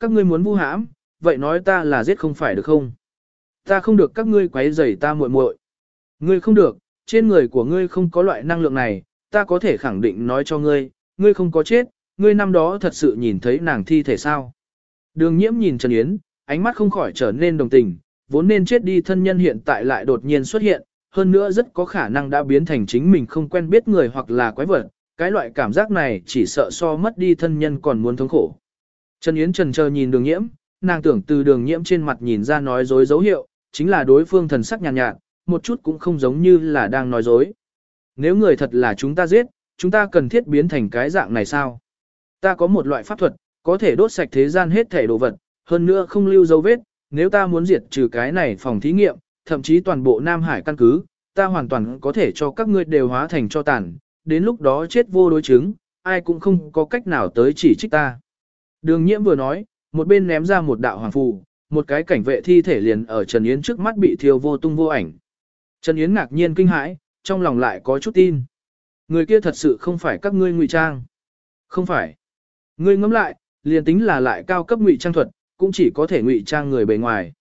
các ngươi muốn vu hãm, vậy nói ta là giết không phải được không? Ta không được các ngươi quấy rầy ta muội muội. Ngươi không được, trên người của ngươi không có loại năng lượng này, ta có thể khẳng định nói cho ngươi, ngươi không có chết, ngươi năm đó thật sự nhìn thấy nàng thi thể sao. Đường nhiễm nhìn Trần Yến, ánh mắt không khỏi trở nên đồng tình, vốn nên chết đi thân nhân hiện tại lại đột nhiên xuất hiện, hơn nữa rất có khả năng đã biến thành chính mình không quen biết người hoặc là quái vật, cái loại cảm giác này chỉ sợ so mất đi thân nhân còn muốn thống khổ. Trần Yến trần chờ nhìn đường nhiễm, nàng tưởng từ đường nhiễm trên mặt nhìn ra nói dối dấu hiệu, chính là đối phương thần sắc nhàn nhạt, nhạt, một chút cũng không giống như là đang nói dối. Nếu người thật là chúng ta giết, chúng ta cần thiết biến thành cái dạng này sao? Ta có một loại pháp thuật, có thể đốt sạch thế gian hết thể đồ vật, hơn nữa không lưu dấu vết, nếu ta muốn diệt trừ cái này phòng thí nghiệm, thậm chí toàn bộ Nam Hải căn cứ, ta hoàn toàn có thể cho các ngươi đều hóa thành cho tàn, đến lúc đó chết vô đối chứng, ai cũng không có cách nào tới chỉ trích ta. Đường nhiễm vừa nói, một bên ném ra một đạo hoàng phù, một cái cảnh vệ thi thể liền ở Trần Yến trước mắt bị thiêu vô tung vô ảnh. Trần Yến ngạc nhiên kinh hãi, trong lòng lại có chút tin. Người kia thật sự không phải các ngươi ngụy trang. Không phải. Ngươi ngẫm lại, liền tính là lại cao cấp ngụy trang thuật, cũng chỉ có thể ngụy trang người bề ngoài.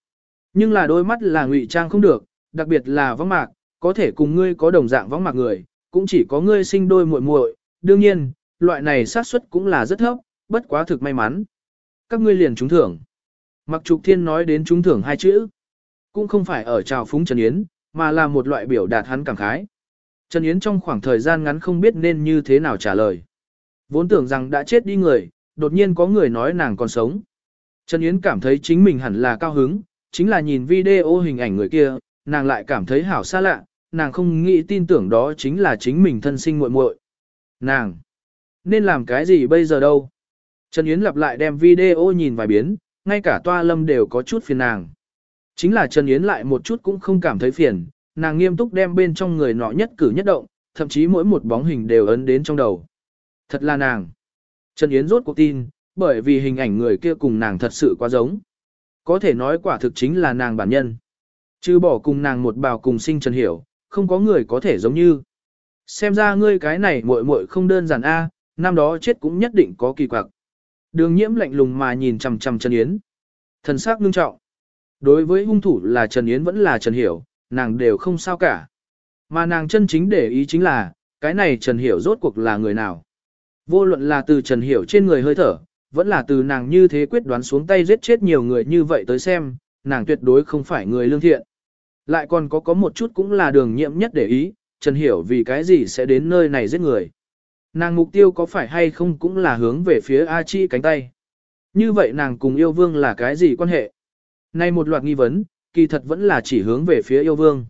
Nhưng là đôi mắt là ngụy trang không được, đặc biệt là vắng mạc, có thể cùng ngươi có đồng dạng vắng mạc người, cũng chỉ có ngươi sinh đôi muội muội. đương nhiên, loại này xác suất cũng là rất thấp, bất quá thực may mắn. Các ngươi liền trúng thưởng. Mặc trục thiên nói đến trúng thưởng hai chữ, cũng không phải ở trào phúng Trần Yến, mà là một loại biểu đạt hắn cảm khái. Trần Yến trong khoảng thời gian ngắn không biết nên như thế nào trả lời. Vốn tưởng rằng đã chết đi người, đột nhiên có người nói nàng còn sống. Trần Yến cảm thấy chính mình hẳn là cao hứng, chính là nhìn video hình ảnh người kia, nàng lại cảm thấy hảo xa lạ, nàng không nghĩ tin tưởng đó chính là chính mình thân sinh muội muội. Nàng, nên làm cái gì bây giờ đâu? Trần Yến lặp lại đem video nhìn vài biến, ngay cả toa lâm đều có chút phiền nàng. Chính là Trần Yến lại một chút cũng không cảm thấy phiền, nàng nghiêm túc đem bên trong người nọ nhất cử nhất động, thậm chí mỗi một bóng hình đều ấn đến trong đầu. Thật là nàng. Trần Yến rốt cuộc tin, bởi vì hình ảnh người kia cùng nàng thật sự quá giống. Có thể nói quả thực chính là nàng bản nhân. Chứ bỏ cùng nàng một bào cùng sinh Trần Hiểu, không có người có thể giống như. Xem ra ngươi cái này muội muội không đơn giản a, năm đó chết cũng nhất định có kỳ quặc. Đường nhiễm lạnh lùng mà nhìn chằm chằm Trần Yến. Thần sắc ngưng trọng. Đối với hung thủ là Trần Yến vẫn là Trần Hiểu, nàng đều không sao cả. Mà nàng chân chính để ý chính là, cái này Trần Hiểu rốt cuộc là người nào. Vô luận là từ Trần Hiểu trên người hơi thở, vẫn là từ nàng như thế quyết đoán xuống tay giết chết nhiều người như vậy tới xem, nàng tuyệt đối không phải người lương thiện. Lại còn có có một chút cũng là đường nhiệm nhất để ý, Trần Hiểu vì cái gì sẽ đến nơi này giết người. Nàng mục tiêu có phải hay không cũng là hướng về phía A Chi cánh tay. Như vậy nàng cùng yêu vương là cái gì quan hệ? Nay một loạt nghi vấn, kỳ thật vẫn là chỉ hướng về phía yêu vương.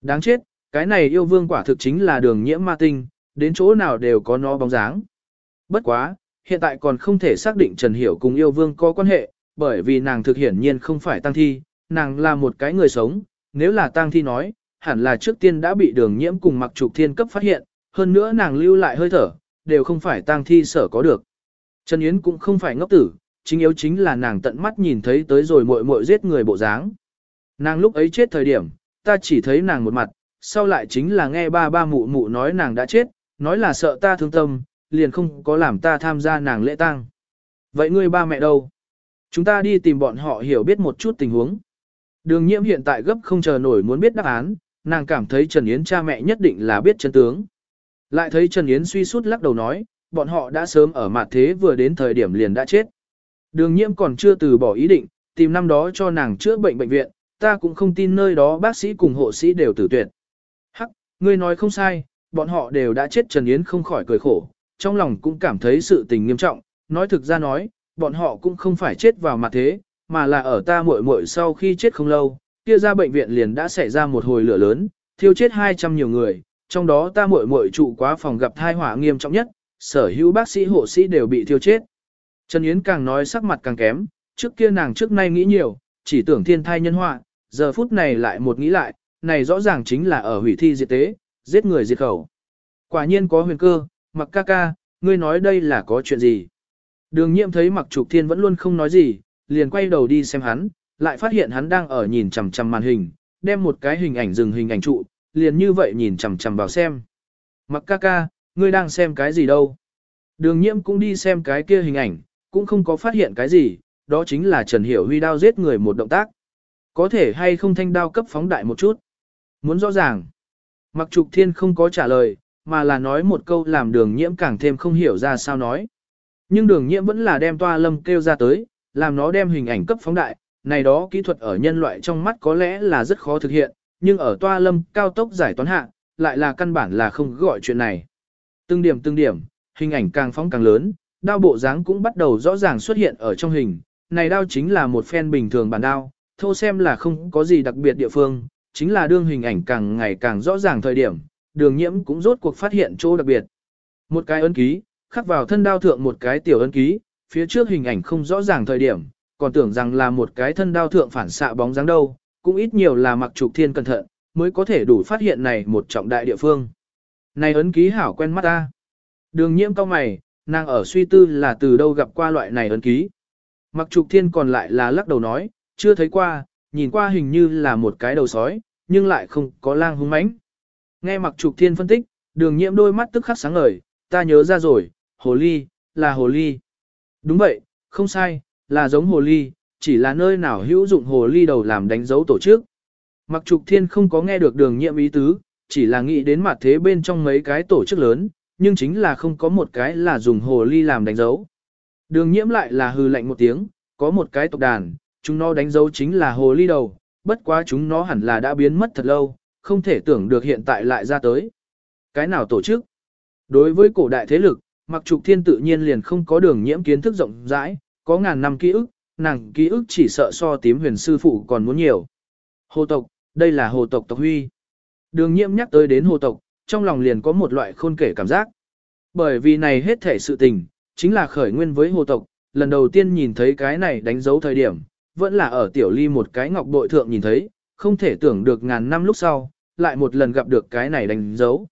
Đáng chết, cái này yêu vương quả thực chính là đường nhiễm ma tinh, đến chỗ nào đều có nó bóng dáng. Bất quá, hiện tại còn không thể xác định Trần Hiểu cùng yêu vương có quan hệ, bởi vì nàng thực hiển nhiên không phải tăng thi, nàng là một cái người sống, nếu là tăng thi nói, hẳn là trước tiên đã bị đường nhiễm cùng mặc trục thiên cấp phát hiện, hơn nữa nàng lưu lại hơi thở, đều không phải tang thi sở có được. Trần Yến cũng không phải ngốc tử, chính yếu chính là nàng tận mắt nhìn thấy tới rồi muội muội giết người bộ dáng. Nàng lúc ấy chết thời điểm, ta chỉ thấy nàng một mặt, sau lại chính là nghe ba ba mụ mụ nói nàng đã chết, nói là sợ ta thương tâm, liền không có làm ta tham gia nàng lễ tang. Vậy ngươi ba mẹ đâu? Chúng ta đi tìm bọn họ hiểu biết một chút tình huống. Đường nhiễm hiện tại gấp không chờ nổi muốn biết đáp án, nàng cảm thấy Trần Yến cha mẹ nhất định là biết chân tướng. Lại thấy Trần Yến suy sút lắc đầu nói, bọn họ đã sớm ở mặt thế vừa đến thời điểm liền đã chết. Đường nhiễm còn chưa từ bỏ ý định, tìm năm đó cho nàng chữa bệnh bệnh viện, ta cũng không tin nơi đó bác sĩ cùng hộ sĩ đều tử tuyệt. Hắc, ngươi nói không sai, bọn họ đều đã chết Trần Yến không khỏi cười khổ, trong lòng cũng cảm thấy sự tình nghiêm trọng, nói thực ra nói, bọn họ cũng không phải chết vào mặt thế, mà là ở ta muội muội sau khi chết không lâu, kia ra bệnh viện liền đã xảy ra một hồi lửa lớn, thiêu chết 200 nhiều người, trong đó ta muội muội trụ quá phòng gặp thai hỏa nghiêm trọng nhất, sở hữu bác sĩ hộ sĩ đều bị thiêu chết. Trần Yến càng nói sắc mặt càng kém, trước kia nàng trước nay nghĩ nhiều, chỉ tưởng thiên thai nhân họa, giờ phút này lại một nghĩ lại, này rõ ràng chính là ở hủy thi diệt tế, giết người diệt khẩu. Quả nhiên có huyền cơ, mặc ca ca, ngươi nói đây là có chuyện gì. Đường nhiệm thấy mặc trục thiên vẫn luôn không nói gì, liền quay đầu đi xem hắn, lại phát hiện hắn đang ở nhìn chằm chằm màn hình, đem một cái hình ảnh dừng hình ảnh trụ, liền như vậy nhìn chằm chằm vào xem. Mặc ca ca, ngươi đang xem cái gì đâu? Đường nhiễm cũng đi xem cái kia hình ảnh, cũng không có phát hiện cái gì, đó chính là Trần Hiểu Huy đao giết người một động tác. Có thể hay không thanh đao cấp phóng đại một chút. Muốn rõ ràng. Mặc trục thiên không có trả lời, mà là nói một câu làm đường nhiễm càng thêm không hiểu ra sao nói. Nhưng đường nhiễm vẫn là đem toa lâm kêu ra tới, làm nó đem hình ảnh cấp phóng đại, này đó kỹ thuật ở nhân loại trong mắt có lẽ là rất khó thực hiện, nhưng ở toa lâm cao tốc giải toán hạ, lại là căn bản là không gọi chuyện này. Từng điểm từng điểm, hình ảnh càng phóng càng lớn, đao bộ dáng cũng bắt đầu rõ ràng xuất hiện ở trong hình, này đao chính là một phen bình thường bản đao, thô xem là không có gì đặc biệt địa phương, chính là đương hình ảnh càng ngày càng rõ ràng thời điểm, đường nhiễm cũng rốt cuộc phát hiện chỗ đặc biệt. Một cái ấn ký, khắc vào thân đao thượng một cái tiểu ấn ký, phía trước hình ảnh không rõ ràng thời điểm, còn tưởng rằng là một cái thân đao thượng phản xạ bóng dáng đâu, cũng ít nhiều là mặc trục thiên cẩn thận, mới có thể đủ phát hiện này một trọng đại địa phương. Này ấn ký hảo quen mắt ta. Đường nhiễm cao mày, nàng ở suy tư là từ đâu gặp qua loại này ấn ký. Mặc trục thiên còn lại là lắc đầu nói, chưa thấy qua, nhìn qua hình như là một cái đầu sói, nhưng lại không có lang hung mãnh. Nghe mặc trục thiên phân tích, đường nhiễm đôi mắt tức khắc sáng ngời, ta nhớ ra rồi, hồ ly, là hồ ly. Đúng vậy, không sai, là giống hồ ly, chỉ là nơi nào hữu dụng hồ ly đầu làm đánh dấu tổ chức. Mặc trục thiên không có nghe được đường Nhiệm ý tứ, chỉ là nghĩ đến mặt thế bên trong mấy cái tổ chức lớn, nhưng chính là không có một cái là dùng hồ ly làm đánh dấu. Đường nhiễm lại là hư lạnh một tiếng, có một cái tộc đàn, chúng nó đánh dấu chính là hồ ly đầu, bất quá chúng nó hẳn là đã biến mất thật lâu, không thể tưởng được hiện tại lại ra tới. Cái nào tổ chức? Đối với cổ đại thế lực, mặc trục thiên tự nhiên liền không có đường nhiễm kiến thức rộng rãi, có ngàn năm ký ức, nàng ký ức chỉ sợ so tím huyền sư phụ còn muốn nhiều. Hồ tộc, đây là hồ tộc tộc huy. Đường nhiễm nhắc tới đến hồ tộc, trong lòng liền có một loại khôn kể cảm giác. Bởi vì này hết thể sự tình, chính là khởi nguyên với hồ tộc, lần đầu tiên nhìn thấy cái này đánh dấu thời điểm, vẫn là ở tiểu ly một cái ngọc bội thượng nhìn thấy, không thể tưởng được ngàn năm lúc sau, lại một lần gặp được cái này đánh dấu.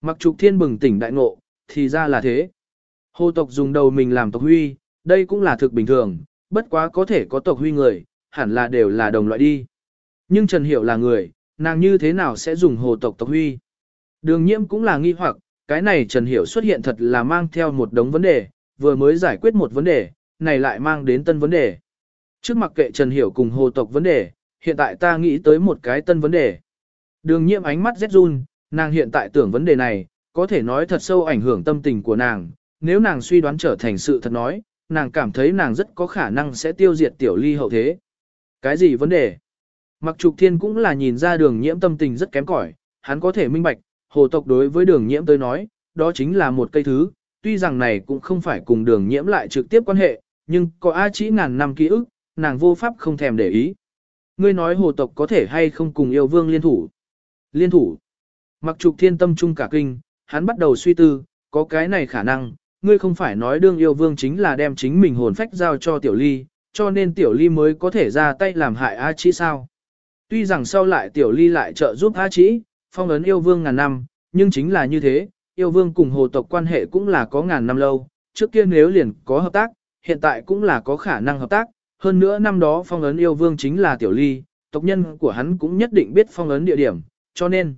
Mặc trục thiên bừng tỉnh đại ngộ, thì ra là thế. Hồ tộc dùng đầu mình làm tộc huy, đây cũng là thực bình thường, bất quá có thể có tộc huy người, hẳn là đều là đồng loại đi. Nhưng Trần Hiểu là người, nàng như thế nào sẽ dùng hồ tộc tộc huy? Đường nhiễm cũng là nghi hoặc, cái này Trần Hiểu xuất hiện thật là mang theo một đống vấn đề, vừa mới giải quyết một vấn đề, này lại mang đến tân vấn đề. Trước mặc kệ Trần Hiểu cùng hồ tộc vấn đề, hiện tại ta nghĩ tới một cái tân vấn đề. Đường nhiễm ánh mắt rét run, nàng hiện tại tưởng vấn đề này, có thể nói thật sâu ảnh hưởng tâm tình của nàng, nếu nàng suy đoán trở thành sự thật nói, nàng cảm thấy nàng rất có khả năng sẽ tiêu diệt tiểu ly hậu thế. Cái gì vấn đề? Mặc trục thiên cũng là nhìn ra đường nhiễm tâm tình rất kém cỏi, hắn có thể minh bạch, hồ tộc đối với đường nhiễm tới nói, đó chính là một cây thứ, tuy rằng này cũng không phải cùng đường nhiễm lại trực tiếp quan hệ, nhưng có A chỉ ngàn năm ký ức, nàng vô pháp không thèm để ý. Ngươi nói hồ tộc có thể hay không cùng yêu vương liên thủ? Liên thủ. Mặc trục thiên tâm trung cả kinh, hắn bắt đầu suy tư, có cái này khả năng, ngươi không phải nói đương yêu vương chính là đem chính mình hồn phách giao cho tiểu ly, cho nên tiểu ly mới có thể ra tay làm hại A Chí sao. Tuy rằng sau lại tiểu ly lại trợ giúp A Chí, phong ấn yêu vương ngàn năm, nhưng chính là như thế, yêu vương cùng hồ tộc quan hệ cũng là có ngàn năm lâu, trước kia nếu liền có hợp tác, hiện tại cũng là có khả năng hợp tác, hơn nữa năm đó phong ấn yêu vương chính là tiểu ly, tộc nhân của hắn cũng nhất định biết phong ấn địa điểm, cho nên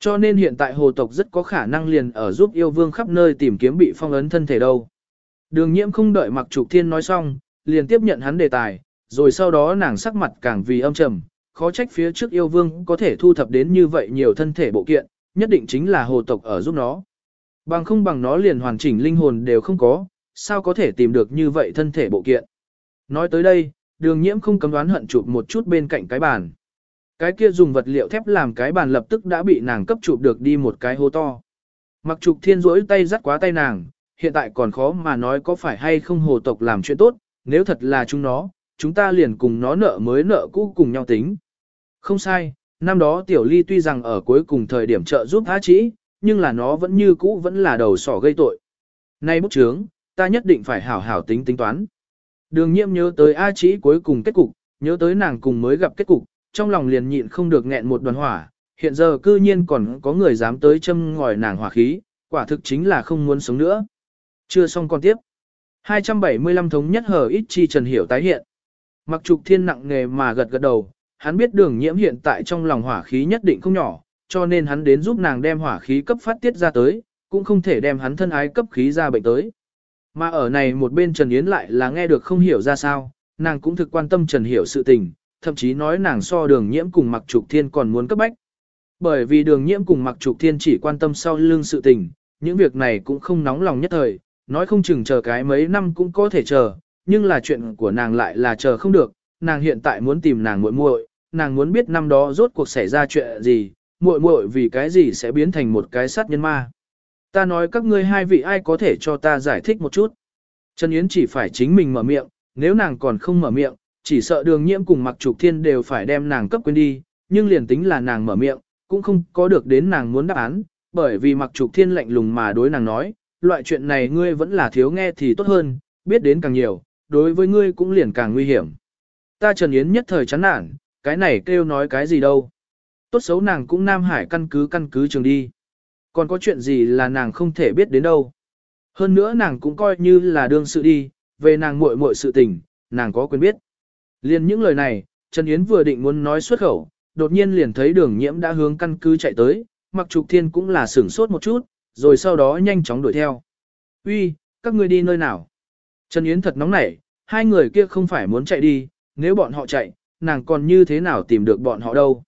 cho nên hiện tại hồ tộc rất có khả năng liền ở giúp yêu vương khắp nơi tìm kiếm bị phong ấn thân thể đâu. Đường nhiễm không đợi mặc trục thiên nói xong, liền tiếp nhận hắn đề tài, rồi sau đó nàng sắc mặt càng vì âm trầm, khó trách phía trước yêu vương có thể thu thập đến như vậy nhiều thân thể bộ kiện, nhất định chính là hồ tộc ở giúp nó. Bằng không bằng nó liền hoàn chỉnh linh hồn đều không có, sao có thể tìm được như vậy thân thể bộ kiện. Nói tới đây, đường nhiễm không cấm đoán hận chụp một chút bên cạnh cái bàn. Cái kia dùng vật liệu thép làm cái bàn lập tức đã bị nàng cấp chụp được đi một cái hố to. Mặc trục thiên rỗi tay dắt quá tay nàng, hiện tại còn khó mà nói có phải hay không hồ tộc làm chuyện tốt, nếu thật là chúng nó, chúng ta liền cùng nó nợ mới nợ cũ cùng nhau tính. Không sai, năm đó tiểu ly tuy rằng ở cuối cùng thời điểm trợ giúp á chỉ, nhưng là nó vẫn như cũ vẫn là đầu sỏ gây tội. Nay bút chướng, ta nhất định phải hảo hảo tính tính toán. Đường nhiễm nhớ tới A Chí cuối cùng kết cục, nhớ tới nàng cùng mới gặp kết cục, trong lòng liền nhịn không được nghẹn một đoàn hỏa, hiện giờ cư nhiên còn có người dám tới châm ngòi nàng hỏa khí, quả thực chính là không muốn sống nữa. Chưa xong còn tiếp. 275 thống nhất hở ít chi trần hiểu tái hiện. Mặc trục thiên nặng nghề mà gật gật đầu, hắn biết đường nhiễm hiện tại trong lòng hỏa khí nhất định không nhỏ, cho nên hắn đến giúp nàng đem hỏa khí cấp phát tiết ra tới, cũng không thể đem hắn thân ái cấp khí ra bệnh tới. Mà ở này một bên Trần Yến lại là nghe được không hiểu ra sao, nàng cũng thực quan tâm Trần Hiểu sự tình, thậm chí nói nàng so đường nhiễm cùng mặc trục thiên còn muốn cấp bách. Bởi vì đường nhiễm cùng mặc trục thiên chỉ quan tâm sau lưng sự tình, những việc này cũng không nóng lòng nhất thời, nói không chừng chờ cái mấy năm cũng có thể chờ, nhưng là chuyện của nàng lại là chờ không được, nàng hiện tại muốn tìm nàng muội muội, nàng muốn biết năm đó rốt cuộc xảy ra chuyện gì, muội muội vì cái gì sẽ biến thành một cái sát nhân ma. Ta nói các ngươi hai vị ai có thể cho ta giải thích một chút. Trần Yến chỉ phải chính mình mở miệng, nếu nàng còn không mở miệng, chỉ sợ đường nhiễm cùng mặc trục thiên đều phải đem nàng cấp quên đi, nhưng liền tính là nàng mở miệng, cũng không có được đến nàng muốn đáp án, bởi vì mặc trục thiên lạnh lùng mà đối nàng nói, loại chuyện này ngươi vẫn là thiếu nghe thì tốt hơn, biết đến càng nhiều, đối với ngươi cũng liền càng nguy hiểm. Ta Trần Yến nhất thời chán nản, cái này kêu nói cái gì đâu. Tốt xấu nàng cũng Nam Hải căn cứ căn cứ trường đi. Còn có chuyện gì là nàng không thể biết đến đâu. Hơn nữa nàng cũng coi như là đương sự đi, về nàng muội muội sự tình, nàng có quyền biết. Liên những lời này, Trần Yến vừa định muốn nói xuất khẩu, đột nhiên liền thấy đường nhiễm đã hướng căn cứ chạy tới, mặc trục thiên cũng là sửng sốt một chút, rồi sau đó nhanh chóng đuổi theo. Uy, các ngươi đi nơi nào? Trần Yến thật nóng nảy, hai người kia không phải muốn chạy đi, nếu bọn họ chạy, nàng còn như thế nào tìm được bọn họ đâu.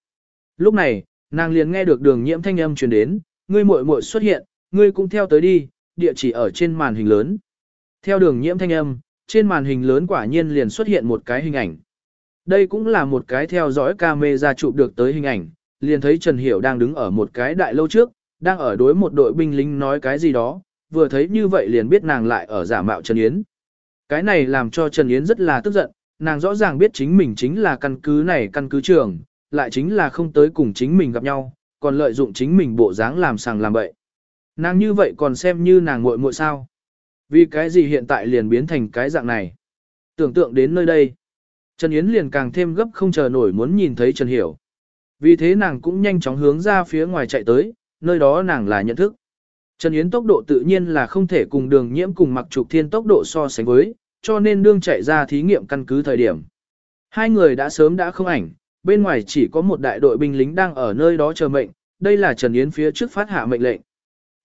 Lúc này, nàng liền nghe được đường nhiễm thanh âm truyền đến, ngươi muội muội xuất hiện, ngươi cũng theo tới đi, địa chỉ ở trên màn hình lớn. Theo đường nhiễm thanh âm, trên màn hình lớn quả nhiên liền xuất hiện một cái hình ảnh. Đây cũng là một cái theo dõi camera chụp được tới hình ảnh, liền thấy Trần Hiểu đang đứng ở một cái đại lâu trước, đang ở đối một đội binh lính nói cái gì đó, vừa thấy như vậy liền biết nàng lại ở giả mạo Trần Yến. Cái này làm cho Trần Yến rất là tức giận, nàng rõ ràng biết chính mình chính là căn cứ này căn cứ trường, lại chính là không tới cùng chính mình gặp nhau, còn lợi dụng chính mình bộ dáng làm sàng làm bậy. Nàng như vậy còn xem như nàng muội muội sao? Vì cái gì hiện tại liền biến thành cái dạng này? Tưởng tượng đến nơi đây, Trần Yến liền càng thêm gấp không chờ nổi muốn nhìn thấy Trần Hiểu. Vì thế nàng cũng nhanh chóng hướng ra phía ngoài chạy tới, nơi đó nàng là nhận thức. Trần Yến tốc độ tự nhiên là không thể cùng đường nhiễm cùng mặc trục thiên tốc độ so sánh với, cho nên đương chạy ra thí nghiệm căn cứ thời điểm. Hai người đã sớm đã không ảnh, bên ngoài chỉ có một đại đội binh lính đang ở nơi đó chờ mệnh, đây là Trần Yến phía trước phát hạ mệnh lệnh.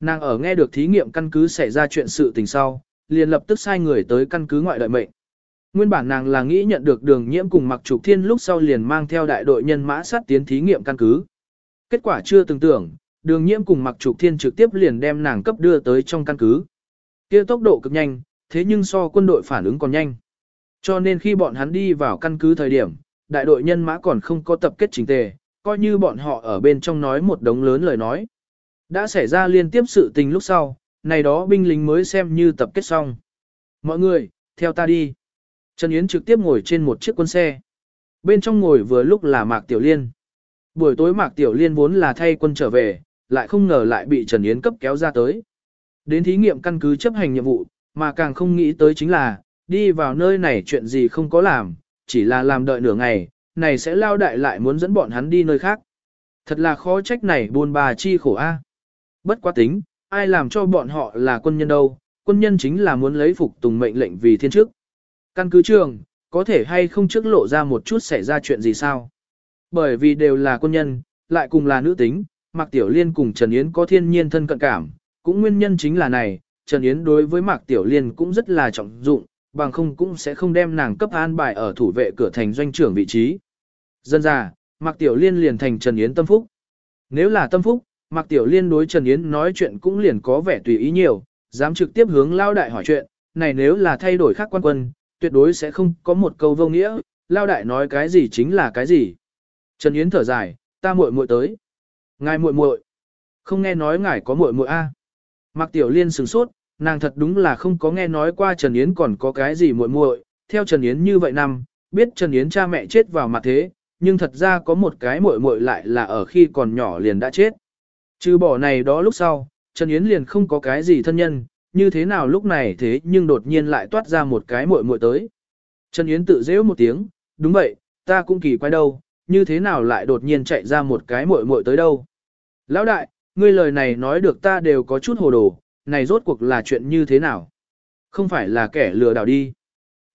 Nàng ở nghe được thí nghiệm căn cứ xảy ra chuyện sự tình sau, liền lập tức sai người tới căn cứ ngoại đợi mệnh. Nguyên bản nàng là nghĩ nhận được đường nhiễm cùng mặc trục thiên lúc sau liền mang theo đại đội nhân mã sát tiến thí nghiệm căn cứ. Kết quả chưa từng tưởng, đường nhiễm cùng mặc trục thiên trực tiếp liền đem nàng cấp đưa tới trong căn cứ. kia tốc độ cực nhanh, thế nhưng so quân đội phản ứng còn nhanh. Cho nên khi bọn hắn đi vào căn cứ thời điểm, đại đội nhân mã còn không có tập kết chỉnh tề, coi như bọn họ ở bên trong nói một đống lớn lời nói. Đã xảy ra liên tiếp sự tình lúc sau, này đó binh lính mới xem như tập kết xong. Mọi người, theo ta đi. Trần Yến trực tiếp ngồi trên một chiếc quân xe. Bên trong ngồi vừa lúc là Mạc Tiểu Liên. Buổi tối Mạc Tiểu Liên vốn là thay quân trở về, lại không ngờ lại bị Trần Yến cấp kéo ra tới. Đến thí nghiệm căn cứ chấp hành nhiệm vụ, mà càng không nghĩ tới chính là, đi vào nơi này chuyện gì không có làm, chỉ là làm đợi nửa ngày, này sẽ lao đại lại muốn dẫn bọn hắn đi nơi khác. Thật là khó trách này buồn bà chi khổ a. Bất quá tính, ai làm cho bọn họ là quân nhân đâu, quân nhân chính là muốn lấy phục tùng mệnh lệnh vì thiên chức. Căn cứ trường, có thể hay không trước lộ ra một chút xảy ra chuyện gì sao? Bởi vì đều là quân nhân, lại cùng là nữ tính, Mạc Tiểu Liên cùng Trần Yến có thiên nhiên thân cận cảm, cũng nguyên nhân chính là này, Trần Yến đối với Mạc Tiểu Liên cũng rất là trọng dụng, bằng không cũng sẽ không đem nàng cấp an bài ở thủ vệ cửa thành doanh trưởng vị trí. Dân ra, Mạc Tiểu Liên liền thành Trần Yến tâm phúc. Nếu là tâm phúc, Mạc Tiểu Liên đối Trần Yến nói chuyện cũng liền có vẻ tùy ý nhiều, dám trực tiếp hướng lao đại hỏi chuyện, này nếu là thay đổi khác quan quân, tuyệt đối sẽ không có một câu vô nghĩa, lao đại nói cái gì chính là cái gì. Trần Yến thở dài, ta muội muội tới. Ngài muội muội, không nghe nói ngài có muội muội a? Mạc Tiểu Liên sửng sốt, nàng thật đúng là không có nghe nói qua Trần Yến còn có cái gì muội muội. Theo Trần Yến như vậy năm, biết Trần Yến cha mẹ chết vào mặt thế, nhưng thật ra có một cái muội muội lại là ở khi còn nhỏ liền đã chết. Trừ bỏ này đó lúc sau, Trần Yến liền không có cái gì thân nhân, như thế nào lúc này thế nhưng đột nhiên lại toát ra một cái muội muội tới. Trần Yến tự dễ một tiếng, đúng vậy, ta cũng kỳ quái đâu, như thế nào lại đột nhiên chạy ra một cái muội muội tới đâu. Lão đại, ngươi lời này nói được ta đều có chút hồ đồ, này rốt cuộc là chuyện như thế nào? Không phải là kẻ lừa đảo đi.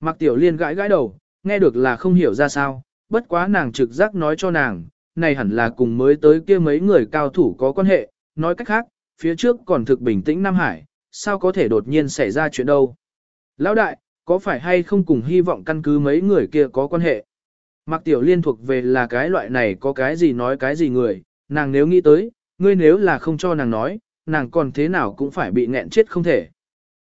Mạc Tiểu Liên gãi gãi đầu, nghe được là không hiểu ra sao, bất quá nàng trực giác nói cho nàng, này hẳn là cùng mới tới kia mấy người cao thủ có quan hệ, nói cách khác, phía trước còn thực bình tĩnh Nam Hải, sao có thể đột nhiên xảy ra chuyện đâu. Lão đại, Có phải hay không cùng hy vọng căn cứ mấy người kia có quan hệ? Mạc Tiểu Liên thuộc về là cái loại này có cái gì nói cái gì người, nàng nếu nghĩ tới, ngươi nếu là không cho nàng nói, nàng còn thế nào cũng phải bị nghẹn chết không thể.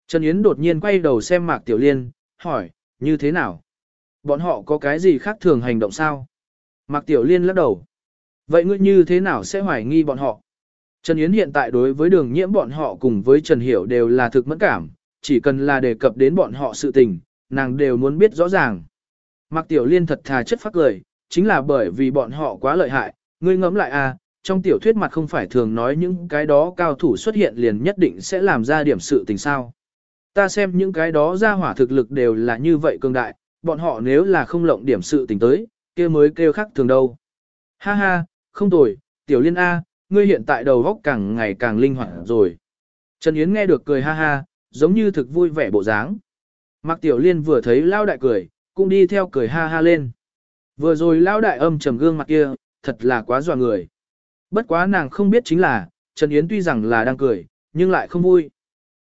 Trần Yến đột nhiên quay đầu xem Mạc Tiểu Liên, hỏi, như thế nào? Bọn họ có cái gì khác thường hành động sao? Mạc Tiểu Liên lắc đầu. Vậy ngươi như thế nào sẽ hoài nghi bọn họ? Trần Yến hiện tại đối với đường nhiễm bọn họ cùng với Trần Hiểu đều là thực mẫn cảm, chỉ cần là đề cập đến bọn họ sự tình, nàng đều muốn biết rõ ràng. Mạc Tiểu Liên thật thà chất phát lời, chính là bởi vì bọn họ quá lợi hại, ngươi ngẫm lại à, trong tiểu thuyết mặt không phải thường nói những cái đó cao thủ xuất hiện liền nhất định sẽ làm ra điểm sự tình sao. Ta xem những cái đó ra hỏa thực lực đều là như vậy cường đại, bọn họ nếu là không lộng điểm sự tình tới, kia mới kêu khác thường đâu. Ha ha, không tồi, Tiểu Liên A, ngươi hiện tại đầu góc càng ngày càng linh hoạt rồi. Trần Yến nghe được cười ha ha, giống như thực vui vẻ bộ dáng. Mạc Tiểu Liên vừa thấy Lao Đại cười, cũng đi theo cười ha ha lên. Vừa rồi Lao Đại âm trầm gương mặt kia, thật là quá dọa người. Bất quá nàng không biết chính là, Trần Yến tuy rằng là đang cười, nhưng lại không vui.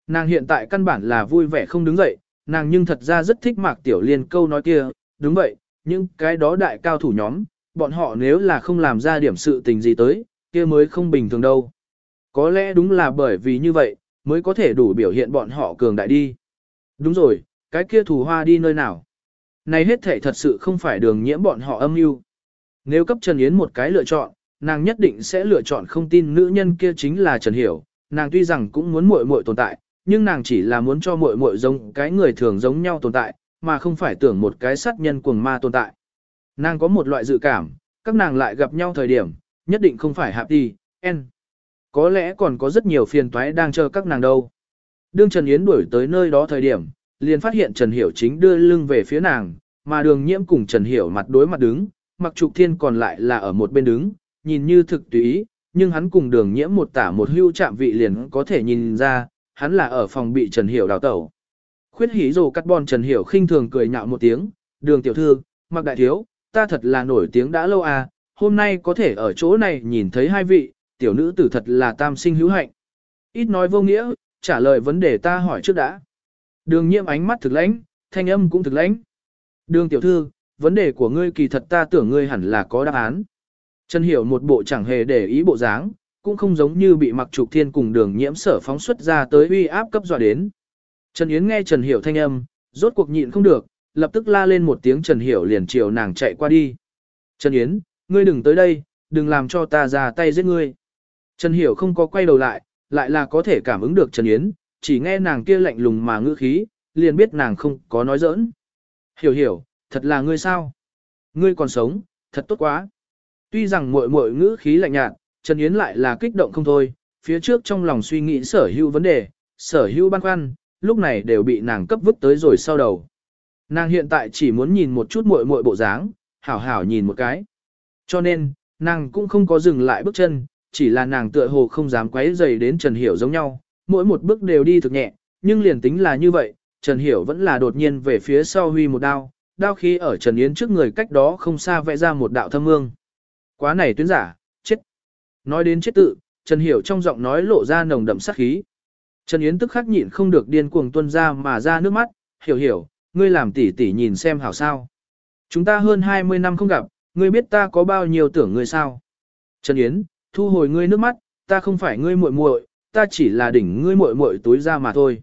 Nàng hiện tại căn bản là vui vẻ không đứng dậy, nàng nhưng thật ra rất thích Mạc Tiểu Liên câu nói kia, đúng vậy, nhưng cái đó đại cao thủ nhóm, bọn họ nếu là không làm ra điểm sự tình gì tới, kia mới không bình thường đâu. Có lẽ đúng là bởi vì như vậy, mới có thể đủ biểu hiện bọn họ cường đại đi. Đúng rồi, cái kia thủ hoa đi nơi nào? Này hết thể thật sự không phải đường nhiễm bọn họ âm mưu. Nếu cấp Trần Yến một cái lựa chọn, nàng nhất định sẽ lựa chọn không tin nữ nhân kia chính là Trần Hiểu. Nàng tuy rằng cũng muốn muội muội tồn tại, nhưng nàng chỉ là muốn cho muội muội giống cái người thường giống nhau tồn tại, mà không phải tưởng một cái sát nhân cuồng ma tồn tại. Nàng có một loại dự cảm, các nàng lại gặp nhau thời điểm, nhất định không phải hạp đi, en. Có lẽ còn có rất nhiều phiền toái đang chờ các nàng đâu. Đương Trần Yến đuổi tới nơi đó thời điểm, liền phát hiện Trần Hiểu chính đưa lưng về phía nàng, mà đường nhiễm cùng Trần Hiểu mặt đối mặt đứng, mặc trục thiên còn lại là ở một bên đứng, nhìn như thực tùy ý, nhưng hắn cùng đường nhiễm một tả một hưu chạm vị liền có thể nhìn ra, hắn là ở phòng bị Trần Hiểu đào tẩu. Khuyết hí rồ cắt bon Trần Hiểu khinh thường cười nhạo một tiếng, đường tiểu thư, mặc đại thiếu, ta thật là nổi tiếng đã lâu à, hôm nay có thể ở chỗ này nhìn thấy hai vị, tiểu nữ tử thật là tam sinh hữu hạnh. Ít nói vô nghĩa, trả lời vấn đề ta hỏi trước đã. Đường nhiễm ánh mắt thực lãnh, thanh âm cũng thực lãnh. Đường tiểu thư, vấn đề của ngươi kỳ thật ta tưởng ngươi hẳn là có đáp án. Trần Hiểu một bộ chẳng hề để ý bộ dáng, cũng không giống như bị mặc trục thiên cùng đường nhiễm sở phóng xuất ra tới uy áp cấp dọa đến. Trần Yến nghe Trần Hiểu thanh âm, rốt cuộc nhịn không được, lập tức la lên một tiếng Trần Hiểu liền chiều nàng chạy qua đi. Trần Yến, ngươi đừng tới đây, đừng làm cho ta ra tay giết ngươi. Trần Hiểu không có quay đầu lại, lại là có thể cảm ứng được Trần Yến, chỉ nghe nàng kia lạnh lùng mà ngữ khí, liền biết nàng không có nói giỡn. Hiểu hiểu, thật là ngươi sao? Ngươi còn sống, thật tốt quá. Tuy rằng muội muội ngữ khí lạnh nhạt, Trần Yến lại là kích động không thôi, phía trước trong lòng suy nghĩ sở hữu vấn đề, sở hữu băn khoăn, lúc này đều bị nàng cấp vứt tới rồi sau đầu. Nàng hiện tại chỉ muốn nhìn một chút muội muội bộ dáng, hảo hảo nhìn một cái. Cho nên, nàng cũng không có dừng lại bước chân, chỉ là nàng tựa hồ không dám quấy dày đến Trần Hiểu giống nhau, mỗi một bước đều đi thực nhẹ, nhưng liền tính là như vậy, Trần Hiểu vẫn là đột nhiên về phía sau huy một đao, đao khí ở Trần Yến trước người cách đó không xa vẽ ra một đạo thâm ương. Quá này tuyến giả, chết. Nói đến chết tự, Trần Hiểu trong giọng nói lộ ra nồng đậm sát khí. Trần Yến tức khắc nhịn không được điên cuồng tuôn ra mà ra nước mắt, hiểu hiểu, ngươi làm tỉ tỉ nhìn xem hảo sao. Chúng ta hơn 20 năm không gặp, ngươi biết ta có bao nhiêu tưởng ngươi sao. Trần Yến, thu hồi ngươi nước mắt, ta không phải ngươi muội muội, ta chỉ là đỉnh ngươi muội muội túi ra mà thôi.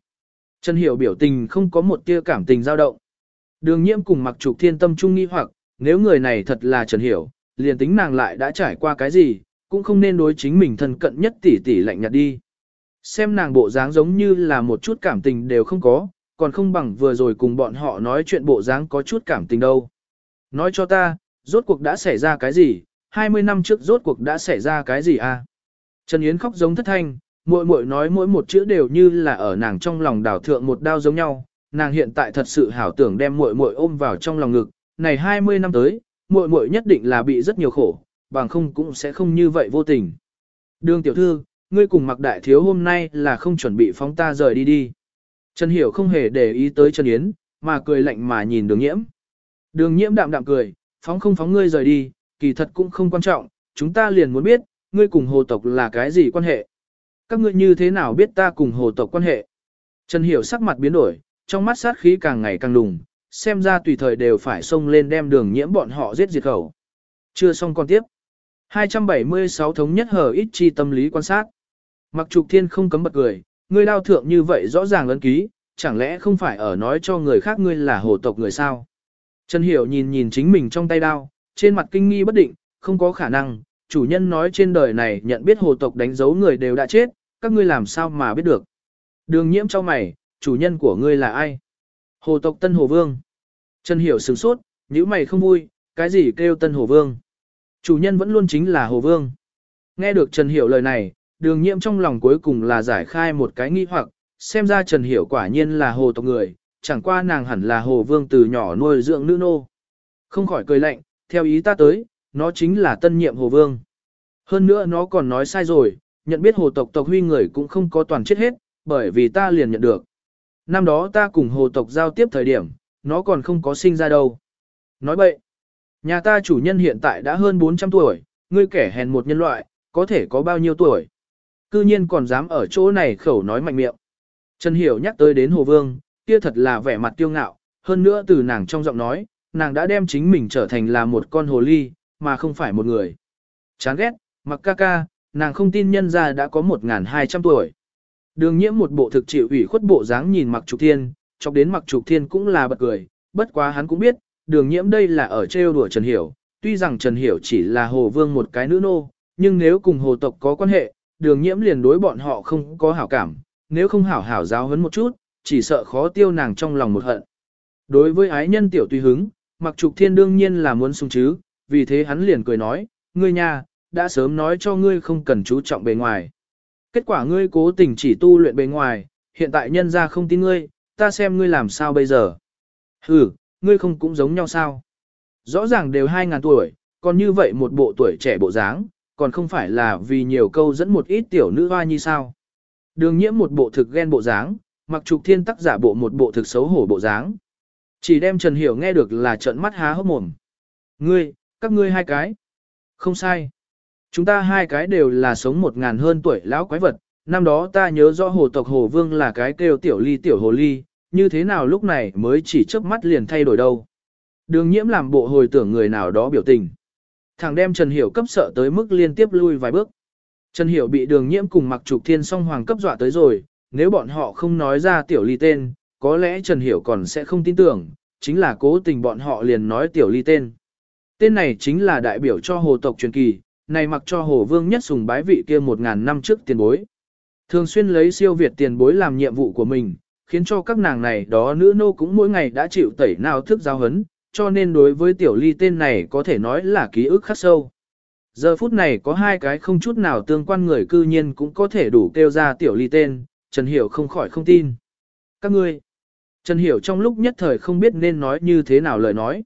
Trần Hiểu biểu tình không có một tia cảm tình dao động. Đường nhiễm cùng mặc trục thiên tâm trung nghi hoặc, nếu người này thật là Trần Hiểu, liền tính nàng lại đã trải qua cái gì, cũng không nên đối chính mình thân cận nhất tỷ tỷ lạnh nhạt đi. Xem nàng bộ dáng giống như là một chút cảm tình đều không có, còn không bằng vừa rồi cùng bọn họ nói chuyện bộ dáng có chút cảm tình đâu. Nói cho ta, rốt cuộc đã xảy ra cái gì, 20 năm trước rốt cuộc đã xảy ra cái gì à? Trần Yến khóc giống thất thanh, muội muội nói mỗi một chữ đều như là ở nàng trong lòng đảo thượng một đao giống nhau, nàng hiện tại thật sự hảo tưởng đem muội muội ôm vào trong lòng ngực, này 20 năm tới, muội muội nhất định là bị rất nhiều khổ, bằng không cũng sẽ không như vậy vô tình. Đường tiểu thư, ngươi cùng mặc đại thiếu hôm nay là không chuẩn bị phóng ta rời đi đi. Trần Hiểu không hề để ý tới Trần Yến, mà cười lạnh mà nhìn đường nhiễm. Đường nhiễm đạm đạm cười, phóng không phóng ngươi rời đi, kỳ thật cũng không quan trọng, chúng ta liền muốn biết, ngươi cùng hồ tộc là cái gì quan hệ. Các ngươi như thế nào biết ta cùng hồ tộc quan hệ. Trần Hiểu sắc mặt biến đổi, trong mắt sát khí càng ngày càng lùng. xem ra tùy thời đều phải xông lên đem đường nhiễm bọn họ giết diệt khẩu. Chưa xong còn tiếp. 276 thống nhất hở ít chi tâm lý quan sát. Mặc trục thiên không cấm bật cười, ngươi đao thượng như vậy rõ ràng ấn ký, chẳng lẽ không phải ở nói cho người khác ngươi là hồ tộc người sao? Trần Hiểu nhìn nhìn chính mình trong tay đao, trên mặt kinh nghi bất định, không có khả năng, chủ nhân nói trên đời này nhận biết hồ tộc đánh dấu người đều đã chết, các ngươi làm sao mà biết được. Đường nhiễm cho mày, chủ nhân của ngươi là ai? Hồ tộc Tân Hồ Vương. Trần Hiểu sửng sốt, nếu mày không vui, cái gì kêu Tân Hồ Vương? Chủ nhân vẫn luôn chính là Hồ Vương. Nghe được Trần Hiểu lời này, đường nhiễm trong lòng cuối cùng là giải khai một cái nghi hoặc, xem ra Trần Hiểu quả nhiên là hồ tộc người, chẳng qua nàng hẳn là hồ vương từ nhỏ nuôi dưỡng nữ nô. Không khỏi cười lạnh, theo ý ta tới, nó chính là tân nhiệm hồ vương. Hơn nữa nó còn nói sai rồi, nhận biết hồ tộc tộc huy người cũng không có toàn chết hết, bởi vì ta liền nhận được. Năm đó ta cùng hồ tộc giao tiếp thời điểm, nó còn không có sinh ra đâu. Nói bậy, nhà ta chủ nhân hiện tại đã hơn 400 tuổi, ngươi kẻ hèn một nhân loại, có thể có bao nhiêu tuổi. Cư nhiên còn dám ở chỗ này khẩu nói mạnh miệng. Trần Hiểu nhắc tới đến Hồ Vương, kia thật là vẻ mặt kiêu ngạo, hơn nữa từ nàng trong giọng nói, nàng đã đem chính mình trở thành là một con hồ ly, mà không phải một người. Chán ghét, mặc ca ca, nàng không tin nhân ra đã có 1.200 tuổi. Đường nhiễm một bộ thực chịu ủy khuất bộ dáng nhìn mặc trục thiên, chọc đến mặc trục thiên cũng là bật cười, bất quá hắn cũng biết, đường nhiễm đây là ở trêu đùa Trần Hiểu, tuy rằng Trần Hiểu chỉ là hồ vương một cái nữ nô, nhưng nếu cùng hồ tộc có quan hệ, đường nhiễm liền đối bọn họ không có hảo cảm, nếu không hảo hảo giáo huấn một chút, chỉ sợ khó tiêu nàng trong lòng một hận. Đối với ái nhân tiểu tùy hứng, mặc trục thiên đương nhiên là muốn sung chứ, vì thế hắn liền cười nói, ngươi nha, đã sớm nói cho ngươi không cần chú trọng bề ngoài. Kết quả ngươi cố tình chỉ tu luyện bề ngoài, hiện tại nhân ra không tin ngươi, ta xem ngươi làm sao bây giờ. Ừ, ngươi không cũng giống nhau sao? Rõ ràng đều 2.000 tuổi, còn như vậy một bộ tuổi trẻ bộ dáng, còn không phải là vì nhiều câu dẫn một ít tiểu nữ hoa như sao. Đường nhiễm một bộ thực ghen bộ dáng, mặc trục thiên tắc giả bộ một bộ thực xấu hổ bộ dáng. Chỉ đem Trần Hiểu nghe được là trợn mắt há hốc mồm. Ngươi, các ngươi hai cái. Không sai. Chúng ta hai cái đều là sống một ngàn hơn tuổi lão quái vật. Năm đó ta nhớ rõ hồ tộc hồ vương là cái kêu tiểu ly tiểu hồ ly, như thế nào lúc này mới chỉ chớp mắt liền thay đổi đâu. Đường nhiễm làm bộ hồi tưởng người nào đó biểu tình. Thằng đem Trần Hiểu cấp sợ tới mức liên tiếp lui vài bước. Trần Hiểu bị đường nhiễm cùng mặc trục thiên song hoàng cấp dọa tới rồi, nếu bọn họ không nói ra tiểu ly tên, có lẽ Trần Hiểu còn sẽ không tin tưởng, chính là cố tình bọn họ liền nói tiểu ly tên. Tên này chính là đại biểu cho hồ tộc truyền kỳ, này mặc cho hồ vương nhất sùng bái vị kia một ngàn năm trước tiền bối. Thường xuyên lấy siêu việt tiền bối làm nhiệm vụ của mình, khiến cho các nàng này đó nữ nô cũng mỗi ngày đã chịu tẩy nào thức giáo hấn, cho nên đối với tiểu ly tên này có thể nói là ký ức khắc sâu. Giờ phút này có hai cái không chút nào tương quan người cư nhiên cũng có thể đủ kêu ra tiểu ly tên, Trần Hiểu không khỏi không tin. Các ngươi, Trần Hiểu trong lúc nhất thời không biết nên nói như thế nào lời nói.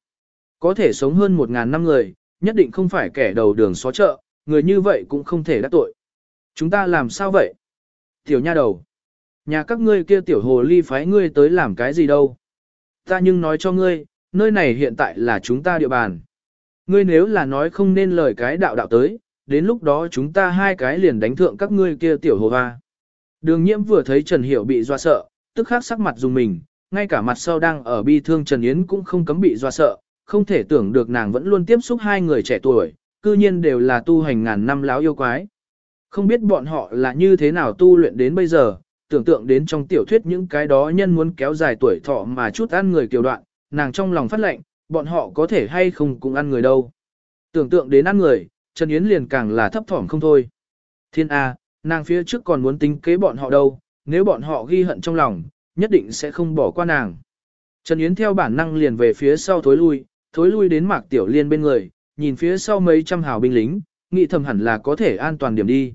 Có thể sống hơn một ngàn năm người, nhất định không phải kẻ đầu đường xó chợ, người như vậy cũng không thể đắc tội. Chúng ta làm sao vậy? Tiểu nha đầu. Nhà các ngươi kia tiểu hồ ly phái ngươi tới làm cái gì đâu? Ta nhưng nói cho ngươi, nơi này hiện tại là chúng ta địa bàn. Ngươi nếu là nói không nên lời cái đạo đạo tới, đến lúc đó chúng ta hai cái liền đánh thượng các ngươi kia tiểu hồ hoa. Đường nhiễm vừa thấy Trần Hiểu bị doa sợ, tức khắc sắc mặt dùng mình, ngay cả mặt sau đang ở bi thương Trần Yến cũng không cấm bị doa sợ, không thể tưởng được nàng vẫn luôn tiếp xúc hai người trẻ tuổi, cư nhiên đều là tu hành ngàn năm láo yêu quái. Không biết bọn họ là như thế nào tu luyện đến bây giờ, tưởng tượng đến trong tiểu thuyết những cái đó nhân muốn kéo dài tuổi thọ mà chút ăn người kiều đoạn, nàng trong lòng phát lệnh, bọn họ có thể hay không cùng ăn người đâu. Tưởng tượng đến ăn người, Trần Yến liền càng là thấp thỏm không thôi. Thiên A, nàng phía trước còn muốn tính kế bọn họ đâu, nếu bọn họ ghi hận trong lòng, nhất định sẽ không bỏ qua nàng. Trần Yến theo bản năng liền về phía sau thối lui, thối lui đến Mạc Tiểu Liên bên người, nhìn phía sau mấy trăm hào binh lính, nghĩ thầm hẳn là có thể an toàn điểm đi.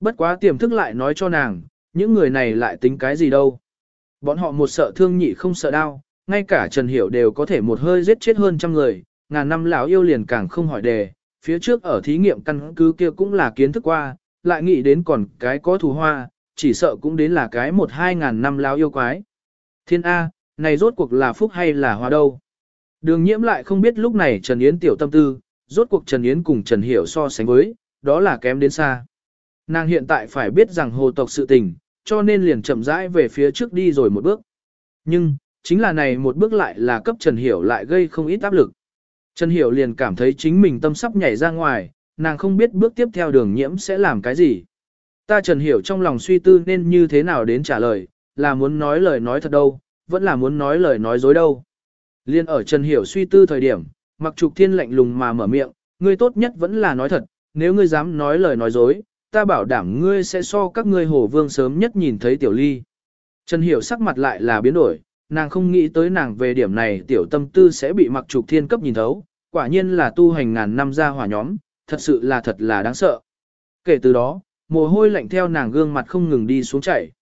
Bất quá tiềm thức lại nói cho nàng, những người này lại tính cái gì đâu. Bọn họ một sợ thương nhị không sợ đau, ngay cả Trần Hiểu đều có thể một hơi giết chết hơn trăm người, ngàn năm lão yêu liền càng không hỏi đề, phía trước ở thí nghiệm căn cứ kia cũng là kiến thức qua, lại nghĩ đến còn cái có thù hoa, chỉ sợ cũng đến là cái một hai ngàn năm lão yêu quái. Thiên A, này rốt cuộc là phúc hay là hoa đâu? Đường nhiễm lại không biết lúc này Trần Yến tiểu tâm tư, rốt cuộc Trần Yến cùng Trần Hiểu so sánh với, đó là kém đến xa. Nàng hiện tại phải biết rằng hồ tộc sự tình, cho nên liền chậm rãi về phía trước đi rồi một bước. Nhưng, chính là này một bước lại là cấp Trần Hiểu lại gây không ít áp lực. Trần Hiểu liền cảm thấy chính mình tâm sắp nhảy ra ngoài, nàng không biết bước tiếp theo đường nhiễm sẽ làm cái gì. Ta Trần Hiểu trong lòng suy tư nên như thế nào đến trả lời, là muốn nói lời nói thật đâu, vẫn là muốn nói lời nói dối đâu. Liên ở Trần Hiểu suy tư thời điểm, mặc trục thiên lạnh lùng mà mở miệng, ngươi tốt nhất vẫn là nói thật, nếu ngươi dám nói lời nói dối, ta bảo đảm ngươi sẽ so các ngươi Hổ vương sớm nhất nhìn thấy tiểu ly. Trần Hiểu sắc mặt lại là biến đổi, nàng không nghĩ tới nàng về điểm này tiểu tâm tư sẽ bị mặc trục thiên cấp nhìn thấu, quả nhiên là tu hành ngàn năm ra hỏa nhóm, thật sự là thật là đáng sợ. Kể từ đó, mồ hôi lạnh theo nàng gương mặt không ngừng đi xuống chảy.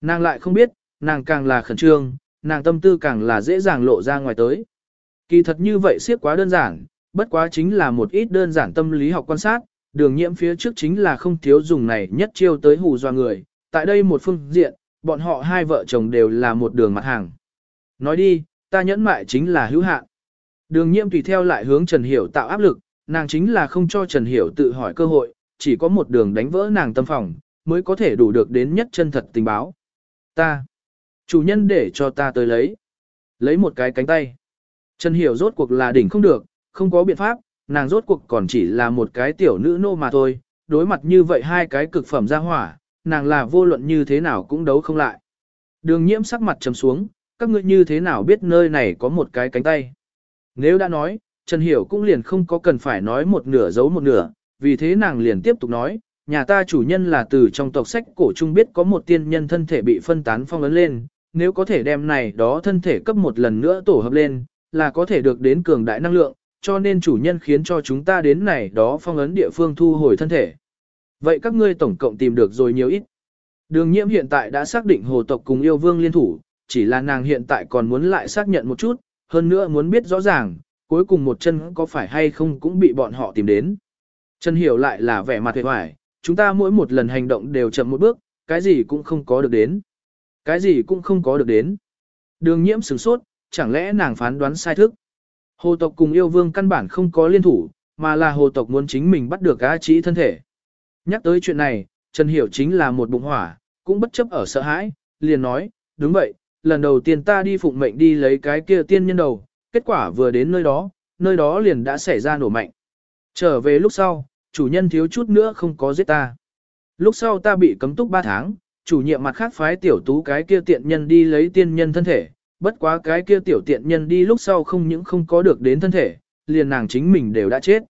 Nàng lại không biết, nàng càng là khẩn trương, nàng tâm tư càng là dễ dàng lộ ra ngoài tới. Kỳ thật như vậy siết quá đơn giản, bất quá chính là một ít đơn giản tâm lý học quan sát, đường nhiễm phía trước chính là không thiếu dùng này nhất chiêu tới hù dọa người, tại đây một phương diện, bọn họ hai vợ chồng đều là một đường mặt hàng. Nói đi, ta nhẫn mại chính là hữu hạn. Đường nhiễm tùy theo lại hướng Trần Hiểu tạo áp lực, nàng chính là không cho Trần Hiểu tự hỏi cơ hội, chỉ có một đường đánh vỡ nàng tâm phòng, mới có thể đủ được đến nhất chân thật tình báo. Ta, chủ nhân để cho ta tới lấy. Lấy một cái cánh tay. Trần Hiểu rốt cuộc là đỉnh không được, không có biện pháp, nàng rốt cuộc còn chỉ là một cái tiểu nữ nô mà thôi, đối mặt như vậy hai cái cực phẩm ra hỏa, nàng là vô luận như thế nào cũng đấu không lại. Đường nhiễm sắc mặt trầm xuống, các ngươi như thế nào biết nơi này có một cái cánh tay. Nếu đã nói, Trần Hiểu cũng liền không có cần phải nói một nửa giấu một nửa, vì thế nàng liền tiếp tục nói, nhà ta chủ nhân là từ trong tộc sách cổ trung biết có một tiên nhân thân thể bị phân tán phong ấn lên, nếu có thể đem này đó thân thể cấp một lần nữa tổ hợp lên, là có thể được đến cường đại năng lượng, cho nên chủ nhân khiến cho chúng ta đến này đó phong ấn địa phương thu hồi thân thể. Vậy các ngươi tổng cộng tìm được rồi nhiều ít. Đường nhiễm hiện tại đã xác định hồ tộc cùng yêu vương liên thủ, chỉ là nàng hiện tại còn muốn lại xác nhận một chút, hơn nữa muốn biết rõ ràng, cuối cùng một chân có phải hay không cũng bị bọn họ tìm đến. Trần hiểu lại là vẻ mặt hề hoài, chúng ta mỗi một lần hành động đều chậm một bước, cái gì cũng không có được đến. Cái gì cũng không có được đến. Đường nhiễm sửng sốt, chẳng lẽ nàng phán đoán sai thức. Hồ tộc cùng yêu vương căn bản không có liên thủ, mà là hồ tộc muốn chính mình bắt được á trĩ thân thể. Nhắc tới chuyện này, Trần Hiểu chính là một bụng hỏa, cũng bất chấp ở sợ hãi, liền nói, đúng vậy, lần đầu tiên ta đi phụng mệnh đi lấy cái kia tiên nhân đầu, kết quả vừa đến nơi đó, nơi đó liền đã xảy ra nổ mạnh. Trở về lúc sau, chủ nhân thiếu chút nữa không có giết ta. Lúc sau ta bị cấm túc 3 tháng, chủ nhiệm mặt khác phái tiểu tú cái kia tiện nhân đi lấy tiên nhân thân thể, bất quá cái kia tiểu tiện nhân đi lúc sau không những không có được đến thân thể, liền nàng chính mình đều đã chết.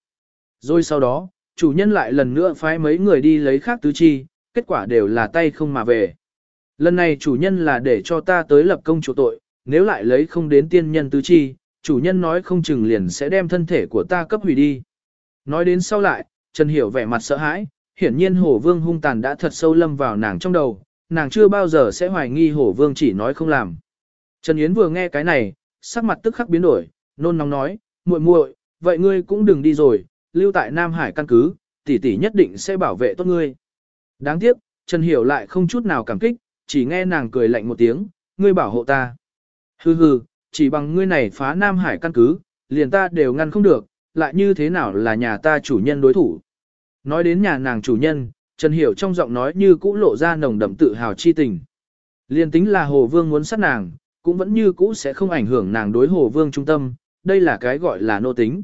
Rồi sau đó, chủ nhân lại lần nữa phái mấy người đi lấy khác tứ chi, kết quả đều là tay không mà về. Lần này chủ nhân là để cho ta tới lập công chủ tội, nếu lại lấy không đến tiên nhân tứ chi, chủ nhân nói không chừng liền sẽ đem thân thể của ta cấp hủy đi. Nói đến sau lại, Trần Hiểu vẻ mặt sợ hãi, hiển nhiên hổ vương hung tàn đã thật sâu lâm vào nàng trong đầu, nàng chưa bao giờ sẽ hoài nghi hổ vương chỉ nói không làm. Trần Yến vừa nghe cái này, sắc mặt tức khắc biến đổi, nôn nóng nói, muội muội, vậy ngươi cũng đừng đi rồi, lưu tại Nam Hải căn cứ, tỷ tỷ nhất định sẽ bảo vệ tốt ngươi. Đáng tiếc, Trần Hiểu lại không chút nào cảm kích, chỉ nghe nàng cười lạnh một tiếng, ngươi bảo hộ ta. Hừ hừ, chỉ bằng ngươi này phá Nam Hải căn cứ, liền ta đều ngăn không được, lại như thế nào là nhà ta chủ nhân đối thủ. Nói đến nhà nàng chủ nhân, Trần Hiểu trong giọng nói như cũ lộ ra nồng đậm tự hào chi tình. Liên tính là Hồ Vương muốn sát nàng, cũng vẫn như cũ sẽ không ảnh hưởng nàng đối Hồ Vương trung tâm, đây là cái gọi là nô tính.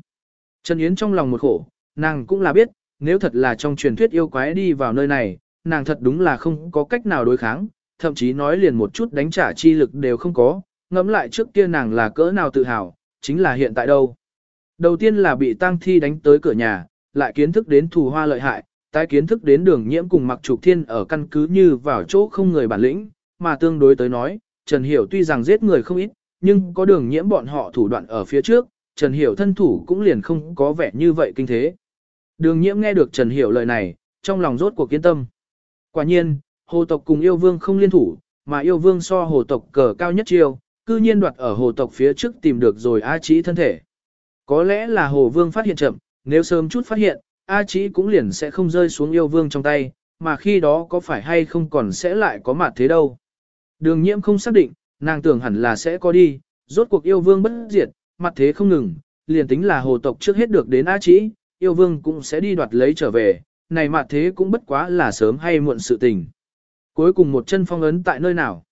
Trần Yến trong lòng một khổ, nàng cũng là biết, nếu thật là trong truyền thuyết yêu quái đi vào nơi này, nàng thật đúng là không có cách nào đối kháng, thậm chí nói liền một chút đánh trả chi lực đều không có, ngẫm lại trước kia nàng là cỡ nào tự hào, chính là hiện tại đâu. Đầu tiên là bị tang thi đánh tới cửa nhà, lại kiến thức đến thù hoa lợi hại, tái kiến thức đến đường nhiễm cùng mặc trục thiên ở căn cứ như vào chỗ không người bản lĩnh, mà tương đối tới nói, Trần Hiểu tuy rằng giết người không ít, nhưng có đường nhiễm bọn họ thủ đoạn ở phía trước, Trần Hiểu thân thủ cũng liền không có vẻ như vậy kinh thế. Đường nhiễm nghe được Trần Hiểu lời này, trong lòng rốt cuộc kiên tâm. Quả nhiên, hồ tộc cùng yêu vương không liên thủ, mà yêu vương so hồ tộc cờ cao nhất chiêu, cư nhiên đoạt ở hồ tộc phía trước tìm được rồi A Chí thân thể. Có lẽ là hồ vương phát hiện chậm, nếu sớm chút phát hiện, A Chí cũng liền sẽ không rơi xuống yêu vương trong tay, mà khi đó có phải hay không còn sẽ lại có mặt thế đâu. Đường nhiễm không xác định, nàng tưởng hẳn là sẽ có đi, rốt cuộc yêu vương bất diệt, mặt thế không ngừng, liền tính là hồ tộc trước hết được đến A Chí, yêu vương cũng sẽ đi đoạt lấy trở về, này mặt thế cũng bất quá là sớm hay muộn sự tình. Cuối cùng một chân phong ấn tại nơi nào?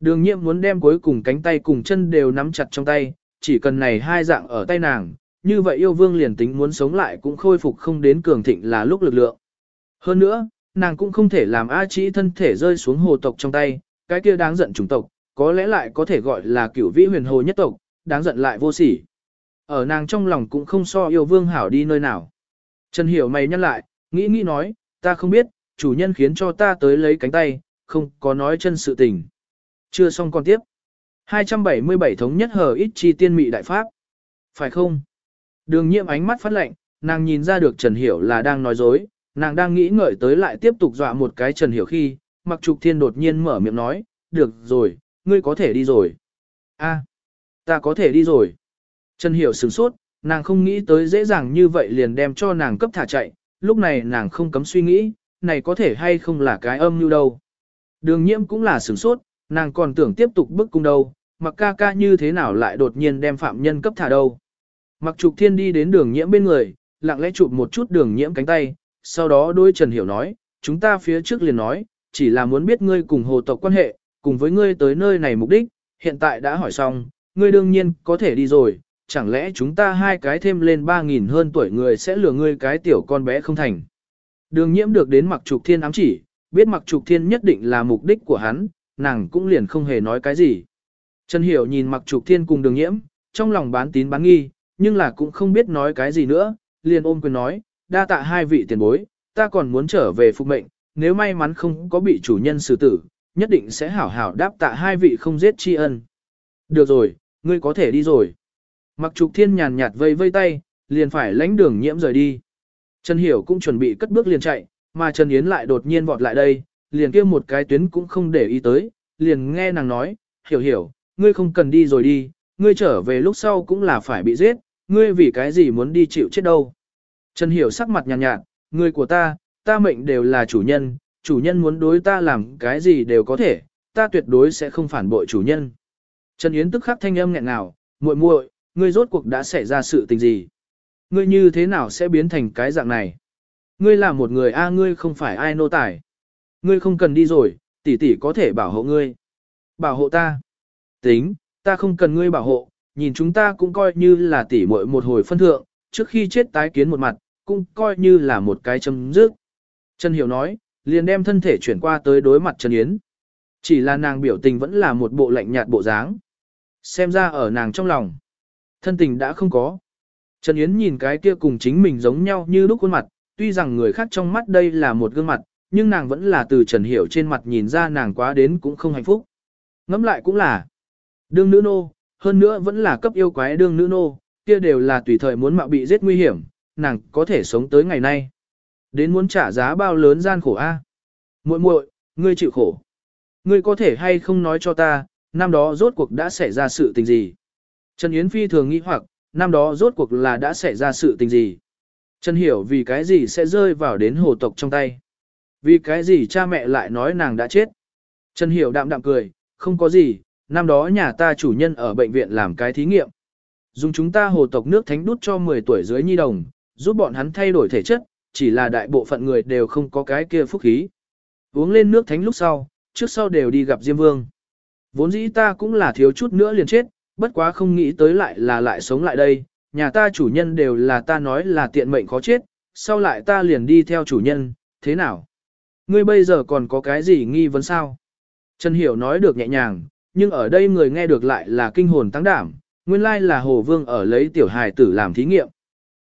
Đường Nhiệm muốn đem cuối cùng cánh tay cùng chân đều nắm chặt trong tay, chỉ cần này hai dạng ở tay nàng, như vậy yêu vương liền tính muốn sống lại cũng khôi phục không đến cường thịnh là lúc lực lượng. Hơn nữa, nàng cũng không thể làm A Chí thân thể rơi xuống hồ tộc trong tay, cái kia đáng giận chủng tộc, có lẽ lại có thể gọi là cửu vĩ huyền hồ nhất tộc, đáng giận lại vô sỉ. Ở nàng trong lòng cũng không so yêu vương hảo đi nơi nào. Trần Hiểu mày nhăn lại, nghĩ nghĩ nói, ta không biết, chủ nhân khiến cho ta tới lấy cánh tay, không có nói chân sự tình. Chưa xong còn tiếp. 277 thống nhất hờ ít chi tiên mị đại pháp. Phải không? Đường nhiệm ánh mắt phát lệnh, nàng nhìn ra được Trần Hiểu là đang nói dối, nàng đang nghĩ ngợi tới lại tiếp tục dọa một cái Trần Hiểu khi, mặc trục thiên đột nhiên mở miệng nói, được rồi, ngươi có thể đi rồi. a ta có thể đi rồi. Trần Hiểu sửng sốt, nàng không nghĩ tới dễ dàng như vậy liền đem cho nàng cấp thả chạy, lúc này nàng không cấm suy nghĩ, này có thể hay không là cái âm như đâu. Đường nhiễm cũng là sửng sốt, nàng còn tưởng tiếp tục bức cung đâu, mặc ca ca như thế nào lại đột nhiên đem phạm nhân cấp thả đâu. Mặc trục thiên đi đến đường nhiễm bên người, lặng lẽ chụp một chút đường nhiễm cánh tay, sau đó đôi Trần Hiểu nói, chúng ta phía trước liền nói, chỉ là muốn biết ngươi cùng hồ tộc quan hệ, cùng với ngươi tới nơi này mục đích, hiện tại đã hỏi xong, ngươi đương nhiên có thể đi rồi, chẳng lẽ chúng ta hai cái thêm lên 3.000 hơn tuổi người sẽ lừa ngươi cái tiểu con bé không thành. Đường nhiễm được đến mặc trục thiên ám chỉ, biết mặc trục thiên nhất định là mục đích của hắn, nàng cũng liền không hề nói cái gì. Trần Hiểu nhìn mặc trục thiên cùng đường nhiễm, trong lòng bán tín bán nghi, nhưng là cũng không biết nói cái gì nữa, liền ôm quyền nói, đa tạ hai vị tiền bối, ta còn muốn trở về phục mệnh, nếu may mắn không có bị chủ nhân xử tử, nhất định sẽ hảo hảo đáp tạ hai vị không giết tri ân. Được rồi, ngươi có thể đi rồi. Mặc trục thiên nhàn nhạt vây vây tay, liền phải lãnh đường nhiễm rời đi. Trần Hiểu cũng chuẩn bị cất bước liền chạy, mà Trần Yến lại đột nhiên vọt lại đây, liền kia một cái tuyến cũng không để ý tới, liền nghe nàng nói, hiểu hiểu, ngươi không cần đi rồi đi, ngươi trở về lúc sau cũng là phải bị giết, ngươi vì cái gì muốn đi chịu chết đâu. Trần Hiểu sắc mặt nhàn nhạt, nhạt, của ta, ta mệnh đều là chủ nhân, chủ nhân muốn đối ta làm cái gì đều có thể, ta tuyệt đối sẽ không phản bội chủ nhân. Trần Yến tức khắc thanh âm nghẹn ngào, muội muội, ngươi rốt cuộc đã xảy ra sự tình gì? Ngươi như thế nào sẽ biến thành cái dạng này? Ngươi là một người a ngươi không phải ai nô tài. Ngươi không cần đi rồi, tỷ tỷ có thể bảo hộ ngươi. Bảo hộ ta. Tính, ta không cần ngươi bảo hộ, nhìn chúng ta cũng coi như là tỷ muội một hồi phân thượng, trước khi chết tái kiến một mặt, cũng coi như là một cái chấm dứt. Trần Hiểu nói, liền đem thân thể chuyển qua tới đối mặt Trần Yến. Chỉ là nàng biểu tình vẫn là một bộ lạnh nhạt bộ dáng. Xem ra ở nàng trong lòng. Thân tình đã không có. Trần Yến nhìn cái kia cùng chính mình giống nhau như lúc khuôn mặt, tuy rằng người khác trong mắt đây là một gương mặt, nhưng nàng vẫn là từ Trần Hiểu trên mặt nhìn ra nàng quá đến cũng không hạnh phúc. Ngẫm lại cũng là đương nữ nô, hơn nữa vẫn là cấp yêu quái đương nữ nô, kia đều là tùy thời muốn mạo bị giết nguy hiểm, nàng có thể sống tới ngày nay. Đến muốn trả giá bao lớn gian khổ a? Muội muội, ngươi chịu khổ. Ngươi có thể hay không nói cho ta, năm đó rốt cuộc đã xảy ra sự tình gì? Trần Yến Phi thường nghĩ hoặc, năm đó rốt cuộc là đã xảy ra sự tình gì? Trần hiểu vì cái gì sẽ rơi vào đến hồ tộc trong tay? Vì cái gì cha mẹ lại nói nàng đã chết? Trần hiểu đạm đạm cười, không có gì, năm đó nhà ta chủ nhân ở bệnh viện làm cái thí nghiệm. Dùng chúng ta hồ tộc nước thánh đút cho 10 tuổi dưới nhi đồng, giúp bọn hắn thay đổi thể chất, chỉ là đại bộ phận người đều không có cái kia phúc khí. Uống lên nước thánh lúc sau, trước sau đều đi gặp Diêm Vương. Vốn dĩ ta cũng là thiếu chút nữa liền chết, bất quá không nghĩ tới lại là lại sống lại đây, nhà ta chủ nhân đều là ta nói là tiện mệnh khó chết, sau lại ta liền đi theo chủ nhân, thế nào? Ngươi bây giờ còn có cái gì nghi vấn sao? Trần Hiểu nói được nhẹ nhàng, nhưng ở đây người nghe được lại là kinh hồn tăng đảm, nguyên lai là Hồ Vương ở lấy tiểu hài tử làm thí nghiệm.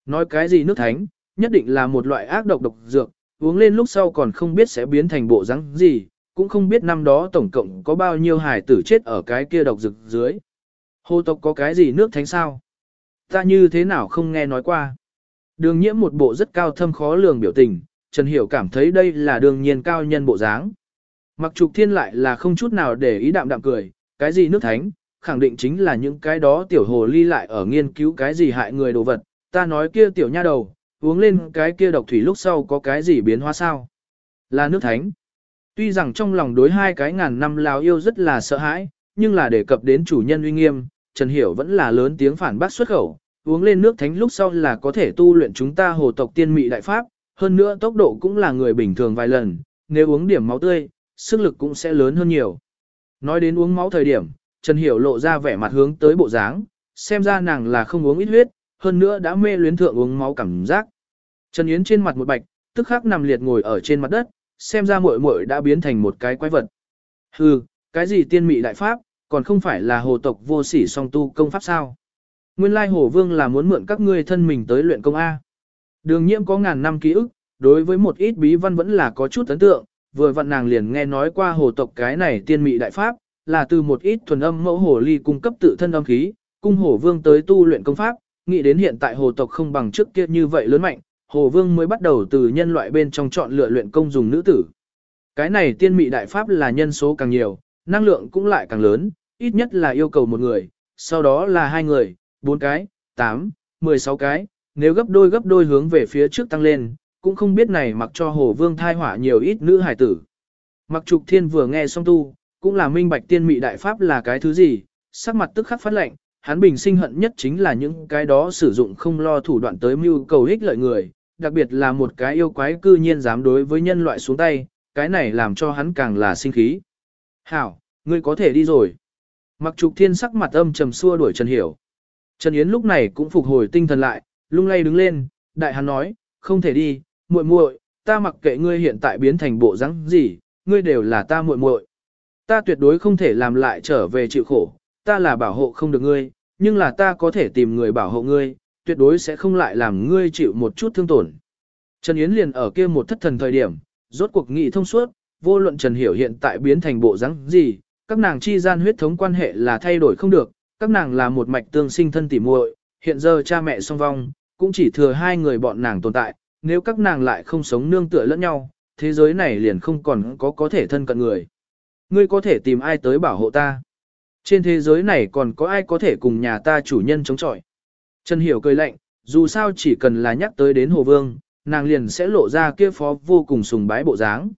Nói cái gì nước thánh, nhất định là một loại ác độc độc dược, uống lên lúc sau còn không biết sẽ biến thành bộ rắn gì, cũng không biết năm đó tổng cộng có bao nhiêu hài tử chết ở cái kia độc dược dưới. Hồ tộc có cái gì nước thánh sao? Ta như thế nào không nghe nói qua. Đường nhiễm một bộ rất cao thâm khó lường biểu tình, Trần Hiểu cảm thấy đây là đương nhiên cao nhân bộ dáng. Mặc trục thiên lại là không chút nào để ý đạm đạm cười, cái gì nước thánh, khẳng định chính là những cái đó tiểu hồ ly lại ở nghiên cứu cái gì hại người đồ vật, ta nói kia tiểu nha đầu, uống lên cái kia độc thủy lúc sau có cái gì biến hóa sao? Là nước thánh. Tuy rằng trong lòng đối hai cái ngàn năm lào yêu rất là sợ hãi, nhưng là đề cập đến chủ nhân uy nghiêm, Trần Hiểu vẫn là lớn tiếng phản bác xuất khẩu, uống lên nước thánh lúc sau là có thể tu luyện chúng ta hồ tộc tiên mị đại pháp, hơn nữa tốc độ cũng là người bình thường vài lần, nếu uống điểm máu tươi, sức lực cũng sẽ lớn hơn nhiều. Nói đến uống máu thời điểm, Trần Hiểu lộ ra vẻ mặt hướng tới bộ dáng, xem ra nàng là không uống ít huyết, hơn nữa đã mê luyến thượng uống máu cảm giác. Trần Yến trên mặt một bạch, tức khắc nằm liệt ngồi ở trên mặt đất, xem ra muội muội đã biến thành một cái quái vật. Hừ, cái gì tiên mị đại pháp, còn không phải là hồ tộc vô sỉ song tu công pháp sao? Nguyên lai hồ vương là muốn mượn các ngươi thân mình tới luyện công A. Đường nhiễm có ngàn năm ký ức, đối với một ít bí văn vẫn là có chút ấn tượng, vừa vặn nàng liền nghe nói qua hồ tộc cái này tiên mị đại pháp, là từ một ít thuần âm mẫu hồ ly cung cấp tự thân âm khí, cung hồ vương tới tu luyện công pháp, nghĩ đến hiện tại hồ tộc không bằng trước kia như vậy lớn mạnh, hồ vương mới bắt đầu từ nhân loại bên trong chọn lựa luyện công dùng nữ tử. Cái này tiên mị đại pháp là nhân số càng nhiều, năng lượng cũng lại càng lớn, ít nhất là yêu cầu một người, sau đó là hai người, bốn cái, tám, mười sáu cái, nếu gấp đôi gấp đôi hướng về phía trước tăng lên, cũng không biết này mặc cho hồ vương thai hỏa nhiều ít nữ hải tử. Mặc trục thiên vừa nghe xong tu, cũng là minh bạch tiên mị đại pháp là cái thứ gì, sắc mặt tức khắc phát lệnh, hắn bình sinh hận nhất chính là những cái đó sử dụng không lo thủ đoạn tới mưu cầu ích lợi người, đặc biệt là một cái yêu quái cư nhiên dám đối với nhân loại xuống tay, cái này làm cho hắn càng là sinh khí. Hảo, ngươi có thể đi rồi. Mặc trục thiên sắc mặt âm trầm xua đuổi Trần Hiểu. Trần Yến lúc này cũng phục hồi tinh thần lại, lung lay đứng lên, đại hắn nói, không thể đi, muội muội, ta mặc kệ ngươi hiện tại biến thành bộ rắn gì, ngươi đều là ta muội muội. Ta tuyệt đối không thể làm lại trở về chịu khổ, ta là bảo hộ không được ngươi, nhưng là ta có thể tìm người bảo hộ ngươi, tuyệt đối sẽ không lại làm ngươi chịu một chút thương tổn. Trần Yến liền ở kia một thất thần thời điểm, rốt cuộc nghị thông suốt, vô luận Trần Hiểu hiện tại biến thành bộ rắn gì, các nàng chi gian huyết thống quan hệ là thay đổi không được, các nàng là một mạch tương sinh thân tỉ muội, hiện giờ cha mẹ song vong, cũng chỉ thừa hai người bọn nàng tồn tại, nếu các nàng lại không sống nương tựa lẫn nhau, thế giới này liền không còn có có thể thân cận người. Ngươi có thể tìm ai tới bảo hộ ta? Trên thế giới này còn có ai có thể cùng nhà ta chủ nhân chống chọi? Trần Hiểu cười lạnh, dù sao chỉ cần là nhắc tới đến Hồ Vương, nàng liền sẽ lộ ra kia phó vô cùng sùng bái bộ dáng.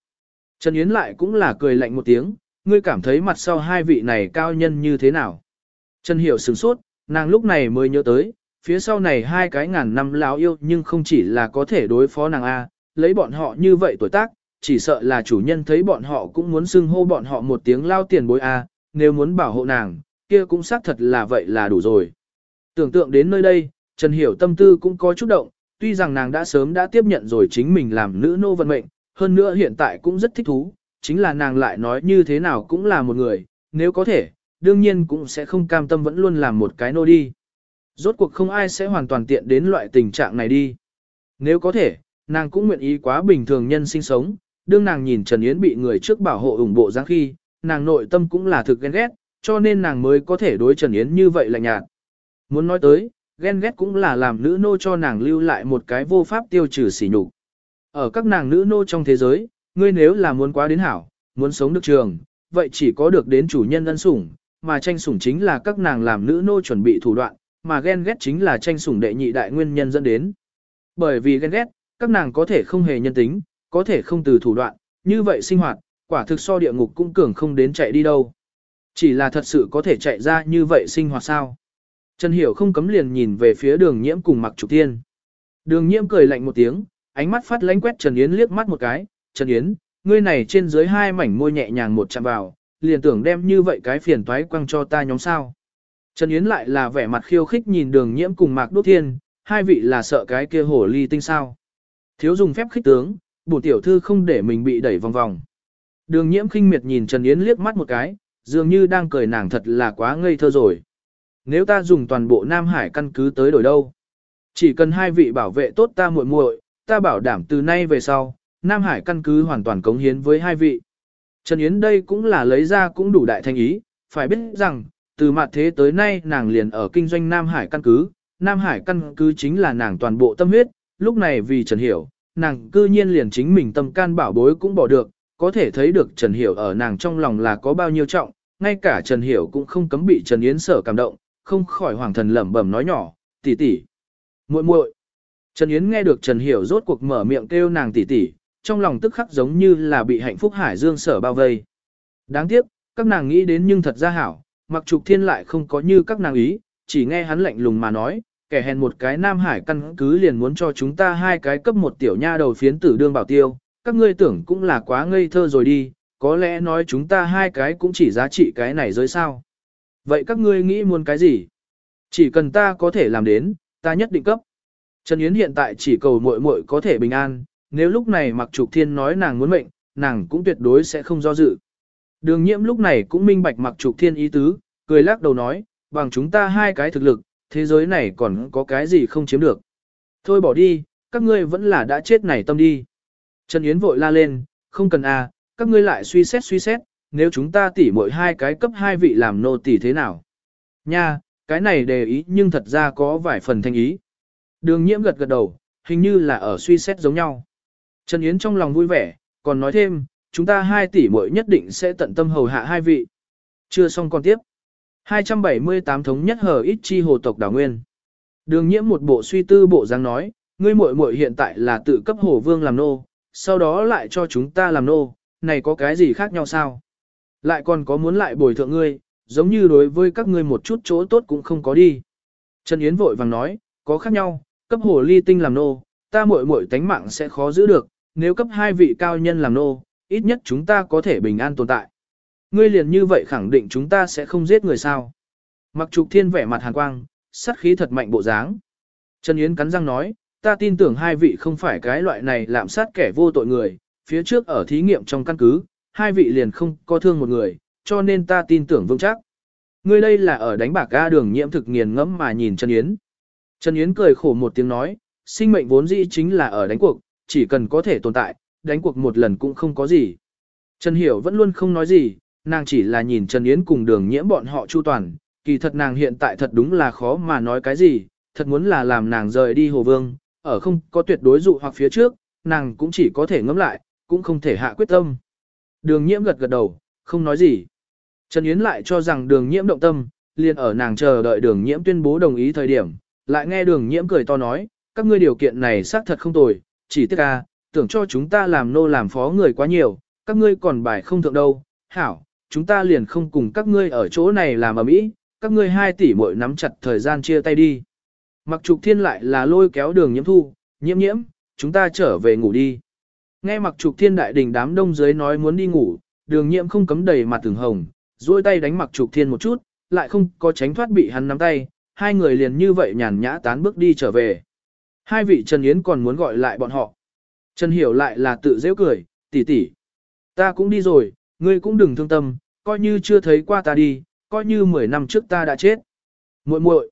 Trần Yến lại cũng là cười lạnh một tiếng, ngươi cảm thấy mặt sau hai vị này cao nhân như thế nào? Trần Hiểu sửng sốt, nàng lúc này mới nhớ tới, phía sau này hai cái ngàn năm lão yêu nhưng không chỉ là có thể đối phó nàng A, lấy bọn họ như vậy tuổi tác, chỉ sợ là chủ nhân thấy bọn họ cũng muốn xưng hô bọn họ một tiếng lao tiền bối A, nếu muốn bảo hộ nàng, kia cũng xác thật là vậy là đủ rồi. Tưởng tượng đến nơi đây, Trần Hiểu tâm tư cũng có chút động, tuy rằng nàng đã sớm đã tiếp nhận rồi chính mình làm nữ nô vận mệnh, hơn nữa hiện tại cũng rất thích thú, chính là nàng lại nói như thế nào cũng là một người, nếu có thể, đương nhiên cũng sẽ không cam tâm vẫn luôn làm một cái nô đi. Rốt cuộc không ai sẽ hoàn toàn tiện đến loại tình trạng này đi. Nếu có thể, nàng cũng nguyện ý quá bình thường nhân sinh sống, đương nàng nhìn Trần Yến bị người trước bảo hộ ủng bộ dáng khi, nàng nội tâm cũng là thực ghen ghét, cho nên nàng mới có thể đối Trần Yến như vậy lạnh nhạt. Muốn nói tới, ghen ghét cũng là làm nữ nô cho nàng lưu lại một cái vô pháp tiêu trừ sỉ nhục. Ở các nàng nữ nô trong thế giới, ngươi nếu là muốn quá đến hảo, muốn sống được trường, vậy chỉ có được đến chủ nhân ân sủng, mà tranh sủng chính là các nàng làm nữ nô chuẩn bị thủ đoạn, mà ghen ghét chính là tranh sủng đệ nhị đại nguyên nhân dẫn đến. Bởi vì ghen ghét, các nàng có thể không hề nhân tính, có thể không từ thủ đoạn, như vậy sinh hoạt, quả thực so địa ngục cũng cường không đến chạy đi đâu. Chỉ là thật sự có thể chạy ra như vậy sinh hoạt sao. Trần Hiểu không cấm liền nhìn về phía đường nhiễm cùng mặc trục tiên. Đường nhiễm cười lạnh một tiếng, ánh mắt phát lánh quét Trần Yến liếc mắt một cái. Trần Yến, ngươi này trên dưới hai mảnh môi nhẹ nhàng một chạm vào, liền tưởng đem như vậy cái phiền toái quăng cho ta nhóm sao. Trần Yến lại là vẻ mặt khiêu khích nhìn đường nhiễm cùng Mạc Đốt Thiên, hai vị là sợ cái kia hổ ly tinh sao. Thiếu dùng phép khích tướng, bổ tiểu thư không để mình bị đẩy vòng vòng. Đường nhiễm khinh miệt nhìn Trần Yến liếc mắt một cái, dường như đang cười nàng thật là quá ngây thơ rồi. Nếu ta dùng toàn bộ Nam Hải căn cứ tới đổi đâu? Chỉ cần hai vị bảo vệ tốt ta muội muội, ta bảo đảm từ nay về sau, Nam Hải căn cứ hoàn toàn cống hiến với hai vị. Trần Yến đây cũng là lấy ra cũng đủ đại thành ý, phải biết rằng, từ mặt thế tới nay nàng liền ở kinh doanh Nam Hải căn cứ, Nam Hải căn cứ chính là nàng toàn bộ tâm huyết, lúc này vì Trần Hiểu, nàng cư nhiên liền chính mình tâm can bảo bối cũng bỏ được, có thể thấy được Trần Hiểu ở nàng trong lòng là có bao nhiêu trọng, ngay cả Trần Hiểu cũng không cấm bị Trần Yến sở cảm động, không khỏi hoàng thần lẩm bẩm nói nhỏ, tỷ tỷ, muội muội. Trần Yến nghe được Trần Hiểu rốt cuộc mở miệng kêu nàng tỷ tỷ, trong lòng tức khắc giống như là bị hạnh phúc hải dương sở bao vây. Đáng tiếc, các nàng nghĩ đến nhưng thật ra hảo, mặc trục thiên lại không có như các nàng ý, chỉ nghe hắn lạnh lùng mà nói, kẻ hèn một cái Nam Hải căn cứ liền muốn cho chúng ta hai cái cấp một tiểu nha đầu phiến tử đương bảo tiêu, các ngươi tưởng cũng là quá ngây thơ rồi đi, Có lẽ nói chúng ta hai cái cũng chỉ giá trị cái này giới sao. Vậy các ngươi nghĩ muốn cái gì? Chỉ cần ta có thể làm đến, ta nhất định cấp. Trần Yến hiện tại chỉ cầu muội muội có thể bình an, nếu lúc này Mặc Trục Thiên nói nàng muốn mệnh, nàng cũng tuyệt đối sẽ không do dự. Đường nhiễm lúc này cũng minh bạch Mặc Trục Thiên ý tứ, cười lắc đầu nói, bằng chúng ta hai cái thực lực, thế giới này còn có cái gì không chiếm được. Thôi bỏ đi, các ngươi vẫn là đã chết này tâm đi. Trần Yến vội la lên, không cần à, các ngươi lại suy xét suy xét, nếu chúng ta tỉ mỗi hai cái cấp hai vị làm nô tỉ thế nào. Nha, cái này đề ý nhưng thật ra có vài phần thanh ý. Đường nhiễm gật gật đầu, hình như là ở suy xét giống nhau. Trần Yến trong lòng vui vẻ, còn nói thêm, chúng ta hai tỷ muội nhất định sẽ tận tâm hầu hạ hai vị. Chưa xong còn tiếp. 278 thống nhất hờ ít chi hồ tộc đảo nguyên. Đường nhiễm một bộ suy tư bộ dáng nói, ngươi muội muội hiện tại là tự cấp hồ vương làm nô, sau đó lại cho chúng ta làm nô, này có cái gì khác nhau sao? Lại còn có muốn lại bồi thượng ngươi, giống như đối với các ngươi một chút chỗ tốt cũng không có đi. Trần Yến vội vàng nói, có khác nhau, cấp hồ ly tinh làm nô, ta muội muội tánh mạng sẽ khó giữ được, nếu cấp hai vị cao nhân làm nô, ít nhất chúng ta có thể bình an tồn tại. Ngươi liền như vậy khẳng định chúng ta sẽ không giết người sao. Mặc trục thiên vẻ mặt hàn quang, sát khí thật mạnh bộ dáng. Trần Yến cắn răng nói, ta tin tưởng hai vị không phải cái loại này lạm sát kẻ vô tội người, phía trước ở thí nghiệm trong căn cứ, hai vị liền không có thương một người, cho nên ta tin tưởng vững chắc. Ngươi đây là ở đánh bạc ga đường nhiễm thực nghiền ngẫm mà nhìn Trần Yến. Trần Yến cười khổ một tiếng nói, sinh mệnh vốn dĩ chính là ở đánh cuộc, chỉ cần có thể tồn tại, đánh cuộc một lần cũng không có gì. Trần Hiểu vẫn luôn không nói gì, nàng chỉ là nhìn Trần Yến cùng đường nhiễm bọn họ chu toàn, kỳ thật nàng hiện tại thật đúng là khó mà nói cái gì, thật muốn là làm nàng rời đi Hồ Vương, ở không có tuyệt đối dụ hoặc phía trước, nàng cũng chỉ có thể ngẫm lại, cũng không thể hạ quyết tâm. Đường nhiễm gật gật đầu, không nói gì. Trần Yến lại cho rằng đường nhiễm động tâm, liền ở nàng chờ đợi đường nhiễm tuyên bố đồng ý thời điểm, lại nghe đường nhiễm cười to nói, các ngươi điều kiện này xác thật không tồi, chỉ tiếc à, tưởng cho chúng ta làm nô làm phó người quá nhiều, các ngươi còn bài không thượng đâu, hảo, chúng ta liền không cùng các ngươi ở chỗ này làm ở mỹ, các ngươi hai tỷ muội nắm chặt thời gian chia tay đi. Mặc trục thiên lại là lôi kéo đường nhiễm thu, nhiễm nhiễm, chúng ta trở về ngủ đi. Nghe mặc trục thiên đại đình đám đông dưới nói muốn đi ngủ, đường nhiễm không cấm đầy mặt từng hồng, duỗi tay đánh mặc trục thiên một chút, lại không có tránh thoát bị hắn nắm tay, hai người liền như vậy nhàn nhã tán bước đi trở về. Hai vị Trần Yến còn muốn gọi lại bọn họ. Trần Hiểu lại là tự dễ cười, tỷ tỷ, Ta cũng đi rồi, ngươi cũng đừng thương tâm, coi như chưa thấy qua ta đi, coi như 10 năm trước ta đã chết. muội muội.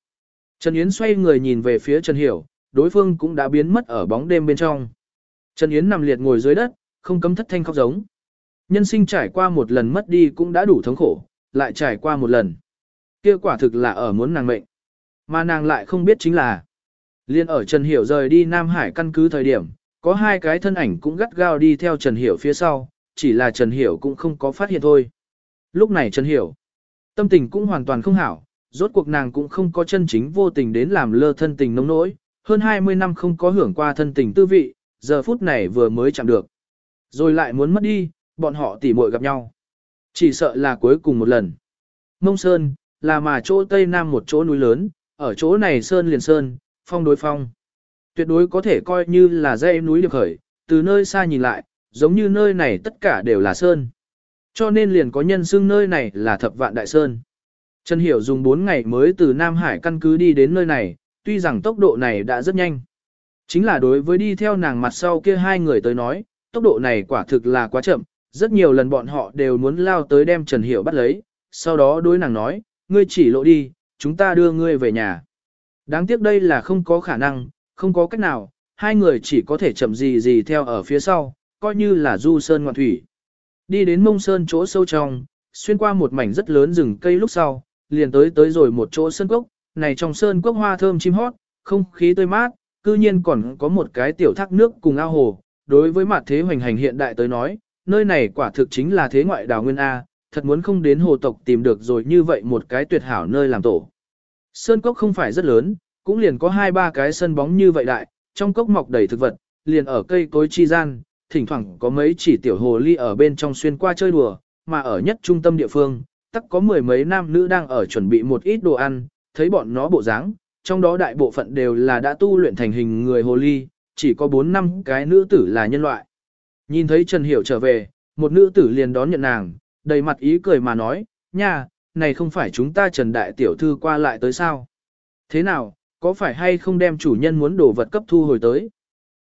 Trần Yến xoay người nhìn về phía Trần Hiểu, đối phương cũng đã biến mất ở bóng đêm bên trong. Trần Yến nằm liệt ngồi dưới đất, không cấm thất thanh khóc giống. Nhân sinh trải qua một lần mất đi cũng đã đủ thống khổ, lại trải qua một lần. Kia quả thực là ở muốn nàng mệnh. Mà nàng lại không biết chính là. Liên ở Trần Hiểu rời đi Nam Hải căn cứ thời điểm, có hai cái thân ảnh cũng gắt gao đi theo Trần Hiểu phía sau, chỉ là Trần Hiểu cũng không có phát hiện thôi. Lúc này Trần Hiểu, tâm tình cũng hoàn toàn không hảo, rốt cuộc nàng cũng không có chân chính vô tình đến làm lơ thân tình nông nỗi, hơn 20 năm không có hưởng qua thân tình tư vị, giờ phút này vừa mới chạm được. Rồi lại muốn mất đi, bọn họ tỉ muội gặp nhau. Chỉ sợ là cuối cùng một lần. Mông Sơn, là mà chỗ Tây Nam một chỗ núi lớn, ở chỗ này Sơn liền Sơn, phong đối phong. Tuyệt đối có thể coi như là dãy núi điệp khởi, từ nơi xa nhìn lại, giống như nơi này tất cả đều là Sơn. Cho nên liền có nhân xưng nơi này là thập vạn đại Sơn. Trần Hiểu dùng 4 ngày mới từ Nam Hải căn cứ đi đến nơi này, tuy rằng tốc độ này đã rất nhanh. Chính là đối với đi theo nàng mặt sau kia hai người tới nói, tốc độ này quả thực là quá chậm, rất nhiều lần bọn họ đều muốn lao tới đem Trần Hiểu bắt lấy, sau đó đối nàng nói, ngươi chỉ lộ đi, chúng ta đưa ngươi về nhà. Đáng tiếc đây là không có khả năng, không có cách nào, hai người chỉ có thể chậm gì gì theo ở phía sau, coi như là du sơn ngoạn thủy. Đi đến mông sơn chỗ sâu trong, xuyên qua một mảnh rất lớn rừng cây lúc sau, liền tới tới rồi một chỗ sơn cốc, này trong sơn cốc hoa thơm chim hót, không khí tươi mát, cư nhiên còn có một cái tiểu thác nước cùng ao hồ. Đối với mặt thế hoành hành hiện đại tới nói, nơi này quả thực chính là thế ngoại đào nguyên A, thật muốn không đến hồ tộc tìm được rồi như vậy một cái tuyệt hảo nơi làm tổ. Sơn cốc không phải rất lớn, cũng liền có hai ba cái sân bóng như vậy đại, trong cốc mọc đầy thực vật, liền ở cây cối chi gian, thỉnh thoảng có mấy chỉ tiểu hồ ly ở bên trong xuyên qua chơi đùa, mà ở nhất trung tâm địa phương, tắc có mười mấy nam nữ đang ở chuẩn bị một ít đồ ăn, thấy bọn nó bộ dáng, trong đó đại bộ phận đều là đã tu luyện thành hình người hồ ly, chỉ có 4 năm cái nữ tử là nhân loại. Nhìn thấy Trần Hiểu trở về, một nữ tử liền đón nhận nàng, đầy mặt ý cười mà nói, nha, này không phải chúng ta Trần Đại Tiểu Thư qua lại tới sao? Thế nào, có phải hay không đem chủ nhân muốn đồ vật cấp thu hồi tới?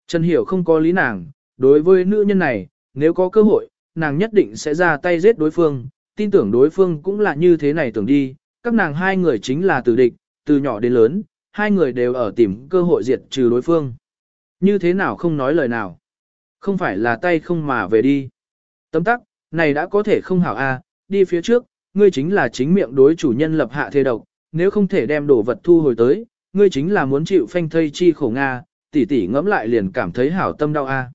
Trần Hiểu không có lý nàng, đối với nữ nhân này, nếu có cơ hội, nàng nhất định sẽ ra tay giết đối phương, tin tưởng đối phương cũng là như thế này tưởng đi, các nàng hai người chính là tử địch, từ nhỏ đến lớn, hai người đều ở tìm cơ hội diệt trừ đối phương. Như thế nào không nói lời nào? Không phải là tay không mà về đi. Tấm tắc, này đã có thể không hảo a, đi phía trước, ngươi chính là chính miệng đối chủ nhân lập hạ thế độc, nếu không thể đem đồ vật thu hồi tới, ngươi chính là muốn chịu phanh thây chi khổ Nga, tỷ tỷ ngẫm lại liền cảm thấy hảo tâm đau a.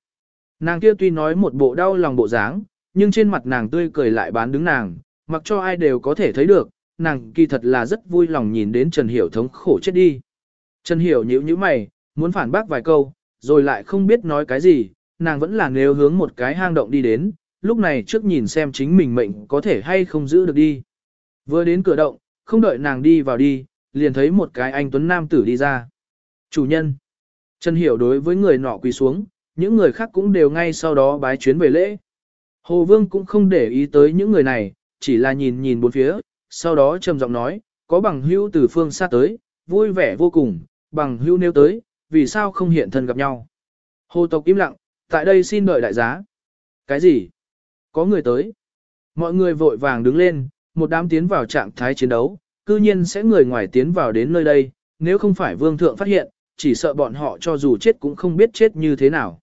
Nàng kia tuy nói một bộ đau lòng bộ dáng, nhưng trên mặt nàng tươi cười lại bán đứng nàng, mặc cho ai đều có thể thấy được, nàng kỳ thật là rất vui lòng nhìn đến Trần Hiểu thống khổ chết đi. Trần Hiểu nhíu nhíu mày, muốn phản bác vài câu, rồi lại không biết nói cái gì, nàng vẫn là nếu hướng một cái hang động đi đến, lúc này trước nhìn xem chính mình mệnh có thể hay không giữ được đi. Vừa đến cửa động, không đợi nàng đi vào đi, liền thấy một cái anh tuấn nam tử đi ra. Chủ nhân. Trần Hiểu đối với người nọ quỳ xuống, những người khác cũng đều ngay sau đó bái chuyến về lễ. Hồ Vương cũng không để ý tới những người này, chỉ là nhìn nhìn bốn phía, sau đó trầm giọng nói, có bằng hữu từ phương xa tới, vui vẻ vô cùng, bằng hữu nêu tới, vì sao không hiện thân gặp nhau. Hồ tộc im lặng, tại đây xin đợi đại giá. Cái gì? Có người tới. Mọi người vội vàng đứng lên, một đám tiến vào trạng thái chiến đấu, cư nhiên sẽ người ngoài tiến vào đến nơi đây, nếu không phải vương thượng phát hiện, chỉ sợ bọn họ cho dù chết cũng không biết chết như thế nào.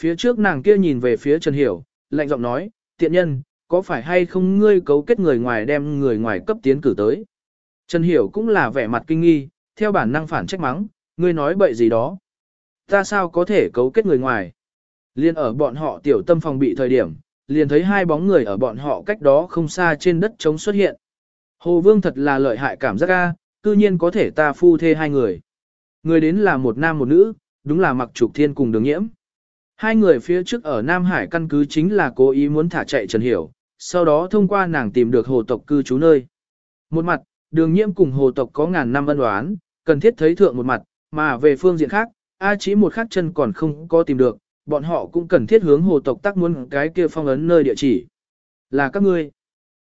Phía trước nàng kia nhìn về phía Trần Hiểu, lạnh giọng nói, tiện nhân, có phải hay không ngươi cấu kết người ngoài đem người ngoài cấp tiến cử tới. Trần Hiểu cũng là vẻ mặt kinh nghi, theo bản năng phản trách mắng, ngươi nói bậy gì đó. Ta sao có thể cấu kết người ngoài. Liên ở bọn họ tiểu tâm phòng bị thời điểm, liền thấy hai bóng người ở bọn họ cách đó không xa trên đất trống xuất hiện. Hồ Vương thật là lợi hại cảm giác ga, cư nhiên có thể ta phu thê hai người. Người đến là một nam một nữ, đúng là mặc trục thiên cùng đường nhiễm. Hai người phía trước ở Nam Hải căn cứ chính là cố ý muốn thả chạy Trần Hiểu, sau đó thông qua nàng tìm được hồ tộc cư trú nơi. Một mặt, đường nhiễm cùng hồ tộc có ngàn năm ân đoán, cần thiết thấy thượng một mặt, mà về phương diện khác, A chỉ một khắc chân còn không có tìm được, bọn họ cũng cần thiết hướng hồ tộc tác muốn cái kia phong ấn nơi địa chỉ. Là các ngươi.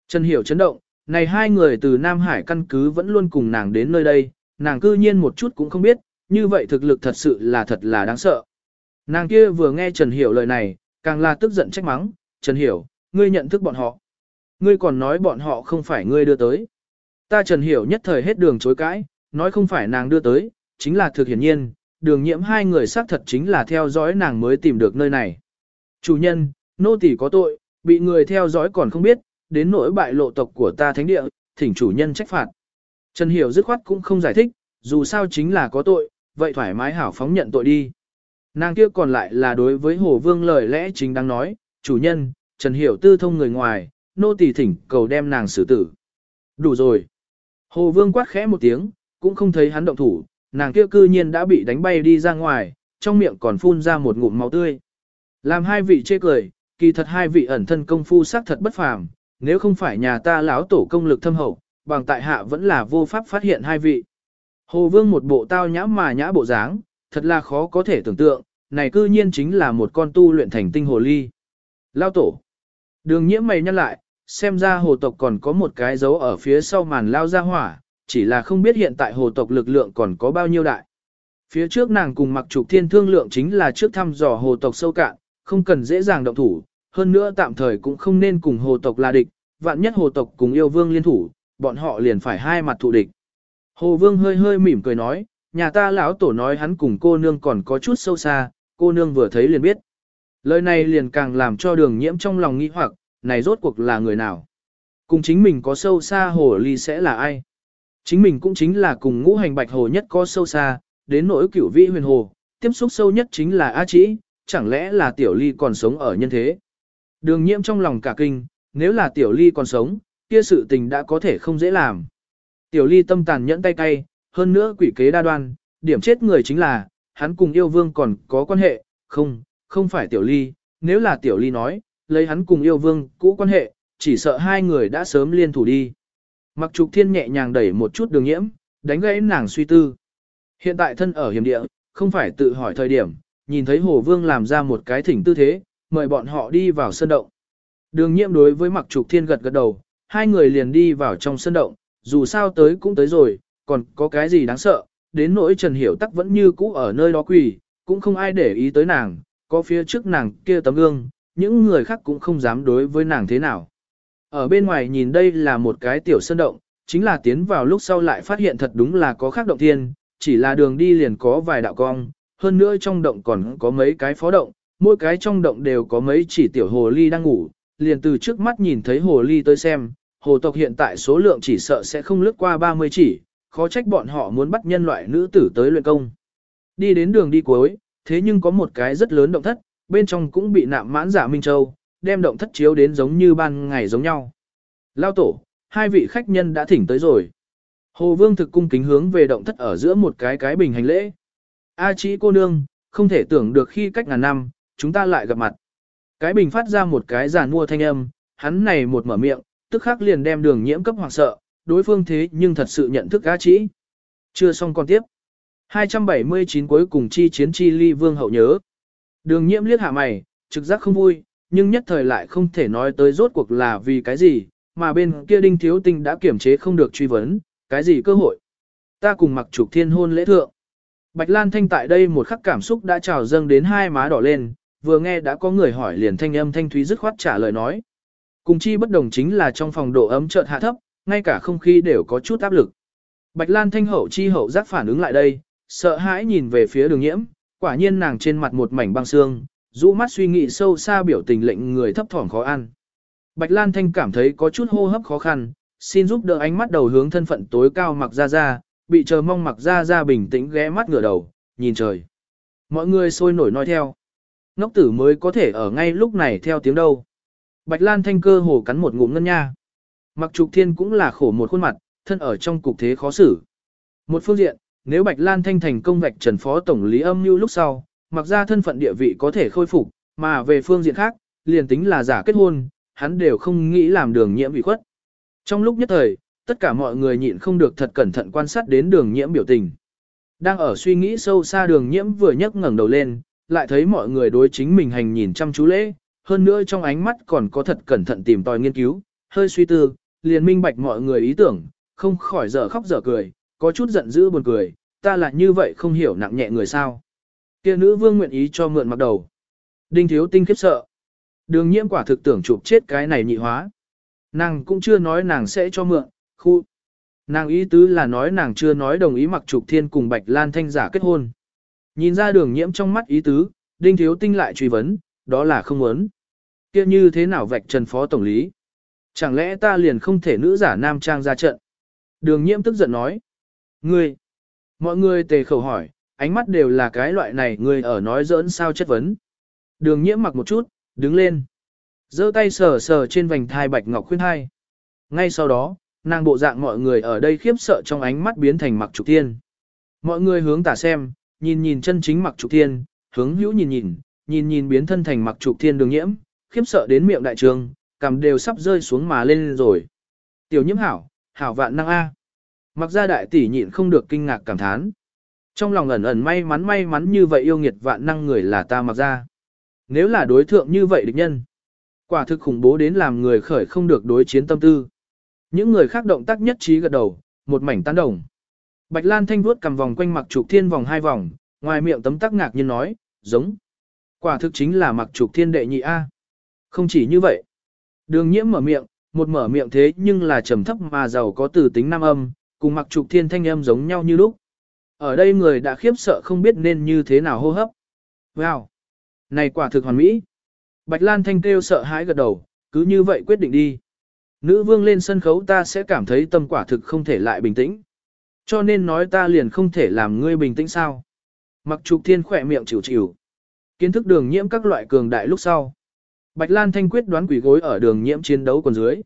Trần Hiểu chấn động, này hai người từ Nam Hải căn cứ vẫn luôn cùng nàng đến nơi đây, nàng cư nhiên một chút cũng không biết, như vậy thực lực thật sự là thật là đáng sợ. Nàng kia vừa nghe Trần Hiểu lời này, càng là tức giận trách mắng, Trần Hiểu, ngươi nhận thức bọn họ. Ngươi còn nói bọn họ không phải ngươi đưa tới. Ta Trần Hiểu nhất thời hết đường chối cãi, nói không phải nàng đưa tới, chính là thực hiển nhiên, đường nhiễm hai người xác thật chính là theo dõi nàng mới tìm được nơi này. Chủ nhân, nô tỳ có tội, bị người theo dõi còn không biết, đến nỗi bại lộ tộc của ta thánh địa, thỉnh chủ nhân trách phạt. Trần Hiểu dứt khoát cũng không giải thích, dù sao chính là có tội, vậy thoải mái hảo phóng nhận tội đi. Nàng kia còn lại là đối với Hồ Vương lời lẽ chính đang nói, chủ nhân, Trần Hiểu tư thông người ngoài, nô tỳ thỉnh cầu đem nàng xử tử. Đủ rồi. Hồ Vương quát khẽ một tiếng, cũng không thấy hắn động thủ, nàng kia cư nhiên đã bị đánh bay đi ra ngoài, trong miệng còn phun ra một ngụm máu tươi. Làm hai vị chê cười, kỳ thật hai vị ẩn thân công phu sắc thật bất phàm, nếu không phải nhà ta lão tổ công lực thâm hậu, bằng tại hạ vẫn là vô pháp phát hiện hai vị. Hồ Vương một bộ tao nhã mà nhã bộ dáng, thật là khó có thể tưởng tượng, này cư nhiên chính là một con tu luyện thành tinh hồ ly. Lao tổ. Đường nhiễm mày nhăn lại, xem ra hồ tộc còn có một cái dấu ở phía sau màn lao ra hỏa, chỉ là không biết hiện tại hồ tộc lực lượng còn có bao nhiêu đại. Phía trước nàng cùng mặc trục thiên thương lượng chính là trước thăm dò hồ tộc sâu cạn, không cần dễ dàng động thủ, hơn nữa tạm thời cũng không nên cùng hồ tộc là địch, vạn nhất hồ tộc cùng yêu vương liên thủ, bọn họ liền phải hai mặt thù địch. Hồ vương hơi hơi mỉm cười nói, nhà ta lão tổ nói hắn cùng cô nương còn có chút sâu xa, cô nương vừa thấy liền biết. Lời này liền càng làm cho đường nhiễm trong lòng nghi hoặc, này rốt cuộc là người nào? Cùng chính mình có sâu xa hồ ly sẽ là ai? Chính mình cũng chính là cùng ngũ hành bạch hồ nhất có sâu xa, đến nỗi cửu vĩ huyền hồ, tiếp xúc sâu nhất chính là A Chỉ, chẳng lẽ là tiểu ly còn sống ở nhân thế? Đường nhiễm trong lòng cả kinh, nếu là tiểu ly còn sống, kia sự tình đã có thể không dễ làm. Tiểu ly tâm tàn nhẫn tay cay, hơn nữa quỷ kế đa đoan, điểm chết người chính là, hắn cùng yêu vương còn có quan hệ, không, không phải tiểu ly, nếu là tiểu ly nói, lấy hắn cùng yêu vương cũ quan hệ, chỉ sợ hai người đã sớm liên thủ đi. Mặc trục thiên nhẹ nhàng đẩy một chút đường nhiễm, đánh gãy nàng suy tư. Hiện tại thân ở hiểm địa, không phải tự hỏi thời điểm, nhìn thấy hồ vương làm ra một cái thỉnh tư thế, mời bọn họ đi vào sân động. Đường nhiễm đối với mặc trục thiên gật gật đầu, hai người liền đi vào trong sân động, dù sao tới cũng tới rồi, còn có cái gì đáng sợ, đến nỗi Trần Hiểu Tắc vẫn như cũ ở nơi đó quỳ, cũng không ai để ý tới nàng, có phía trước nàng kia tấm gương, những người khác cũng không dám đối với nàng thế nào. Ở bên ngoài nhìn đây là một cái tiểu sân động, chính là tiến vào lúc sau lại phát hiện thật đúng là có khác động thiên, chỉ là đường đi liền có vài đạo cong, hơn nữa trong động còn có mấy cái phó động, mỗi cái trong động đều có mấy chỉ tiểu hồ ly đang ngủ, liền từ trước mắt nhìn thấy hồ ly tới xem, hồ tộc hiện tại số lượng chỉ sợ sẽ không lướt qua 30 chỉ, khó trách bọn họ muốn bắt nhân loại nữ tử tới luyện công. Đi đến đường đi cuối, thế nhưng có một cái rất lớn động thất, bên trong cũng bị nạm mãn giả Minh Châu, đem động thất chiếu đến giống như ban ngày giống nhau. Lao tổ, hai vị khách nhân đã thỉnh tới rồi. Hồ Vương thực cung kính hướng về động thất ở giữa một cái cái bình hành lễ. A chỉ cô nương, không thể tưởng được khi cách ngàn năm, chúng ta lại gặp mặt. Cái bình phát ra một cái giàn mua thanh âm, hắn này một mở miệng, tức khắc liền đem đường nhiễm cấp hoảng sợ, đối phương thế nhưng thật sự nhận thức A chỉ. Chưa xong con tiếp. 279 cuối cùng chi chiến chi ly vương hậu nhớ. Đường nhiễm liếc hạ mày, trực giác không vui, nhưng nhất thời lại không thể nói tới rốt cuộc là vì cái gì, mà bên kia đinh thiếu tinh đã kiểm chế không được truy vấn, cái gì cơ hội. Ta cùng mặc trục thiên hôn lễ thượng. Bạch Lan Thanh tại đây một khắc cảm xúc đã trào dâng đến hai má đỏ lên, vừa nghe đã có người hỏi liền thanh âm thanh thúy dứt khoát trả lời nói. Cùng chi bất đồng chính là trong phòng độ ấm chợt hạ thấp, ngay cả không khí đều có chút áp lực. Bạch Lan Thanh hậu chi hậu giác phản ứng lại đây, sợ hãi nhìn về phía đường nhiễm, quả nhiên nàng trên mặt một mảnh băng xương, rũ mắt suy nghĩ sâu xa biểu tình lệnh người thấp thỏm khó ăn. Bạch Lan Thanh cảm thấy có chút hô hấp khó khăn, xin giúp đỡ ánh mắt đầu hướng thân phận tối cao mặc ra ra, bị chờ mong mặc ra ra bình tĩnh ghé mắt ngửa đầu, nhìn trời. Mọi người sôi nổi nói theo. Ngốc tử mới có thể ở ngay lúc này theo tiếng đâu. Bạch Lan Thanh cơ hồ cắn một ngụm ngân nha. Mặc trục thiên cũng là khổ một khuôn mặt, thân ở trong cục thế khó xử. Một phương diện, nếu Bạch Lan Thanh thành công vạch trần phó tổng lý âm như lúc sau, mặc ra thân phận địa vị có thể khôi phục, mà về phương diện khác, liền tính là giả kết hôn, hắn đều không nghĩ làm đường nhiễm bị khuất. Trong lúc nhất thời, tất cả mọi người nhịn không được thật cẩn thận quan sát đến đường nhiễm biểu tình. Đang ở suy nghĩ sâu xa đường nhiễm vừa nhấc ngẩng đầu lên, lại thấy mọi người đối chính mình hành nhìn chăm chú lễ, hơn nữa trong ánh mắt còn có thật cẩn thận tìm tòi nghiên cứu, hơi suy tư, liền minh bạch mọi người ý tưởng, không khỏi dở khóc dở cười, có chút giận dữ buồn cười, ta là như vậy không hiểu nặng nhẹ người sao. Kia nữ vương nguyện ý cho mượn mặc đầu. Đinh thiếu tinh khiếp sợ. Đường nhiễm quả thực tưởng chụp chết cái này nhị hóa. Nàng cũng chưa nói nàng sẽ cho mượn, khu. Nàng ý tứ là nói nàng chưa nói đồng ý mặc trục thiên cùng Bạch Lan Thanh giả kết hôn. Nhìn ra đường nhiễm trong mắt ý tứ, đinh thiếu tinh lại truy vấn, đó là không muốn. kia như thế nào vạch trần phó tổng lý? Chẳng lẽ ta liền không thể nữ giả nam trang ra trận? Đường nhiễm tức giận nói. Ngươi! Mọi người tề khẩu hỏi, ánh mắt đều là cái loại này người ở nói giỡn sao chất vấn. Đường nhiễm mặc một chút, đứng lên. giơ tay sờ sờ trên vành thai bạch ngọc khuyên hai. Ngay sau đó, nàng bộ dạng mọi người ở đây khiếp sợ trong ánh mắt biến thành mặc trục tiên. Mọi người hướng tả xem, nhìn nhìn chân chính mặc trục tiên, hướng hữu nhìn nhìn, nhìn nhìn biến thân thành mặc trục tiên đường nhiễm, khiếp sợ đến miệng đại trường, cằm đều sắp rơi xuống mà lên rồi. Tiểu nhiễm hảo, hảo vạn năng A. Mặc ra đại tỷ nhịn không được kinh ngạc cảm thán. Trong lòng ẩn ẩn may mắn may mắn như vậy yêu nghiệt vạn năng người là ta mặc ra. Nếu là đối thượng như vậy địch nhân, quả thực khủng bố đến làm người khởi không được đối chiến tâm tư. Những người khác động tác nhất trí gật đầu, một mảnh tán đồng. Bạch Lan thanh vuốt cầm vòng quanh mặc trục thiên vòng hai vòng, ngoài miệng tấm tắc ngạc nhiên nói, giống. Quả thực chính là mặc trục thiên đệ nhị A. Không chỉ như vậy. Đường nhiễm mở miệng, một mở miệng thế nhưng là trầm thấp mà giàu có từ tính nam âm, cùng mặc trục thiên thanh âm giống nhau như lúc. Ở đây người đã khiếp sợ không biết nên như thế nào hô hấp. Wow! Này quả thực hoàn mỹ. Bạch Lan thanh kêu sợ hãi gật đầu, cứ như vậy quyết định đi. Nữ vương lên sân khấu ta sẽ cảm thấy tâm quả thực không thể lại bình tĩnh. Cho nên nói ta liền không thể làm ngươi bình tĩnh sao. Mặc trục thiên khỏe miệng chịu chịu. Kiến thức đường nhiễm các loại cường đại lúc sau. Bạch Lan thanh quyết đoán quỷ gối ở đường nhiễm chiến đấu còn dưới.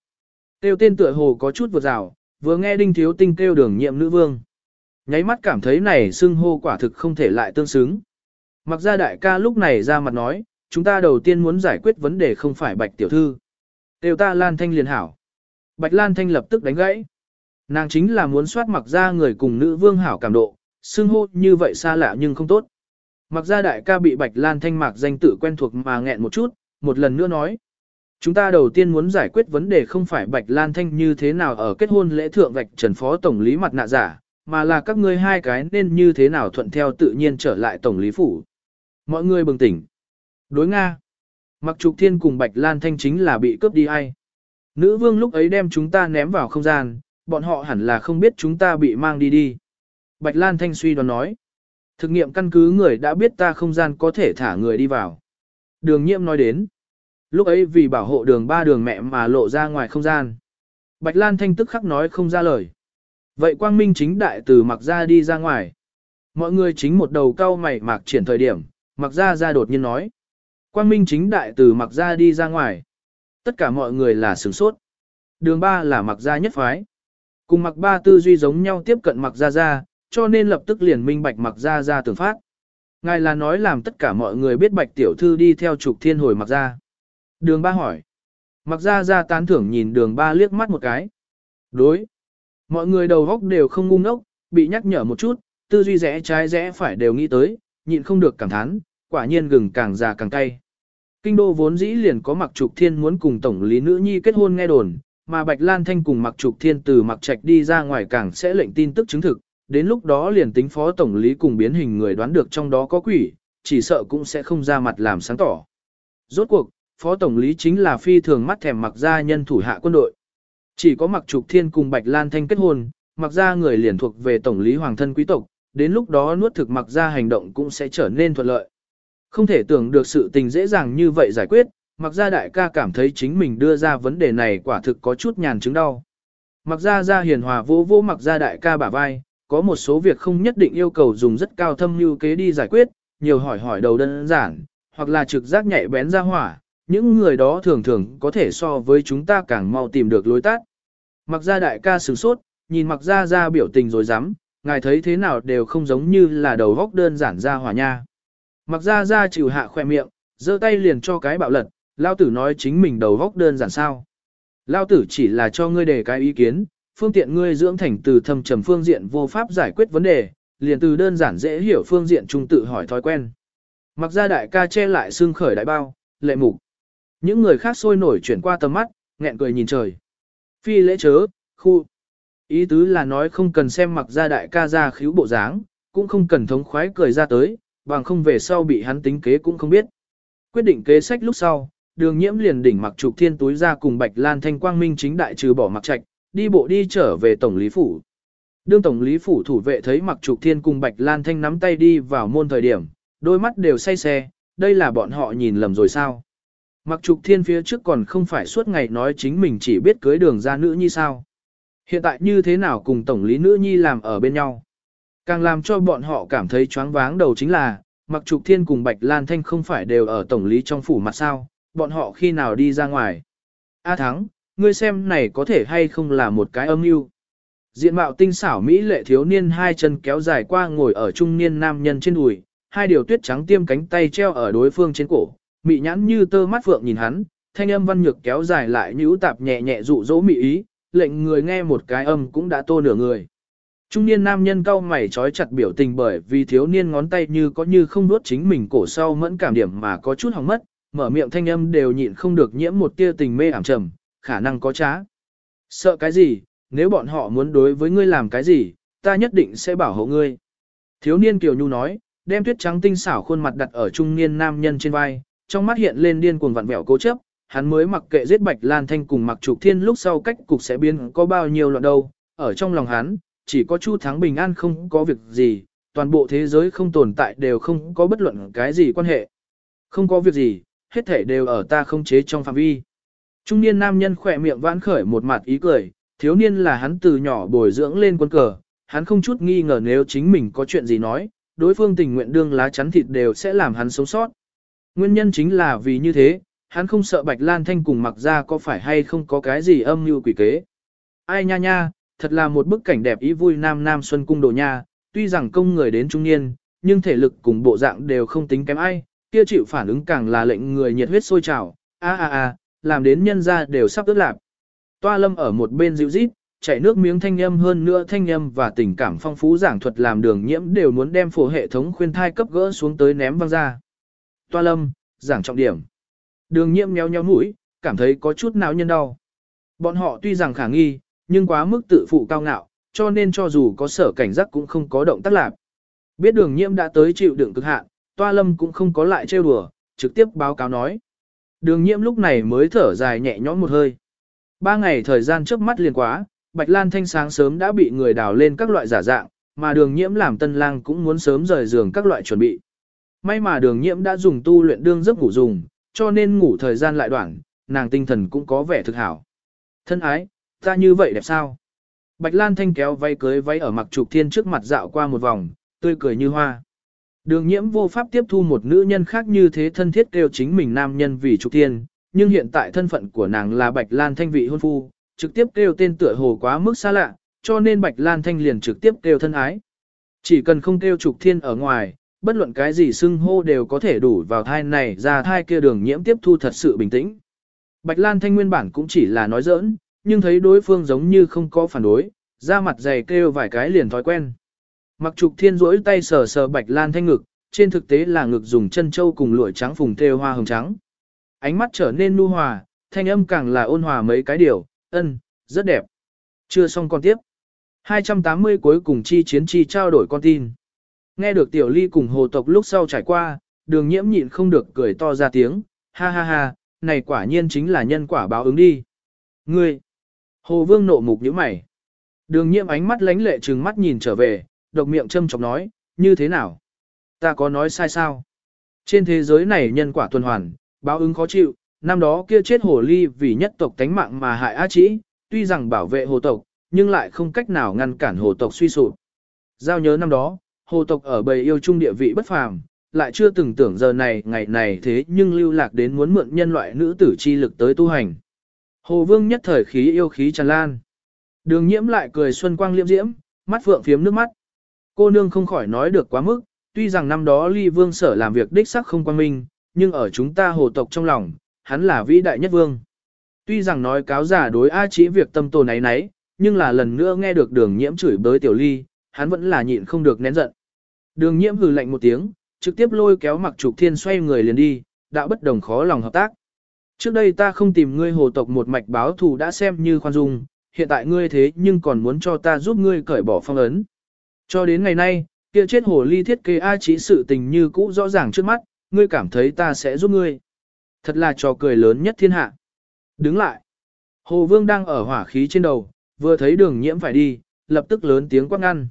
Tiêu tên tựa hồ có chút vượt rào, vừa nghe đinh thiếu tinh kêu đường nhiệm nữ vương. Nháy mắt cảm thấy này xưng hô quả thực không thể lại tương xứng. Mặc ra đại ca lúc này ra mặt nói, chúng ta đầu tiên muốn giải quyết vấn đề không phải bạch tiểu thư. Tiêu ta Lan Thanh liền hảo. Bạch Lan Thanh lập tức đánh gãy. Nàng chính là muốn soát mặc ra người cùng nữ vương hảo cảm độ, xưng hô như vậy xa lạ nhưng không tốt. Mặc ra đại ca bị Bạch Lan Thanh mạc danh tự quen thuộc mà nghẹn một chút, một lần nữa nói. Chúng ta đầu tiên muốn giải quyết vấn đề không phải Bạch Lan Thanh như thế nào ở kết hôn lễ thượng vạch trần phó tổng lý mặt nạ giả, mà là các ngươi hai cái nên như thế nào thuận theo tự nhiên trở lại tổng lý phủ. Mọi người bừng tỉnh. Đối Nga. Mặc trục thiên cùng Bạch Lan Thanh chính là bị cướp đi ai. Nữ vương lúc ấy đem chúng ta ném vào không gian, bọn họ hẳn là không biết chúng ta bị mang đi đi. Bạch Lan Thanh suy đoán nói. Thực nghiệm căn cứ người đã biết ta không gian có thể thả người đi vào. Đường Nhiệm nói đến. Lúc ấy vì bảo hộ đường ba đường mẹ mà lộ ra ngoài không gian. Bạch Lan Thanh tức khắc nói không ra lời. Vậy quang minh chính đại từ mặc ra đi ra ngoài. Mọi người chính một đầu cao mày mạc triển thời điểm, mặc ra ra đột nhiên nói. Quang minh chính đại từ mặc ra đi ra ngoài. Tất cả mọi người là sửng sốt. Đường ba là mặc ra nhất phái. Cùng mặc ba tư duy giống nhau tiếp cận mặc ra ra, cho nên lập tức liền minh bạch mặc ra ra tưởng phát. Ngài là nói làm tất cả mọi người biết bạch tiểu thư đi theo trục thiên hồi mặc ra. Đường ba hỏi. Mặc ra ra tán thưởng nhìn đường ba liếc mắt một cái. Đối. Mọi người đầu góc đều không ngu ngốc, bị nhắc nhở một chút, tư duy rẽ trái rẽ phải đều nghĩ tới, nhịn không được cảm thán, quả nhiên gừng càng già càng cay. Kinh đô vốn dĩ liền có mặc trục thiên muốn cùng tổng lý nữ nhi kết hôn nghe đồn, mà Bạch Lan Thanh cùng mặc trục thiên từ mặc trạch đi ra ngoài càng sẽ lệnh tin tức chứng thực, đến lúc đó liền tính phó tổng lý cùng biến hình người đoán được trong đó có quỷ, chỉ sợ cũng sẽ không ra mặt làm sáng tỏ. Rốt cuộc, phó tổng lý chính là phi thường mắt thèm mặc gia nhân thủ hạ quân đội. Chỉ có mặc trục thiên cùng Bạch Lan Thanh kết hôn, mặc gia người liền thuộc về tổng lý hoàng thân quý tộc, đến lúc đó nuốt thực mặc gia hành động cũng sẽ trở nên thuận lợi. Không thể tưởng được sự tình dễ dàng như vậy giải quyết, mặc gia đại ca cảm thấy chính mình đưa ra vấn đề này quả thực có chút nhàn chứng đau. Mặc gia gia hiền hòa vô vô mặc gia đại ca bả vai, có một số việc không nhất định yêu cầu dùng rất cao thâm lưu kế đi giải quyết, nhiều hỏi hỏi đầu đơn giản, hoặc là trực giác nhạy bén ra hỏa, những người đó thường thường có thể so với chúng ta càng mau tìm được lối tắt. Mặc gia đại ca sửng sốt, nhìn mặc gia ra biểu tình rồi dám, ngài thấy thế nào đều không giống như là đầu góc đơn giản ra hỏa nha. Mặc gia ra chịu hạ khoe miệng, giơ tay liền cho cái bạo lật, lao tử nói chính mình đầu góc đơn giản sao. Lao tử chỉ là cho ngươi đề cái ý kiến, phương tiện ngươi dưỡng thành từ thâm trầm phương diện vô pháp giải quyết vấn đề, liền từ đơn giản dễ hiểu phương diện trung tự hỏi thói quen. Mặc ra đại ca che lại xương khởi đại bao, lệ mục. Những người khác sôi nổi chuyển qua tầm mắt, nghẹn cười nhìn trời. Phi lễ chớ, khu. Ý tứ là nói không cần xem mặc ra đại ca ra khíu bộ dáng, cũng không cần thống khoái cười ra tới, bằng không về sau bị hắn tính kế cũng không biết. Quyết định kế sách lúc sau, đường nhiễm liền đỉnh mặc trục thiên túi ra cùng bạch lan thanh quang minh chính đại trừ bỏ mặc trạch, đi bộ đi trở về tổng lý phủ. Đương tổng lý phủ thủ vệ thấy mặc trục thiên cùng bạch lan thanh nắm tay đi vào môn thời điểm, đôi mắt đều say xe, đây là bọn họ nhìn lầm rồi sao. Mặc trục thiên phía trước còn không phải suốt ngày nói chính mình chỉ biết cưới đường ra nữ nhi sao. Hiện tại như thế nào cùng tổng lý nữ nhi làm ở bên nhau. Càng làm cho bọn họ cảm thấy choáng váng đầu chính là, mặc trục thiên cùng Bạch Lan Thanh không phải đều ở tổng lý trong phủ mặt sao, bọn họ khi nào đi ra ngoài. A à Thắng, ngươi xem này có thể hay không là một cái âm mưu. Diện mạo tinh xảo Mỹ lệ thiếu niên hai chân kéo dài qua ngồi ở trung niên nam nhân trên đùi, hai điều tuyết trắng tiêm cánh tay treo ở đối phương trên cổ, mị nhãn như tơ mắt phượng nhìn hắn, thanh âm văn nhược kéo dài lại nhũ tạp nhẹ nhẹ dụ dỗ mị ý, lệnh người nghe một cái âm cũng đã tô nửa người. Trung niên nam nhân cau mày trói chặt biểu tình bởi vì thiếu niên ngón tay như có như không nuốt chính mình cổ sau mẫn cảm điểm mà có chút hỏng mất, mở miệng thanh âm đều nhịn không được nhiễm một tia tình mê ảm trầm, khả năng có trá. Sợ cái gì, nếu bọn họ muốn đối với ngươi làm cái gì, ta nhất định sẽ bảo hộ ngươi. Thiếu niên Kiều Nhu nói, đem tuyết trắng tinh xảo khuôn mặt đặt ở trung niên nam nhân trên vai, trong mắt hiện lên điên cuồng vặn vẹo cố chấp, hắn mới mặc kệ giết Bạch Lan Thanh cùng mặc trục thiên lúc sau cách cục sẽ biến có bao nhiêu loạn đâu, ở trong lòng hắn, chỉ có Chu Thắng bình an không có việc gì, toàn bộ thế giới không tồn tại đều không có bất luận cái gì quan hệ. Không có việc gì, hết thể đều ở ta không chế trong phạm vi. Trung niên nam nhân khỏe miệng vãn khởi một mặt ý cười, thiếu niên là hắn từ nhỏ bồi dưỡng lên quân cờ, hắn không chút nghi ngờ nếu chính mình có chuyện gì nói, đối phương tình nguyện đương lá chắn thịt đều sẽ làm hắn sống sót. Nguyên nhân chính là vì như thế, hắn không sợ Bạch Lan Thanh cùng mặc ra có phải hay không có cái gì âm mưu quỷ kế. Ai nha nha, thật là một bức cảnh đẹp ý vui nam nam xuân cung đồ nha, tuy rằng công người đến trung niên, nhưng thể lực cùng bộ dạng đều không tính kém ai, kia chịu phản ứng càng là lệnh người nhiệt huyết sôi trào, a a a, làm đến nhân ra đều sắp ướt lạp. Toa lâm ở một bên dịu rít, chảy nước miếng thanh âm hơn nữa thanh âm và tình cảm phong phú giảng thuật làm đường nhiễm đều muốn đem phổ hệ thống khuyên thai cấp gỡ xuống tới ném văng ra. Toa lâm, giảng trọng điểm. Đường nhiễm nhéo nhéo mũi, cảm thấy có chút não nhân đau. Bọn họ tuy rằng khả nghi, nhưng quá mức tự phụ cao ngạo, cho nên cho dù có sở cảnh giác cũng không có động tác lạc. Biết đường nhiễm đã tới chịu đựng cực hạn, toa lâm cũng không có lại trêu đùa, trực tiếp báo cáo nói. Đường nhiễm lúc này mới thở dài nhẹ nhõm một hơi. Ba ngày thời gian trước mắt liền quá, Bạch Lan Thanh sáng sớm đã bị người đào lên các loại giả dạng, mà đường nhiễm làm tân lang cũng muốn sớm rời giường các loại chuẩn bị. May mà đường nhiễm đã dùng tu luyện đương giấc ngủ dùng, cho nên ngủ thời gian lại đoạn, nàng tinh thần cũng có vẻ thực hảo. Thân ái, ta như vậy đẹp sao? Bạch Lan Thanh kéo váy cưới váy ở mặc trục thiên trước mặt dạo qua một vòng, tươi cười như hoa. Đường nhiễm vô pháp tiếp thu một nữ nhân khác như thế thân thiết kêu chính mình nam nhân vì trục thiên, nhưng hiện tại thân phận của nàng là Bạch Lan Thanh vị hôn phu, trực tiếp kêu tên tựa hồ quá mức xa lạ, cho nên Bạch Lan Thanh liền trực tiếp kêu thân ái. Chỉ cần không kêu trục thiên ở ngoài, bất luận cái gì xưng hô đều có thể đủ vào thai này ra thai kia đường nhiễm tiếp thu thật sự bình tĩnh. Bạch Lan Thanh nguyên bản cũng chỉ là nói giỡn, nhưng thấy đối phương giống như không có phản đối, ra mặt dày kêu vài cái liền thói quen. Mặc trục thiên rỗi tay sờ sờ Bạch Lan Thanh ngực, trên thực tế là ngực dùng chân châu cùng lụa trắng phùng thêu hoa hồng trắng. Ánh mắt trở nên nu hòa, thanh âm càng là ôn hòa mấy cái điều, ân, rất đẹp. Chưa xong con tiếp. 280 cuối cùng chi chiến chi trao đổi con tin. Nghe được tiểu ly cùng hồ tộc lúc sau trải qua, đường nhiễm nhịn không được cười to ra tiếng, ha ha ha, này quả nhiên chính là nhân quả báo ứng đi. Ngươi! Hồ vương nộ mục như mày. Đường nhiễm ánh mắt lánh lệ trừng mắt nhìn trở về, độc miệng châm chọc nói, như thế nào? Ta có nói sai sao? Trên thế giới này nhân quả tuần hoàn, báo ứng khó chịu, năm đó kia chết hồ ly vì nhất tộc tánh mạng mà hại á chỉ, tuy rằng bảo vệ hồ tộc, nhưng lại không cách nào ngăn cản hồ tộc suy sụp. Giao nhớ năm đó, hồ tộc ở bầy yêu trung địa vị bất phàm, lại chưa từng tưởng giờ này ngày này thế nhưng lưu lạc đến muốn mượn nhân loại nữ tử chi lực tới tu hành. Hồ vương nhất thời khí yêu khí tràn lan. Đường nhiễm lại cười xuân quang liễm diễm, mắt phượng phiếm nước mắt. Cô nương không khỏi nói được quá mức, tuy rằng năm đó ly vương sở làm việc đích sắc không quan minh, nhưng ở chúng ta hồ tộc trong lòng, hắn là vĩ đại nhất vương. Tuy rằng nói cáo giả đối A chỉ việc tâm tồn ấy nấy, nhưng là lần nữa nghe được đường nhiễm chửi bới tiểu ly, hắn vẫn là nhịn không được nén giận. Đường nhiễm hừ lạnh một tiếng, trực tiếp lôi kéo mặc trục thiên xoay người liền đi, đã bất đồng khó lòng hợp tác. Trước đây ta không tìm ngươi hồ tộc một mạch báo thù đã xem như khoan dung, hiện tại ngươi thế nhưng còn muốn cho ta giúp ngươi cởi bỏ phong ấn. Cho đến ngày nay, kia chết hồ ly thiết kế A chỉ sự tình như cũ rõ ràng trước mắt, ngươi cảm thấy ta sẽ giúp ngươi. Thật là trò cười lớn nhất thiên hạ. Đứng lại. Hồ Vương đang ở hỏa khí trên đầu, vừa thấy đường nhiễm phải đi, lập tức lớn tiếng quát ngăn.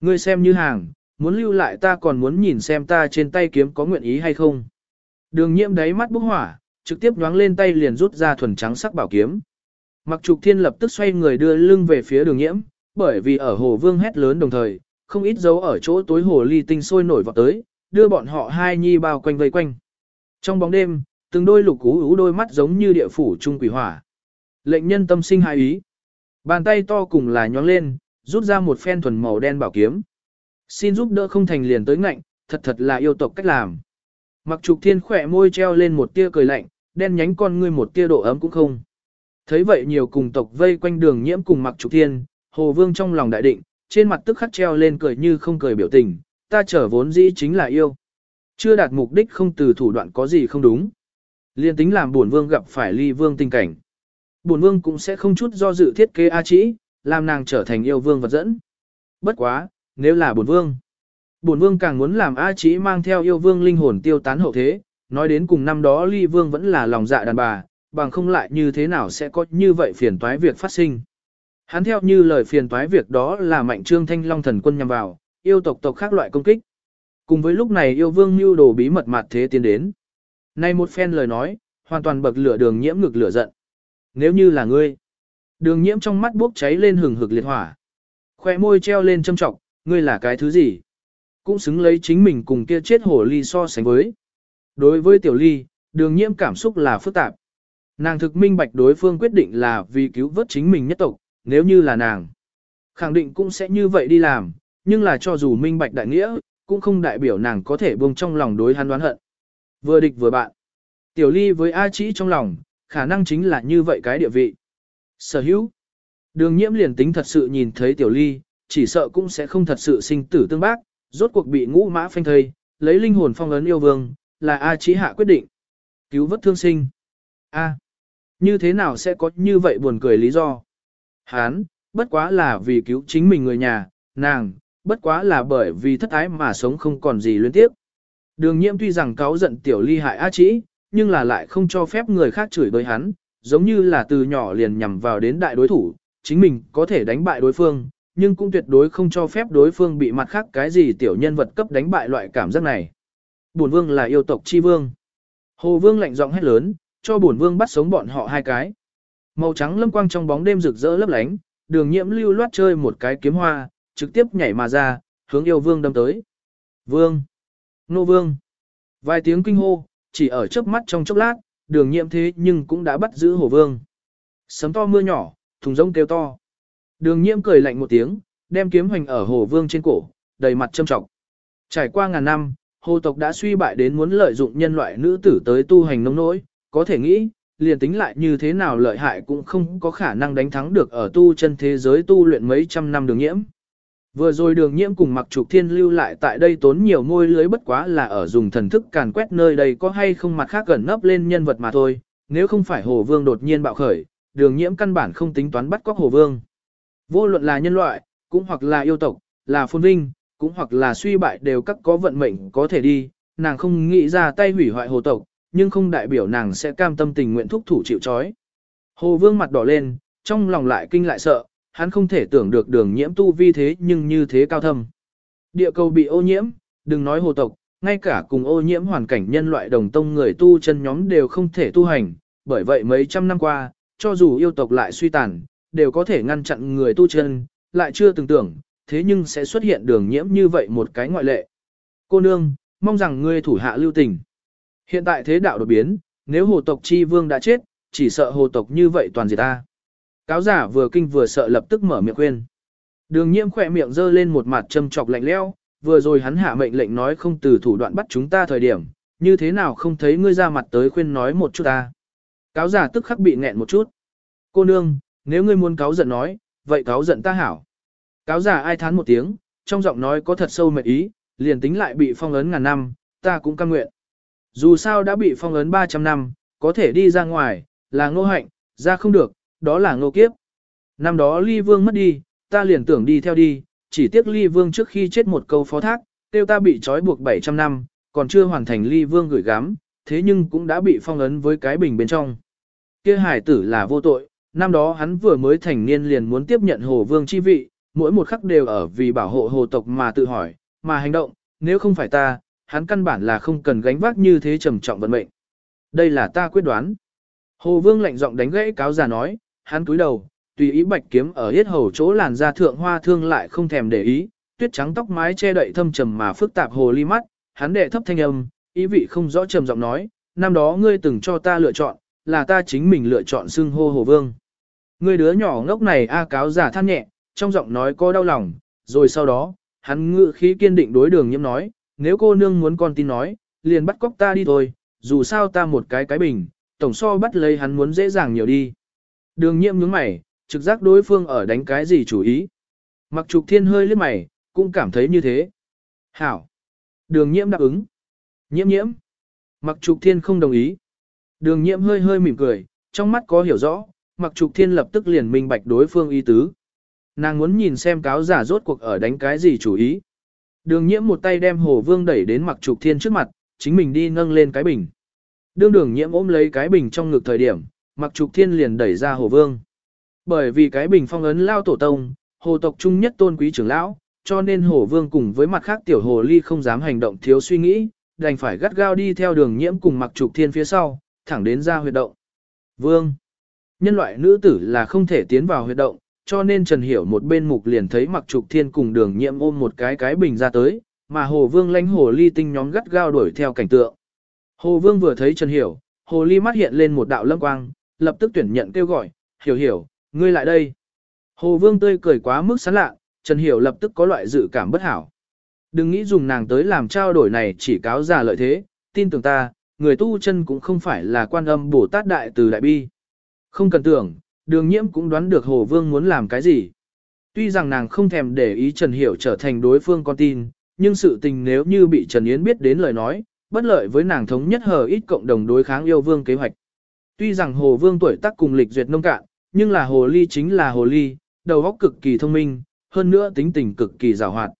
Ngươi xem như hàng, muốn lưu lại ta còn muốn nhìn xem ta trên tay kiếm có nguyện ý hay không. Đường nhiễm đáy mắt bốc hỏa, trực tiếp nhoáng lên tay liền rút ra thuần trắng sắc bảo kiếm. Mặc trục thiên lập tức xoay người đưa lưng về phía đường nhiễm, bởi vì ở hồ vương hét lớn đồng thời, không ít dấu ở chỗ tối hồ ly tinh sôi nổi vào tới, đưa bọn họ hai nhi bao quanh vây quanh. Trong bóng đêm, từng đôi lục cú ú đôi mắt giống như địa phủ trung quỷ hỏa. Lệnh nhân tâm sinh hai ý. Bàn tay to cùng là nhoáng lên, rút ra một phen thuần màu đen bảo kiếm. Xin giúp đỡ không thành liền tới ngạnh, thật thật là yêu tộc cách làm. Mặc trục thiên khỏe môi treo lên một tia cười lạnh, đen nhánh con ngươi một tia độ ấm cũng không. Thấy vậy nhiều cùng tộc vây quanh đường nhiễm cùng mặc trục thiên, hồ vương trong lòng đại định, trên mặt tức khắc treo lên cười như không cười biểu tình, ta trở vốn dĩ chính là yêu. Chưa đạt mục đích không từ thủ đoạn có gì không đúng. Liên tính làm buồn vương gặp phải ly vương tình cảnh. Buồn vương cũng sẽ không chút do dự thiết kế A Chỉ, làm nàng trở thành yêu vương vật dẫn. Bất quá, nếu là bổn vương. bổn vương càng muốn làm A Chí mang theo yêu vương linh hồn tiêu tán hậu thế, nói đến cùng năm đó ly vương vẫn là lòng dạ đàn bà, bằng không lại như thế nào sẽ có như vậy phiền toái việc phát sinh. Hắn theo như lời phiền toái việc đó là mạnh trương thanh long thần quân nhằm vào, yêu tộc tộc khác loại công kích. Cùng với lúc này yêu vương mưu đồ bí mật mặt thế tiến đến. Nay một phen lời nói, hoàn toàn bậc lửa đường nhiễm ngực lửa giận. Nếu như là ngươi, đường nhiễm trong mắt bốc cháy lên hừng hực liệt hỏa. Khoe môi treo lên châm trọng, ngươi là cái thứ gì? Cũng xứng lấy chính mình cùng kia chết hổ ly so sánh với. Đối với tiểu ly, đường nhiễm cảm xúc là phức tạp. Nàng thực minh bạch đối phương quyết định là vì cứu vớt chính mình nhất tộc, nếu như là nàng. Khẳng định cũng sẽ như vậy đi làm, nhưng là cho dù minh bạch đại nghĩa, cũng không đại biểu nàng có thể buông trong lòng đối hắn đoán hận. Vừa địch vừa bạn. Tiểu ly với A Chỉ trong lòng, khả năng chính là như vậy cái địa vị. Sở hữu. Đường nhiễm liền tính thật sự nhìn thấy tiểu ly, chỉ sợ cũng sẽ không thật sự sinh tử tương bác, rốt cuộc bị ngũ mã phanh thây, lấy linh hồn phong ấn yêu vương, là A Chí hạ quyết định. Cứu vớt thương sinh. A. Như thế nào sẽ có như vậy buồn cười lý do? Hán, bất quá là vì cứu chính mình người nhà, nàng, bất quá là bởi vì thất ái mà sống không còn gì liên tiếp. Đường nhiễm tuy rằng cáo giận tiểu ly hại A Chí, nhưng là lại không cho phép người khác chửi bới hắn, giống như là từ nhỏ liền nhằm vào đến đại đối thủ, chính mình có thể đánh bại đối phương, nhưng cũng tuyệt đối không cho phép đối phương bị mặt khác cái gì tiểu nhân vật cấp đánh bại loại cảm giác này. Bổn vương là yêu tộc chi vương. Hồ vương lạnh giọng hét lớn, cho bổn vương bắt sống bọn họ hai cái. Màu trắng lâm quang trong bóng đêm rực rỡ lấp lánh, đường nhiễm lưu loát chơi một cái kiếm hoa, trực tiếp nhảy mà ra, hướng yêu vương đâm tới. Vương! Nô vương! Vài tiếng kinh hô, chỉ ở chớp mắt trong chốc lát, đường nhiễm thế nhưng cũng đã bắt giữ hồ vương. Sấm to mưa nhỏ, thùng rông kêu to. Đường nhiễm cười lạnh một tiếng, đem kiếm hoành ở hồ vương trên cổ, đầy mặt châm trọng. Trải qua ngàn năm, hồ tộc đã suy bại đến muốn lợi dụng nhân loại nữ tử tới tu hành nông nỗi, có thể nghĩ, liền tính lại như thế nào lợi hại cũng không có khả năng đánh thắng được ở tu chân thế giới tu luyện mấy trăm năm đường nhiễm. Vừa rồi đường nhiễm cùng mặc trục thiên lưu lại tại đây tốn nhiều môi lưới bất quá là ở dùng thần thức càn quét nơi đây có hay không mặt khác gần nấp lên nhân vật mà thôi, nếu không phải hồ vương đột nhiên bạo khởi, đường nhiễm căn bản không tính toán bắt cóc hồ vương. Vô luận là nhân loại, cũng hoặc là yêu tộc, là phôn vinh, cũng hoặc là suy bại đều các có vận mệnh có thể đi, nàng không nghĩ ra tay hủy hoại hồ tộc, nhưng không đại biểu nàng sẽ cam tâm tình nguyện thúc thủ chịu trói. Hồ vương mặt đỏ lên, trong lòng lại kinh lại sợ, hắn không thể tưởng được đường nhiễm tu vi thế nhưng như thế cao thâm. Địa cầu bị ô nhiễm, đừng nói hồ tộc, ngay cả cùng ô nhiễm hoàn cảnh nhân loại đồng tông người tu chân nhóm đều không thể tu hành, bởi vậy mấy trăm năm qua, cho dù yêu tộc lại suy tàn, đều có thể ngăn chặn người tu chân, lại chưa từng tưởng, thế nhưng sẽ xuất hiện đường nhiễm như vậy một cái ngoại lệ. Cô nương, mong rằng ngươi thủ hạ lưu tình. Hiện tại thế đạo đột biến, nếu hồ tộc chi vương đã chết, chỉ sợ hồ tộc như vậy toàn diệt ta. Cáo giả vừa kinh vừa sợ lập tức mở miệng khuyên. Đường nhiễm khỏe miệng giơ lên một mặt châm chọc lạnh lẽo, vừa rồi hắn hạ mệnh lệnh nói không từ thủ đoạn bắt chúng ta thời điểm, như thế nào không thấy ngươi ra mặt tới khuyên nói một chút ta. Cáo giả tức khắc bị nghẹn một chút. Cô nương, nếu ngươi muốn cáo giận nói, vậy cáo giận ta hảo. Cáo giả ai thán một tiếng, trong giọng nói có thật sâu mệt ý, liền tính lại bị phong ấn ngàn năm, ta cũng cam nguyện. Dù sao đã bị phong ấn 300 năm, có thể đi ra ngoài, là ngô hạnh, ra không được, đó là ngô kiếp. Năm đó ly vương mất đi, ta liền tưởng đi theo đi, chỉ tiếc ly vương trước khi chết một câu phó thác, tiêu ta bị trói buộc 700 năm, còn chưa hoàn thành ly vương gửi gắm, thế nhưng cũng đã bị phong ấn với cái bình bên trong. kia hải tử là vô tội, năm đó hắn vừa mới thành niên liền muốn tiếp nhận hồ vương chi vị, mỗi một khắc đều ở vì bảo hộ hồ tộc mà tự hỏi, mà hành động, nếu không phải ta, hắn căn bản là không cần gánh vác như thế trầm trọng vận mệnh. Đây là ta quyết đoán. Hồ Vương lạnh giọng đánh gãy cáo già nói, hắn cúi đầu, tùy ý bạch kiếm ở hết hầu chỗ làn da thượng hoa thương lại không thèm để ý, tuyết trắng tóc mái che đậy thâm trầm mà phức tạp hồ ly mắt, hắn đệ thấp thanh âm, ý vị không rõ trầm giọng nói, năm đó ngươi từng cho ta lựa chọn, là ta chính mình lựa chọn xưng hô Hồ Vương người đứa nhỏ ngốc này a cáo giả than nhẹ, trong giọng nói có đau lòng, rồi sau đó, hắn ngự khí kiên định đối đường nhiễm nói, nếu cô nương muốn con tin nói, liền bắt cóc ta đi thôi, dù sao ta một cái cái bình, tổng so bắt lấy hắn muốn dễ dàng nhiều đi. Đường nhiễm nhướng mày, trực giác đối phương ở đánh cái gì chủ ý. Mặc trục thiên hơi liếc mày, cũng cảm thấy như thế. Hảo. Đường nhiễm đáp ứng. Nhiễm nhiễm. Mặc trục thiên không đồng ý. Đường nhiễm hơi hơi mỉm cười, trong mắt có hiểu rõ, mặc trục thiên lập tức liền minh bạch đối phương ý tứ. Nàng muốn nhìn xem cáo giả rốt cuộc ở đánh cái gì chủ ý. Đường nhiễm một tay đem hồ vương đẩy đến mặc trục thiên trước mặt, chính mình đi nâng lên cái bình. Đương đường nhiễm ôm lấy cái bình trong ngực thời điểm, mặc trục thiên liền đẩy ra hồ vương. Bởi vì cái bình phong ấn lao tổ tông, hồ tộc trung nhất tôn quý trưởng lão, cho nên hồ vương cùng với mặt khác tiểu hồ ly không dám hành động thiếu suy nghĩ, đành phải gắt gao đi theo đường nhiễm cùng mặc trục thiên phía sau, thẳng đến ra huyệt động. Vương. Nhân loại nữ tử là không thể tiến vào huyệt động, cho nên Trần Hiểu một bên mục liền thấy mặc trục thiên cùng đường nhiễm ôm một cái cái bình ra tới, mà hồ vương lánh hồ ly tinh nhóm gắt gao đuổi theo cảnh tượng. Hồ vương vừa thấy Trần Hiểu, hồ ly mắt hiện lên một đạo lâm quang, lập tức tuyển nhận kêu gọi, hiểu hiểu, ngươi lại đây. Hồ vương tươi cười quá mức sán lạ, Trần Hiểu lập tức có loại dự cảm bất hảo. Đừng nghĩ dùng nàng tới làm trao đổi này chỉ cáo giả lợi thế, tin tưởng ta, người tu chân cũng không phải là quan âm Bồ Tát Đại từ Đại Bi. Không cần tưởng, đường nhiễm cũng đoán được Hồ Vương muốn làm cái gì. Tuy rằng nàng không thèm để ý Trần Hiểu trở thành đối phương con tin, nhưng sự tình nếu như bị Trần Yến biết đến lời nói, bất lợi với nàng thống nhất hờ ít cộng đồng đối kháng yêu vương kế hoạch. Tuy rằng hồ vương tuổi tác cùng lịch duyệt nông cạn, nhưng là hồ ly chính là hồ ly, đầu óc cực kỳ thông minh, hơn nữa tính tình cực kỳ rào hoạt.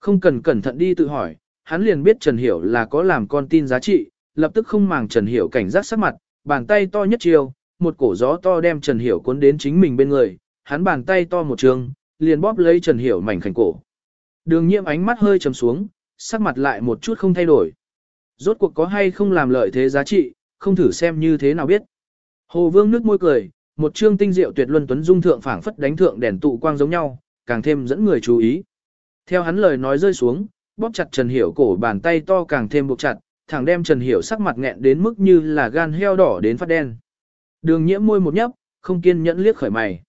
Không cần cẩn thận đi tự hỏi, hắn liền biết Trần Hiểu là có làm con tin giá trị, lập tức không màng Trần Hiểu cảnh giác sắc mặt, bàn tay to nhất chiều, một cổ gió to đem Trần Hiểu cuốn đến chính mình bên người, hắn bàn tay to một trường, liền bóp lấy Trần Hiểu mảnh khảnh cổ. Đường nhiễm ánh mắt hơi trầm xuống, sắc mặt lại một chút không thay đổi. Rốt cuộc có hay không làm lợi thế giá trị, không thử xem như thế nào biết. Hồ Vương nước môi cười, một trương tinh diệu tuyệt luân tuấn dung thượng phảng phất đánh thượng đèn tụ quang giống nhau, càng thêm dẫn người chú ý. Theo hắn lời nói rơi xuống, bóp chặt Trần Hiểu cổ bàn tay to càng thêm buộc chặt, thẳng đem Trần Hiểu sắc mặt nghẹn đến mức như là gan heo đỏ đến phát đen. Đường nhiễm môi một nhấp, không kiên nhẫn liếc khởi mày.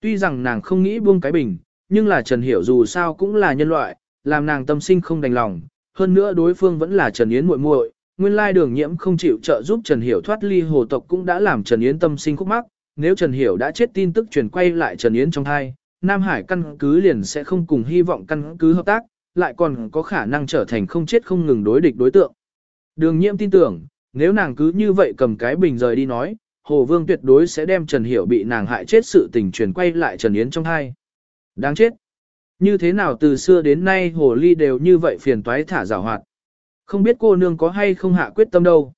Tuy rằng nàng không nghĩ buông cái bình, nhưng là Trần Hiểu dù sao cũng là nhân loại, làm nàng tâm sinh không đành lòng, hơn nữa đối phương vẫn là Trần Yến muội muội, nguyên lai đường nhiễm không chịu trợ giúp Trần Hiểu thoát ly hồ tộc cũng đã làm Trần Yến tâm sinh khúc mắc, nếu Trần Hiểu đã chết tin tức truyền quay lại Trần Yến trong thai, Nam Hải căn cứ liền sẽ không cùng hy vọng căn cứ hợp tác, lại còn có khả năng trở thành không chết không ngừng đối địch đối tượng. Đường nhiễm tin tưởng, nếu nàng cứ như vậy cầm cái bình rời đi nói, Hồ Vương tuyệt đối sẽ đem Trần Hiểu bị nàng hại chết sự tình truyền quay lại Trần Yến trong thai. Đáng chết. Như thế nào từ xưa đến nay Hồ Ly đều như vậy phiền toái thả rào hoạt. Không biết cô nương có hay không hạ quyết tâm đâu.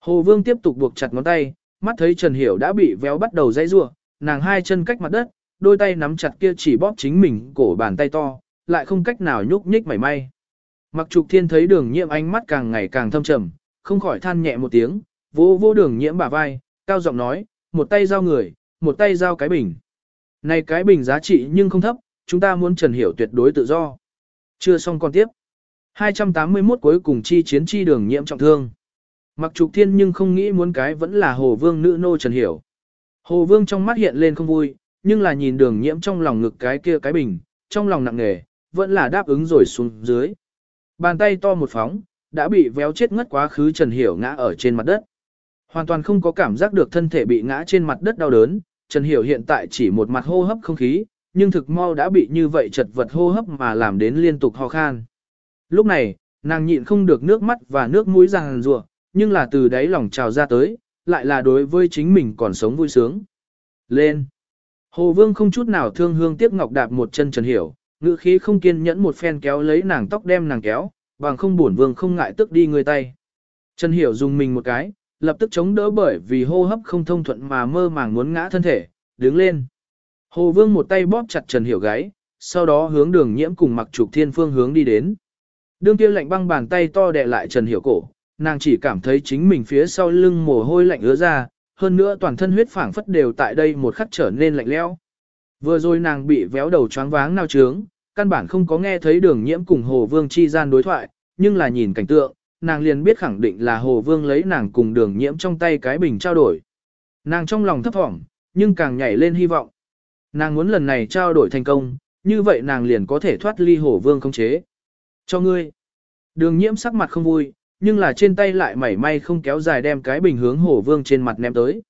Hồ Vương tiếp tục buộc chặt ngón tay, mắt thấy Trần Hiểu đã bị véo bắt đầu dây rua, nàng hai chân cách mặt đất, đôi tay nắm chặt kia chỉ bóp chính mình cổ bàn tay to, lại không cách nào nhúc nhích mảy may. Mặc trục thiên thấy đường nhiễm ánh mắt càng ngày càng thâm trầm, không khỏi than nhẹ một tiếng, vô vô đường nhiễm bả vai, cao giọng nói, một tay giao người, một tay giao cái bình. Này cái bình giá trị nhưng không thấp, chúng ta muốn Trần Hiểu tuyệt đối tự do. Chưa xong còn tiếp. 281 cuối cùng chi chiến chi đường nhiễm trọng thương. Mặc trục thiên nhưng không nghĩ muốn cái vẫn là hồ vương nữ nô Trần Hiểu. Hồ vương trong mắt hiện lên không vui, nhưng là nhìn đường nhiễm trong lòng ngực cái kia cái bình, trong lòng nặng nề, vẫn là đáp ứng rồi xuống dưới. Bàn tay to một phóng, đã bị véo chết ngất quá khứ Trần Hiểu ngã ở trên mặt đất. Hoàn toàn không có cảm giác được thân thể bị ngã trên mặt đất đau đớn, Trần Hiểu hiện tại chỉ một mặt hô hấp không khí, nhưng thực mau đã bị như vậy chật vật hô hấp mà làm đến liên tục ho khan. Lúc này, nàng nhịn không được nước mắt và nước mũi ràng rùa, nhưng là từ đáy lòng trào ra tới, lại là đối với chính mình còn sống vui sướng. Lên! Hồ Vương không chút nào thương hương tiếc ngọc đạp một chân Trần Hiểu, ngữ khí không kiên nhẫn một phen kéo lấy nàng tóc đem nàng kéo, bằng không buồn vương không ngại tức đi người tay. Trần Hiểu dùng mình một cái, lập tức chống đỡ bởi vì hô hấp không thông thuận mà mơ màng muốn ngã thân thể, đứng lên. Hồ Vương một tay bóp chặt Trần Hiểu gáy, sau đó hướng đường nhiễm cùng mặc trục thiên phương hướng đi đến. Đương kia lạnh băng bàn tay to đè lại Trần Hiểu cổ, nàng chỉ cảm thấy chính mình phía sau lưng mồ hôi lạnh ứa ra, hơn nữa toàn thân huyết phảng phất đều tại đây một khắc trở nên lạnh lẽo. Vừa rồi nàng bị véo đầu choáng váng nao trướng, căn bản không có nghe thấy đường nhiễm cùng Hồ Vương chi gian đối thoại, nhưng là nhìn cảnh tượng, nàng liền biết khẳng định là Hồ Vương lấy nàng cùng đường nhiễm trong tay cái bình trao đổi. Nàng trong lòng thấp thỏm, nhưng càng nhảy lên hy vọng. Nàng muốn lần này trao đổi thành công, như vậy nàng liền có thể thoát ly Hồ Vương không chế. Cho ngươi. Đường nhiễm sắc mặt không vui, nhưng là trên tay lại mảy may không kéo dài đem cái bình hướng Hồ Vương trên mặt ném tới.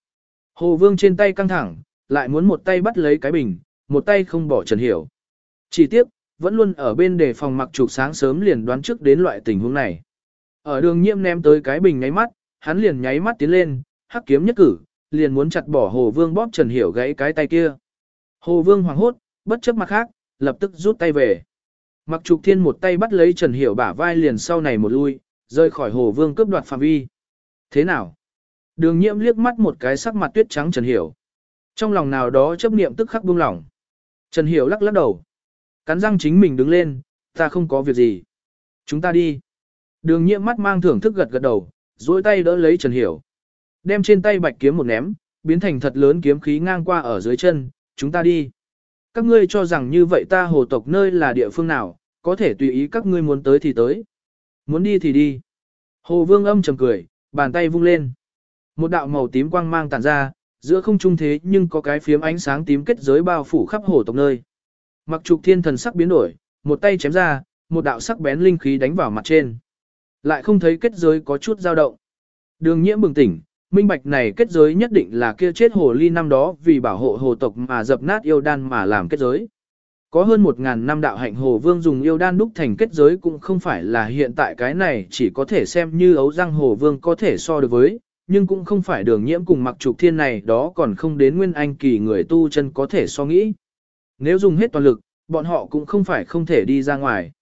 Hồ Vương trên tay căng thẳng, lại muốn một tay bắt lấy cái bình, một tay không bỏ Trần Hiểu. Chỉ tiếc vẫn luôn ở bên đề phòng mặc trục sáng sớm liền đoán trước đến loại tình huống này. Ở đường nhiễm ném tới cái bình nháy mắt, hắn liền nháy mắt tiến lên, hắc kiếm nhất cử, liền muốn chặt bỏ Hồ Vương bóp Trần Hiểu gãy cái tay kia. Hồ Vương hoảng hốt, bất chấp mặt khác, lập tức rút tay về. Mặc trục thiên một tay bắt lấy Trần Hiểu bả vai liền sau này một lui, rơi khỏi Hồ Vương cướp đoạt phạm vi. Thế nào? Đường nhiễm liếc mắt một cái sắc mặt tuyết trắng Trần Hiểu. Trong lòng nào đó chấp niệm tức khắc buông lỏng. Trần Hiểu lắc lắc đầu. Cắn răng chính mình đứng lên, ta không có việc gì. Chúng ta đi. Đường nhiễm mắt mang thưởng thức gật gật đầu, duỗi tay đỡ lấy Trần Hiểu. Đem trên tay bạch kiếm một ném, biến thành thật lớn kiếm khí ngang qua ở dưới chân, chúng ta đi. Các ngươi cho rằng như vậy ta hồ tộc nơi là địa phương nào, có thể tùy ý các ngươi muốn tới thì tới. Muốn đi thì đi. Hồ vương âm trầm cười, bàn tay vung lên. Một đạo màu tím quang mang tản ra, giữa không trung thế nhưng có cái phiếm ánh sáng tím kết giới bao phủ khắp hồ tộc nơi. Mặc trục thiên thần sắc biến đổi, một tay chém ra, một đạo sắc bén linh khí đánh vào mặt trên. Lại không thấy kết giới có chút dao động. Đường nhiễm bừng tỉnh, minh bạch này kết giới nhất định là kia chết hồ ly năm đó vì bảo hộ hồ tộc mà dập nát yêu đan mà làm kết giới. Có hơn một ngàn năm đạo hạnh hồ vương dùng yêu đan đúc thành kết giới cũng không phải là hiện tại cái này chỉ có thể xem như ấu răng hồ vương có thể so được với, nhưng cũng không phải đường nhiễm cùng mặc trục thiên này đó còn không đến nguyên anh kỳ người tu chân có thể so nghĩ. Nếu dùng hết toàn lực, bọn họ cũng không phải không thể đi ra ngoài.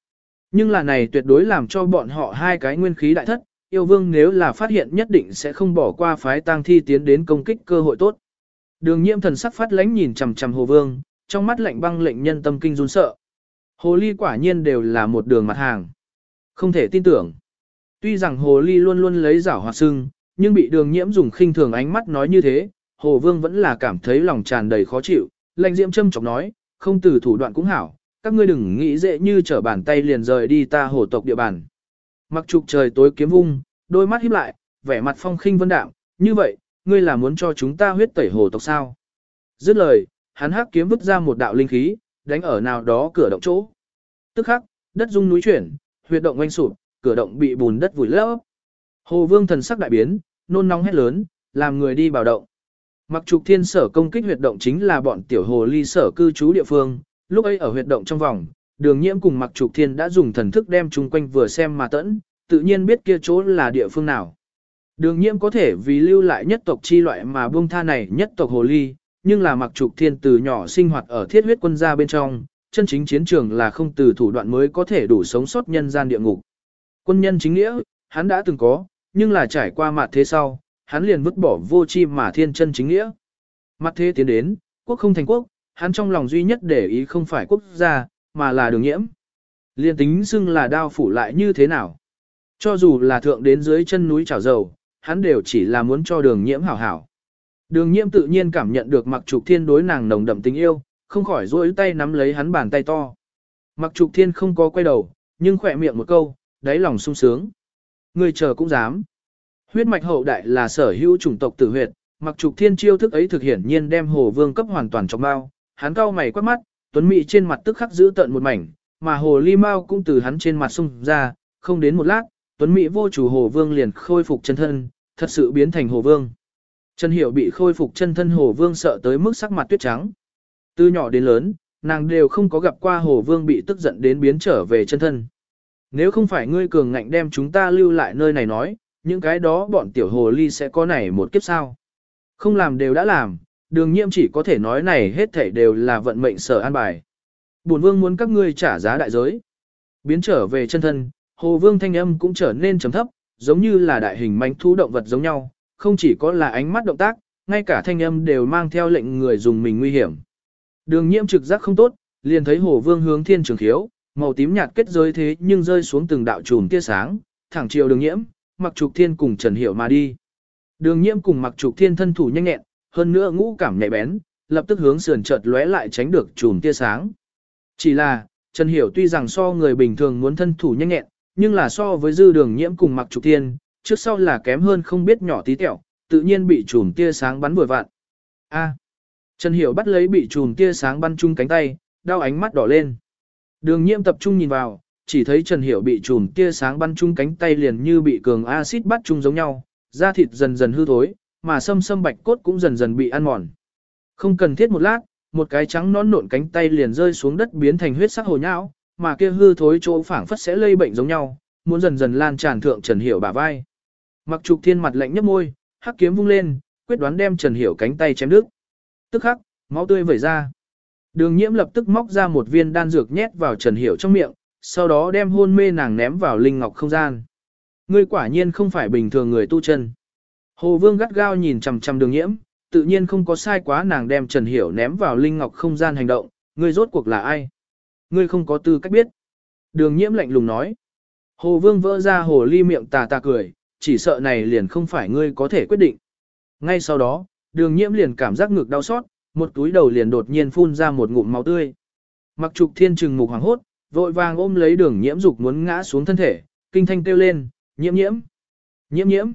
Nhưng là này tuyệt đối làm cho bọn họ hai cái nguyên khí đại thất, yêu vương nếu là phát hiện nhất định sẽ không bỏ qua phái tang thi tiến đến công kích cơ hội tốt. Đường nhiễm thần sắc phát lánh nhìn chằm chằm hồ vương, trong mắt lạnh băng lệnh nhân tâm kinh run sợ. Hồ ly quả nhiên đều là một đường mặt hàng. Không thể tin tưởng. Tuy rằng hồ ly luôn luôn lấy giảo hoạt sưng, nhưng bị đường nhiễm dùng khinh thường ánh mắt nói như thế, hồ vương vẫn là cảm thấy lòng tràn đầy khó chịu, lệnh diễm châm chọc nói, không từ thủ đoạn cũng hảo, các ngươi đừng nghĩ dễ như trở bàn tay liền rời đi ta hồ tộc địa bàn. Mặc trục trời tối kiếm vung, đôi mắt híp lại, vẻ mặt phong khinh vân đạm, như vậy, ngươi là muốn cho chúng ta huyết tẩy hồ tộc sao? Dứt lời, hắn hắc kiếm vứt ra một đạo linh khí, đánh ở nào đó cửa động chỗ. Tức khắc, đất rung núi chuyển, huyệt động oanh sụp, cửa động bị bùn đất vùi lấp. Hồ Vương thần sắc đại biến, nôn nóng hét lớn, làm người đi bảo động. Mặc trục thiên sở công kích huyệt động chính là bọn tiểu hồ ly sở cư trú địa phương, lúc ấy ở huyệt động trong vòng, đường nhiễm cùng mặc trục thiên đã dùng thần thức đem chung quanh vừa xem mà tẫn, tự nhiên biết kia chỗ là địa phương nào. Đường nhiễm có thể vì lưu lại nhất tộc chi loại mà buông tha này nhất tộc hồ ly, nhưng là mặc trục thiên từ nhỏ sinh hoạt ở thiết huyết quân gia bên trong, chân chính chiến trường là không từ thủ đoạn mới có thể đủ sống sót nhân gian địa ngục. Quân nhân chính nghĩa, hắn đã từng có, nhưng là trải qua mặt thế sau, hắn liền vứt bỏ vô chi mà thiên chân chính nghĩa. Mặt thế tiến đến, quốc không thành quốc, hắn trong lòng duy nhất để ý không phải quốc gia, mà là đường nhiễm. Liên tính xưng là đao phủ lại như thế nào. Cho dù là thượng đến dưới chân núi trào dầu, hắn đều chỉ là muốn cho đường nhiễm hảo hảo. Đường nhiễm tự nhiên cảm nhận được mặc trục thiên đối nàng nồng đậm tình yêu, không khỏi duỗi tay nắm lấy hắn bàn tay to. Mặc trục thiên không có quay đầu, nhưng khỏe miệng một câu, đáy lòng sung sướng. Người chờ cũng dám. Huyết mạch hậu đại là sở hữu chủng tộc tử huyệt, mặc trục thiên chiêu thức ấy thực hiển nhiên đem hồ vương cấp hoàn toàn trong bao. Hắn cau mày quát mắt, tuấn mỹ trên mặt tức khắc giữ tận một mảnh, mà hồ ly mau cũng từ hắn trên mặt sung ra, không đến một lát, tuấn mỹ vô chủ hồ vương liền khôi phục chân thân, thật sự biến thành hồ vương. Trần Hiểu bị khôi phục chân thân hồ vương sợ tới mức sắc mặt tuyết trắng. Từ nhỏ đến lớn, nàng đều không có gặp qua hồ vương bị tức giận đến biến trở về chân thân. Nếu không phải ngươi cường ngạnh đem chúng ta lưu lại nơi này nói, những cái đó bọn tiểu hồ ly sẽ có này một kiếp sao. Không làm đều đã làm, đường nhiễm chỉ có thể nói này hết thảy đều là vận mệnh sở an bài. Bổn vương muốn các ngươi trả giá đại giới. Biến trở về chân thân, hồ vương thanh âm cũng trở nên trầm thấp, giống như là đại hình manh thú động vật giống nhau, không chỉ có là ánh mắt động tác, ngay cả thanh âm đều mang theo lệnh người dùng mình nguy hiểm. Đường nhiễm trực giác không tốt, liền thấy hồ vương hướng thiên trường khiếu, màu tím nhạt kết rơi thế nhưng rơi xuống từng đạo chùm tia sáng, thẳng chiều đường nhiễm, mặc trục thiên cùng Trần Hiểu mà đi. Đường nhiễm cùng mặc trục thiên thân thủ nhanh nhẹn, hơn nữa ngũ cảm nhạy bén, lập tức hướng sườn chợt lóe lại tránh được chùm tia sáng. Chỉ là, Trần Hiểu tuy rằng so người bình thường muốn thân thủ nhanh nhẹn, nhưng là so với dư đường nhiễm cùng mặc trục thiên, trước sau là kém hơn không biết nhỏ tí tẹo, tự nhiên bị chùm tia sáng bắn vừa vạn. A. Trần Hiểu bắt lấy bị chùm tia sáng bắn chung cánh tay, đau ánh mắt đỏ lên. Đường nhiễm tập trung nhìn vào, chỉ thấy Trần Hiểu bị chùm tia sáng bắn chung cánh tay liền như bị cường axit bắt chung giống nhau, da thịt dần dần hư thối, mà sâm sâm bạch cốt cũng dần dần bị ăn mòn. Không cần thiết một lát, một cái trắng nón nộn cánh tay liền rơi xuống đất biến thành huyết sắc hồ nhão, mà kia hư thối chỗ phảng phất sẽ lây bệnh giống nhau, muốn dần dần lan tràn thượng Trần Hiểu bả vai. Mặc trục thiên mặt lạnh nhếch môi, hắc kiếm vung lên, quyết đoán đem Trần Hiểu cánh tay chém đứt. Tức khắc, máu tươi vẩy ra. Đường nhiễm lập tức móc ra một viên đan dược nhét vào Trần Hiểu trong miệng, sau đó đem hôn mê nàng ném vào linh ngọc không gian. Ngươi quả nhiên không phải bình thường người tu chân. Hồ Vương gắt gao nhìn chằm chằm đường nhiễm, tự nhiên không có sai quá nàng đem Trần Hiểu ném vào linh ngọc không gian hành động, ngươi rốt cuộc là ai? Ngươi không có tư cách biết. Đường nhiễm lạnh lùng nói. Hồ Vương vỡ ra hồ ly miệng tà tà cười, chỉ sợ này liền không phải ngươi có thể quyết định. Ngay sau đó, đường nhiễm liền cảm giác ngực đau xót, một túi đầu liền đột nhiên phun ra một ngụm máu tươi. Mặc trục thiên trừng mục hoàng hốt, vội vàng ôm lấy đường nhiễm dục muốn ngã xuống thân thể, kinh thanh kêu lên, nhiễm nhiễm, nhiễm nhiễm.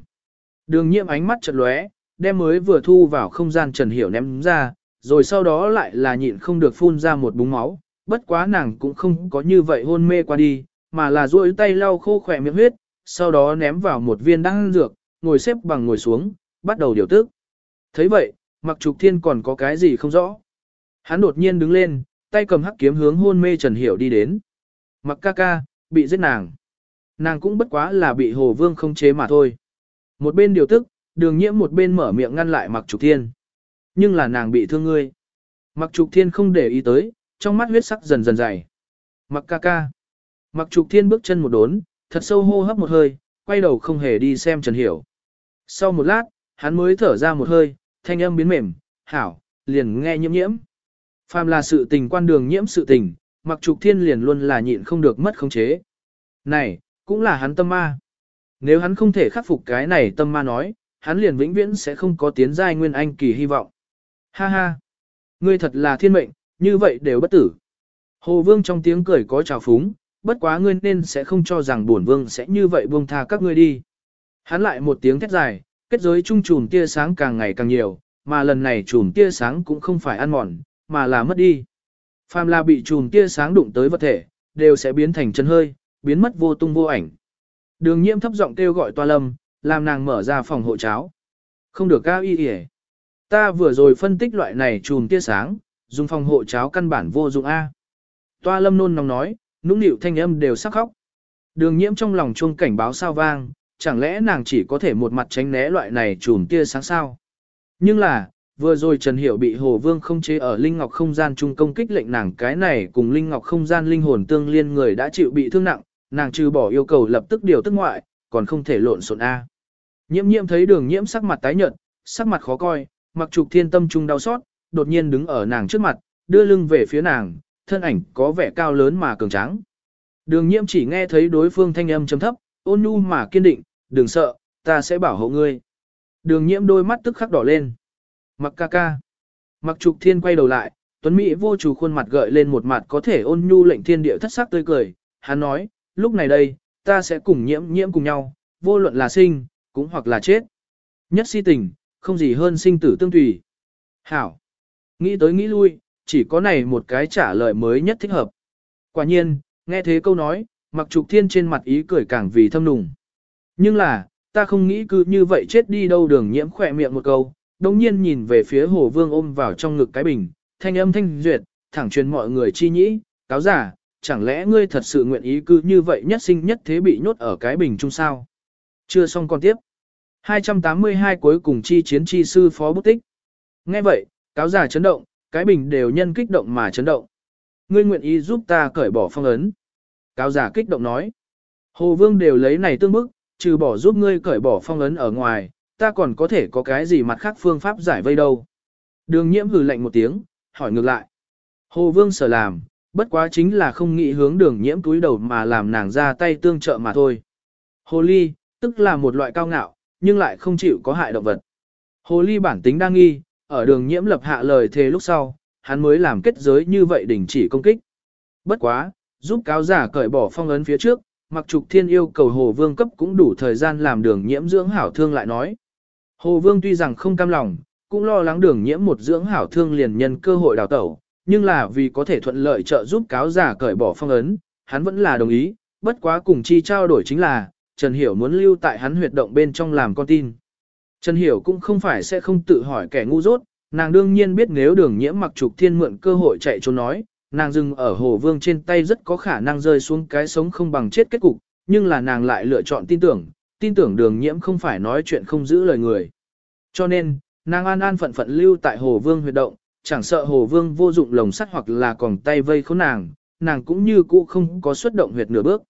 Đường nhiễm ánh mắt chợt lóe, đem mới vừa thu vào không gian trần hiểu ném ra, rồi sau đó lại là nhịn không được phun ra một búng máu, bất quá nàng cũng không có như vậy hôn mê qua đi, mà là duỗi tay lau khô khỏe miệng huyết, sau đó ném vào một viên đan dược, ngồi xếp bằng ngồi xuống, bắt đầu điều tức. thấy vậy, mặc trục thiên còn có cái gì không rõ. Hắn đột nhiên đứng lên, tay cầm hắc kiếm hướng hôn mê Trần Hiểu đi đến. Mặc ca ca, bị giết nàng. Nàng cũng bất quá là bị hồ vương không chế mà thôi. Một bên điều tức, Đường nhiễm một bên mở miệng ngăn lại mặc trục thiên. Nhưng là nàng bị thương ngươi. Mặc trục thiên không để ý tới, trong mắt huyết sắc dần dần dày. Mặc ca ca. Mặc trục thiên bước chân một đốn, thật sâu hô hấp một hơi, quay đầu không hề đi xem Trần Hiểu. Sau một lát, hắn mới thở ra một hơi, thanh âm biến mềm, hảo, liền nghe nhiễm nhiễm. Phàm là sự tình quan đường nhiễm sự tình, mặc trục thiên liền luôn là nhịn không được mất khống chế. Này, cũng là hắn tâm ma. Nếu hắn không thể khắc phục cái này tâm ma nói, hắn liền vĩnh viễn sẽ không có tiến giai nguyên anh kỳ hy vọng. Ha ha, ngươi thật là thiên mệnh, như vậy đều bất tử. Hồ Vương trong tiếng cười có trào phúng, bất quá ngươi nên sẽ không cho rằng bổn vương sẽ như vậy buông tha các ngươi đi. Hắn lại một tiếng thét dài, kết giới trung trùm tia sáng càng ngày càng nhiều, mà lần này trùm tia sáng cũng không phải ăn mòn, mà là mất đi. Phàm là bị trùm tia sáng đụng tới vật thể, đều sẽ biến thành chân hơi, biến mất vô tung vô ảnh. Đường nhiễm thấp giọng kêu gọi toa lâm, làm nàng mở ra phòng hộ cháo. Không được cao y hề. Ta vừa rồi phân tích loại này trùm tia sáng, dùng phòng hộ cháo căn bản vô dụng A. Toa lâm nôn nóng nói, nũng nịu thanh âm đều sắc khóc. Đường nhiễm trong lòng chuông cảnh báo sao vang, chẳng lẽ nàng chỉ có thể một mặt tránh né loại này trùm tia sáng sao? Nhưng là, vừa rồi Trần Hiểu bị Hồ Vương không chế ở Linh Ngọc không gian trung công kích lệnh nàng cái này cùng Linh Ngọc không gian linh hồn tương liên người đã chịu bị thương nặng, nàng trừ bỏ yêu cầu lập tức điều tức ngoại, còn không thể lộn xộn A. Nhiễm nhiễm thấy đường nhiễm sắc mặt tái nhợt, sắc mặt khó coi, mặc trục thiên tâm trung đau xót, đột nhiên đứng ở nàng trước mặt, đưa lưng về phía nàng, thân ảnh có vẻ cao lớn mà cường tráng. Đường nhiễm chỉ nghe thấy đối phương thanh âm trầm thấp, ôn nhu mà kiên định, đừng sợ, ta sẽ bảo hộ ngươi. Đường nhiễm đôi mắt tức khắc đỏ lên. Mặc ca ca. Mặc trục thiên quay đầu lại, tuấn Mỹ vô chủ khuôn mặt gợi lên một mặt có thể ôn nhu lệnh thiên địa thất sắc tươi cười. Hắn nói, lúc này đây, ta sẽ cùng nhiễm nhiễm cùng nhau, vô luận là sinh, cũng hoặc là chết. Nhất si tình, không gì hơn sinh tử tương tùy. Hảo. Nghĩ tới nghĩ lui, chỉ có này một cái trả lời mới nhất thích hợp. Quả nhiên, nghe thế câu nói, mặc trục thiên trên mặt ý cười càng vì thâm nùng. Nhưng là, ta không nghĩ cứ như vậy chết đi đâu đường nhiễm khỏe miệng một câu, đồng nhiên nhìn về phía hồ vương ôm vào trong ngực cái bình, thanh âm thanh duyệt, thẳng truyền mọi người chi nhĩ, cáo giả, chẳng lẽ ngươi thật sự nguyện ý cứ như vậy nhất sinh nhất thế bị nhốt ở cái bình chung sao? Chưa xong con tiếp. 282 cuối cùng chi chiến chi sư phó bút tích. Nghe vậy, cáo giả chấn động, cái bình đều nhân kích động mà chấn động. Ngươi nguyện ý giúp ta cởi bỏ phong ấn. Cáo giả kích động nói. Hồ Vương đều lấy này tương bức, trừ bỏ giúp ngươi cởi bỏ phong ấn ở ngoài, ta còn có thể có cái gì mặt khác phương pháp giải vây đâu. Đường nhiễm hừ lạnh một tiếng, hỏi ngược lại. Hồ Vương sở làm, bất quá chính là không nghĩ hướng đường nhiễm túi đầu mà làm nàng ra tay tương trợ mà thôi. Hồ ly, tức là một loại cao ngạo, nhưng lại không chịu có hại động vật. Hồ ly bản tính đa nghi, ở đường nhiễm lập hạ lời thề lúc sau, hắn mới làm kết giới như vậy đình chỉ công kích. Bất quá, giúp cáo giả cởi bỏ phong ấn phía trước, mặc trục thiên yêu cầu Hồ Vương cấp cũng đủ thời gian làm đường nhiễm dưỡng hảo thương lại nói. Hồ Vương tuy rằng không cam lòng, cũng lo lắng đường nhiễm một dưỡng hảo thương liền nhân cơ hội đào tẩu, nhưng là vì có thể thuận lợi trợ giúp cáo giả cởi bỏ phong ấn, hắn vẫn là đồng ý, bất quá cùng chi trao đổi chính là, Trần Hiểu muốn lưu tại hắn huyệt động bên trong làm con tin. Trần Hiểu cũng không phải sẽ không tự hỏi kẻ ngu dốt, nàng đương nhiên biết nếu đường nhiễm mặc trục thiên mượn cơ hội chạy trốn nói, nàng dừng ở hồ vương trên tay rất có khả năng rơi xuống cái sống không bằng chết kết cục, nhưng là nàng lại lựa chọn tin tưởng, tin tưởng đường nhiễm không phải nói chuyện không giữ lời người. Cho nên, nàng an an phận phận lưu tại hồ vương huyệt động, chẳng sợ hồ vương vô dụng lồng sắt hoặc là còn tay vây khốn nàng, nàng cũng như cũ không có xuất động huyệt nửa bước.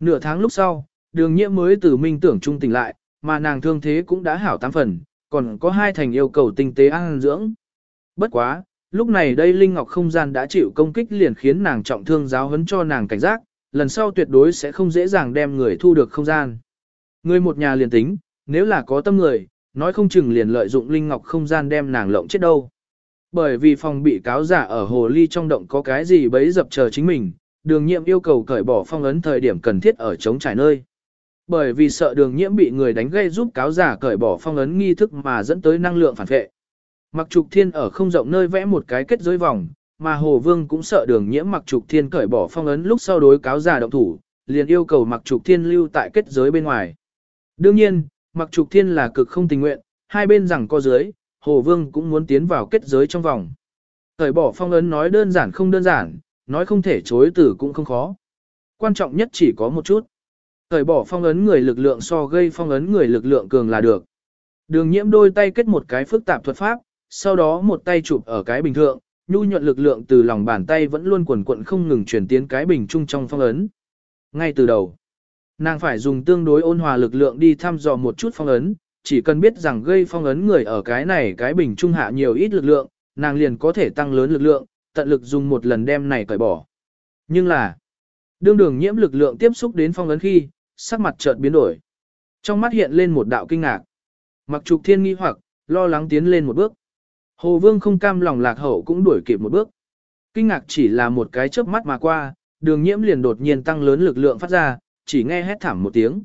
Nửa tháng lúc sau, đường nhiễm mới từ minh tưởng trung tỉnh lại, mà nàng thương thế cũng đã hảo tám phần, còn có hai thành yêu cầu tinh tế ăn dưỡng. Bất quá, lúc này đây Linh Ngọc không gian đã chịu công kích liền khiến nàng trọng thương giáo huấn cho nàng cảnh giác, lần sau tuyệt đối sẽ không dễ dàng đem người thu được không gian. Người một nhà liền tính, nếu là có tâm người, nói không chừng liền lợi dụng Linh Ngọc không gian đem nàng lộng chết đâu. Bởi vì phòng bị cáo giả ở hồ ly trong động có cái gì bấy dập chờ chính mình, đường nhiệm yêu cầu cởi bỏ phong ấn thời điểm cần thiết ở chống trải nơi. Bởi vì sợ đường nhiễm bị người đánh gây giúp cáo giả cởi bỏ phong ấn nghi thức mà dẫn tới năng lượng phản vệ. Mặc trục thiên ở không rộng nơi vẽ một cái kết giới vòng, mà Hồ Vương cũng sợ đường nhiễm mặc trục thiên cởi bỏ phong ấn lúc sau đối cáo giả động thủ, liền yêu cầu mặc trục thiên lưu tại kết giới bên ngoài. Đương nhiên, mặc trục thiên là cực không tình nguyện, hai bên rằng co dưới Hồ Vương cũng muốn tiến vào kết giới trong vòng. Thời bỏ phong ấn nói đơn giản không đơn giản, nói không thể chối từ cũng không khó. Quan trọng nhất chỉ có một chút. Thời bỏ phong ấn người lực lượng so gây phong ấn người lực lượng cường là được. Đường nhiễm đôi tay kết một cái phức tạp thuật pháp, sau đó một tay chụp ở cái bình thượng, nhu nhuận lực lượng từ lòng bàn tay vẫn luôn quần quận không ngừng chuyển tiến cái bình trung trong phong ấn. Ngay từ đầu, nàng phải dùng tương đối ôn hòa lực lượng đi thăm dò một chút phong ấn, chỉ cần biết rằng gây phong ấn người ở cái này cái bình trung hạ nhiều ít lực lượng, nàng liền có thể tăng lớn lực lượng, tận lực dùng một lần đem này cởi bỏ. Nhưng là, đương đường nhiễm lực lượng tiếp xúc đến phong ấn khi, sắc mặt chợt biến đổi. Trong mắt hiện lên một đạo kinh ngạc. Mặc trục thiên nghi hoặc, lo lắng tiến lên một bước. Hồ Vương không cam lòng lạc hậu cũng đuổi kịp một bước. Kinh ngạc chỉ là một cái chớp mắt mà qua, đường nhiễm liền đột nhiên tăng lớn lực lượng phát ra, chỉ nghe hét thảm một tiếng.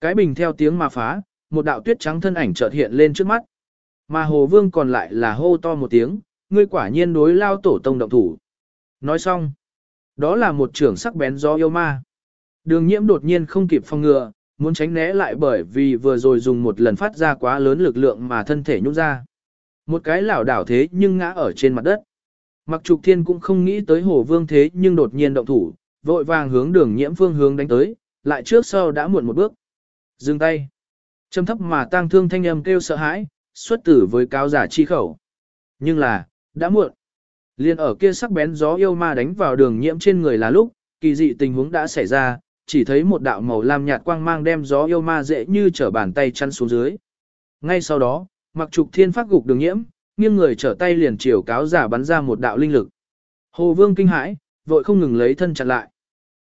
Cái bình theo tiếng mà phá, một đạo tuyết trắng thân ảnh chợt hiện lên trước mắt. Mà Hồ Vương còn lại là hô to một tiếng, ngươi quả nhiên đối lao tổ tông động thủ. Nói xong, đó là một trưởng sắc bén gió yêu ma. Đường nhiễm đột nhiên không kịp phòng ngừa, muốn tránh né lại bởi vì vừa rồi dùng một lần phát ra quá lớn lực lượng mà thân thể nhúc ra. Một cái lảo đảo thế nhưng ngã ở trên mặt đất. Mặc trục thiên cũng không nghĩ tới hồ vương thế nhưng đột nhiên động thủ, vội vàng hướng đường nhiễm phương hướng đánh tới, lại trước sau đã muộn một bước. Dừng tay. Trầm thấp mà tang thương thanh âm kêu sợ hãi, xuất tử với cáo giả chi khẩu. Nhưng là, đã muộn. Liên ở kia sắc bén gió yêu ma đánh vào đường nhiễm trên người là lúc, kỳ dị tình huống đã xảy ra, chỉ thấy một đạo màu lam nhạt quang mang đem gió yêu ma dễ như trở bàn tay chăn xuống dưới. Ngay sau đó, mặc trục thiên phát gục đường nhiễm, nghiêng người trở tay liền chiều cáo giả bắn ra một đạo linh lực. Hồ Vương kinh hãi, vội không ngừng lấy thân chặn lại.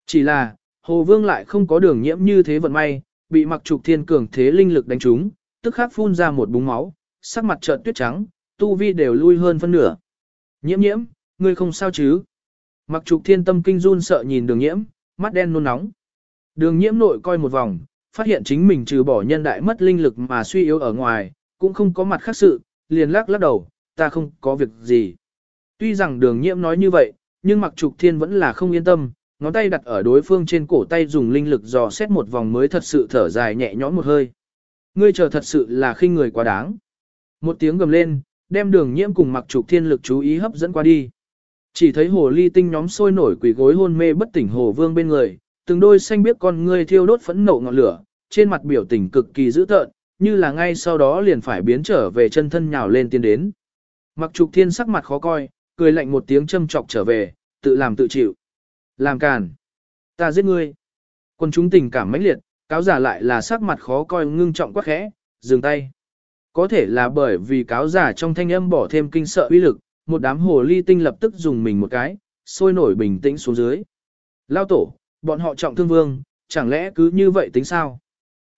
Chỉ là, Hồ Vương lại không có đường nhiễm như thế vận may, bị mặc trục thiên cường thế linh lực đánh trúng, tức khắc phun ra một búng máu, sắc mặt trợn tuyết trắng, tu vi đều lui hơn phân nửa. Nhiễm nhiễm, ngươi không sao chứ? Mặc trục thiên tâm kinh run sợ nhìn đường nhiễm, mắt đen nôn nóng. Đường nhiễm nội coi một vòng, phát hiện chính mình trừ bỏ nhân đại mất linh lực mà suy yếu ở ngoài, cũng không có mặt khác sự, liền lắc lắc đầu, ta không có việc gì. Tuy rằng đường nhiễm nói như vậy, nhưng mặc trục thiên vẫn là không yên tâm, ngón tay đặt ở đối phương trên cổ tay dùng linh lực dò xét một vòng mới thật sự thở dài nhẹ nhõm một hơi. Ngươi chờ thật sự là khinh người quá đáng. Một tiếng gầm lên, đem đường nhiễm cùng mặc trục thiên lực chú ý hấp dẫn qua đi. Chỉ thấy hồ ly tinh nhóm sôi nổi quỷ gối hôn mê bất tỉnh hồ vương bên người, từng đôi xanh biết con ngươi thiêu đốt phẫn nộ ngọn lửa, trên mặt biểu tình cực kỳ dữ tợn, như là ngay sau đó liền phải biến trở về chân thân nhào lên tiến đến. Mặc trục thiên sắc mặt khó coi, cười lạnh một tiếng châm chọc trở về, tự làm tự chịu. Làm càn. Ta giết ngươi. Quân chúng tình cảm mãnh liệt, cáo giả lại là sắc mặt khó coi ngưng trọng quá khẽ, dừng tay. Có thể là bởi vì cáo giả trong thanh âm bỏ thêm kinh sợ uy lực, một đám hồ ly tinh lập tức dùng mình một cái, sôi nổi bình tĩnh xuống dưới. Lao tổ, bọn họ trọng thương vương, chẳng lẽ cứ như vậy tính sao?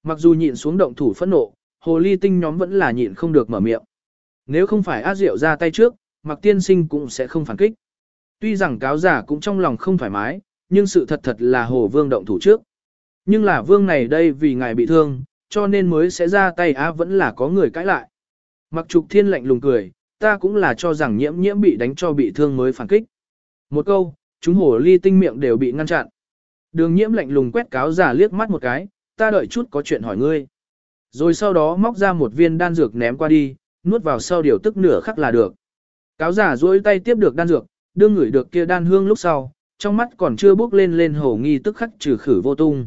Mặc dù nhịn xuống động thủ phẫn nộ, hồ ly tinh nhóm vẫn là nhịn không được mở miệng. Nếu không phải ác diệu ra tay trước, mặc tiên sinh cũng sẽ không phản kích. Tuy rằng cáo giả cũng trong lòng không thoải mái, nhưng sự thật thật là hồ vương động thủ trước. Nhưng là vương này đây vì ngài bị thương, cho nên mới sẽ ra tay á vẫn là có người cãi lại. Mặc trục thiên lạnh lùng cười, ta cũng là cho rằng nhiễm nhiễm bị đánh cho bị thương mới phản kích. Một câu, chúng hồ ly tinh miệng đều bị ngăn chặn. Đường nhiễm lạnh lùng quét cáo giả liếc mắt một cái, ta đợi chút có chuyện hỏi ngươi. Rồi sau đó móc ra một viên đan dược ném qua đi, nuốt vào sau điều tức nửa khắc là được. Cáo giả duỗi tay tiếp được đan dược, đưa người được kia đan hương lúc sau, trong mắt còn chưa bước lên lên hổ nghi tức khắc trừ khử vô tung.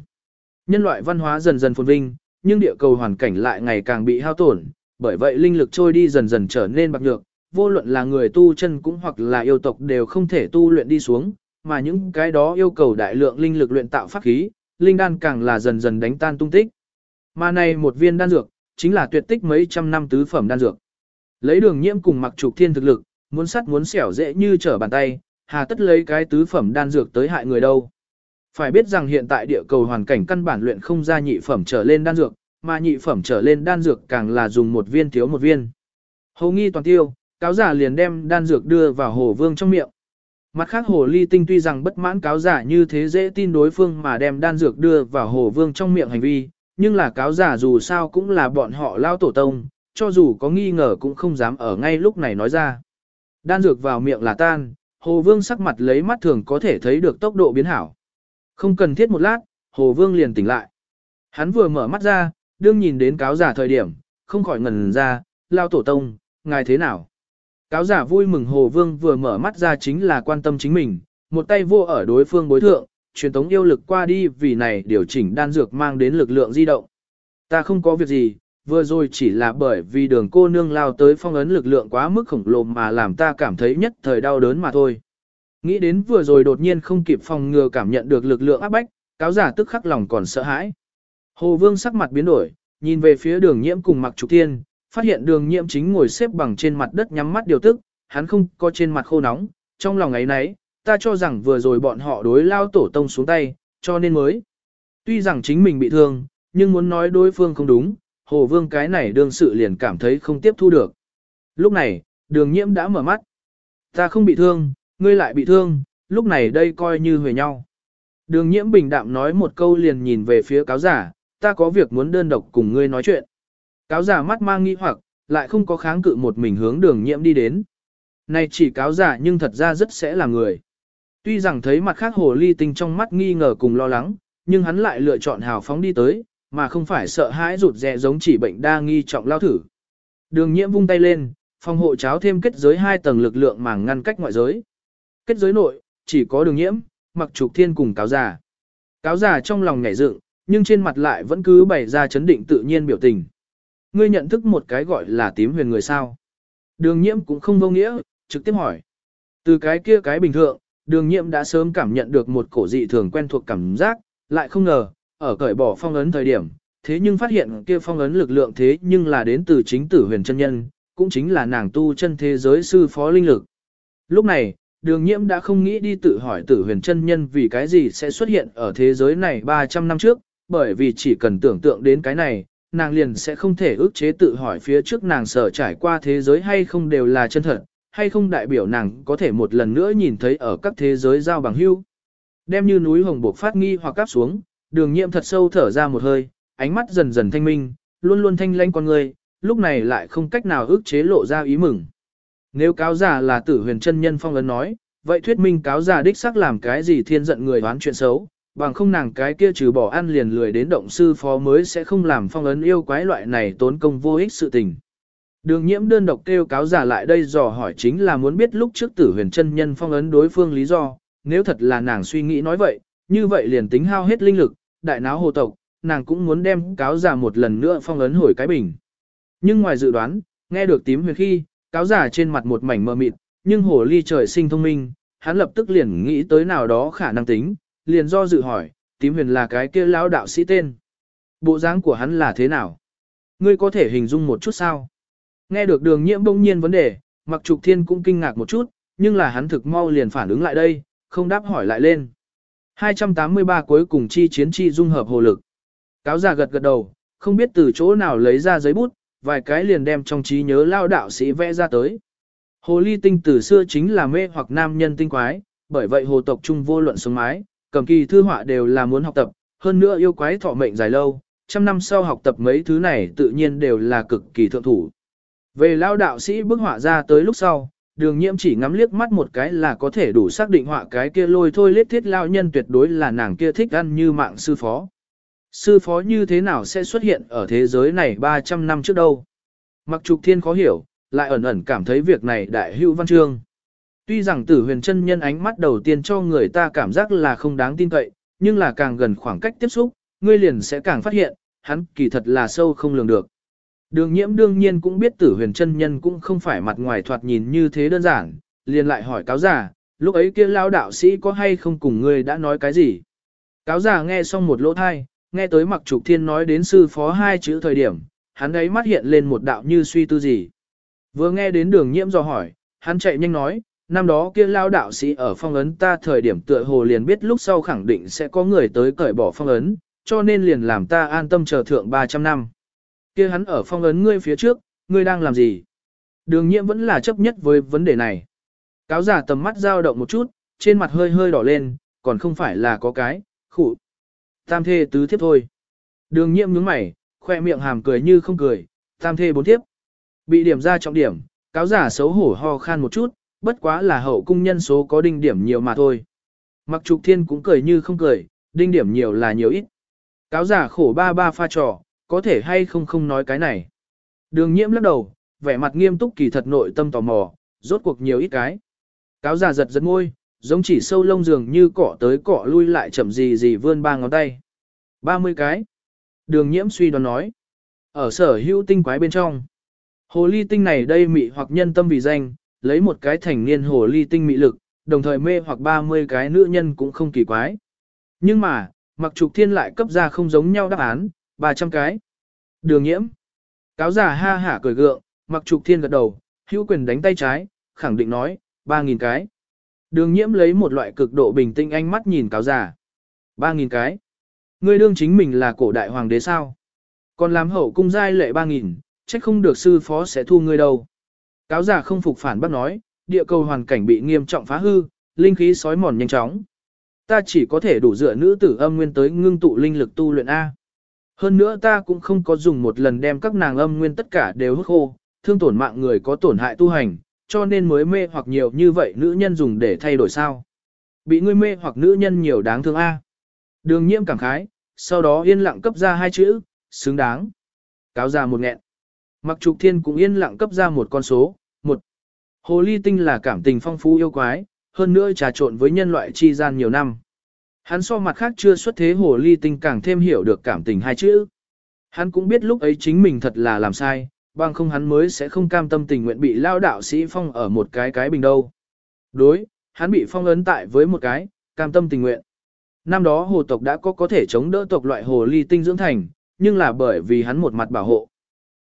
Nhân loại văn hóa dần dần phồn vinh, nhưng địa cầu hoàn cảnh lại ngày càng bị hao tổn, bởi vậy linh lực trôi đi dần dần trở nên bạc nhược, vô luận là người tu chân cũng hoặc là yêu tộc đều không thể tu luyện đi xuống, mà những cái đó yêu cầu đại lượng linh lực luyện tạo pháp khí, linh đan càng là dần dần đánh tan tung tích. Mà này một viên đan dược, chính là tuyệt tích mấy trăm năm tứ phẩm đan dược. Lấy đường nhiễm cùng mặc trục thiên thực lực, muốn sắt muốn xẻo dễ như trở bàn tay, hà tất lấy cái tứ phẩm đan dược tới hại người đâu. Phải biết rằng hiện tại địa cầu hoàn cảnh căn bản luyện không ra nhị phẩm trở lên đan dược, mà nhị phẩm trở lên đan dược càng là dùng một viên thiếu một viên. Hầu nghi toàn tiêu, cáo giả liền đem đan dược đưa vào hồ vương trong miệng. Mặt khác hồ ly tinh tuy rằng bất mãn cáo giả như thế dễ tin đối phương mà đem đan dược đưa vào hồ vương trong miệng hành vi, nhưng là cáo giả dù sao cũng là bọn họ lao tổ tông, cho dù có nghi ngờ cũng không dám ở ngay lúc này nói ra. Đan dược vào miệng là tan, hồ vương sắc mặt lấy mắt thường có thể thấy được tốc độ biến hảo. Không cần thiết một lát, hồ vương liền tỉnh lại. Hắn vừa mở mắt ra, đương nhìn đến cáo giả thời điểm, không khỏi ngần ra, lao tổ tông, ngài thế nào? Cáo giả vui mừng Hồ Vương vừa mở mắt ra chính là quan tâm chính mình, một tay vô ở đối phương bối thượng, truyền tống yêu lực qua đi vì này điều chỉnh đan dược mang đến lực lượng di động. Ta không có việc gì, vừa rồi chỉ là bởi vì đường cô nương lao tới phong ấn lực lượng quá mức khổng lồ mà làm ta cảm thấy nhất thời đau đớn mà thôi. Nghĩ đến vừa rồi đột nhiên không kịp phòng ngừa cảm nhận được lực lượng áp bách, cáo giả tức khắc lòng còn sợ hãi. Hồ Vương sắc mặt biến đổi, nhìn về phía đường nhiễm cùng mặc trục tiên, phát hiện đường nhiễm chính ngồi xếp bằng trên mặt đất nhắm mắt điều tức, hắn không có trên mặt khô nóng, trong lòng ấy nấy, ta cho rằng vừa rồi bọn họ đối lao tổ tông xuống tay, cho nên mới. Tuy rằng chính mình bị thương, nhưng muốn nói đối phương không đúng, Hồ Vương cái này đương sự liền cảm thấy không tiếp thu được. Lúc này, đường nhiễm đã mở mắt. Ta không bị thương, ngươi lại bị thương, lúc này đây coi như huề nhau. Đường nhiễm bình đạm nói một câu liền nhìn về phía cáo giả, ta có việc muốn đơn độc cùng ngươi nói chuyện. Cáo giả mắt mang nghi hoặc, lại không có kháng cự một mình hướng đường nhiễm đi đến. Này chỉ cáo giả nhưng thật ra rất sẽ là người. Tuy rằng thấy mặt khác hồ ly tinh trong mắt nghi ngờ cùng lo lắng, nhưng hắn lại lựa chọn hào phóng đi tới, mà không phải sợ hãi rụt rè giống chỉ bệnh đa nghi trọng lao thử. Đường nhiễm vung tay lên, phòng hộ cháo thêm kết giới hai tầng lực lượng màng ngăn cách ngoại giới. Kết giới nội, chỉ có đường nhiễm, mặc trục thiên cùng cáo giả. Cáo giả trong lòng nhảy dựng, nhưng trên mặt lại vẫn cứ bày ra chấn định tự nhiên biểu tình. Ngươi nhận thức một cái gọi là tím huyền người sao. Đường nhiễm cũng không vô nghĩa, trực tiếp hỏi. Từ cái kia cái bình thường, đường nhiễm đã sớm cảm nhận được một cổ dị thường quen thuộc cảm giác, lại không ngờ, ở cởi bỏ phong ấn thời điểm, thế nhưng phát hiện kia phong ấn lực lượng thế nhưng là đến từ chính tử huyền chân nhân, cũng chính là nàng tu chân thế giới sư phó linh lực. Lúc này, đường nhiễm đã không nghĩ đi tự hỏi tử huyền chân nhân vì cái gì sẽ xuất hiện ở thế giới này 300 năm trước, bởi vì chỉ cần tưởng tượng đến cái này, nàng liền sẽ không thể ước chế tự hỏi phía trước nàng sở trải qua thế giới hay không đều là chân thật, hay không đại biểu nàng có thể một lần nữa nhìn thấy ở các thế giới giao bằng hưu. Đem như núi hồng buộc phát nghi hoặc cắp xuống, đường nhiệm thật sâu thở ra một hơi, ánh mắt dần dần thanh minh, luôn luôn thanh lanh con người, lúc này lại không cách nào ước chế lộ ra ý mừng. Nếu cáo giả là tử huyền chân nhân phong ấn nói, vậy thuyết minh cáo giả đích xác làm cái gì thiên giận người đoán chuyện xấu, bằng không nàng cái kia trừ bỏ ăn liền lười đến động sư phó mới sẽ không làm phong ấn yêu quái loại này tốn công vô ích sự tình. Đường nhiễm đơn độc kêu cáo giả lại đây dò hỏi chính là muốn biết lúc trước tử huyền chân nhân phong ấn đối phương lý do, nếu thật là nàng suy nghĩ nói vậy, như vậy liền tính hao hết linh lực, đại náo hồ tộc, nàng cũng muốn đem cáo giả một lần nữa phong ấn hồi cái bình. Nhưng ngoài dự đoán, nghe được tím huyền khi, cáo giả trên mặt một mảnh mờ mịt, nhưng hồ ly trời sinh thông minh, hắn lập tức liền nghĩ tới nào đó khả năng tính, liền do dự hỏi, tím huyền là cái kia lão đạo sĩ tên. Bộ dáng của hắn là thế nào? Ngươi có thể hình dung một chút sao? Nghe được đường nhiễm bỗng nhiên vấn đề, mặc trục thiên cũng kinh ngạc một chút, nhưng là hắn thực mau liền phản ứng lại đây, không đáp hỏi lại lên. 283 cuối cùng chi chiến chi dung hợp hồ lực. Cáo già gật gật đầu, không biết từ chỗ nào lấy ra giấy bút, vài cái liền đem trong trí nhớ lao đạo sĩ vẽ ra tới. Hồ ly tinh từ xưa chính là mê hoặc nam nhân tinh quái, bởi vậy hồ tộc trung vô luận sống mái, cầm kỳ thư họa đều là muốn học tập, hơn nữa yêu quái thọ mệnh dài lâu, trăm năm sau học tập mấy thứ này tự nhiên đều là cực kỳ thượng thủ. Về lao đạo sĩ bức họa ra tới lúc sau, đường nhiễm chỉ ngắm liếc mắt một cái là có thể đủ xác định họa cái kia lôi thôi lết thiết lao nhân tuyệt đối là nàng kia thích ăn như mạng sư phó. Sư phó như thế nào sẽ xuất hiện ở thế giới này 300 năm trước đâu? Mặc trục thiên khó hiểu, lại ẩn ẩn cảm thấy việc này đại hữu văn chương. Tuy rằng tử huyền chân nhân ánh mắt đầu tiên cho người ta cảm giác là không đáng tin cậy, nhưng là càng gần khoảng cách tiếp xúc, ngươi liền sẽ càng phát hiện, hắn kỳ thật là sâu không lường được. Đường nhiễm đương nhiên cũng biết tử huyền chân nhân cũng không phải mặt ngoài thoạt nhìn như thế đơn giản, liền lại hỏi cáo giả, lúc ấy kia lao đạo sĩ có hay không cùng ngươi đã nói cái gì. Cáo giả nghe xong một lỗ thai, nghe tới mặc trục thiên nói đến sư phó hai chữ thời điểm, hắn ấy mắt hiện lên một đạo như suy tư gì. Vừa nghe đến đường nhiễm do hỏi, hắn chạy nhanh nói, năm đó kia lao đạo sĩ ở phong ấn ta thời điểm tựa hồ liền biết lúc sau khẳng định sẽ có người tới cởi bỏ phong ấn, cho nên liền làm ta an tâm chờ thượng 300 năm. Kia hắn ở phong ấn ngươi phía trước, ngươi đang làm gì? Đường nhiễm vẫn là chấp nhất với vấn đề này. Cáo giả tầm mắt dao động một chút, trên mặt hơi hơi đỏ lên, còn không phải là có cái, khủ. Tam thê tứ thiếp thôi. Đường nhiễm nhướng mày, khoe miệng hàm cười như không cười, tam thê bốn thiếp. Bị điểm ra trọng điểm, cáo giả xấu hổ ho khan một chút, bất quá là hậu cung nhân số có đinh điểm nhiều mà thôi. Mặc trục thiên cũng cười như không cười, đinh điểm nhiều là nhiều ít. Cáo giả khổ ba ba pha trò, có thể hay không không nói cái này. Đường nhiễm lắc đầu, vẻ mặt nghiêm túc kỳ thật nội tâm tò mò, rốt cuộc nhiều ít cái. Cáo già giật giật môi, giống chỉ sâu lông dường như cọ tới cọ lui lại chậm gì gì vươn ba ngón tay. 30 cái. Đường nhiễm suy đoán nói. Ở sở hữu tinh quái bên trong, hồ ly tinh này đây mị hoặc nhân tâm vì danh, lấy một cái thành niên hồ ly tinh mị lực, đồng thời mê hoặc 30 cái nữ nhân cũng không kỳ quái. Nhưng mà, mặc trục thiên lại cấp ra không giống nhau đáp án, 300 cái. Đường nhiễm. Cáo giả ha hả cười gượng, mặc trục thiên gật đầu, hữu quyền đánh tay trái, khẳng định nói, 3.000 cái. Đường nhiễm lấy một loại cực độ bình tĩnh ánh mắt nhìn cáo giả. 3.000 cái. Ngươi đương chính mình là cổ đại hoàng đế sao? Còn làm hậu cung giai lệ 3.000, trách không được sư phó sẽ thu ngươi đâu. Cáo giả không phục phản bác nói, địa cầu hoàn cảnh bị nghiêm trọng phá hư, linh khí sói mòn nhanh chóng. Ta chỉ có thể đủ dựa nữ tử âm nguyên tới ngưng tụ linh lực tu luyện A. Hơn nữa ta cũng không có dùng một lần đem các nàng âm nguyên tất cả đều hút khô, thương tổn mạng người có tổn hại tu hành, cho nên mới mê hoặc nhiều như vậy nữ nhân dùng để thay đổi sao. Bị ngươi mê hoặc nữ nhân nhiều đáng thương A. Đường nhiễm cảm khái, sau đó yên lặng cấp ra hai chữ, xứng đáng. Cáo ra một nghẹn. Mặc trục thiên cũng yên lặng cấp ra một con số, một. Hồ ly tinh là cảm tình phong phú yêu quái, hơn nữa trà trộn với nhân loại chi gian nhiều năm. Hắn so mặt khác chưa xuất thế hồ ly tinh càng thêm hiểu được cảm tình hai chữ. Hắn cũng biết lúc ấy chính mình thật là làm sai, bằng không hắn mới sẽ không cam tâm tình nguyện bị lao đạo sĩ phong ở một cái cái bình đâu. Đối, hắn bị phong ấn tại với một cái, cam tâm tình nguyện. Năm đó hồ tộc đã có có thể chống đỡ tộc loại hồ ly tinh dưỡng thành, nhưng là bởi vì hắn một mặt bảo hộ.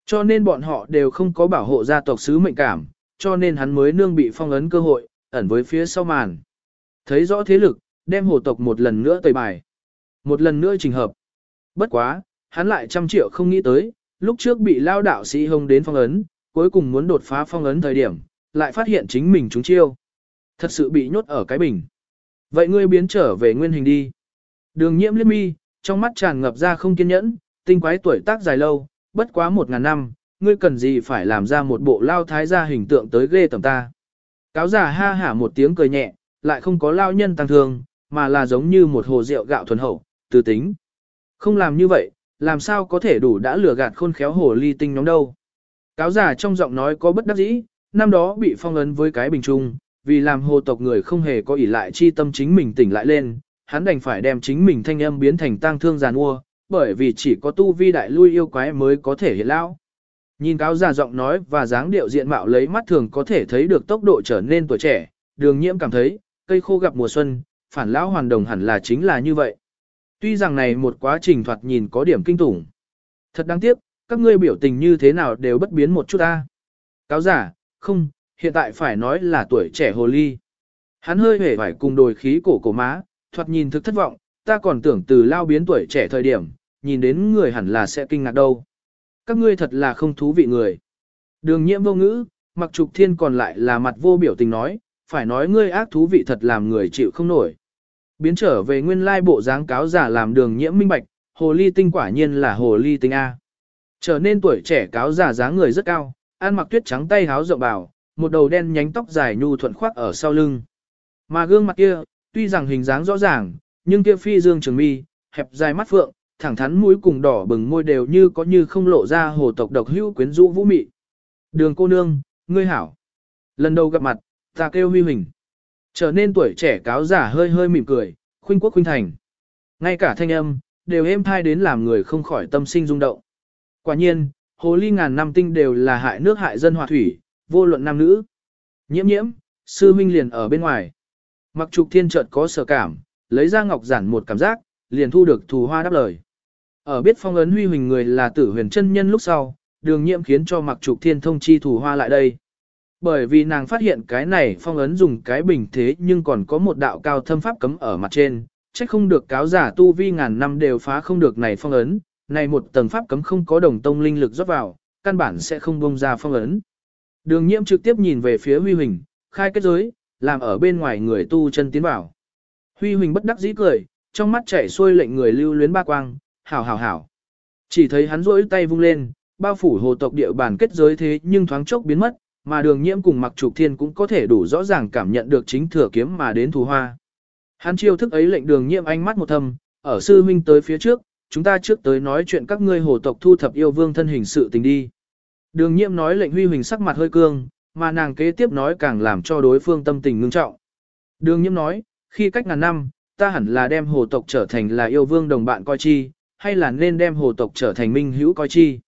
Cho nên bọn họ đều không có bảo hộ gia tộc sứ mệnh cảm, cho nên hắn mới nương bị phong ấn cơ hội, ẩn với phía sau màn. Thấy rõ thế lực, đem hồ tộc một lần nữa tẩy bài. Một lần nữa trình hợp. Bất quá, hắn lại trăm triệu không nghĩ tới, lúc trước bị lao đạo sĩ hông đến phong ấn, cuối cùng muốn đột phá phong ấn thời điểm, lại phát hiện chính mình trúng chiêu. Thật sự bị nhốt ở cái bình. Vậy ngươi biến trở về nguyên hình đi. Đường nhiễm liếc mi, trong mắt tràn ngập ra không kiên nhẫn, tinh quái tuổi tác dài lâu, bất quá một ngàn năm, ngươi cần gì phải làm ra một bộ lao thái gia hình tượng tới ghê tầm ta. Cáo giả ha hả một tiếng cười nhẹ, lại không có lao nhân tăng thương, mà là giống như một hồ rượu gạo thuần hậu, từ tính. Không làm như vậy, làm sao có thể đủ đã lừa gạt khôn khéo hồ ly tinh nhóm đâu. Cáo giả trong giọng nói có bất đắc dĩ, năm đó bị phong ấn với cái bình trung, vì làm hồ tộc người không hề có ỷ lại chi tâm chính mình tỉnh lại lên, hắn đành phải đem chính mình thanh âm biến thành tang thương giàn ua, bởi vì chỉ có tu vi đại lui yêu quái mới có thể hiện lão. Nhìn cáo giả giọng nói và dáng điệu diện mạo lấy mắt thường có thể thấy được tốc độ trở nên tuổi trẻ, đường nhiễm cảm thấy, cây khô gặp mùa xuân, phản lão hoàn đồng hẳn là chính là như vậy. Tuy rằng này một quá trình thoạt nhìn có điểm kinh tủng. Thật đáng tiếc, các ngươi biểu tình như thế nào đều bất biến một chút ta. Cáo giả, không, hiện tại phải nói là tuổi trẻ hồ ly. Hắn hơi hề phải cùng đồi khí cổ cổ má, thoạt nhìn thực thất vọng, ta còn tưởng từ lao biến tuổi trẻ thời điểm, nhìn đến người hẳn là sẽ kinh ngạc đâu. Các ngươi thật là không thú vị người. Đường nhiễm vô ngữ, mặc trục thiên còn lại là mặt vô biểu tình nói, phải nói ngươi ác thú vị thật làm người chịu không nổi. Biến trở về nguyên lai bộ dáng cáo giả làm đường nhiễm minh bạch, hồ ly tinh quả nhiên là hồ ly tinh A. Trở nên tuổi trẻ cáo giả dáng người rất cao, ăn mặc tuyết trắng tay háo rộng bào, một đầu đen nhánh tóc dài nhu thuận khoác ở sau lưng. Mà gương mặt kia, tuy rằng hình dáng rõ ràng, nhưng kia phi dương trường mi, hẹp dài mắt phượng, thẳng thắn mũi cùng đỏ bừng môi đều như có như không lộ ra hồ tộc độc hữu quyến rũ vũ mị. Đường cô nương, ngươi hảo. Lần đầu gặp mặt, ta kêu huy hình. Trở nên tuổi trẻ cáo giả hơi hơi mỉm cười, khuynh quốc khuynh thành. Ngay cả thanh âm, đều êm thai đến làm người không khỏi tâm sinh rung động. Quả nhiên, hồ ly ngàn năm tinh đều là hại nước hại dân hòa thủy, vô luận nam nữ. Nhiễm nhiễm, sư minh liền ở bên ngoài. Mặc trục thiên chợt có sở cảm, lấy ra ngọc giản một cảm giác, liền thu được thù hoa đáp lời. Ở biết phong ấn huy huỳnh người là tử huyền chân nhân lúc sau, đường nhiễm khiến cho mặc trục thiên thông chi thù hoa lại đây. Bởi vì nàng phát hiện cái này phong ấn dùng cái bình thế nhưng còn có một đạo cao thâm pháp cấm ở mặt trên, chắc không được cáo giả tu vi ngàn năm đều phá không được này phong ấn, này một tầng pháp cấm không có đồng tông linh lực rót vào, căn bản sẽ không bông ra phong ấn. Đường nhiễm trực tiếp nhìn về phía huy huỳnh, khai kết giới, làm ở bên ngoài người tu chân tiến vào. Huy huỳnh bất đắc dĩ cười, trong mắt chảy xuôi lệnh người lưu luyến ba quang, hảo hảo hảo. Chỉ thấy hắn rỗi tay vung lên, bao phủ hồ tộc địa bàn kết giới thế nhưng thoáng chốc biến mất, mà đường nhiễm cùng mặc trục thiên cũng có thể đủ rõ ràng cảm nhận được chính thừa kiếm mà đến thù hoa. Hắn chiêu thức ấy lệnh đường nhiễm ánh mắt một thầm, ở sư minh tới phía trước, chúng ta trước tới nói chuyện các ngươi hồ tộc thu thập yêu vương thân hình sự tình đi. Đường nhiễm nói lệnh huy huỳnh sắc mặt hơi cương, mà nàng kế tiếp nói càng làm cho đối phương tâm tình ngưng trọng. Đường nhiễm nói, khi cách ngàn năm, ta hẳn là đem hồ tộc trở thành là yêu vương đồng bạn coi chi, hay là nên đem hồ tộc trở thành minh hữu coi chi.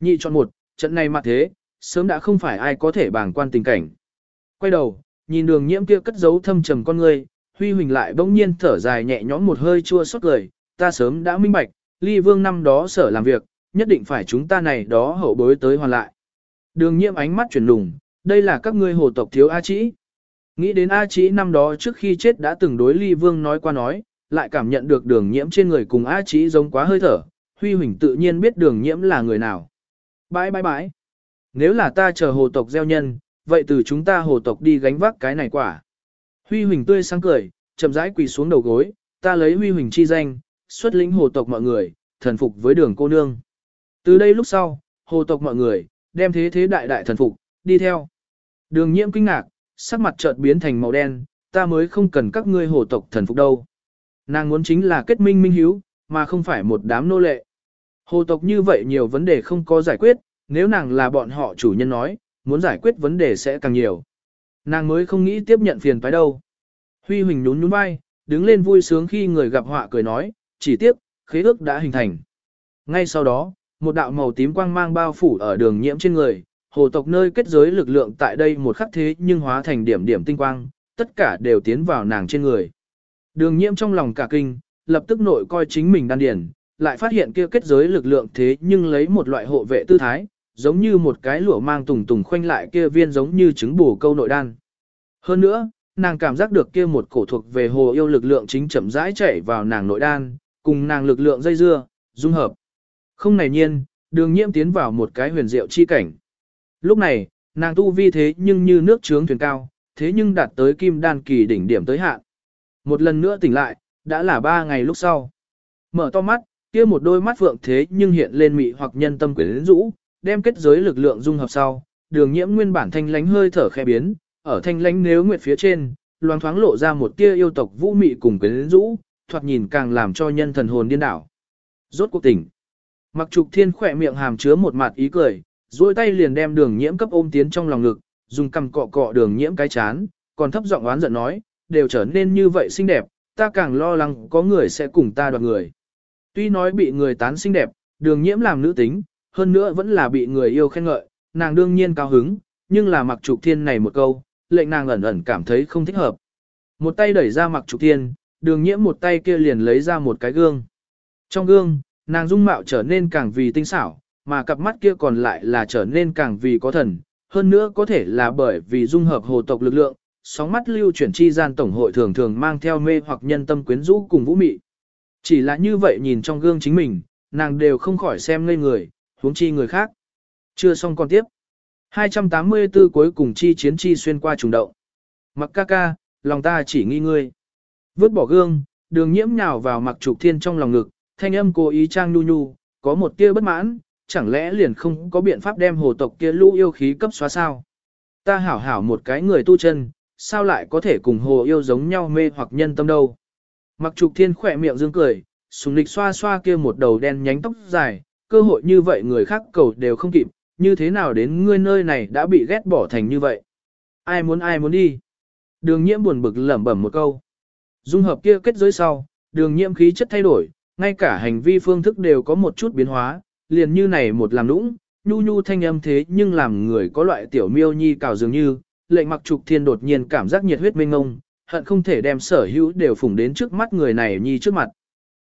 Nhị chọn một, trận này mà thế, sớm đã không phải ai có thể bàng quan tình cảnh. Quay đầu, nhìn đường nhiễm kia cất giấu thâm trầm con người, Huy Huỳnh lại bỗng nhiên thở dài nhẹ nhõm một hơi chua xót cười, ta sớm đã minh bạch, ly vương năm đó sở làm việc, nhất định phải chúng ta này đó hậu bối tới hoàn lại. Đường nhiễm ánh mắt chuyển lùng, đây là các ngươi hồ tộc thiếu A Chĩ. Nghĩ đến A Chĩ năm đó trước khi chết đã từng đối ly vương nói qua nói, lại cảm nhận được đường nhiễm trên người cùng A Chĩ giống quá hơi thở, Huy Huỳnh tự nhiên biết đường nhiễm là người nào. Bãi bãi bãi. Nếu là ta chờ hồ tộc gieo nhân, vậy từ chúng ta hồ tộc đi gánh vác cái này quả. Huy Huỳnh tươi sáng cười, chậm rãi quỳ xuống đầu gối, ta lấy Huy Huỳnh chi danh, xuất lĩnh hồ tộc mọi người, thần phục với đường cô nương. Từ đây lúc sau, hồ tộc mọi người, đem thế thế đại đại thần phục, đi theo. Đường nhiễm kinh ngạc, sắc mặt chợt biến thành màu đen, ta mới không cần các ngươi hồ tộc thần phục đâu. Nàng muốn chính là kết minh minh hiếu, mà không phải một đám nô lệ. Hồ tộc như vậy nhiều vấn đề không có giải quyết, nếu nàng là bọn họ chủ nhân nói, muốn giải quyết vấn đề sẽ càng nhiều. Nàng mới không nghĩ tiếp nhận phiền phải đâu. Huy Huỳnh nhún nhún vai, đứng lên vui sướng khi người gặp họa cười nói, chỉ tiếp, khế ước đã hình thành. Ngay sau đó, một đạo màu tím quang mang bao phủ ở đường nhiễm trên người, hồ tộc nơi kết giới lực lượng tại đây một khắc thế nhưng hóa thành điểm điểm tinh quang, tất cả đều tiến vào nàng trên người. Đường nhiễm trong lòng cả kinh, lập tức nội coi chính mình đan điền, lại phát hiện kia kết giới lực lượng thế nhưng lấy một loại hộ vệ tư thái, giống như một cái lụa mang tùng tùng khoanh lại kia viên giống như trứng bù câu nội đan. Hơn nữa, nàng cảm giác được kia một cổ thuộc về hồ yêu lực lượng chính chậm rãi chảy vào nàng nội đan, cùng nàng lực lượng dây dưa, dung hợp. Không này nhiên, đường nhiễm tiến vào một cái huyền diệu chi cảnh. Lúc này, nàng tu vi thế nhưng như nước trướng thuyền cao, thế nhưng đạt tới kim đan kỳ đỉnh điểm tới hạn. Một lần nữa tỉnh lại, đã là ba ngày lúc sau. Mở to mắt, kia một đôi mắt vượng thế nhưng hiện lên mị hoặc nhân tâm quyến rũ, đem kết giới lực lượng dung hợp sau, đường nhiễm nguyên bản thanh lánh hơi thở khẽ biến, ở thanh lánh nếu nguyệt phía trên, loáng thoáng lộ ra một tia yêu tộc vũ mị cùng quyến rũ, thoạt nhìn càng làm cho nhân thần hồn điên đảo. Rốt cuộc tỉnh. Mặc trục thiên khỏe miệng hàm chứa một mặt ý cười, duỗi tay liền đem đường nhiễm cấp ôm tiến trong lòng ngực, dùng cầm cọ cọ đường nhiễm cái chán, còn thấp giọng oán giận nói, đều trở nên như vậy xinh đẹp, ta càng lo lắng có người sẽ cùng ta đoạt người. Tuy nói bị người tán xinh đẹp, đường nhiễm làm nữ tính, hơn nữa vẫn là bị người yêu khen ngợi, nàng đương nhiên cao hứng, nhưng là mặc trục thiên này một câu, lệnh nàng ẩn ẩn cảm thấy không thích hợp. Một tay đẩy ra mặc trục thiên, đường nhiễm một tay kia liền lấy ra một cái gương. Trong gương, nàng dung mạo trở nên càng vì tinh xảo, mà cặp mắt kia còn lại là trở nên càng vì có thần, hơn nữa có thể là bởi vì dung hợp hồ tộc lực lượng, sóng mắt lưu chuyển chi gian tổng hội thường thường mang theo mê hoặc nhân tâm quyến rũ cùng vũ mị. Chỉ là như vậy nhìn trong gương chính mình, nàng đều không khỏi xem ngây người, huống chi người khác. Chưa xong còn tiếp. 284 cuối cùng chi chiến chi xuyên qua trùng động. Mặc ca ca, lòng ta chỉ nghi ngươi. Vứt bỏ gương, đường nhiễm nhào vào mặc trục thiên trong lòng ngực, thanh âm cố ý trang nhu nhu, có một tia bất mãn, chẳng lẽ liền không có biện pháp đem hồ tộc kia lũ yêu khí cấp xóa sao? Ta hảo hảo một cái người tu chân, sao lại có thể cùng hồ yêu giống nhau mê hoặc nhân tâm đâu? Mặc trục thiên khỏe miệng dương cười, sùng lịch xoa xoa kia một đầu đen nhánh tóc dài, cơ hội như vậy người khác cầu đều không kịp, như thế nào đến ngươi nơi này đã bị ghét bỏ thành như vậy? Ai muốn ai muốn đi? Đường nhiễm buồn bực lẩm bẩm một câu. Dung hợp kia kết giới sau, đường nhiễm khí chất thay đổi, ngay cả hành vi phương thức đều có một chút biến hóa, liền như này một làm nũng, nhu nhu thanh âm thế nhưng làm người có loại tiểu miêu nhi cào dường như, lệnh mặc trục thiên đột nhiên cảm giác nhiệt huyết mênh ngông, hận không thể đem sở hữu đều phủng đến trước mắt người này nhi trước mặt.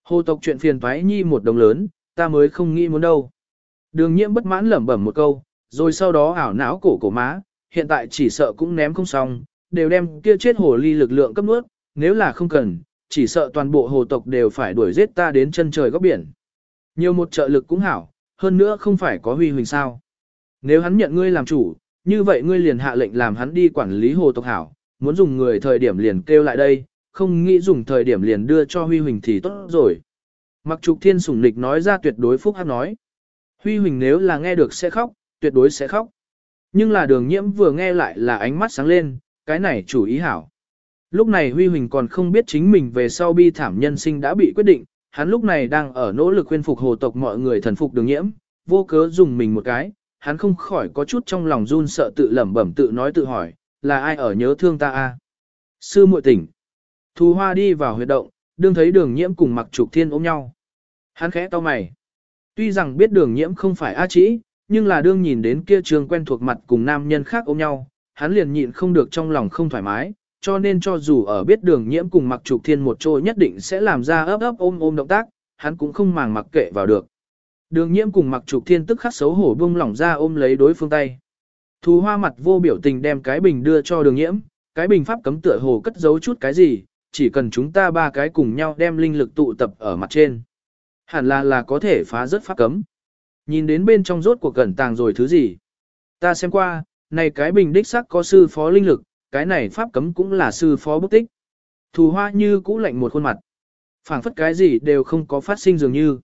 Hồ tộc chuyện phiền toái nhi một đồng lớn, ta mới không nghĩ muốn đâu. Đường nhiễm bất mãn lẩm bẩm một câu, rồi sau đó ảo não cổ cổ má, hiện tại chỉ sợ cũng ném không xong, đều đem kia chết hồ ly lực lượng cấp nuốt, nếu là không cần, chỉ sợ toàn bộ hồ tộc đều phải đuổi giết ta đến chân trời góc biển. Nhiều một trợ lực cũng hảo, hơn nữa không phải có huy huỳnh sao. Nếu hắn nhận ngươi làm chủ, như vậy ngươi liền hạ lệnh làm hắn đi quản lý hồ tộc hảo, muốn dùng người thời điểm liền kêu lại đây, không nghĩ dùng thời điểm liền đưa cho huy huỳnh thì tốt rồi. Mặc trục thiên sủng nịch nói ra tuyệt đối phúc Hắc nói. Huy huỳnh nếu là nghe được sẽ khóc, tuyệt đối sẽ khóc. Nhưng là đường nhiễm vừa nghe lại là ánh mắt sáng lên, cái này chủ ý hảo. Lúc này Huy Huỳnh còn không biết chính mình về sau bi thảm nhân sinh đã bị quyết định, hắn lúc này đang ở nỗ lực khuyên phục hồ tộc mọi người thần phục đường nhiễm, vô cớ dùng mình một cái, hắn không khỏi có chút trong lòng run sợ tự lẩm bẩm tự nói tự hỏi, là ai ở nhớ thương ta a? Sư muội tỉnh. Thu hoa đi vào huyệt động, đương thấy đường nhiễm cùng mặc trục thiên ôm nhau. Hắn khẽ to mày. Tuy rằng biết đường nhiễm không phải A Chĩ, nhưng là đương nhìn đến kia trường quen thuộc mặt cùng nam nhân khác ôm nhau, hắn liền nhịn không được trong lòng không thoải mái, cho nên cho dù ở biết đường nhiễm cùng mặc trục thiên một chỗ nhất định sẽ làm ra ấp ấp ôm ôm động tác, hắn cũng không màng mặc kệ vào được. Đường nhiễm cùng mặc trục thiên tức khắc xấu hổ buông lỏng ra ôm lấy đối phương tay. Thù hoa mặt vô biểu tình đem cái bình đưa cho đường nhiễm, cái bình pháp cấm tựa hồ cất giấu chút cái gì, chỉ cần chúng ta ba cái cùng nhau đem linh lực tụ tập ở mặt trên. Hẳn là là có thể phá rất pháp cấm. Nhìn đến bên trong rốt cuộc cẩn tàng rồi thứ gì. Ta xem qua, này cái bình đích sắc có sư phó linh lực, cái này pháp cấm cũng là sư phó bức tích. Thù hoa như cũ lạnh một khuôn mặt. phảng phất cái gì đều không có phát sinh dường như.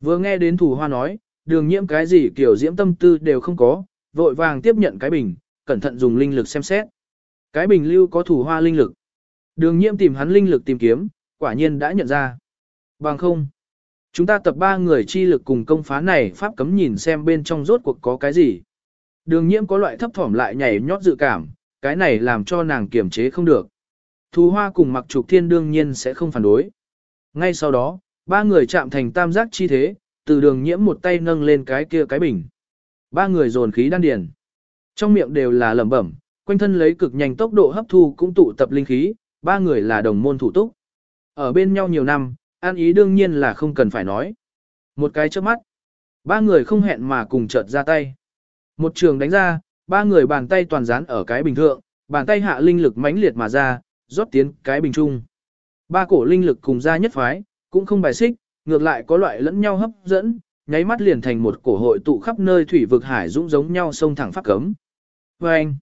Vừa nghe đến thù hoa nói, đường nhiễm cái gì kiểu diễm tâm tư đều không có, vội vàng tiếp nhận cái bình, cẩn thận dùng linh lực xem xét. Cái bình lưu có thủ hoa linh lực. Đường nhiễm tìm hắn linh lực tìm kiếm, quả nhiên đã nhận ra. Bằng không. Chúng ta tập ba người chi lực cùng công phá này pháp cấm nhìn xem bên trong rốt cuộc có cái gì. Đường nhiễm có loại thấp thỏm lại nhảy nhót dự cảm, cái này làm cho nàng kiềm chế không được. Thù hoa cùng mặc trục thiên đương nhiên sẽ không phản đối. Ngay sau đó, ba người chạm thành tam giác chi thế, từ đường nhiễm một tay nâng lên cái kia cái bình. Ba người dồn khí đan điền. Trong miệng đều là lẩm bẩm, quanh thân lấy cực nhanh tốc độ hấp thu cũng tụ tập linh khí, ba người là đồng môn thủ túc. Ở bên nhau nhiều năm, an ý đương nhiên là không cần phải nói. Một cái trước mắt, ba người không hẹn mà cùng chợt ra tay. Một trường đánh ra, ba người bàn tay toàn dán ở cái bình thượng, bàn tay hạ linh lực mãnh liệt mà ra, rót tiến cái bình trung. Ba cổ linh lực cùng ra nhất phái, cũng không bài xích, ngược lại có loại lẫn nhau hấp dẫn, nháy mắt liền thành một cổ hội tụ khắp nơi thủy vực hải dũng giống nhau sông thẳng phát cấm. Và anh,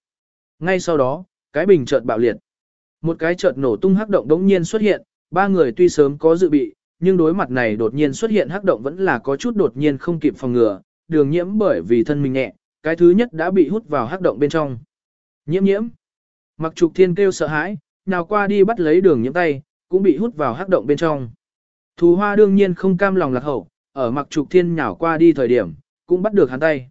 ngay sau đó, cái bình chợt bạo liệt. Một cái chợt nổ tung hắc động đống nhiên xuất hiện, ba người tuy sớm có dự bị, nhưng đối mặt này đột nhiên xuất hiện hắc động vẫn là có chút đột nhiên không kịp phòng ngừa, đường nhiễm bởi vì thân mình nhẹ, cái thứ nhất đã bị hút vào hắc động bên trong. Nhiễm nhiễm. Mặc trục thiên kêu sợ hãi, nào qua đi bắt lấy đường nhiễm tay, cũng bị hút vào hắc động bên trong. Thù hoa đương nhiên không cam lòng lạc hậu, ở mặc trục thiên nhào qua đi thời điểm, cũng bắt được hắn tay.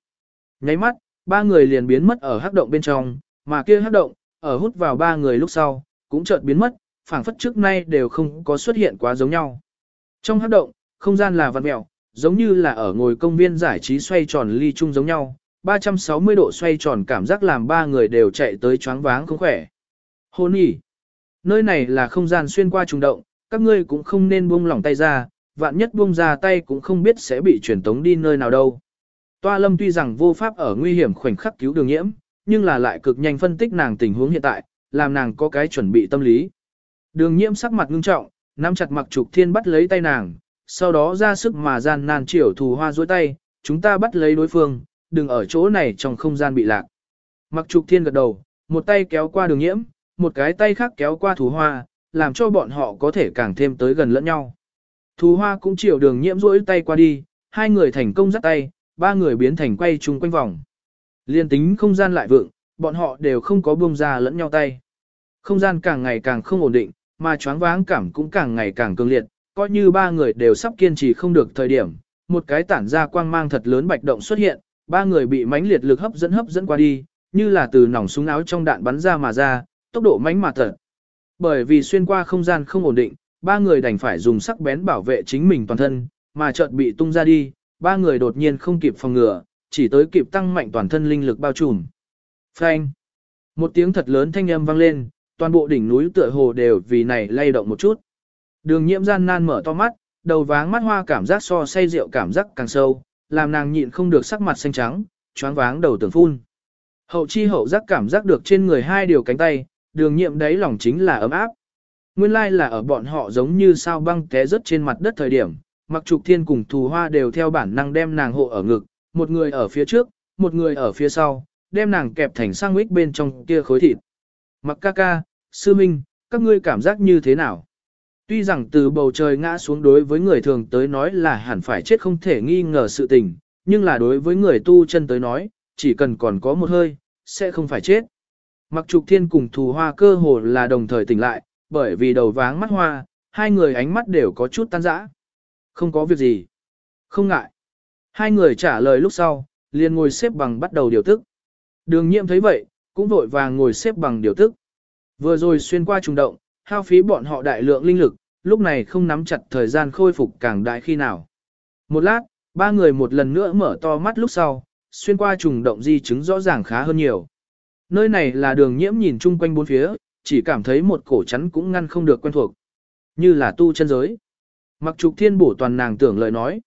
Nháy mắt, ba người liền biến mất ở hắc động bên trong, mà kia hắc động, ở hút vào ba người lúc sau, cũng chợt biến mất, phảng phất trước nay đều không có xuất hiện quá giống nhau. Trong hấp động, không gian là vặn mèo, giống như là ở ngồi công viên giải trí xoay tròn ly chung giống nhau, 360 độ xoay tròn cảm giác làm ba người đều chạy tới choáng váng không khỏe. Hôn nhỉ! Nơi này là không gian xuyên qua trùng động, các ngươi cũng không nên buông lỏng tay ra, vạn nhất buông ra tay cũng không biết sẽ bị truyền tống đi nơi nào đâu. Toa lâm tuy rằng vô pháp ở nguy hiểm khoảnh khắc cứu đường nhiễm, nhưng là lại cực nhanh phân tích nàng tình huống hiện tại, làm nàng có cái chuẩn bị tâm lý. Đường nhiễm sắc mặt ngưng trọng, nắm chặt mặc trục thiên bắt lấy tay nàng, sau đó ra sức mà gian nan triểu thù hoa dối tay, chúng ta bắt lấy đối phương, đừng ở chỗ này trong không gian bị lạc. Mặc trục thiên gật đầu, một tay kéo qua đường nhiễm, một cái tay khác kéo qua thù hoa, làm cho bọn họ có thể càng thêm tới gần lẫn nhau. Thù hoa cũng triểu đường nhiễm rỗi tay qua đi, hai người thành công dắt tay, ba người biến thành quay chung quanh vòng. Liên tính không gian lại vượng, bọn họ đều không có buông ra lẫn nhau tay. Không gian càng ngày càng không ổn định, mà choáng váng cảm cũng càng ngày càng cường liệt, coi như ba người đều sắp kiên trì không được thời điểm, một cái tản ra quang mang thật lớn bạch động xuất hiện, ba người bị mãnh liệt lực hấp dẫn hấp dẫn qua đi, như là từ nòng súng áo trong đạn bắn ra mà ra, tốc độ mãnh mà thật. Bởi vì xuyên qua không gian không ổn định, ba người đành phải dùng sắc bén bảo vệ chính mình toàn thân, mà chợt bị tung ra đi, ba người đột nhiên không kịp phòng ngừa, chỉ tới kịp tăng mạnh toàn thân linh lực bao trùm. Phanh! Một tiếng thật lớn thanh âm vang lên, toàn bộ đỉnh núi tựa hồ đều vì này lay động một chút. Đường nhiễm gian nan mở to mắt, đầu váng mắt hoa cảm giác so say rượu cảm giác càng sâu, làm nàng nhịn không được sắc mặt xanh trắng, choáng váng đầu tưởng phun. Hậu chi hậu giác cảm giác được trên người hai điều cánh tay, đường nhiệm đấy lòng chính là ấm áp. Nguyên lai là ở bọn họ giống như sao băng té rớt trên mặt đất thời điểm, mặc trục thiên cùng thù hoa đều theo bản năng đem nàng hộ ở ngực, một người ở phía trước, một người ở phía sau, đem nàng kẹp thành sang mít bên trong kia khối thịt. Mặc ca ca, sư minh, các ngươi cảm giác như thế nào? Tuy rằng từ bầu trời ngã xuống đối với người thường tới nói là hẳn phải chết không thể nghi ngờ sự tình, nhưng là đối với người tu chân tới nói, chỉ cần còn có một hơi, sẽ không phải chết. Mặc trục thiên cùng thù hoa cơ hồ là đồng thời tỉnh lại, bởi vì đầu váng mắt hoa, hai người ánh mắt đều có chút tan rã. Không có việc gì. Không ngại. Hai người trả lời lúc sau, liền ngồi xếp bằng bắt đầu điều tức. Đường nhiệm thấy vậy, cũng vội vàng ngồi xếp bằng điều tức. Vừa rồi xuyên qua trùng động, hao phí bọn họ đại lượng linh lực, lúc này không nắm chặt thời gian khôi phục càng đại khi nào. Một lát, ba người một lần nữa mở to mắt lúc sau, xuyên qua trùng động di chứng rõ ràng khá hơn nhiều. Nơi này là đường nhiễm nhìn chung quanh bốn phía, chỉ cảm thấy một cổ chắn cũng ngăn không được quen thuộc. Như là tu chân giới. Mặc trục thiên bổ toàn nàng tưởng lời nói.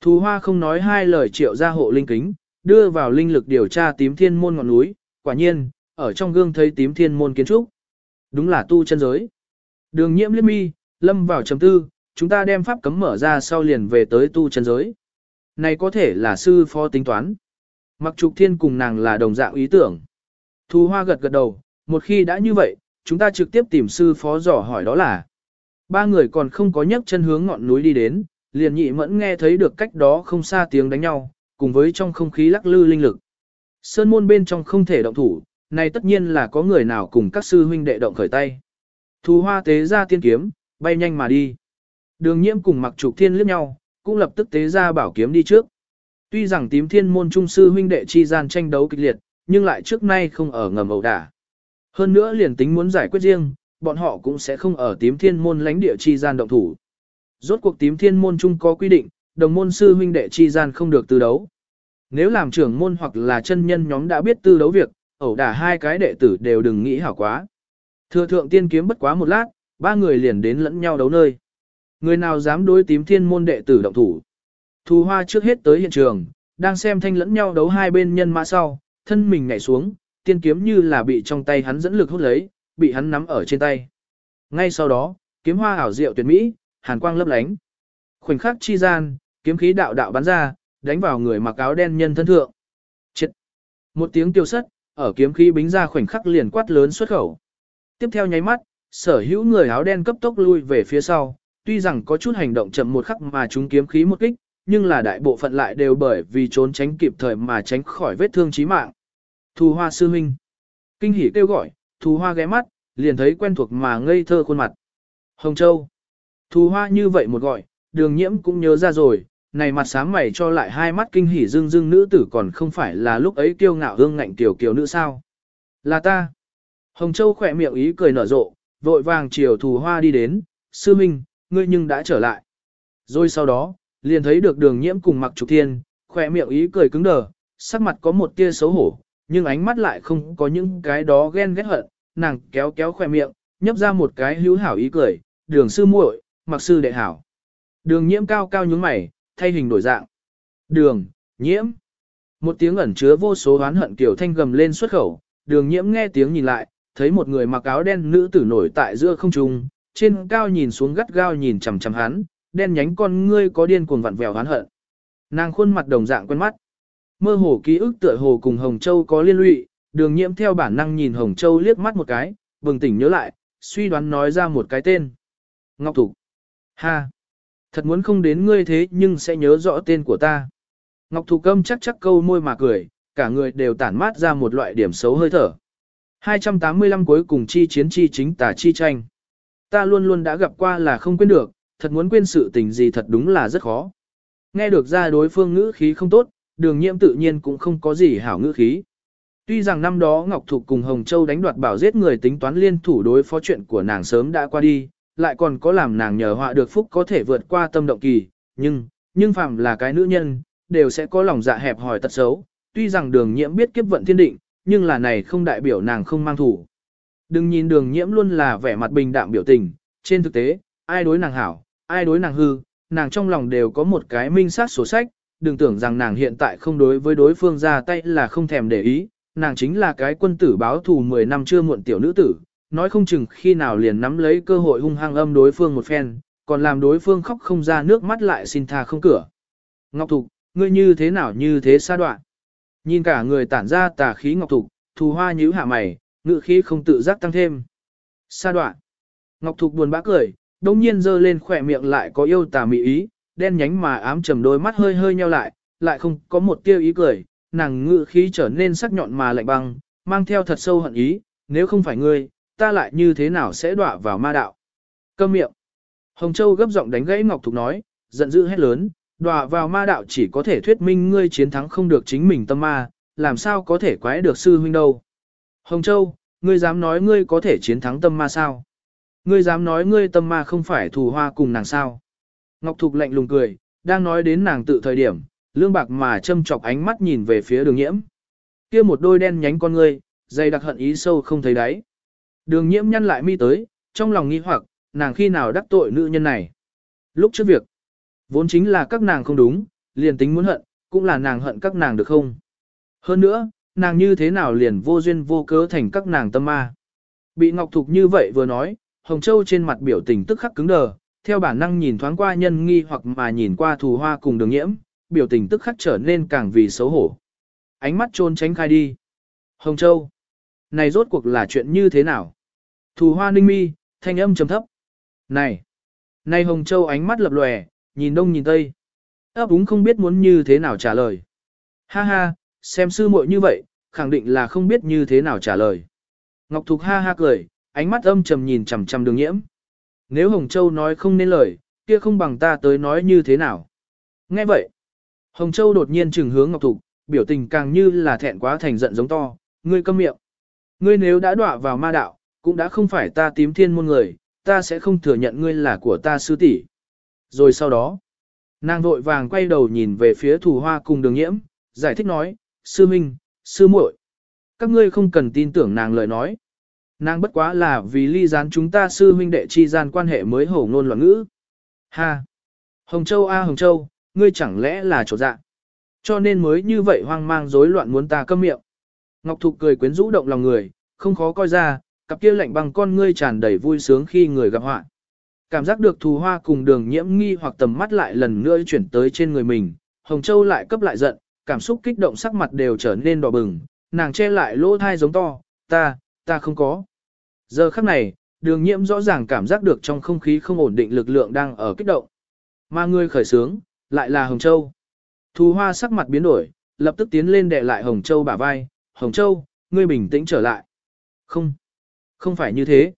Thù hoa không nói hai lời triệu ra hộ linh kính, đưa vào linh lực điều tra tím thiên môn ngọn núi, quả nhiên, ở trong gương thấy tím thiên môn kiến trúc. Đúng là tu chân giới. Đường nhiễm liếc mi, lâm vào chấm tư, chúng ta đem pháp cấm mở ra sau liền về tới tu chân giới. Này có thể là sư phó tính toán. Mặc trục thiên cùng nàng là đồng dạng ý tưởng. Thu hoa gật gật đầu, một khi đã như vậy, chúng ta trực tiếp tìm sư phó dò hỏi đó là. Ba người còn không có nhấc chân hướng ngọn núi đi đến, liền nhị mẫn nghe thấy được cách đó không xa tiếng đánh nhau, cùng với trong không khí lắc lư linh lực. Sơn môn bên trong không thể động thủ, này tất nhiên là có người nào cùng các sư huynh đệ động khởi tay. Thù hoa tế ra tiên kiếm, bay nhanh mà đi. Đường nhiễm cùng mặc trục thiên liếc nhau, cũng lập tức tế ra bảo kiếm đi trước. Tuy rằng tím thiên môn trung sư huynh đệ chi gian tranh đấu kịch liệt, nhưng lại trước nay không ở ngầm ẩu đả. Hơn nữa liền tính muốn giải quyết riêng, bọn họ cũng sẽ không ở tím thiên môn lãnh địa chi gian động thủ. Rốt cuộc tím thiên môn trung có quy định, đồng môn sư huynh đệ chi gian không được tư đấu. Nếu làm trưởng môn hoặc là chân nhân nhóm đã biết tư đấu việc, ẩu đả hai cái đệ tử đều đừng nghĩ hảo quá. Thừa thượng tiên kiếm bất quá một lát, ba người liền đến lẫn nhau đấu nơi. Người nào dám đối tím thiên môn đệ tử động thủ. Thù hoa trước hết tới hiện trường, đang xem thanh lẫn nhau đấu hai bên nhân mã sau, thân mình nhảy xuống, tiên kiếm như là bị trong tay hắn dẫn lực hút lấy, bị hắn nắm ở trên tay. Ngay sau đó, kiếm hoa ảo diệu tuyệt mỹ, hàn quang lấp lánh. Khoảnh khắc chi gian, kiếm khí đạo đạo bắn ra, đánh vào người mặc áo đen nhân thân thượng. Chết! Một tiếng tiêu sất, ở kiếm khí bính ra khoảnh khắc liền quát lớn xuất khẩu. Tiếp theo nháy mắt, sở hữu người áo đen cấp tốc lui về phía sau, tuy rằng có chút hành động chậm một khắc mà chúng kiếm khí một kích, nhưng là đại bộ phận lại đều bởi vì trốn tránh kịp thời mà tránh khỏi vết thương chí mạng. Thù hoa sư huynh. Kinh hỉ kêu gọi, thù hoa ghé mắt, liền thấy quen thuộc mà ngây thơ khuôn mặt. Hồng Châu. Thù hoa như vậy một gọi, đường nhiễm cũng nhớ ra rồi, này mặt sáng mày cho lại hai mắt kinh hỉ dương dương nữ tử còn không phải là lúc ấy kiêu ngạo hương ngạnh tiểu kiều nữ sao. Là ta. Hồng Châu khỏe miệng ý cười nở rộ, vội vàng chiều thù hoa đi đến, sư minh, ngươi nhưng đã trở lại. Rồi sau đó, liền thấy được đường nhiễm cùng mặc trục thiên, khỏe miệng ý cười cứng đờ, sắc mặt có một tia xấu hổ, nhưng ánh mắt lại không có những cái đó ghen ghét hận, nàng kéo kéo khỏe miệng, nhấp ra một cái hữu hảo ý cười, đường sư muội, mặc sư đệ hảo. Đường nhiễm cao cao nhướng mày, thay hình đổi dạng. Đường, nhiễm. Một tiếng ẩn chứa vô số oán hận kiểu thanh gầm lên xuất khẩu, đường nhiễm nghe tiếng nhìn lại, thấy một người mặc áo đen nữ tử nổi tại giữa không trung, trên cao nhìn xuống gắt gao nhìn chằm chằm hắn, đen nhánh con ngươi có điên cuồng vặn vẹo oán hận. Nàng khuôn mặt đồng dạng quen mắt. Mơ hồ ký ức tựa hồ cùng Hồng Châu có liên lụy, đường nhiễm theo bản năng nhìn Hồng Châu liếc mắt một cái, bừng tỉnh nhớ lại, suy đoán nói ra một cái tên. Ngọc Thục. Ha! Thật muốn không đến ngươi thế nhưng sẽ nhớ rõ tên của ta. Ngọc Thục câm chắc chắc câu môi mà cười, cả người đều tản mát ra một loại điểm xấu hơi thở. 285 cuối cùng chi chiến chi chính tả chi tranh. Ta luôn luôn đã gặp qua là không quên được, thật muốn quên sự tình gì thật đúng là rất khó. Nghe được ra đối phương ngữ khí không tốt, đường nhiễm tự nhiên cũng không có gì hảo ngữ khí. Tuy rằng năm đó Ngọc Thục cùng Hồng Châu đánh đoạt bảo giết người tính toán liên thủ đối phó chuyện của nàng sớm đã qua đi, lại còn có làm nàng nhờ họa được phúc có thể vượt qua tâm động kỳ, nhưng, nhưng phàm là cái nữ nhân, đều sẽ có lòng dạ hẹp hòi tật xấu, tuy rằng đường nhiễm biết kiếp vận thiên định, nhưng là này không đại biểu nàng không mang thủ. Đừng nhìn đường nhiễm luôn là vẻ mặt bình đạm biểu tình, trên thực tế, ai đối nàng hảo, ai đối nàng hư, nàng trong lòng đều có một cái minh sát sổ sách, đừng tưởng rằng nàng hiện tại không đối với đối phương ra tay là không thèm để ý, nàng chính là cái quân tử báo thù 10 năm chưa muộn tiểu nữ tử, nói không chừng khi nào liền nắm lấy cơ hội hung hăng âm đối phương một phen, còn làm đối phương khóc không ra nước mắt lại xin tha không cửa. Ngọc Thục, ngươi như thế nào như thế xa đoạn. Nhìn cả người tản ra tà khí Ngọc Thục, thù hoa nhíu hạ mày, ngự khí không tự giác tăng thêm. xa đoạn. Ngọc Thục buồn bã cười, đồng nhiên dơ lên khỏe miệng lại có yêu tà mị ý, đen nhánh mà ám trầm đôi mắt hơi hơi nheo lại, lại không có một tiêu ý cười, nàng ngự khí trở nên sắc nhọn mà lạnh băng, mang theo thật sâu hận ý, nếu không phải ngươi, ta lại như thế nào sẽ đọa vào ma đạo. Câm miệng. Hồng Châu gấp giọng đánh gãy Ngọc Thục nói, giận dữ hét lớn, đọa vào ma đạo chỉ có thể thuyết minh ngươi chiến thắng không được chính mình tâm ma, làm sao có thể quái được sư huynh đâu. Hồng Châu, ngươi dám nói ngươi có thể chiến thắng tâm ma sao? Ngươi dám nói ngươi tâm ma không phải thù hoa cùng nàng sao? Ngọc Thục lạnh lùng cười, đang nói đến nàng tự thời điểm, lương bạc mà châm chọc ánh mắt nhìn về phía đường nhiễm. kia một đôi đen nhánh con ngươi, dày đặc hận ý sâu không thấy đáy. Đường nhiễm nhăn lại mi tới, trong lòng nghi hoặc, nàng khi nào đắc tội nữ nhân này. Lúc trước việc, vốn chính là các nàng không đúng, liền tính muốn hận, cũng là nàng hận các nàng được không. Hơn nữa, nàng như thế nào liền vô duyên vô cớ thành các nàng tâm ma. Bị Ngọc Thục như vậy vừa nói, Hồng Châu trên mặt biểu tình tức khắc cứng đờ, theo bản năng nhìn thoáng qua nhân nghi hoặc mà nhìn qua thù hoa cùng đường nhiễm, biểu tình tức khắc trở nên càng vì xấu hổ. Ánh mắt trôn tránh khai đi. Hồng Châu, này rốt cuộc là chuyện như thế nào? Thù hoa ninh mi, thanh âm trầm thấp. Này, này Hồng Châu ánh mắt lập lòe, nhìn đông nhìn tây. ấp úng không biết muốn như thế nào trả lời. Ha ha, xem sư muội như vậy, khẳng định là không biết như thế nào trả lời. Ngọc Thục ha ha cười, ánh mắt âm trầm nhìn chằm chằm đường nhiễm. Nếu Hồng Châu nói không nên lời, kia không bằng ta tới nói như thế nào. Nghe vậy, Hồng Châu đột nhiên trừng hướng Ngọc Thục, biểu tình càng như là thẹn quá thành giận giống to, ngươi câm miệng. Ngươi nếu đã đọa vào ma đạo, cũng đã không phải ta tím thiên môn người, ta sẽ không thừa nhận ngươi là của ta sư tỷ. Rồi sau đó, nàng vội vàng quay đầu nhìn về phía thủ hoa cùng đường nhiễm, giải thích nói, sư minh, sư muội, các ngươi không cần tin tưởng nàng lời nói. Nàng bất quá là vì ly gián chúng ta sư huynh đệ chi gian quan hệ mới hổ ngôn loạn ngữ. Ha! Hồng Châu a Hồng Châu, ngươi chẳng lẽ là chỗ dạ. Cho nên mới như vậy hoang mang rối loạn muốn ta câm miệng. Ngọc Thục cười quyến rũ động lòng người, không khó coi ra, cặp kia lạnh băng con ngươi tràn đầy vui sướng khi người gặp họa. Cảm giác được thù hoa cùng đường nhiễm nghi hoặc tầm mắt lại lần nữa chuyển tới trên người mình, Hồng Châu lại cấp lại giận, cảm xúc kích động sắc mặt đều trở nên đỏ bừng, nàng che lại lỗ thai giống to, ta, ta không có. Giờ khắc này, đường nhiễm rõ ràng cảm giác được trong không khí không ổn định lực lượng đang ở kích động. Mà người khởi sướng, lại là Hồng Châu. Thù hoa sắc mặt biến đổi, lập tức tiến lên đè lại Hồng Châu bả vai, Hồng Châu, ngươi bình tĩnh trở lại. Không, không phải như thế.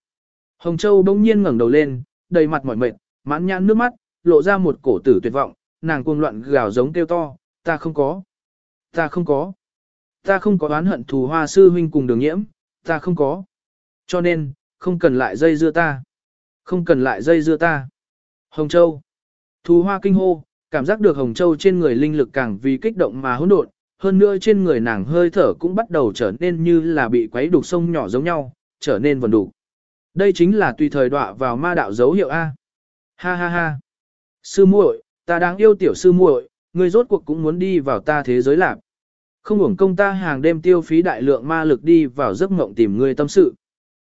Hồng Châu bỗng nhiên ngẩng đầu lên, đầy mặt mỏi mệt, mãn nhãn nước mắt, lộ ra một cổ tử tuyệt vọng, nàng cuồng loạn gào giống kêu to, ta không có, ta không có, ta không có oán hận thù hoa sư huynh cùng đường nhiễm, ta không có. Cho nên, không cần lại dây dưa ta. Không cần lại dây dưa ta. Hồng Châu. Thù hoa kinh hô, cảm giác được Hồng Châu trên người linh lực càng vì kích động mà hỗn độn, hơn nữa trên người nàng hơi thở cũng bắt đầu trở nên như là bị quấy đục sông nhỏ giống nhau, trở nên vần đủ. Đây chính là tùy thời đọa vào ma đạo dấu hiệu A. Ha ha ha. Sư muội, ta đang yêu tiểu sư muội, ngươi rốt cuộc cũng muốn đi vào ta thế giới lạc. Không hưởng công ta hàng đêm tiêu phí đại lượng ma lực đi vào giấc mộng tìm ngươi tâm sự.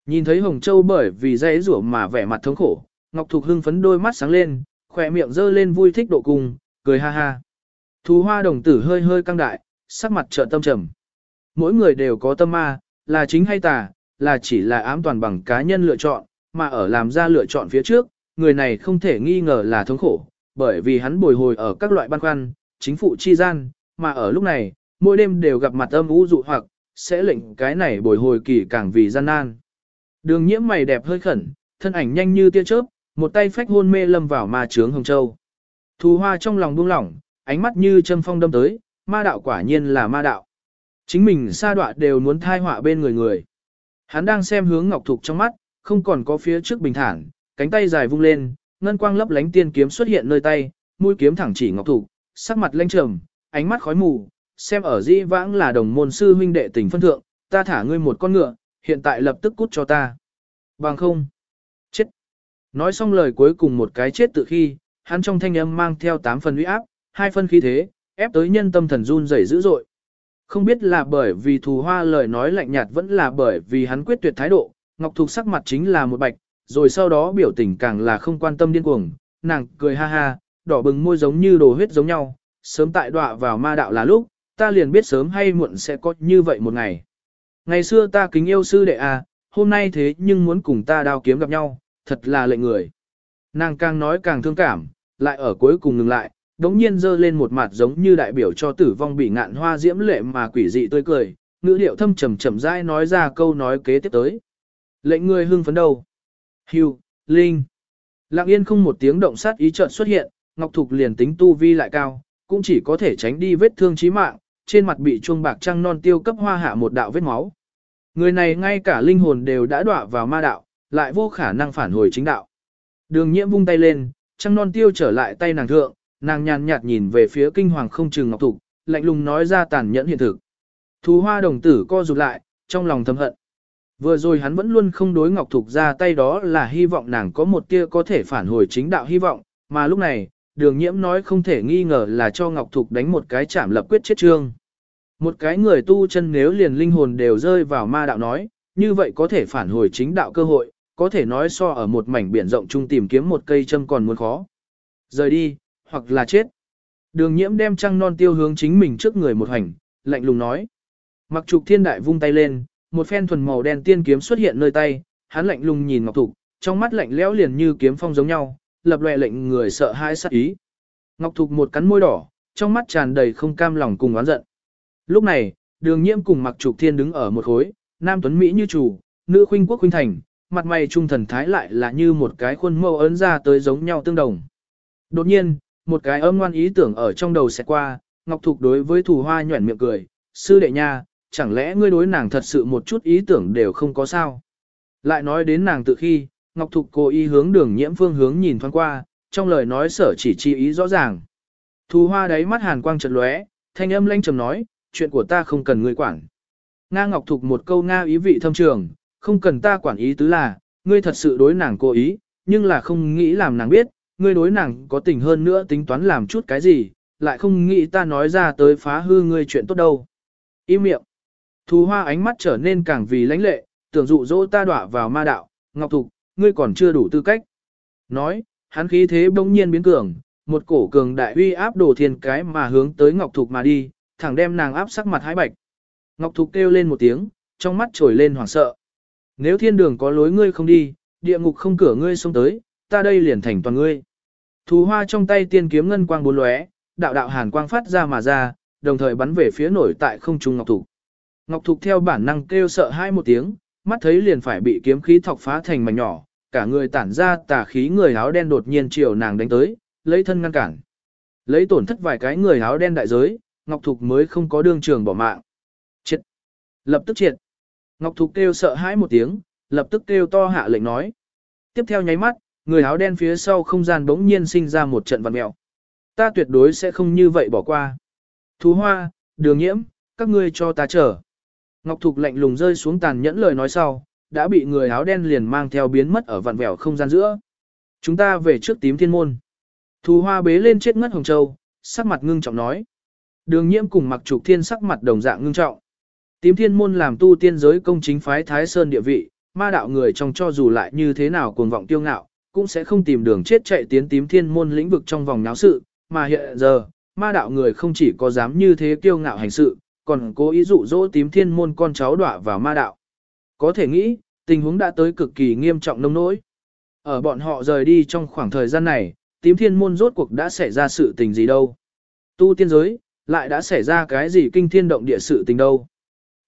Nhìn thấy Hồng Châu bởi vì dây rủa mà vẻ mặt thống khổ, Ngọc Thục hưng phấn đôi mắt sáng lên, khỏe miệng dơ lên vui thích độ cùng, cười ha ha. Thú hoa đồng tử hơi hơi căng đại, sắc mặt trợn tâm trầm. Mỗi người đều có tâm ma, là chính hay tà, là chỉ là ám toàn bằng cá nhân lựa chọn, mà ở làm ra lựa chọn phía trước, người này không thể nghi ngờ là thống khổ, bởi vì hắn bồi hồi ở các loại băn khoăn, chính phụ chi gian, mà ở lúc này, mỗi đêm đều gặp mặt âm u dụ hoặc, sẽ lệnh cái này bồi hồi kỳ càng vì gian nan. Đường nhiễm mày đẹp hơi khẩn, thân ảnh nhanh như tia chớp, một tay phách hôn mê lâm vào ma trướng Hồng Châu. Thù hoa trong lòng buông lỏng, ánh mắt như châm phong đâm tới, ma đạo quả nhiên là ma đạo. Chính mình sa đọa đều muốn thai họa bên người người. Hắn đang xem hướng Ngọc Thục trong mắt, không còn có phía trước bình thản, cánh tay dài vung lên, ngân quang lấp lánh tiên kiếm xuất hiện nơi tay, mũi kiếm thẳng chỉ Ngọc Thục, sắc mặt lênh trầm, ánh mắt khói mù, xem ở dĩ vãng là đồng môn sư huynh đệ tình phân thượng, ta thả ngươi một con ngựa, hiện tại lập tức cút cho ta. Bằng không. Chết. Nói xong lời cuối cùng một cái chết tự khi, hắn trong thanh âm mang theo 8 phần uy áp, hai phân khí thế, ép tới nhân tâm thần run rẩy dữ dội. Không biết là bởi vì thù hoa lời nói lạnh nhạt vẫn là bởi vì hắn quyết tuyệt thái độ, Ngọc Thục sắc mặt chính là một bạch, rồi sau đó biểu tình càng là không quan tâm điên cuồng, nàng cười ha ha, đỏ bừng môi giống như đồ huyết giống nhau, sớm tại đọa vào ma đạo là lúc, ta liền biết sớm hay muộn sẽ có như vậy một ngày. Ngày xưa ta kính yêu sư đệ à, hôm nay thế nhưng muốn cùng ta đao kiếm gặp nhau, thật là lệnh người. Nàng càng nói càng thương cảm, lại ở cuối cùng ngừng lại, đống nhiên dơ lên một mặt giống như đại biểu cho tử vong bị ngạn hoa diễm lệ mà quỷ dị tươi cười, ngữ điệu thâm trầm trầm rãi nói ra câu nói kế tiếp tới. Lệnh người hưng phấn đầu. Hưu, Linh. Lặng yên không một tiếng động sát ý chợt xuất hiện, Ngọc Thục liền tính tu vi lại cao, cũng chỉ có thể tránh đi vết thương chí mạng, trên mặt bị chuông bạc trăng non tiêu cấp hoa hạ một đạo vết máu. Người này ngay cả linh hồn đều đã đọa vào ma đạo, lại vô khả năng phản hồi chính đạo. Đường nhiễm vung tay lên, trăng non tiêu trở lại tay nàng thượng, nàng nhàn nhạt nhìn về phía kinh hoàng không chừng Ngọc Thục, lạnh lùng nói ra tàn nhẫn hiện thực. Thú hoa đồng tử co rụt lại, trong lòng thầm hận. Vừa rồi hắn vẫn luôn không đối Ngọc Thục ra tay đó là hy vọng nàng có một tia có thể phản hồi chính đạo hy vọng, mà lúc này, đường nhiễm nói không thể nghi ngờ là cho Ngọc Thục đánh một cái chạm lập quyết chết trương. Một cái người tu chân nếu liền linh hồn đều rơi vào ma đạo nói, như vậy có thể phản hồi chính đạo cơ hội, có thể nói so ở một mảnh biển rộng chung tìm kiếm một cây châm còn muốn khó. Rời đi, hoặc là chết. Đường nhiễm đem trăng non tiêu hướng chính mình trước người một hành, lạnh lùng nói. Mặc trục thiên đại vung tay lên, một phen thuần màu đen tiên kiếm xuất hiện nơi tay, hắn lạnh lùng nhìn Ngọc Thục, trong mắt lạnh lẽo liền như kiếm phong giống nhau, lập loè lệnh người sợ hãi sát ý. Ngọc Thục một cắn môi đỏ, trong mắt tràn đầy không cam lòng cùng oán giận. Lúc này, đường nhiễm cùng mặc trục thiên đứng ở một khối, nam tuấn Mỹ như chủ, nữ khuynh quốc khuynh thành, mặt mày trung thần thái lại là như một cái khuôn mẫu ấn ra tới giống nhau tương đồng. Đột nhiên, một cái âm ngoan ý tưởng ở trong đầu sẽ qua, Ngọc Thục đối với thủ hoa nhuẩn miệng cười, sư đệ nha, chẳng lẽ ngươi đối nàng thật sự một chút ý tưởng đều không có sao. Lại nói đến nàng tự khi, Ngọc Thục cố ý hướng đường nhiễm phương hướng nhìn thoáng qua, trong lời nói sở chỉ chi ý rõ ràng. Thù hoa đáy mắt hàn quang chợt lóe, thanh âm lanh trầm nói, chuyện của ta không cần ngươi quản. Nga Ngọc Thục một câu Nga ý vị thâm trường, không cần ta quản ý tứ là, ngươi thật sự đối nàng cố ý, nhưng là không nghĩ làm nàng biết, ngươi đối nàng có tình hơn nữa tính toán làm chút cái gì, lại không nghĩ ta nói ra tới phá hư ngươi chuyện tốt đâu. Im miệng. Thù hoa ánh mắt trở nên càng vì lãnh lệ, tưởng dụ dỗ ta đọa vào ma đạo, Ngọc Thục, ngươi còn chưa đủ tư cách. Nói, hắn khí thế bỗng nhiên biến cường, một cổ cường đại uy áp đổ thiên cái mà hướng tới Ngọc Thục mà đi, thẳng đem nàng áp sắc mặt hái bạch. Ngọc Thục kêu lên một tiếng, trong mắt trồi lên hoảng sợ. Nếu thiên đường có lối ngươi không đi, địa ngục không cửa ngươi xông tới, ta đây liền thành toàn ngươi. Thú hoa trong tay tiên kiếm ngân quang bốn lóe, đạo đạo hàn quang phát ra mà ra, đồng thời bắn về phía nổi tại không trung Ngọc Thục. Ngọc Thục theo bản năng kêu sợ hai một tiếng, mắt thấy liền phải bị kiếm khí thọc phá thành mảnh nhỏ, cả người tản ra tà khí người áo đen đột nhiên chiều nàng đánh tới, lấy thân ngăn cản. Lấy tổn thất vài cái người áo đen đại giới, Ngọc Thục mới không có đương trường bỏ mạng. Triệt! Lập tức triệt! Ngọc Thục kêu sợ hãi một tiếng, lập tức kêu to hạ lệnh nói. Tiếp theo nháy mắt, người áo đen phía sau không gian bỗng nhiên sinh ra một trận vật mèo. Ta tuyệt đối sẽ không như vậy bỏ qua. Thú hoa, đường nhiễm, các ngươi cho ta chờ. Ngọc Thục lạnh lùng rơi xuống tàn nhẫn lời nói sau, đã bị người áo đen liền mang theo biến mất ở vặn vẹo không gian giữa. Chúng ta về trước tím thiên môn. Thù hoa bế lên chết ngất Hồng Châu, sắc mặt ngưng trọng nói. Đường nhiễm cùng mặc trục thiên sắc mặt đồng dạng ngưng trọng. Tím thiên môn làm tu tiên giới công chính phái Thái Sơn địa vị, ma đạo người trong cho dù lại như thế nào cuồng vọng tiêu ngạo, cũng sẽ không tìm đường chết chạy tiến tím thiên môn lĩnh vực trong vòng náo sự, mà hiện giờ, ma đạo người không chỉ có dám như thế kiêu ngạo hành sự, còn cố ý dụ dỗ tím thiên môn con cháu đọa vào ma đạo. Có thể nghĩ, tình huống đã tới cực kỳ nghiêm trọng nông nỗi. Ở bọn họ rời đi trong khoảng thời gian này, tím thiên môn rốt cuộc đã xảy ra sự tình gì đâu. Tu tiên giới, lại đã xảy ra cái gì kinh thiên động địa sự tình đâu.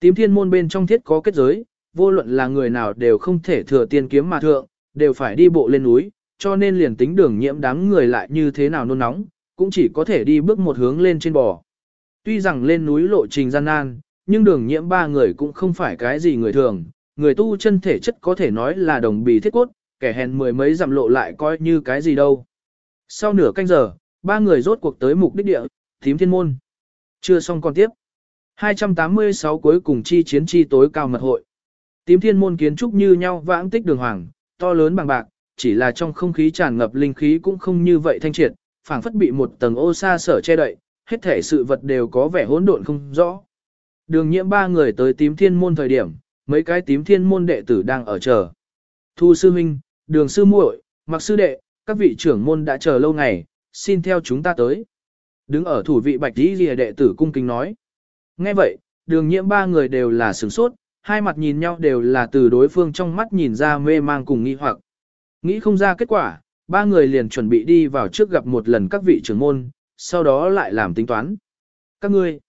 Tím thiên môn bên trong thiết có kết giới, vô luận là người nào đều không thể thừa tiên kiếm mà thượng, đều phải đi bộ lên núi, cho nên liền tính đường nhiễm đám người lại như thế nào nôn nóng, cũng chỉ có thể đi bước một hướng lên trên bò. Tuy rằng lên núi lộ trình gian nan, nhưng đường nhiễm ba người cũng không phải cái gì người thường, người tu chân thể chất có thể nói là đồng bì thiết cốt, kẻ hèn mười mấy dặm lộ lại coi như cái gì đâu. Sau nửa canh giờ, ba người rốt cuộc tới mục đích địa, thím thiên môn. Chưa xong còn tiếp. 286 cuối cùng chi chiến chi tối cao mật hội. Tím thiên môn kiến trúc như nhau vãng tích đường hoàng, to lớn bằng bạc, chỉ là trong không khí tràn ngập linh khí cũng không như vậy thanh triệt, phảng phất bị một tầng ô sa sở che đậy, hết thể sự vật đều có vẻ hỗn độn không rõ. Đường nhiễm ba người tới tím thiên môn thời điểm, mấy cái tím thiên môn đệ tử đang ở chờ. Thu sư huynh, đường sư muội, mặc sư đệ, các vị trưởng môn đã chờ lâu ngày, xin theo chúng ta tới. Đứng ở thủ vị bạch đi lìa đệ tử cung kính nói. Nghe vậy, đường nhiễm ba người đều là sửng sốt, hai mặt nhìn nhau đều là từ đối phương trong mắt nhìn ra mê mang cùng nghi hoặc. Nghĩ không ra kết quả, ba người liền chuẩn bị đi vào trước gặp một lần các vị trưởng môn, sau đó lại làm tính toán. Các ngươi,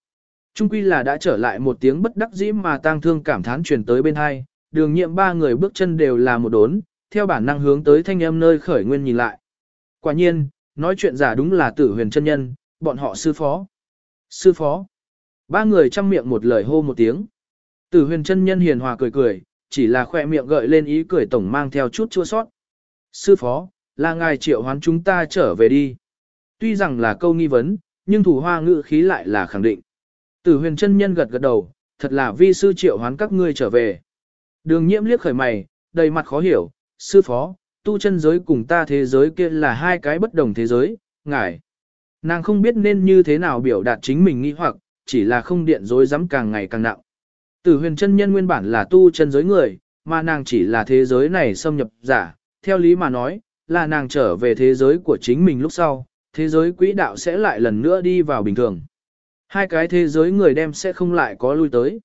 trung quy là đã trở lại một tiếng bất đắc dĩ mà tang thương cảm thán truyền tới bên hai, đường nhiệm ba người bước chân đều là một đốn, theo bản năng hướng tới thanh âm nơi khởi nguyên nhìn lại. Quả nhiên, nói chuyện giả đúng là tử huyền chân nhân, bọn họ sư phó. Sư phó. Ba người chăm miệng một lời hô một tiếng. Tử huyền chân nhân hiền hòa cười cười, chỉ là khoe miệng gợi lên ý cười tổng mang theo chút chua sót. Sư phó, là ngài triệu hoán chúng ta trở về đi. Tuy rằng là câu nghi vấn, nhưng thủ hoa ngữ khí lại là khẳng định. Tử huyền chân nhân gật gật đầu, thật là vi sư triệu hoán các ngươi trở về. Đường nhiễm liếc khởi mày, đầy mặt khó hiểu, sư phó, tu chân giới cùng ta thế giới kia là hai cái bất đồng thế giới, ngài. Nàng không biết nên như thế nào biểu đạt chính mình nghi hoặc, chỉ là không điện dối dám càng ngày càng nặng. Tử huyền chân nhân nguyên bản là tu chân giới người, mà nàng chỉ là thế giới này xâm nhập giả, theo lý mà nói, là nàng trở về thế giới của chính mình lúc sau, thế giới quỹ đạo sẽ lại lần nữa đi vào bình thường. Hai cái thế giới người đem sẽ không lại có lui tới.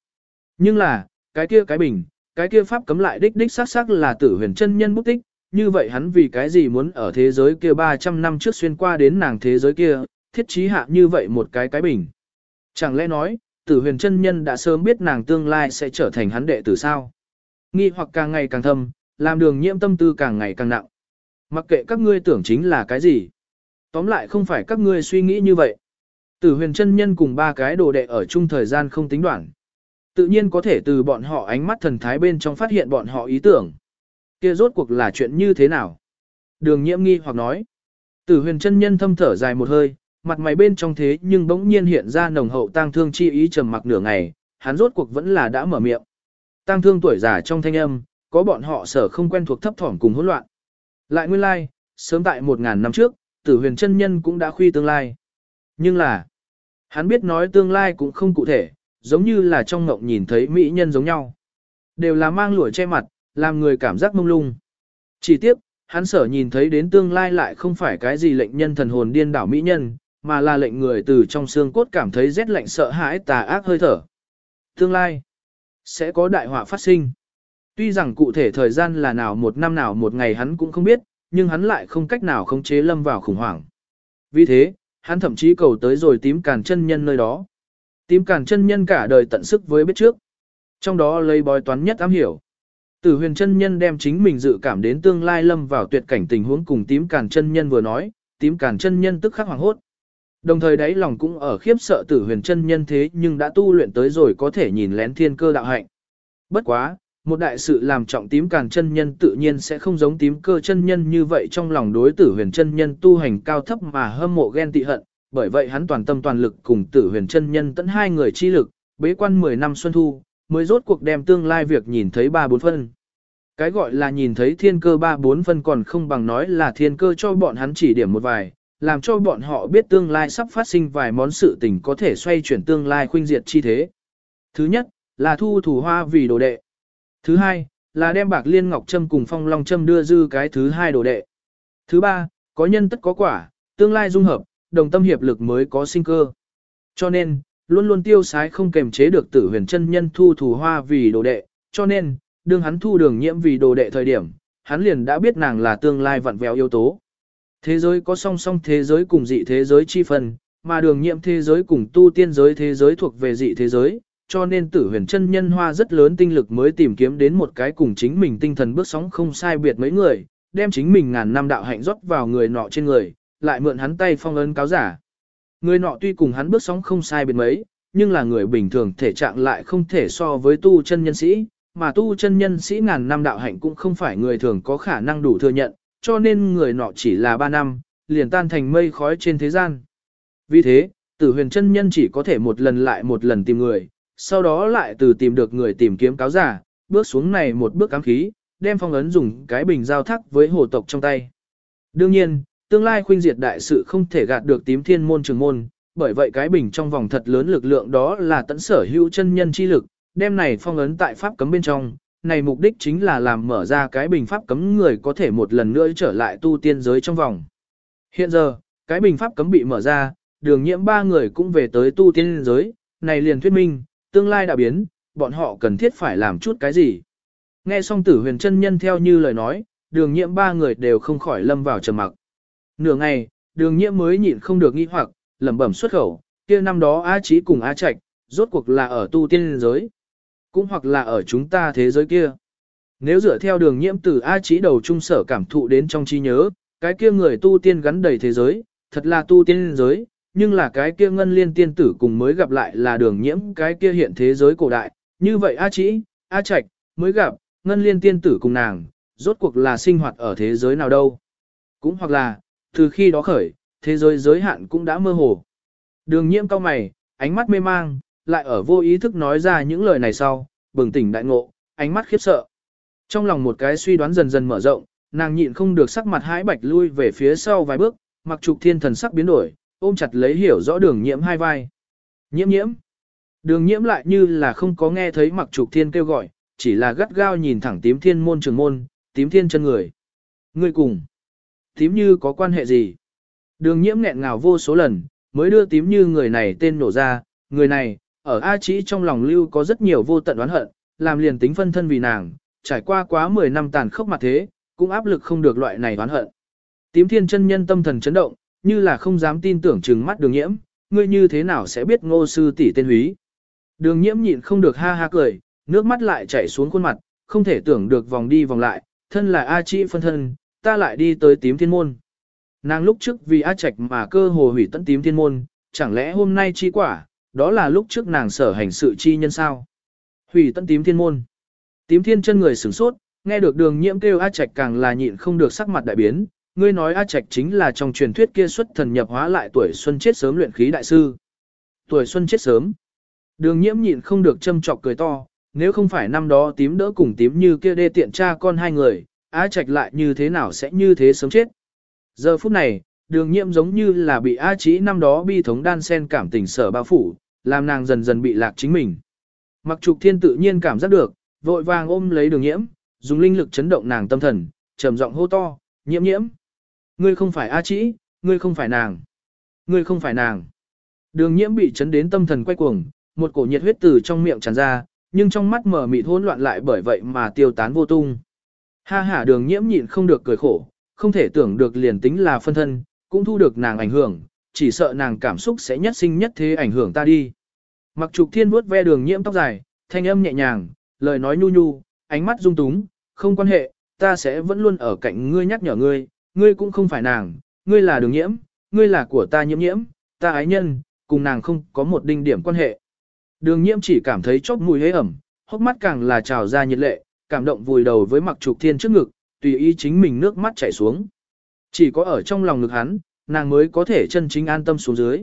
Nhưng là, cái kia cái bình, cái kia pháp cấm lại đích đích xác xác là tử huyền chân nhân bút tích, như vậy hắn vì cái gì muốn ở thế giới kia 300 năm trước xuyên qua đến nàng thế giới kia, thiết trí hạ như vậy một cái cái bình. Chẳng lẽ nói, tử huyền chân nhân đã sớm biết nàng tương lai sẽ trở thành hắn đệ tử sao? Nghi hoặc càng ngày càng thâm, làm đường nhiễm tâm tư càng ngày càng nặng. Mặc kệ các ngươi tưởng chính là cái gì. Tóm lại không phải các ngươi suy nghĩ như vậy. Tử huyền chân nhân cùng ba cái đồ đệ ở chung thời gian không tính đoạn. Tự nhiên có thể từ bọn họ ánh mắt thần thái bên trong phát hiện bọn họ ý tưởng. kia rốt cuộc là chuyện như thế nào? Đường nhiễm nghi hoặc nói. Tử huyền chân nhân thâm thở dài một hơi, mặt mày bên trong thế nhưng bỗng nhiên hiện ra nồng hậu tang thương chi ý trầm mặc nửa ngày, hắn rốt cuộc vẫn là đã mở miệng. Tang thương tuổi già trong thanh âm, có bọn họ sở không quen thuộc thấp thỏm cùng hỗn loạn. Lại nguyên lai, sớm tại một ngàn năm trước, tử huyền chân nhân cũng đã khuy tương lai. Nhưng là, hắn biết nói tương lai cũng không cụ thể, giống như là trong ngộng nhìn thấy mỹ nhân giống nhau. Đều là mang lụa che mặt, làm người cảm giác mông lung. Chỉ tiếc, hắn sở nhìn thấy đến tương lai lại không phải cái gì lệnh nhân thần hồn điên đảo mỹ nhân, mà là lệnh người từ trong xương cốt cảm thấy rét lạnh sợ hãi tà ác hơi thở. Tương lai, sẽ có đại họa phát sinh. Tuy rằng cụ thể thời gian là nào một năm nào một ngày hắn cũng không biết, nhưng hắn lại không cách nào khống chế lâm vào khủng hoảng. Vì thế, hắn thậm chí cầu tới rồi tím càn chân nhân nơi đó. Tím càn chân nhân cả đời tận sức với biết trước. Trong đó lấy bói toán nhất ám hiểu. Tử huyền chân nhân đem chính mình dự cảm đến tương lai lâm vào tuyệt cảnh tình huống cùng tím càn chân nhân vừa nói, tím càn chân nhân tức khắc hoàng hốt. Đồng thời đáy lòng cũng ở khiếp sợ tử huyền chân nhân thế nhưng đã tu luyện tới rồi có thể nhìn lén thiên cơ đạo hạnh. Bất quá, một đại sự làm trọng tím càn chân nhân tự nhiên sẽ không giống tím cơ chân nhân như vậy trong lòng đối tử huyền chân nhân tu hành cao thấp mà hâm mộ ghen tị hận, bởi vậy hắn toàn tâm toàn lực cùng tử huyền chân nhân tận hai người chi lực, bế quan 10 năm xuân thu, mới rốt cuộc đem tương lai việc nhìn thấy ba bốn phân. Cái gọi là nhìn thấy thiên cơ ba bốn phân còn không bằng nói là thiên cơ cho bọn hắn chỉ điểm một vài, làm cho bọn họ biết tương lai sắp phát sinh vài món sự tình có thể xoay chuyển tương lai khuynh diệt chi thế. Thứ nhất, là thu thủ hoa vì đồ đệ. Thứ hai, là đem bạc liên ngọc trâm cùng phong long trâm đưa dư cái thứ hai đồ đệ. Thứ ba, có nhân tất có quả, tương lai dung hợp, đồng tâm hiệp lực mới có sinh cơ. Cho nên, luôn luôn tiêu sái không kềm chế được tử huyền chân nhân thu thủ hoa vì đồ đệ, cho nên, đương hắn thu đường nhiễm vì đồ đệ thời điểm, hắn liền đã biết nàng là tương lai vặn vẹo yếu tố. Thế giới có song song thế giới cùng dị thế giới chi phần, mà đường nhiệm thế giới cùng tu tiên giới thế giới thuộc về dị thế giới, cho nên tử huyền chân nhân hoa rất lớn tinh lực mới tìm kiếm đến một cái cùng chính mình tinh thần bước sóng không sai biệt mấy người, đem chính mình ngàn năm đạo hạnh rót vào người nọ trên người, lại mượn hắn tay phong ấn cáo giả. Người nọ tuy cùng hắn bước sóng không sai biệt mấy, nhưng là người bình thường thể trạng lại không thể so với tu chân nhân sĩ, mà tu chân nhân sĩ ngàn năm đạo hạnh cũng không phải người thường có khả năng đủ thừa nhận, cho nên người nọ chỉ là ba năm, liền tan thành mây khói trên thế gian. Vì thế, tử huyền chân nhân chỉ có thể một lần lại một lần tìm người, sau đó lại từ tìm được người tìm kiếm cáo giả, bước xuống này một bước cám khí, đem phong ấn dùng cái bình giao thác với hồ tộc trong tay. Đương nhiên, tương lai khuynh diệt đại sự không thể gạt được tím thiên môn trường môn, bởi vậy cái bình trong vòng thật lớn lực lượng đó là tận sở hữu chân nhân chi lực, đem này phong ấn tại pháp cấm bên trong, này mục đích chính là làm mở ra cái bình pháp cấm người có thể một lần nữa trở lại tu tiên giới trong vòng. Hiện giờ, cái bình pháp cấm bị mở ra, đường nhiễm ba người cũng về tới tu tiên giới, này liền thuyết minh, tương lai đã biến, bọn họ cần thiết phải làm chút cái gì. Nghe xong tử huyền chân nhân theo như lời nói, đường nhiễm ba người đều không khỏi lâm vào trầm mặc. Nửa ngày, đường nhiễm mới nhịn không được nghi hoặc, lẩm bẩm xuất khẩu, kia năm đó A Chí cùng A Trạch, rốt cuộc là ở tu tiên giới, cũng hoặc là ở chúng ta thế giới kia. Nếu dựa theo đường nhiễm từ A Chí đầu trung sở cảm thụ đến trong trí nhớ, cái kia người tu tiên gắn đầy thế giới, thật là tu tiên giới, nhưng là cái kia ngân liên tiên tử cùng mới gặp lại là đường nhiễm cái kia hiện thế giới cổ đại, như vậy A Chí, A Trạch, mới gặp, ngân liên tiên tử cùng nàng, rốt cuộc là sinh hoạt ở thế giới nào đâu. Cũng hoặc là, từ khi đó khởi, thế giới giới hạn cũng đã mơ hồ. Đường nhiễm cao mày, ánh mắt mê mang, lại ở vô ý thức nói ra những lời này sau, bừng tỉnh đại ngộ, ánh mắt khiếp sợ. Trong lòng một cái suy đoán dần dần mở rộng, nàng nhịn không được sắc mặt hãi bạch lui về phía sau vài bước, mặc trục thiên thần sắc biến đổi, ôm chặt lấy hiểu rõ đường nhiễm hai vai. Nhiễm nhiễm. Đường nhiễm lại như là không có nghe thấy mặc trục thiên kêu gọi, chỉ là gắt gao nhìn thẳng tím thiên môn trường môn, tím thiên chân người. Người cùng. Tím như có quan hệ gì? Đường nhiễm nghẹn ngào vô số lần, mới đưa tím như người này tên nổ ra, người này, ở A Chí trong lòng lưu có rất nhiều vô tận oán hận, làm liền tính phân thân vì nàng, trải qua quá 10 năm tàn khốc mặt thế, cũng áp lực không được loại này oán hận. Tím thiên chân nhân tâm thần chấn động, như là không dám tin tưởng trừng mắt đường nhiễm, ngươi như thế nào sẽ biết ngô sư tỷ tên húy. Đường nhiễm nhịn không được ha ha cười, nước mắt lại chảy xuống khuôn mặt, không thể tưởng được vòng đi vòng lại, thân là A Chi phân thân, ta lại đi tới tím thiên môn. Nàng lúc trước vì A Trạch mà cơ hồ hủy tận tím thiên môn, chẳng lẽ hôm nay chi quả, đó là lúc trước nàng sở hành sự chi nhân sao? Hủy tận tím thiên môn. Tím thiên chân người sửng sốt, nghe được đường nhiễm kêu A Trạch càng là nhịn không được sắc mặt đại biến. Ngươi nói A Trạch chính là trong truyền thuyết kia xuất thần nhập hóa lại tuổi xuân chết sớm luyện khí đại sư. Tuổi xuân chết sớm. Đường nhiễm nhịn không được châm chọc cười to, nếu không phải năm đó tím đỡ cùng tím như kia đê tiện cha con hai người, A Trạch lại như thế nào sẽ như thế sớm chết. Giờ phút này, đường nhiễm giống như là bị A Chí năm đó bi thống đan sen cảm tình sở bao phủ, làm nàng dần dần bị lạc chính mình. Mặc trục thiên tự nhiên cảm giác được, vội vàng ôm lấy đường nhiễm, dùng linh lực chấn động nàng tâm thần, trầm giọng hô to, nhiễm nhiễm. Ngươi không phải A Chĩ, ngươi không phải nàng. Ngươi không phải nàng. Đường nhiễm bị chấn đến tâm thần quay cuồng, một cổ nhiệt huyết từ trong miệng tràn ra, nhưng trong mắt mở mịt hỗn loạn lại bởi vậy mà tiêu tán vô tung. Ha ha đường nhiễm nhịn không được cười khổ, không thể tưởng được liền tính là phân thân, cũng thu được nàng ảnh hưởng, chỉ sợ nàng cảm xúc sẽ nhất sinh nhất thế ảnh hưởng ta đi. Mặc trục thiên vuốt ve đường nhiễm tóc dài, thanh âm nhẹ nhàng, lời nói nhu nhu, ánh mắt dung túng, không quan hệ, ta sẽ vẫn luôn ở cạnh ngươi nhắc nhở ngươi, ngươi cũng không phải nàng, ngươi là đường nhiễm, ngươi là của ta nhiễm nhiễm, ta ái nhân, cùng nàng không có một đinh điểm quan hệ. Đường nhiễm chỉ cảm thấy chóp mùi hế ẩm, hốc mắt càng là trào ra nhiệt lệ, cảm động vùi đầu với mặc trục thiên trước ngực, tùy ý chính mình nước mắt chảy xuống. Chỉ có ở trong lòng ngực hắn, nàng mới có thể chân chính an tâm xuống dưới.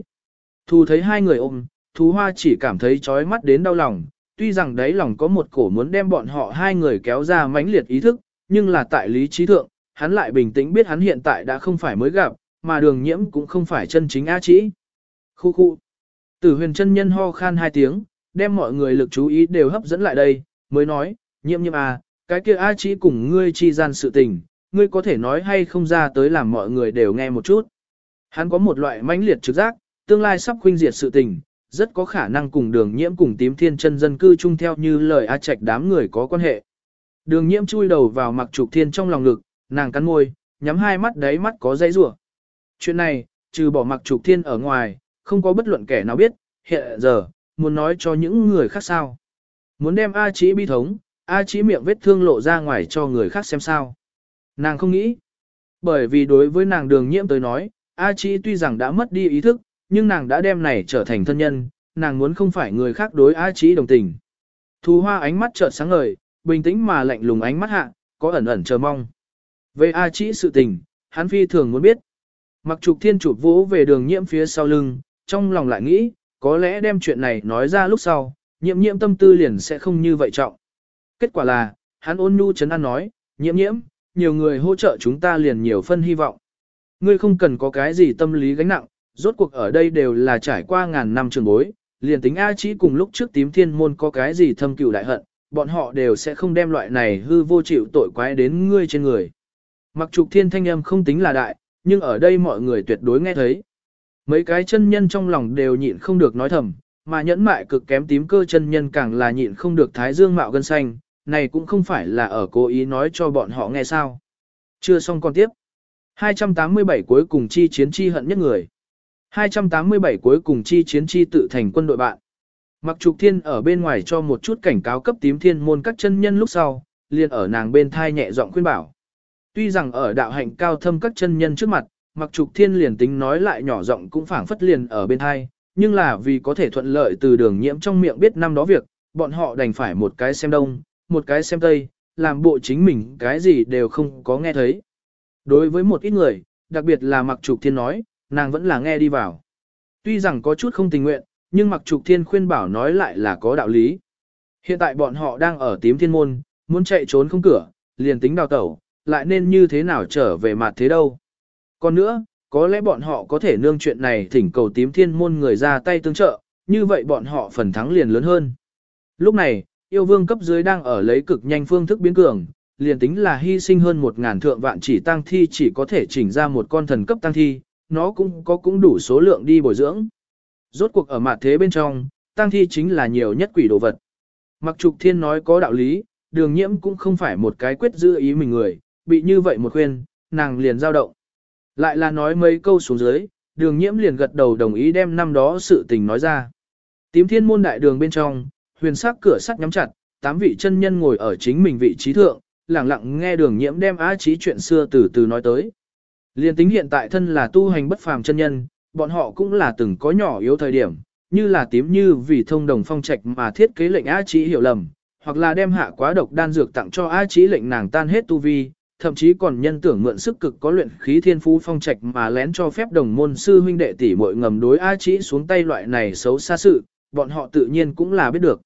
Thu thấy hai người ôm, thú hoa chỉ cảm thấy chói mắt đến đau lòng, tuy rằng đấy lòng có một cổ muốn đem bọn họ hai người kéo ra mãnh liệt ý thức, nhưng là tại lý trí thượng, hắn lại bình tĩnh biết hắn hiện tại đã không phải mới gặp, mà đường nhiễm cũng không phải chân chính A Chỉ. Khu khu. Tử huyền chân nhân ho khan hai tiếng, đem mọi người lực chú ý đều hấp dẫn lại đây, mới nói, nhiễm nhiễm à, cái kia A chỉ cùng ngươi chi gian sự tình, ngươi có thể nói hay không ra tới làm mọi người đều nghe một chút. Hắn có một loại mãnh liệt trực giác, tương lai sắp khuynh diệt sự tình, rất có khả năng cùng đường nhiễm cùng tím thiên chân dân cư chung theo như lời A Trạch đám người có quan hệ. Đường nhiễm chui đầu vào mặc trục thiên trong lòng ngực, nàng cắn môi, nhắm hai mắt đáy mắt có dây rủa. Chuyện này, trừ bỏ mặc trục thiên ở ngoài, không có bất luận kẻ nào biết, hiện giờ, muốn nói cho những người khác sao. Muốn đem A Chí bi thống, A Chí miệng vết thương lộ ra ngoài cho người khác xem sao. Nàng không nghĩ. Bởi vì đối với nàng đường nhiễm tới nói, A Chi tuy rằng đã mất đi ý thức, nhưng nàng đã đem này trở thành thân nhân, nàng muốn không phải người khác đối A Chi đồng tình. Thu hoa ánh mắt chợt sáng ngời, bình tĩnh mà lạnh lùng ánh mắt hạ, có ẩn ẩn chờ mong. Về A Chi sự tình, hắn phi thường muốn biết. Mặc trục thiên chụp vỗ về đường nhiễm phía sau lưng, trong lòng lại nghĩ, có lẽ đem chuyện này nói ra lúc sau, nhiễm nhiễm tâm tư liền sẽ không như vậy trọng. Kết quả là, hắn ôn nhu chấn an nói, nhiễm nhiễm, nhiều người hỗ trợ chúng ta liền nhiều phân hy vọng. Ngươi không cần có cái gì tâm lý gánh nặng, rốt cuộc ở đây đều là trải qua ngàn năm trường bối, liền tính A chỉ cùng lúc trước tím thiên môn có cái gì thâm cừu đại hận, bọn họ đều sẽ không đem loại này hư vô chịu tội quái đến ngươi trên người. Mặc trục thiên thanh âm không tính là đại, nhưng ở đây mọi người tuyệt đối nghe thấy. Mấy cái chân nhân trong lòng đều nhịn không được nói thầm, mà nhẫn mại cực kém tím cơ chân nhân càng là nhịn không được thái dương mạo gân xanh, này cũng không phải là ở cố ý nói cho bọn họ nghe sao. Chưa xong còn tiếp. 287 cuối cùng chi chiến chi hận nhất người. 287 cuối cùng chi chiến chi tự thành quân đội bạn. Mặc trục thiên ở bên ngoài cho một chút cảnh cáo cấp tím thiên môn các chân nhân lúc sau, liền ở nàng bên thai nhẹ giọng khuyên bảo. Tuy rằng ở đạo hạnh cao thâm các chân nhân trước mặt, mặc trục thiên liền tính nói lại nhỏ giọng cũng phảng phất liền ở bên thai, nhưng là vì có thể thuận lợi từ đường nhiễm trong miệng biết năm đó việc, bọn họ đành phải một cái xem đông, một cái xem tây, làm bộ chính mình cái gì đều không có nghe thấy. Đối với một ít người, đặc biệt là mặc trục thiên nói, nàng vẫn là nghe đi vào. Tuy rằng có chút không tình nguyện, nhưng mặc trục thiên khuyên bảo nói lại là có đạo lý. Hiện tại bọn họ đang ở tím thiên môn, muốn chạy trốn không cửa, liền tính đào tẩu, lại nên như thế nào trở về mặt thế đâu. Còn nữa, có lẽ bọn họ có thể nương chuyện này thỉnh cầu tím thiên môn người ra tay tương trợ, như vậy bọn họ phần thắng liền lớn hơn. Lúc này, yêu vương cấp dưới đang ở lấy cực nhanh phương thức biến cường, liền tính là hy sinh hơn một ngàn thượng vạn chỉ tăng thi chỉ có thể chỉnh ra một con thần cấp tăng thi, nó cũng có cũng đủ số lượng đi bồi dưỡng. Rốt cuộc ở mặt thế bên trong, tăng thi chính là nhiều nhất quỷ đồ vật. Mặc trục thiên nói có đạo lý, đường nhiễm cũng không phải một cái quyết giữ ý mình người, bị như vậy một khuyên, nàng liền giao động. Lại là nói mấy câu xuống dưới, đường nhiễm liền gật đầu đồng ý đem năm đó sự tình nói ra. Tím thiên môn đại đường bên trong, huyền sắc cửa sắt nhắm chặt, tám vị chân nhân ngồi ở chính mình vị trí thượng, lặng lặng nghe đường nhiễm đem á trí chuyện xưa từ từ nói tới. Liên tính hiện tại thân là tu hành bất phàm chân nhân, bọn họ cũng là từng có nhỏ yếu thời điểm, như là tím như vì thông đồng phong trạch mà thiết kế lệnh á trí hiểu lầm, hoặc là đem hạ quá độc đan dược tặng cho á trí lệnh nàng tan hết tu vi, thậm chí còn nhân tưởng mượn sức cực có luyện khí thiên phú phong trạch mà lén cho phép đồng môn sư huynh đệ tỷ muội ngầm đối á trí xuống tay loại này xấu xa sự, bọn họ tự nhiên cũng là biết được.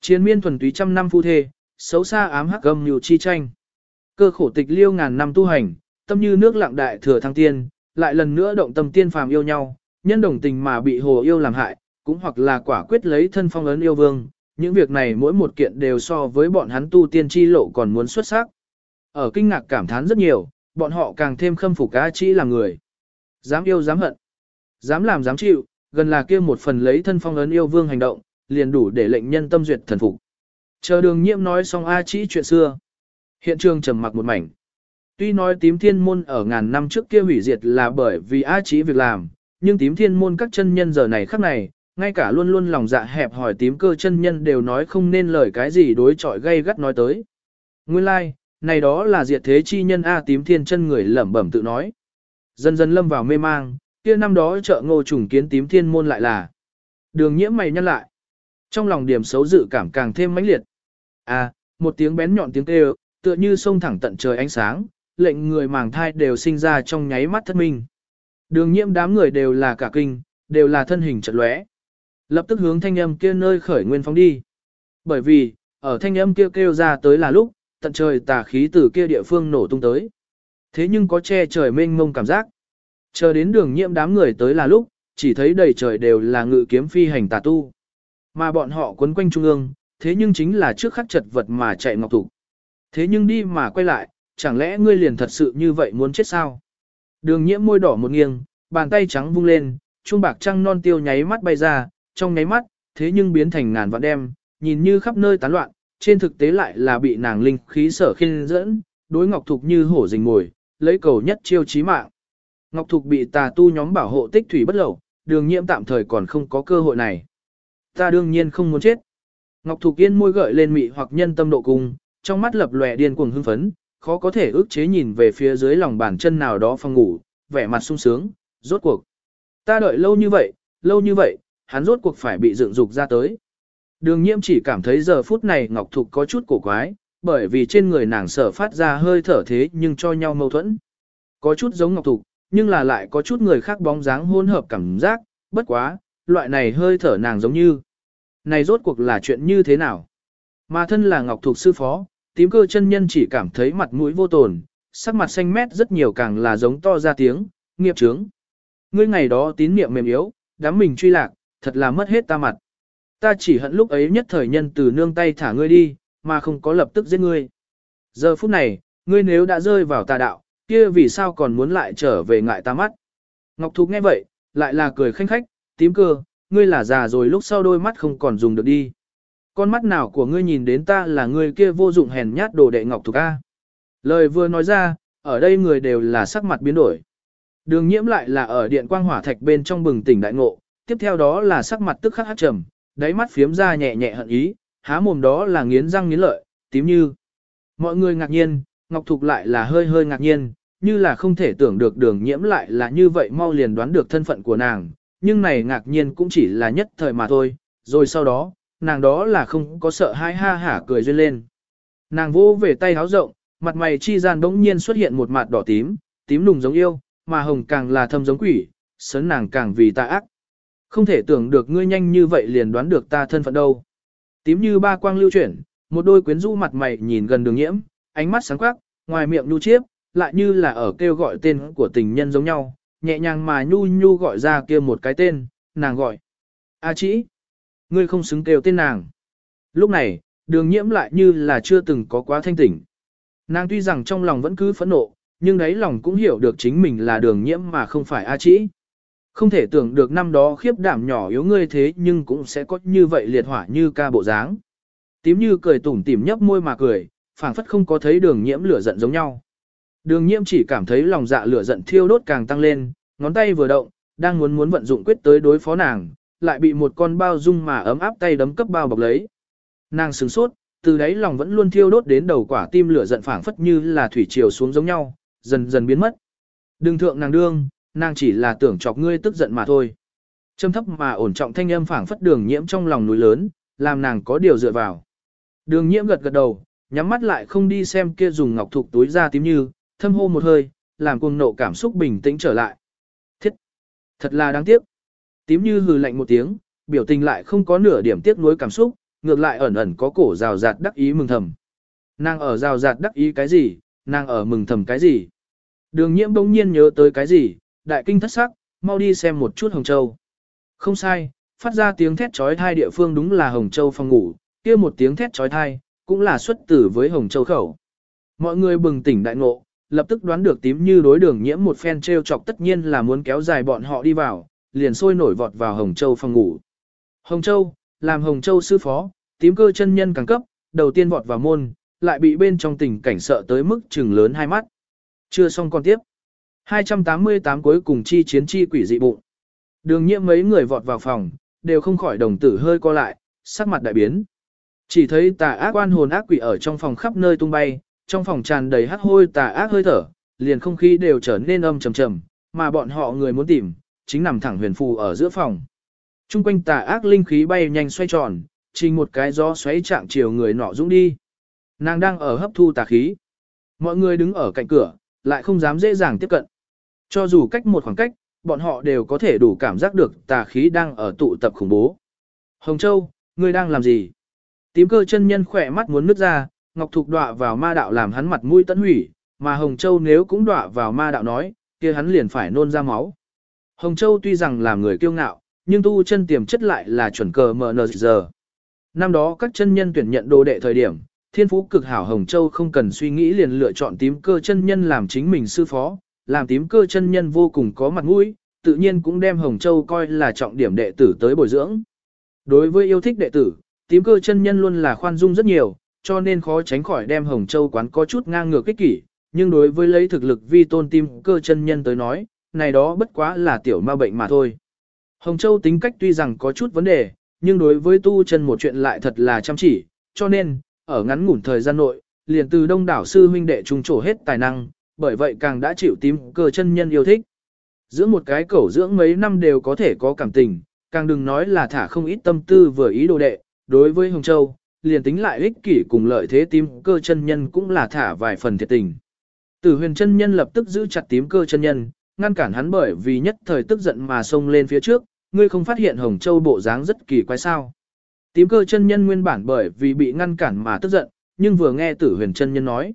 Chiến miên thuần túy trăm năm phu thê, xấu xa ám hắc gầm nhiều chi tranh. Cơ khổ tịch liêu ngàn năm tu hành, tâm như nước lặng đại thừa thăng tiên, lại lần nữa động tâm tiên phàm yêu nhau, nhân đồng tình mà bị hồ yêu làm hại, cũng hoặc là quả quyết lấy thân phong ấn yêu vương, những việc này mỗi một kiện đều so với bọn hắn tu tiên chi lộ còn muốn xuất sắc. Ở kinh ngạc cảm thán rất nhiều, bọn họ càng thêm khâm phục cá chỉ là người. Dám yêu dám hận, dám làm dám chịu, gần là kia một phần lấy thân phong ấn yêu vương hành động, liền đủ để lệnh nhân tâm duyệt thần phục. Chờ đường nhiễm nói xong A Chỉ chuyện xưa. Hiện trường trầm mặc một mảnh. Tuy nói tím thiên môn ở ngàn năm trước kia hủy diệt là bởi vì A Chỉ việc làm, nhưng tím thiên môn các chân nhân giờ này khắc này, ngay cả luôn luôn lòng dạ hẹp hỏi tím cơ chân nhân đều nói không nên lời cái gì đối chọi gây gắt nói tới. Nguyên lai, like, này đó là diệt thế chi nhân A tím thiên chân người lẩm bẩm tự nói. Dần dần lâm vào mê mang, kia năm đó chợ ngô trùng kiến tím thiên môn lại là. Đường nhiễm mày nhăn lại. Trong lòng điểm xấu dự cảm càng thêm mãnh liệt. À, một tiếng bén nhọn tiếng kêu, tựa như sông thẳng tận trời ánh sáng, lệnh người màng thai đều sinh ra trong nháy mắt thất minh. Đường nhiễm đám người đều là cả kinh, đều là thân hình chật lóe. Lập tức hướng thanh âm kia nơi khởi nguyên phóng đi. Bởi vì, ở thanh âm kia kêu, kêu ra tới là lúc, tận trời tà khí từ kia địa phương nổ tung tới. Thế nhưng có che trời mênh mông cảm giác. Chờ đến đường nhiễm đám người tới là lúc, chỉ thấy đầy trời đều là ngự kiếm phi hành tà tu. Mà bọn họ quấn quanh trung ương, thế nhưng chính là trước khắc chật vật mà chạy ngọc thủ. Thế nhưng đi mà quay lại, chẳng lẽ ngươi liền thật sự như vậy muốn chết sao? Đường nhiễm môi đỏ một nghiêng, bàn tay trắng vung lên, chuông bạc trăng non tiêu nháy mắt bay ra, trong nháy mắt, thế nhưng biến thành ngàn vạn đem, nhìn như khắp nơi tán loạn, trên thực tế lại là bị nàng linh khí sở khiên dẫn, đối Ngọc Thục như hổ rình mồi, lấy cầu nhất chiêu chí mạng. Ngọc Thục bị tà tu nhóm bảo hộ tích thủy bất lậu, đường nhiễm tạm thời còn không có cơ hội này. Ta đương nhiên không muốn chết. Ngọc Thục Yên môi gợi lên mị hoặc nhân tâm độ cung, trong mắt lập lòe điên cuồng hưng phấn, khó có thể ước chế nhìn về phía dưới lòng bàn chân nào đó phòng ngủ, vẻ mặt sung sướng, rốt cuộc. Ta đợi lâu như vậy, lâu như vậy, hắn rốt cuộc phải bị dựng dục ra tới. Đường nhiễm chỉ cảm thấy giờ phút này Ngọc Thục có chút cổ quái, bởi vì trên người nàng sở phát ra hơi thở thế nhưng cho nhau mâu thuẫn. Có chút giống Ngọc Thục, nhưng là lại có chút người khác bóng dáng hỗn hợp cảm giác, bất quá, loại này hơi thở nàng giống như. Này rốt cuộc là chuyện như thế nào? Mà thân là Ngọc Thục sư phó, tím cơ chân nhân chỉ cảm thấy mặt mũi vô tồn, sắc mặt xanh mét rất nhiều càng là giống to ra tiếng, nghiệp trướng. Ngươi ngày đó tín niệm mềm yếu, đám mình truy lạc, thật là mất hết ta mặt. Ta chỉ hận lúc ấy nhất thời nhân từ nương tay thả ngươi đi, mà không có lập tức giết ngươi. Giờ phút này, ngươi nếu đã rơi vào tà đạo, kia vì sao còn muốn lại trở về ngại ta mắt. Ngọc Thục nghe vậy, lại là cười khanh khách, tím cơ, ngươi là già rồi lúc sau đôi mắt không còn dùng được đi. Con mắt nào của ngươi nhìn đến ta là ngươi kia vô dụng hèn nhát đồ đệ Ngọc thuộc A. Lời vừa nói ra, ở đây người đều là sắc mặt biến đổi. Đường nhiễm lại là ở điện quang hỏa thạch bên trong bừng tỉnh đại ngộ, tiếp theo đó là sắc mặt tức khắc hát trầm, đáy mắt phiếm ra nhẹ nhẹ hận ý, há mồm đó là nghiến răng nghiến lợi, tím như. Mọi người ngạc nhiên, Ngọc Thục lại là hơi hơi ngạc nhiên, như là không thể tưởng được đường nhiễm lại là như vậy mau liền đoán được thân phận của nàng, nhưng này ngạc nhiên cũng chỉ là nhất thời mà thôi, rồi sau đó, nàng đó là không có sợ hai ha hả cười duyên lên. Nàng vô về tay háo rộng, mặt mày chi gian đống nhiên xuất hiện một mặt đỏ tím, tím nùng giống yêu, mà hồng càng là thâm giống quỷ, sấn nàng càng vì ta ác. Không thể tưởng được ngươi nhanh như vậy liền đoán được ta thân phận đâu. Tím như ba quang lưu chuyển, một đôi quyến rũ mặt mày nhìn gần đường nhiễm, ánh mắt sáng quắc, ngoài miệng nhu chiếp, lại như là ở kêu gọi tên của tình nhân giống nhau, nhẹ nhàng mà nhu nhu gọi ra kia một cái tên, nàng gọi. A à chỉ, ngươi không xứng kêu tên nàng. Lúc này, đường nhiễm lại như là chưa từng có quá thanh tỉnh. Nàng tuy rằng trong lòng vẫn cứ phẫn nộ, nhưng đấy lòng cũng hiểu được chính mình là đường nhiễm mà không phải A chỉ. Không thể tưởng được năm đó khiếp đảm nhỏ yếu ngươi thế nhưng cũng sẽ có như vậy liệt hỏa như ca bộ dáng. Tím như cười tủm tỉm nhấp môi mà cười, phảng phất không có thấy đường nhiễm lửa giận giống nhau. Đường nhiễm chỉ cảm thấy lòng dạ lửa giận thiêu đốt càng tăng lên, ngón tay vừa động, đang muốn muốn vận dụng quyết tới đối phó nàng, lại bị một con bao dung mà ấm áp tay đấm cấp bao bọc lấy. Nàng sửng sốt, từ đấy lòng vẫn luôn thiêu đốt đến đầu quả tim lửa giận phảng phất như là thủy triều xuống giống nhau, dần dần biến mất. Đừng thượng nàng đương, nàng chỉ là tưởng chọc ngươi tức giận mà thôi. Trầm thấp mà ổn trọng thanh âm phảng phất đường nhiễm trong lòng núi lớn, làm nàng có điều dựa vào. Đường nhiễm gật gật đầu, nhắm mắt lại không đi xem kia dùng ngọc thục túi ra tím như, thâm hô một hơi, làm cuồng nộ cảm xúc bình tĩnh trở lại. Thiết! Thật là đáng tiếc. Tím như hừ lạnh một tiếng, biểu tình lại không có nửa điểm tiếc nuối cảm xúc, ngược lại ẩn ẩn có cổ rào rạt đắc ý mừng thầm. Nàng ở rào rạt đắc ý cái gì, nàng ở mừng thầm cái gì. Đường nhiễm bỗng nhiên nhớ tới cái gì, đại kinh thất sắc, mau đi xem một chút Hồng Châu. Không sai, phát ra tiếng thét chói tai địa phương đúng là Hồng Châu phòng ngủ, kia một tiếng thét chói tai cũng là xuất tử với Hồng Châu khẩu. Mọi người bừng tỉnh đại ngộ, lập tức đoán được tím như đối đường nhiễm một phen treo chọc tất nhiên là muốn kéo dài bọn họ đi vào, liền sôi nổi vọt vào Hồng Châu phòng ngủ. Hồng Châu, làm Hồng Châu sư phó, tím cơ chân nhân càng cấp, đầu tiên vọt vào môn, lại bị bên trong tình cảnh sợ tới mức trừng lớn hai mắt. Chưa xong còn tiếp. 288 cuối cùng chi chiến chi quỷ dị bụng. Đường nhiễm mấy người vọt vào phòng, đều không khỏi đồng tử hơi co lại, sắc mặt đại biến. Chỉ thấy tà ác oan hồn ác quỷ ở trong phòng khắp nơi tung bay, trong phòng tràn đầy hắc hôi tà ác hơi thở, liền không khí đều trở nên âm trầm trầm, mà bọn họ người muốn tìm, chính nằm thẳng huyền phù ở giữa phòng. Trung quanh tà ác linh khí bay nhanh xoay tròn, trình một cái gió xoáy trạng chiều người nọ dũng đi. Nàng đang ở hấp thu tà khí. Mọi người đứng ở cạnh cửa, lại không dám dễ dàng tiếp cận. Cho dù cách một khoảng cách, bọn họ đều có thể đủ cảm giác được tà khí đang ở tụ tập khủng bố. Hồng Châu, ngươi đang làm gì? Tím cơ chân nhân khỏe mắt muốn nứt ra, Ngọc Thục đọa vào ma đạo làm hắn mặt mũi tận hủy, mà Hồng Châu nếu cũng đọa vào ma đạo nói, kia hắn liền phải nôn ra máu. Hồng Châu tuy rằng là người kiêu ngạo, nhưng tu chân tiềm chất lại là chuẩn cờ mờ giờ. Năm đó các chân nhân tuyển nhận đồ đệ thời điểm, thiên phú cực hảo Hồng Châu không cần suy nghĩ liền lựa chọn tím cơ chân nhân làm chính mình sư phó, làm tím cơ chân nhân vô cùng có mặt mũi, tự nhiên cũng đem Hồng Châu coi là trọng điểm đệ tử tới bồi dưỡng. Đối với yêu thích đệ tử, tím cơ chân nhân luôn là khoan dung rất nhiều, cho nên khó tránh khỏi đem Hồng Châu quán có chút ngang ngược kích kỷ, nhưng đối với lấy thực lực vi tôn tim cơ chân nhân tới nói, này đó bất quá là tiểu ma bệnh mà thôi. Hồng Châu tính cách tuy rằng có chút vấn đề, nhưng đối với tu chân một chuyện lại thật là chăm chỉ, cho nên, ở ngắn ngủn thời gian nội, liền từ đông đảo sư huynh đệ trung trổ hết tài năng, bởi vậy càng đã chịu tím cơ chân nhân yêu thích. Dưỡng một cái cẩu dưỡng mấy năm đều có thể có cảm tình, càng đừng nói là thả không ít tâm tư vừa ý đồ đệ, đối với Hồng Châu, liền tính lại ích kỷ cùng lợi thế tím cơ chân nhân cũng là thả vài phần thiệt tình. Tử huyền chân nhân lập tức giữ chặt tím cơ chân nhân, ngăn cản hắn bởi vì nhất thời tức giận mà xông lên phía trước, ngươi không phát hiện Hồng Châu bộ dáng rất kỳ quái sao. Tím cơ chân nhân nguyên bản bởi vì bị ngăn cản mà tức giận, nhưng vừa nghe tử huyền chân nhân nói.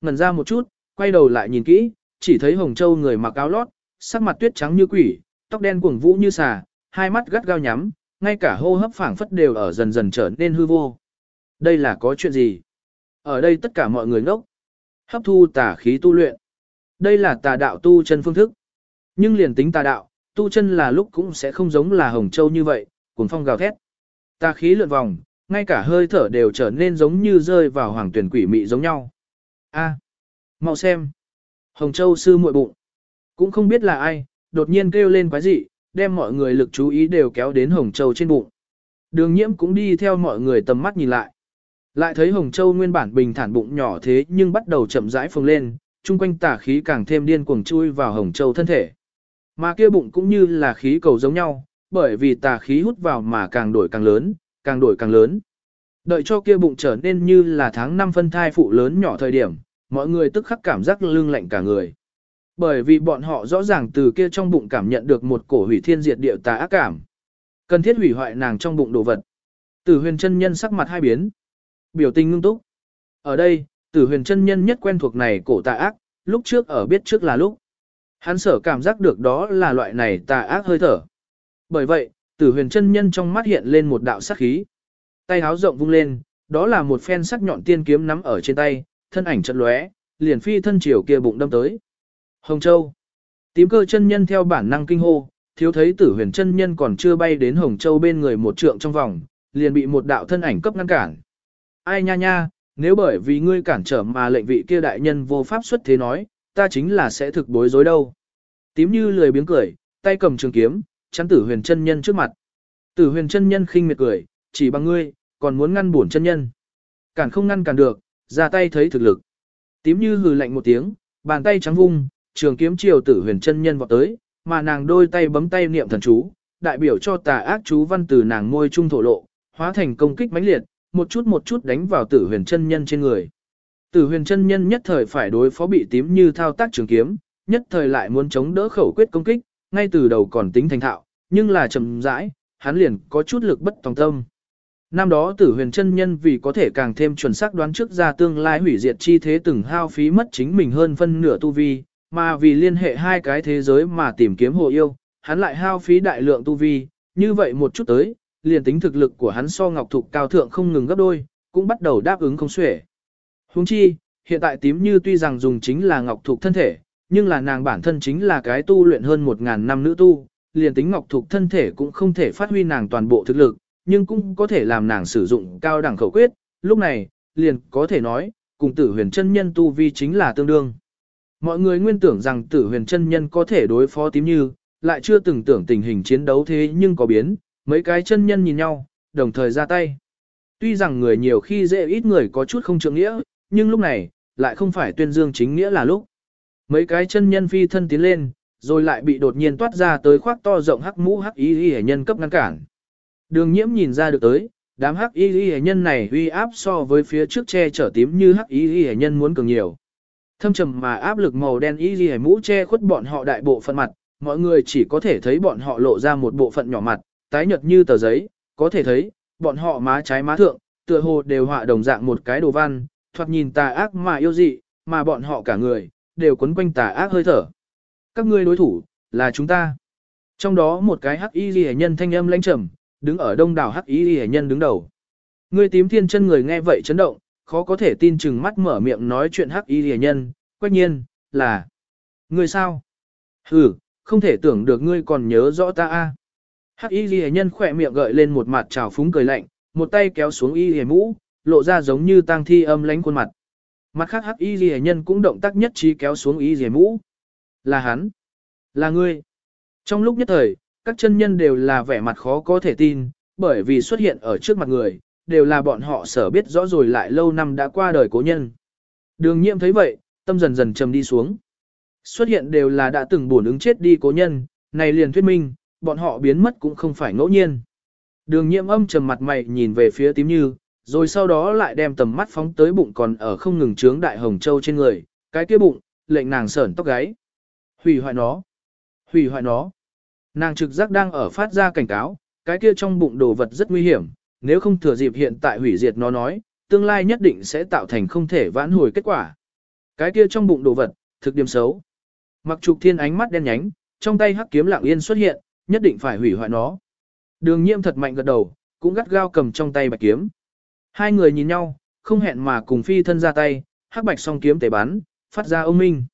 Ngần ra một chút, quay đầu lại nhìn kỹ, chỉ thấy Hồng Châu người mặc áo lót, sắc mặt tuyết trắng như quỷ, tóc đen cuồng vũ như xà, hai mắt gắt gao nhắm, ngay cả hô hấp phảng phất đều ở dần dần trở nên hư vô. Đây là có chuyện gì? Ở đây tất cả mọi người ngốc. Hấp thu tà khí tu luyện. Đây là tà đạo tu chân phương thức. Nhưng liền tính tà đạo, tu chân là lúc cũng sẽ không giống là Hồng Châu như vậy, cuồng phong gào thét. Tà khí lượn vòng, ngay cả hơi thở đều trở nên giống như rơi vào hoàng tuyển quỷ mị giống nhau. A, mau xem. Hồng Châu sư muội bụng. Cũng không biết là ai, đột nhiên kêu lên quái dị, đem mọi người lực chú ý đều kéo đến Hồng Châu trên bụng. Đường nhiễm cũng đi theo mọi người tầm mắt nhìn lại. Lại thấy Hồng Châu nguyên bản bình thản bụng nhỏ thế nhưng bắt đầu chậm rãi phồng lên, chung quanh tà khí càng thêm điên cuồng chui vào Hồng Châu thân thể. Mà kia bụng cũng như là khí cầu giống nhau, bởi vì tà khí hút vào mà càng đổi càng lớn, càng đổi càng lớn. Đợi cho kia bụng trở nên như là tháng năm phân thai phụ lớn nhỏ thời điểm, mọi người tức khắc cảm giác lưng lạnh cả người. Bởi vì bọn họ rõ ràng từ kia trong bụng cảm nhận được một cổ hủy thiên diệt địa tà ác cảm. Cần thiết hủy hoại nàng trong bụng đồ vật. Tử huyền chân nhân sắc mặt hai biến. Biểu tình ngưng túc. Ở đây, tử huyền chân nhân nhất quen thuộc này cổ tà ác, lúc trước ở biết trước là lúc. Hắn sở cảm giác được đó là loại này tà ác hơi thở. Bởi vậy, tử huyền chân nhân trong mắt hiện lên một đạo sắc khí. Tay háo rộng vung lên, đó là một phen sắc nhọn tiên kiếm nắm ở trên tay, thân ảnh chật lóe, liền phi thân chiều kia bụng đâm tới. Hồng Châu. Tím cơ chân nhân theo bản năng kinh hô, thiếu thấy tử huyền chân nhân còn chưa bay đến Hồng Châu bên người một trượng trong vòng, liền bị một đạo thân ảnh cấp ngăn cản. Ai nha nha, nếu bởi vì ngươi cản trở mà lệnh vị kia đại nhân vô pháp xuất thế nói, ta chính là sẽ thực bối rối đâu. Tím như lười biếng cười, tay cầm trường kiếm, chắn tử huyền chân nhân trước mặt. Tử huyền chân nhân khinh miệt cười, chỉ bằng ngươi, còn muốn ngăn bổn chân nhân. Cản không ngăn cản được, ra tay thấy thực lực. Tím như hừ lạnh một tiếng, bàn tay trắng vung, trường kiếm chiều tử huyền chân nhân vọt tới, mà nàng đôi tay bấm tay niệm thần chú, đại biểu cho tà ác chú văn từ nàng môi trung thổ lộ, hóa thành công kích mãnh liệt, một chút một chút đánh vào tử huyền chân nhân trên người. Tử huyền chân nhân nhất thời phải đối phó bị tím như thao tác trường kiếm, nhất thời lại muốn chống đỡ khẩu quyết công kích, ngay từ đầu còn tính thành thạo, nhưng là chậm rãi, hắn liền có chút lực bất tòng tâm. Năm đó tử huyền chân nhân vì có thể càng thêm chuẩn xác đoán trước ra tương lai hủy diệt chi thế từng hao phí mất chính mình hơn phân nửa tu vi, mà vì liên hệ hai cái thế giới mà tìm kiếm hồ yêu, hắn lại hao phí đại lượng tu vi, như vậy một chút tới, liền tính thực lực của hắn so ngọc thục cao thượng không ngừng gấp đôi, cũng bắt đầu đáp ứng không xuể. Huống chi, hiện tại tím như tuy rằng dùng chính là ngọc thục thân thể, nhưng là nàng bản thân chính là cái tu luyện hơn một ngàn năm nữ tu, liền tính ngọc thục thân thể cũng không thể phát huy nàng toàn bộ thực lực, nhưng cũng có thể làm nàng sử dụng cao đẳng khẩu quyết, lúc này, liền có thể nói, cùng tử huyền chân nhân tu vi chính là tương đương. Mọi người nguyên tưởng rằng tử huyền chân nhân có thể đối phó tím như, lại chưa từng tưởng tình hình chiến đấu thế nhưng có biến, mấy cái chân nhân nhìn nhau, đồng thời ra tay. Tuy rằng người nhiều khi dễ ít người có chút không trượng nghĩa, nhưng lúc này, lại không phải tuyên dương chính nghĩa là lúc. Mấy cái chân nhân phi thân tiến lên, rồi lại bị đột nhiên toát ra tới khoác to rộng hắc mũ hắc y y nhân cấp ngăn cản. Đường nhiễm nhìn ra được tới, đám hắc y y nhân này uy áp so với phía trước che chở tím như hắc y y nhân muốn cường nhiều. Thâm trầm mà áp lực màu đen y y mũ che khuất bọn họ đại bộ phận mặt, mọi người chỉ có thể thấy bọn họ lộ ra một bộ phận nhỏ mặt, tái nhợt như tờ giấy, có thể thấy, bọn họ má trái má thượng, tựa hồ đều họa đồng dạng một cái đồ văn, thoạt nhìn tà ác mà yêu dị, mà bọn họ cả người, đều quấn quanh tà ác hơi thở. Các ngươi đối thủ, là chúng ta. Trong đó một cái hắc y ghi nhân thanh âm lãnh trầm, đứng ở đông đảo hắc y ghi nhân đứng đầu. Ngươi tím thiên chân người nghe vậy chấn động, khó có thể tin chừng mắt mở miệng nói chuyện hắc y ghi nhân, quách nhiên, là. người sao? Ừ, không thể tưởng được ngươi còn nhớ rõ ta a. Hắc y ghi nhân khỏe miệng gợi lên một mặt trào phúng cười lạnh, một tay kéo xuống y ghi mũ, lộ ra giống như tang thi âm lánh khuôn mặt. Mặt khác hắc y ghi nhân cũng động tác nhất trí kéo xuống y ghi mũ. Là hắn. Là ngươi. Trong lúc nhất thời, các chân nhân đều là vẻ mặt khó có thể tin, bởi vì xuất hiện ở trước mặt người, đều là bọn họ sở biết rõ rồi lại lâu năm đã qua đời cố nhân. Đường nhiệm thấy vậy, tâm dần dần trầm đi xuống. Xuất hiện đều là đã từng buồn ứng chết đi cố nhân, này liền thuyết minh, bọn họ biến mất cũng không phải ngẫu nhiên. Đường nhiễm âm trầm mặt mày nhìn về phía tím như, rồi sau đó lại đem tầm mắt phóng tới bụng còn ở không ngừng trướng đại hồng châu trên người, cái kia bụng, lệnh nàng sởn tóc gáy. Hủy hoại nó. Hủy hoại nó. Nàng trực giác đang ở phát ra cảnh cáo, cái kia trong bụng đồ vật rất nguy hiểm, nếu không thừa dịp hiện tại hủy diệt nó nói, tương lai nhất định sẽ tạo thành không thể vãn hồi kết quả. Cái kia trong bụng đồ vật, thực điểm xấu. Mặc trục thiên ánh mắt đen nhánh, trong tay hắc kiếm lặng yên xuất hiện, nhất định phải hủy hoại nó. Đường nhiễm thật mạnh gật đầu, cũng gắt gao cầm trong tay bạch kiếm. Hai người nhìn nhau, không hẹn mà cùng phi thân ra tay, hắc bạch song kiếm tề bắn, phát ra ông minh.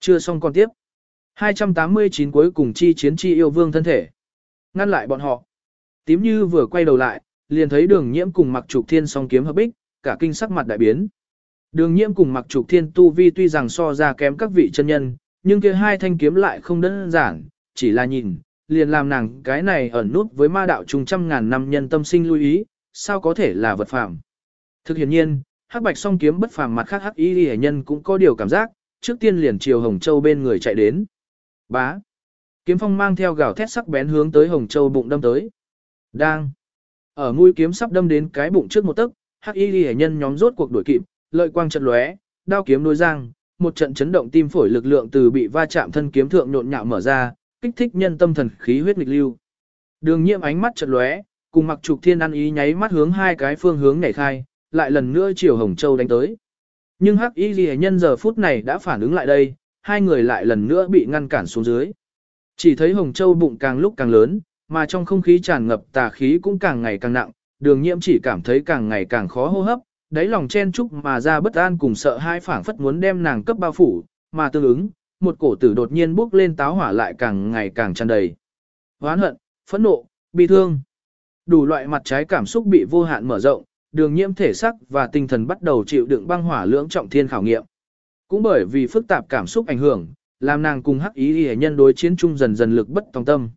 Chưa xong còn tiếp. 289 cuối cùng chi chiến chi yêu vương thân thể. Ngăn lại bọn họ. Tím như vừa quay đầu lại, liền thấy đường nhiễm cùng mặc trục thiên song kiếm hợp bích, cả kinh sắc mặt đại biến. Đường nhiễm cùng mặc trục thiên tu vi tuy rằng so ra kém các vị chân nhân, nhưng kia hai thanh kiếm lại không đơn giản, chỉ là nhìn, liền làm nàng cái này ẩn nút với ma đạo trùng trăm ngàn năm nhân tâm sinh lưu ý, sao có thể là vật phàm. Thực hiện nhiên, hắc bạch song kiếm bất phàm mặt khác hắc y hệ nhân cũng có điều cảm giác, trước tiên liền chiều Hồng Châu bên người chạy đến. Bá. Kiếm phong mang theo gào thét sắc bén hướng tới Hồng Châu bụng đâm tới. Đang. Ở mũi kiếm sắp đâm đến cái bụng trước một tấc, hắc y hệ nhân nhóm rốt cuộc đuổi kịp, lợi quang trận lóe, đao kiếm đối giang, một trận chấn động tim phổi lực lượng từ bị va chạm thân kiếm thượng nhộn nhạo mở ra, kích thích nhân tâm thần khí huyết nghịch lưu. Đường Nhiễm ánh mắt chợt lóe, cùng Mặc Trục Thiên ăn ý nháy mắt hướng hai cái phương hướng nhảy khai, lại lần nữa chiều Hồng Châu đánh tới. Nhưng Hắc Y Liễu nhân giờ phút này đã phản ứng lại đây, hai người lại lần nữa bị ngăn cản xuống dưới. Chỉ thấy Hồng Châu bụng càng lúc càng lớn, mà trong không khí tràn ngập tà khí cũng càng ngày càng nặng, đường nhiễm chỉ cảm thấy càng ngày càng khó hô hấp, đáy lòng chen chúc mà ra bất an cùng sợ hai phảng phất muốn đem nàng cấp bao phủ, mà tương ứng, một cổ tử đột nhiên bốc lên táo hỏa lại càng ngày càng tràn đầy. Hoán hận, phẫn nộ, bi thương. Đủ loại mặt trái cảm xúc bị vô hạn mở rộng, đường nhiễm thể sắc và tinh thần bắt đầu chịu đựng băng hỏa lưỡng trọng thiên khảo nghiệm. Cũng bởi vì phức tạp cảm xúc ảnh hưởng, làm nàng cùng hắc ý hệ nhân đối chiến chung dần dần lực bất tòng tâm.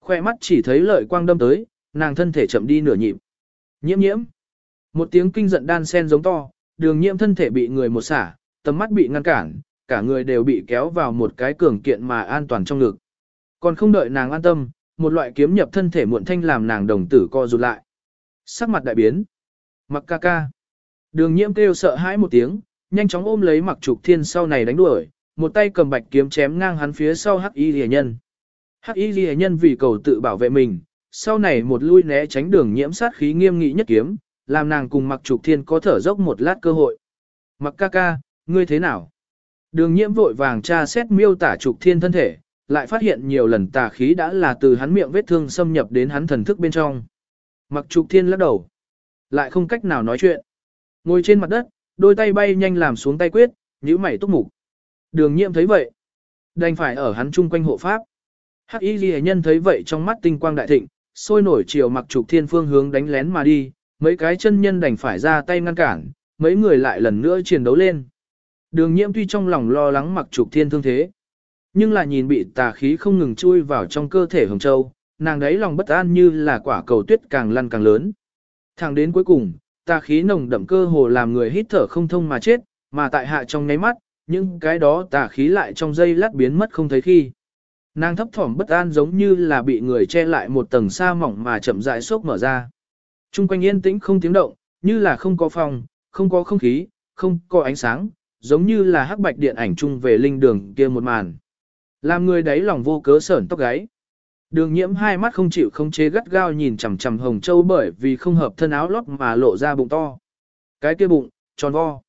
Khoe mắt chỉ thấy lợi quang đâm tới, nàng thân thể chậm đi nửa nhịp. Nhiễm nhiễm. Một tiếng kinh giận đan sen giống to, đường nhiễm thân thể bị người một xả, tầm mắt bị ngăn cản, cả người đều bị kéo vào một cái cường kiện mà an toàn trong ngực. Còn không đợi nàng an tâm, một loại kiếm nhập thân thể muộn thanh làm nàng đồng tử co rụt lại. Sắc mặt đại biến. Mặc ca ca. Đường nhiễm kêu sợ hãi một tiếng, nhanh chóng ôm lấy mặc trục thiên sau này đánh đuổi, một tay cầm bạch kiếm chém ngang hắn phía sau hắc y rìa nhân. Hắc y rìa nhân vì cầu tự bảo vệ mình, sau này một lui né tránh đường nhiễm sát khí nghiêm nghị nhất kiếm, làm nàng cùng mặc trục thiên có thở dốc một lát cơ hội. Mặc ca ca, ngươi thế nào? Đường nhiễm vội vàng tra xét miêu tả trục thiên thân thể, lại phát hiện nhiều lần tà khí đã là từ hắn miệng vết thương xâm nhập đến hắn thần thức bên trong. Mặc trục thiên lắc đầu, lại không cách nào nói chuyện. Ngồi trên mặt đất, đôi tay bay nhanh làm xuống tay quyết, nhíu mày túc mục. Đường nhiễm thấy vậy, đành phải ở hắn chung quanh hộ pháp. Hắc y ghi nhân thấy vậy trong mắt tinh quang đại thịnh, sôi nổi chiều mặc trục thiên phương hướng đánh lén mà đi, mấy cái chân nhân đành phải ra tay ngăn cản, mấy người lại lần nữa chiến đấu lên. Đường nhiễm tuy trong lòng lo lắng mặc trục thiên thương thế, nhưng là nhìn bị tà khí không ngừng chui vào trong cơ thể hồng châu, nàng đấy lòng bất an như là quả cầu tuyết càng lăn càng lớn. Thẳng đến cuối cùng, tà khí nồng đậm cơ hồ làm người hít thở không thông mà chết, mà tại hạ trong ngáy mắt, những cái đó tà khí lại trong giây lát biến mất không thấy khi. Nàng thấp thỏm bất an giống như là bị người che lại một tầng sa mỏng mà chậm rãi sốc mở ra. Trung quanh yên tĩnh không tiếng động, như là không có phòng, không có không khí, không có ánh sáng, giống như là hắc bạch điện ảnh chung về linh đường kia một màn. Làm người đấy lòng vô cớ sởn tóc gáy. Đường nhiễm hai mắt không chịu không chế gắt gao nhìn chằm chằm hồng châu bởi vì không hợp thân áo lót mà lộ ra bụng to. Cái kia bụng, tròn vo.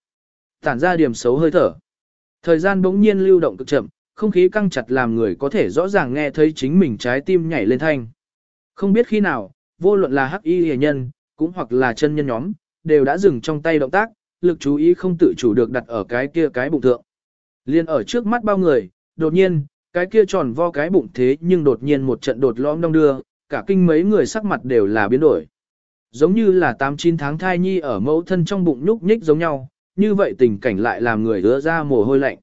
Tản ra điểm xấu hơi thở. Thời gian bỗng nhiên lưu động cực chậm, không khí căng chặt làm người có thể rõ ràng nghe thấy chính mình trái tim nhảy lên thanh. Không biết khi nào, vô luận là hắc y hề nhân, cũng hoặc là chân nhân nhóm, đều đã dừng trong tay động tác, lực chú ý không tự chủ được đặt ở cái kia cái bụng thượng. Liên ở trước mắt bao người, đột nhiên, cái kia tròn vo cái bụng thế nhưng đột nhiên một trận đột lõm đông đưa, cả kinh mấy người sắc mặt đều là biến đổi. Giống như là 8-9 tháng thai nhi ở mẫu thân trong bụng nhúc nhích giống nhau, như vậy tình cảnh lại làm người hứa ra mồ hôi lạnh.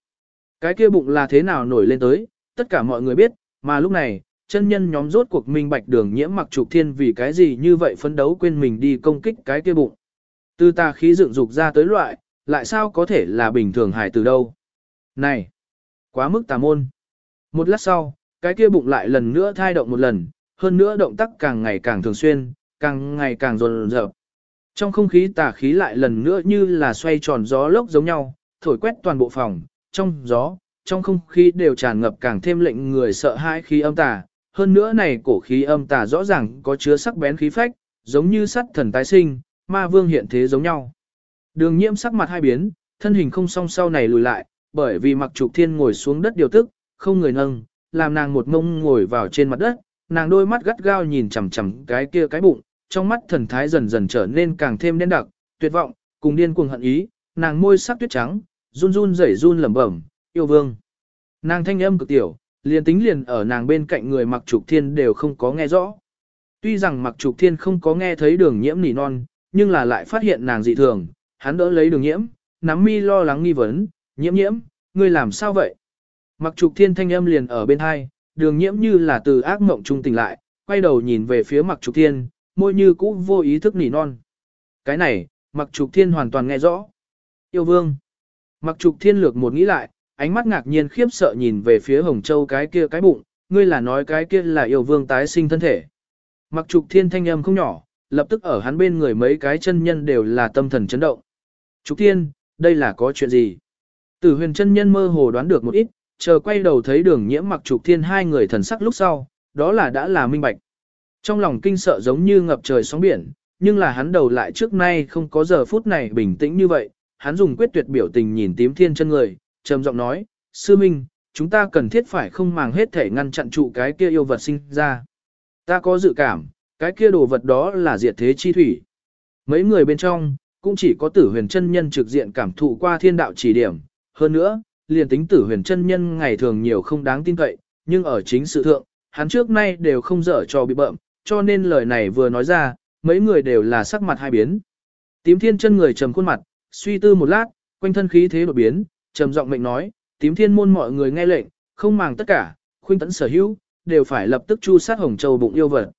Cái kia bụng là thế nào nổi lên tới, tất cả mọi người biết, mà lúc này, chân nhân nhóm rốt cuộc minh bạch đường nhiễm mặc trục thiên vì cái gì như vậy phấn đấu quên mình đi công kích cái kia bụng. Từ ta khí dựng dục ra tới loại, lại sao có thể là bình thường hài từ đâu. Này, quá mức tà môn. Một lát sau, cái kia bụng lại lần nữa thai động một lần, hơn nữa động tác càng ngày càng thường xuyên, càng ngày càng rồn rợp. Trong không khí tà khí lại lần nữa như là xoay tròn gió lốc giống nhau, thổi quét toàn bộ phòng, trong gió, trong không khí đều tràn ngập càng thêm lệnh người sợ hãi khí âm tà. Hơn nữa này cổ khí âm tà rõ ràng có chứa sắc bén khí phách, giống như sắt thần tái sinh, ma vương hiện thế giống nhau. Đường nhiễm sắc mặt hai biến, thân hình không song sau này lùi lại, bởi vì mặc trục thiên ngồi xuống đất điều tức, không người nâng, làm nàng một mông ngồi vào trên mặt đất, nàng đôi mắt gắt gao nhìn chằm chằm cái kia cái bụng, trong mắt thần thái dần dần trở nên càng thêm đen đặc, tuyệt vọng, cùng điên cuồng hận ý, nàng môi sắc tuyết trắng, run run rẩy run lẩm bẩm, yêu vương. Nàng thanh âm cực tiểu, liền tính liền ở nàng bên cạnh người mặc trục thiên đều không có nghe rõ. Tuy rằng mặc trục thiên không có nghe thấy đường nhiễm nỉ non, nhưng là lại phát hiện nàng dị thường, hắn đỡ lấy đường nhiễm, nắm mi lo lắng nghi vấn, nhiễm nhiễm, ngươi làm sao vậy? Mặc trục thiên thanh âm liền ở bên hai, đường nhiễm như là từ ác mộng trung tỉnh lại, quay đầu nhìn về phía mặc trục thiên, môi như cũ vô ý thức nỉ non. Cái này, mặc trục thiên hoàn toàn nghe rõ. Yêu vương. Mặc trục thiên lược một nghĩ lại, ánh mắt ngạc nhiên khiếp sợ nhìn về phía hồng châu cái kia cái bụng, ngươi là nói cái kia là yêu vương tái sinh thân thể. Mặc trục thiên thanh âm không nhỏ, lập tức ở hắn bên người mấy cái chân nhân đều là tâm thần chấn động. Trúc thiên, đây là có chuyện gì? Tử huyền chân nhân mơ hồ đoán được một ít, chờ quay đầu thấy đường nhiễm mặc trục thiên hai người thần sắc lúc sau, đó là đã là minh bạch. Trong lòng kinh sợ giống như ngập trời sóng biển, nhưng là hắn đầu lại trước nay không có giờ phút này bình tĩnh như vậy, hắn dùng quyết tuyệt biểu tình nhìn tím thiên chân người, trầm giọng nói, sư minh, chúng ta cần thiết phải không màng hết thể ngăn chặn trụ cái kia yêu vật sinh ra. Ta có dự cảm, cái kia đồ vật đó là diệt thế chi thủy. Mấy người bên trong, cũng chỉ có tử huyền chân nhân trực diện cảm thụ qua thiên đạo chỉ điểm. Hơn nữa, liền tính tử huyền chân nhân ngày thường nhiều không đáng tin cậy, nhưng ở chính sự thượng, hắn trước nay đều không dở cho bị bợm, cho nên lời này vừa nói ra, mấy người đều là sắc mặt hai biến. Tím thiên chân người trầm khuôn mặt, suy tư một lát, quanh thân khí thế đột biến, trầm giọng mệnh nói, tím thiên môn mọi người nghe lệnh, không màng tất cả, khuynh tấn sở hữu, đều phải lập tức chu sát hồng châu bụng yêu vật.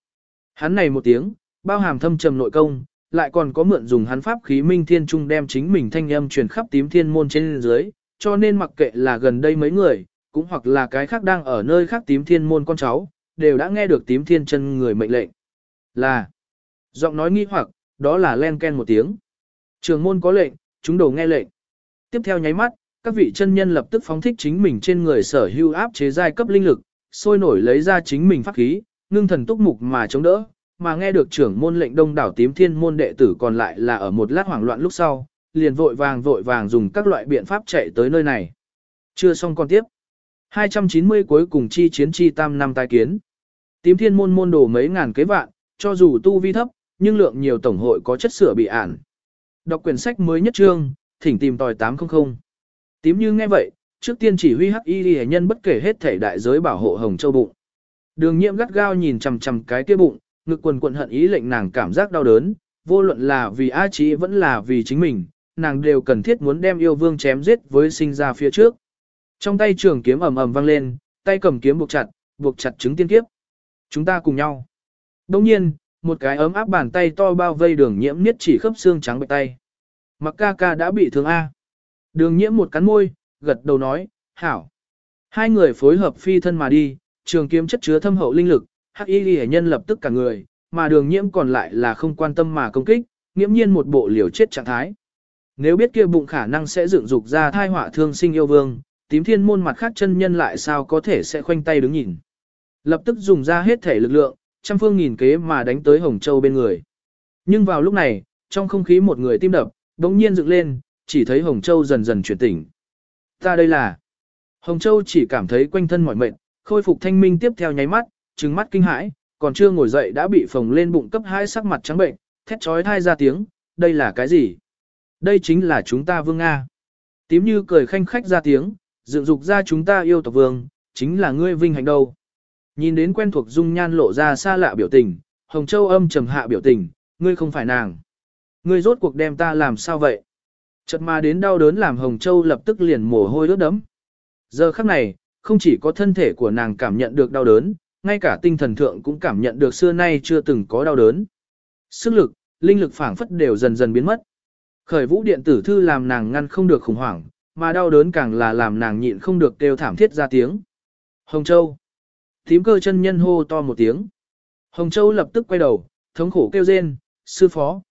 Hắn này một tiếng, bao hàm thâm trầm nội công, lại còn có mượn dùng hắn pháp khí minh thiên trung đem chính mình thanh âm truyền khắp tím thiên môn trên dưới, cho nên mặc kệ là gần đây mấy người, cũng hoặc là cái khác đang ở nơi khác tím thiên môn con cháu, đều đã nghe được tím thiên chân người mệnh lệnh. Là, giọng nói nghi hoặc, đó là len ken một tiếng. Trường môn có lệnh, chúng đầu nghe lệnh. Tiếp theo nháy mắt, các vị chân nhân lập tức phóng thích chính mình trên người sở hưu áp chế giai cấp linh lực, sôi nổi lấy ra chính mình pháp khí, ngưng thần túc mục mà chống đỡ, mà nghe được trưởng môn lệnh đông đảo tím thiên môn đệ tử còn lại là ở một lát hoảng loạn lúc sau, liền vội vàng vội vàng dùng các loại biện pháp chạy tới nơi này. Chưa xong con tiếp. 290 cuối cùng chi chiến chi tam năm tai kiến. Tím thiên môn môn đồ mấy ngàn kế vạn, cho dù tu vi thấp, nhưng lượng nhiều tổng hội có chất sửa bị ản. Đọc quyển sách mới nhất trương, thỉnh tìm tòi 800. Tím như nghe vậy, trước tiên chỉ huy hắc y hệ nhân bất kể hết thể đại giới bảo hộ hồng châu bụng. Đường nhiễm gắt gao nhìn chằm chằm cái kia bụng, ngực quần quần hận ý lệnh nàng cảm giác đau đớn, vô luận là vì A Chí vẫn là vì chính mình, nàng đều cần thiết muốn đem yêu vương chém giết với sinh ra phía trước. Trong tay trường kiếm ầm ầm vang lên, tay cầm kiếm buộc chặt, buộc chặt trứng tiên kiếp. Chúng ta cùng nhau. Đồng nhiên, một cái ấm áp bàn tay to bao vây đường nhiễm niết chỉ khớp xương trắng bạch tay. Mặc ca ca đã bị thương A. Đường nhiễm một cắn môi, gật đầu nói, hảo. Hai người phối hợp phi thân mà đi, trường kiếm chất chứa thâm hậu linh lực, hắc y hệ nhân lập tức cả người, mà đường nhiễm còn lại là không quan tâm mà công kích, nghiễm nhiên một bộ liều chết trạng thái. Nếu biết kia bụng khả năng sẽ dựng dục ra thai họa thương sinh yêu vương, tím thiên môn mặt khác chân nhân lại sao có thể sẽ khoanh tay đứng nhìn. Lập tức dùng ra hết thể lực lượng, trăm phương nghìn kế mà đánh tới Hồng Châu bên người. Nhưng vào lúc này, trong không khí một người tim đập, đống nhiên dựng lên, chỉ thấy Hồng Châu dần dần chuyển tỉnh. Ta đây là... Hồng Châu chỉ cảm thấy quanh thân mỏi mệt, khôi phục thanh minh tiếp theo nháy mắt, trừng mắt kinh hãi, còn chưa ngồi dậy đã bị phồng lên bụng cấp hai sắc mặt trắng bệnh, thét chói thai ra tiếng, đây là cái gì? Đây chính là chúng ta vương Nga. Tím như cười khanh khách ra tiếng, dựng dục ra chúng ta yêu tộc vương, chính là ngươi vinh hạnh đâu. Nhìn đến quen thuộc dung nhan lộ ra xa lạ biểu tình, Hồng Châu âm trầm hạ biểu tình, ngươi không phải nàng. Ngươi rốt cuộc đem ta làm sao vậy? Chợt mà đến đau đớn làm Hồng Châu lập tức liền mồ hôi ướt đẫm. Giờ khắc này, không chỉ có thân thể của nàng cảm nhận được đau đớn, ngay cả tinh thần thượng cũng cảm nhận được xưa nay chưa từng có đau đớn. Sức lực, linh lực phảng phất đều dần dần biến mất. Khởi vũ điện tử thư làm nàng ngăn không được khủng hoảng, mà đau đớn càng là làm nàng nhịn không được kêu thảm thiết ra tiếng. Hồng Châu. Tím cơ chân nhân hô to một tiếng. Hồng Châu lập tức quay đầu, thống khổ kêu rên, sư phó.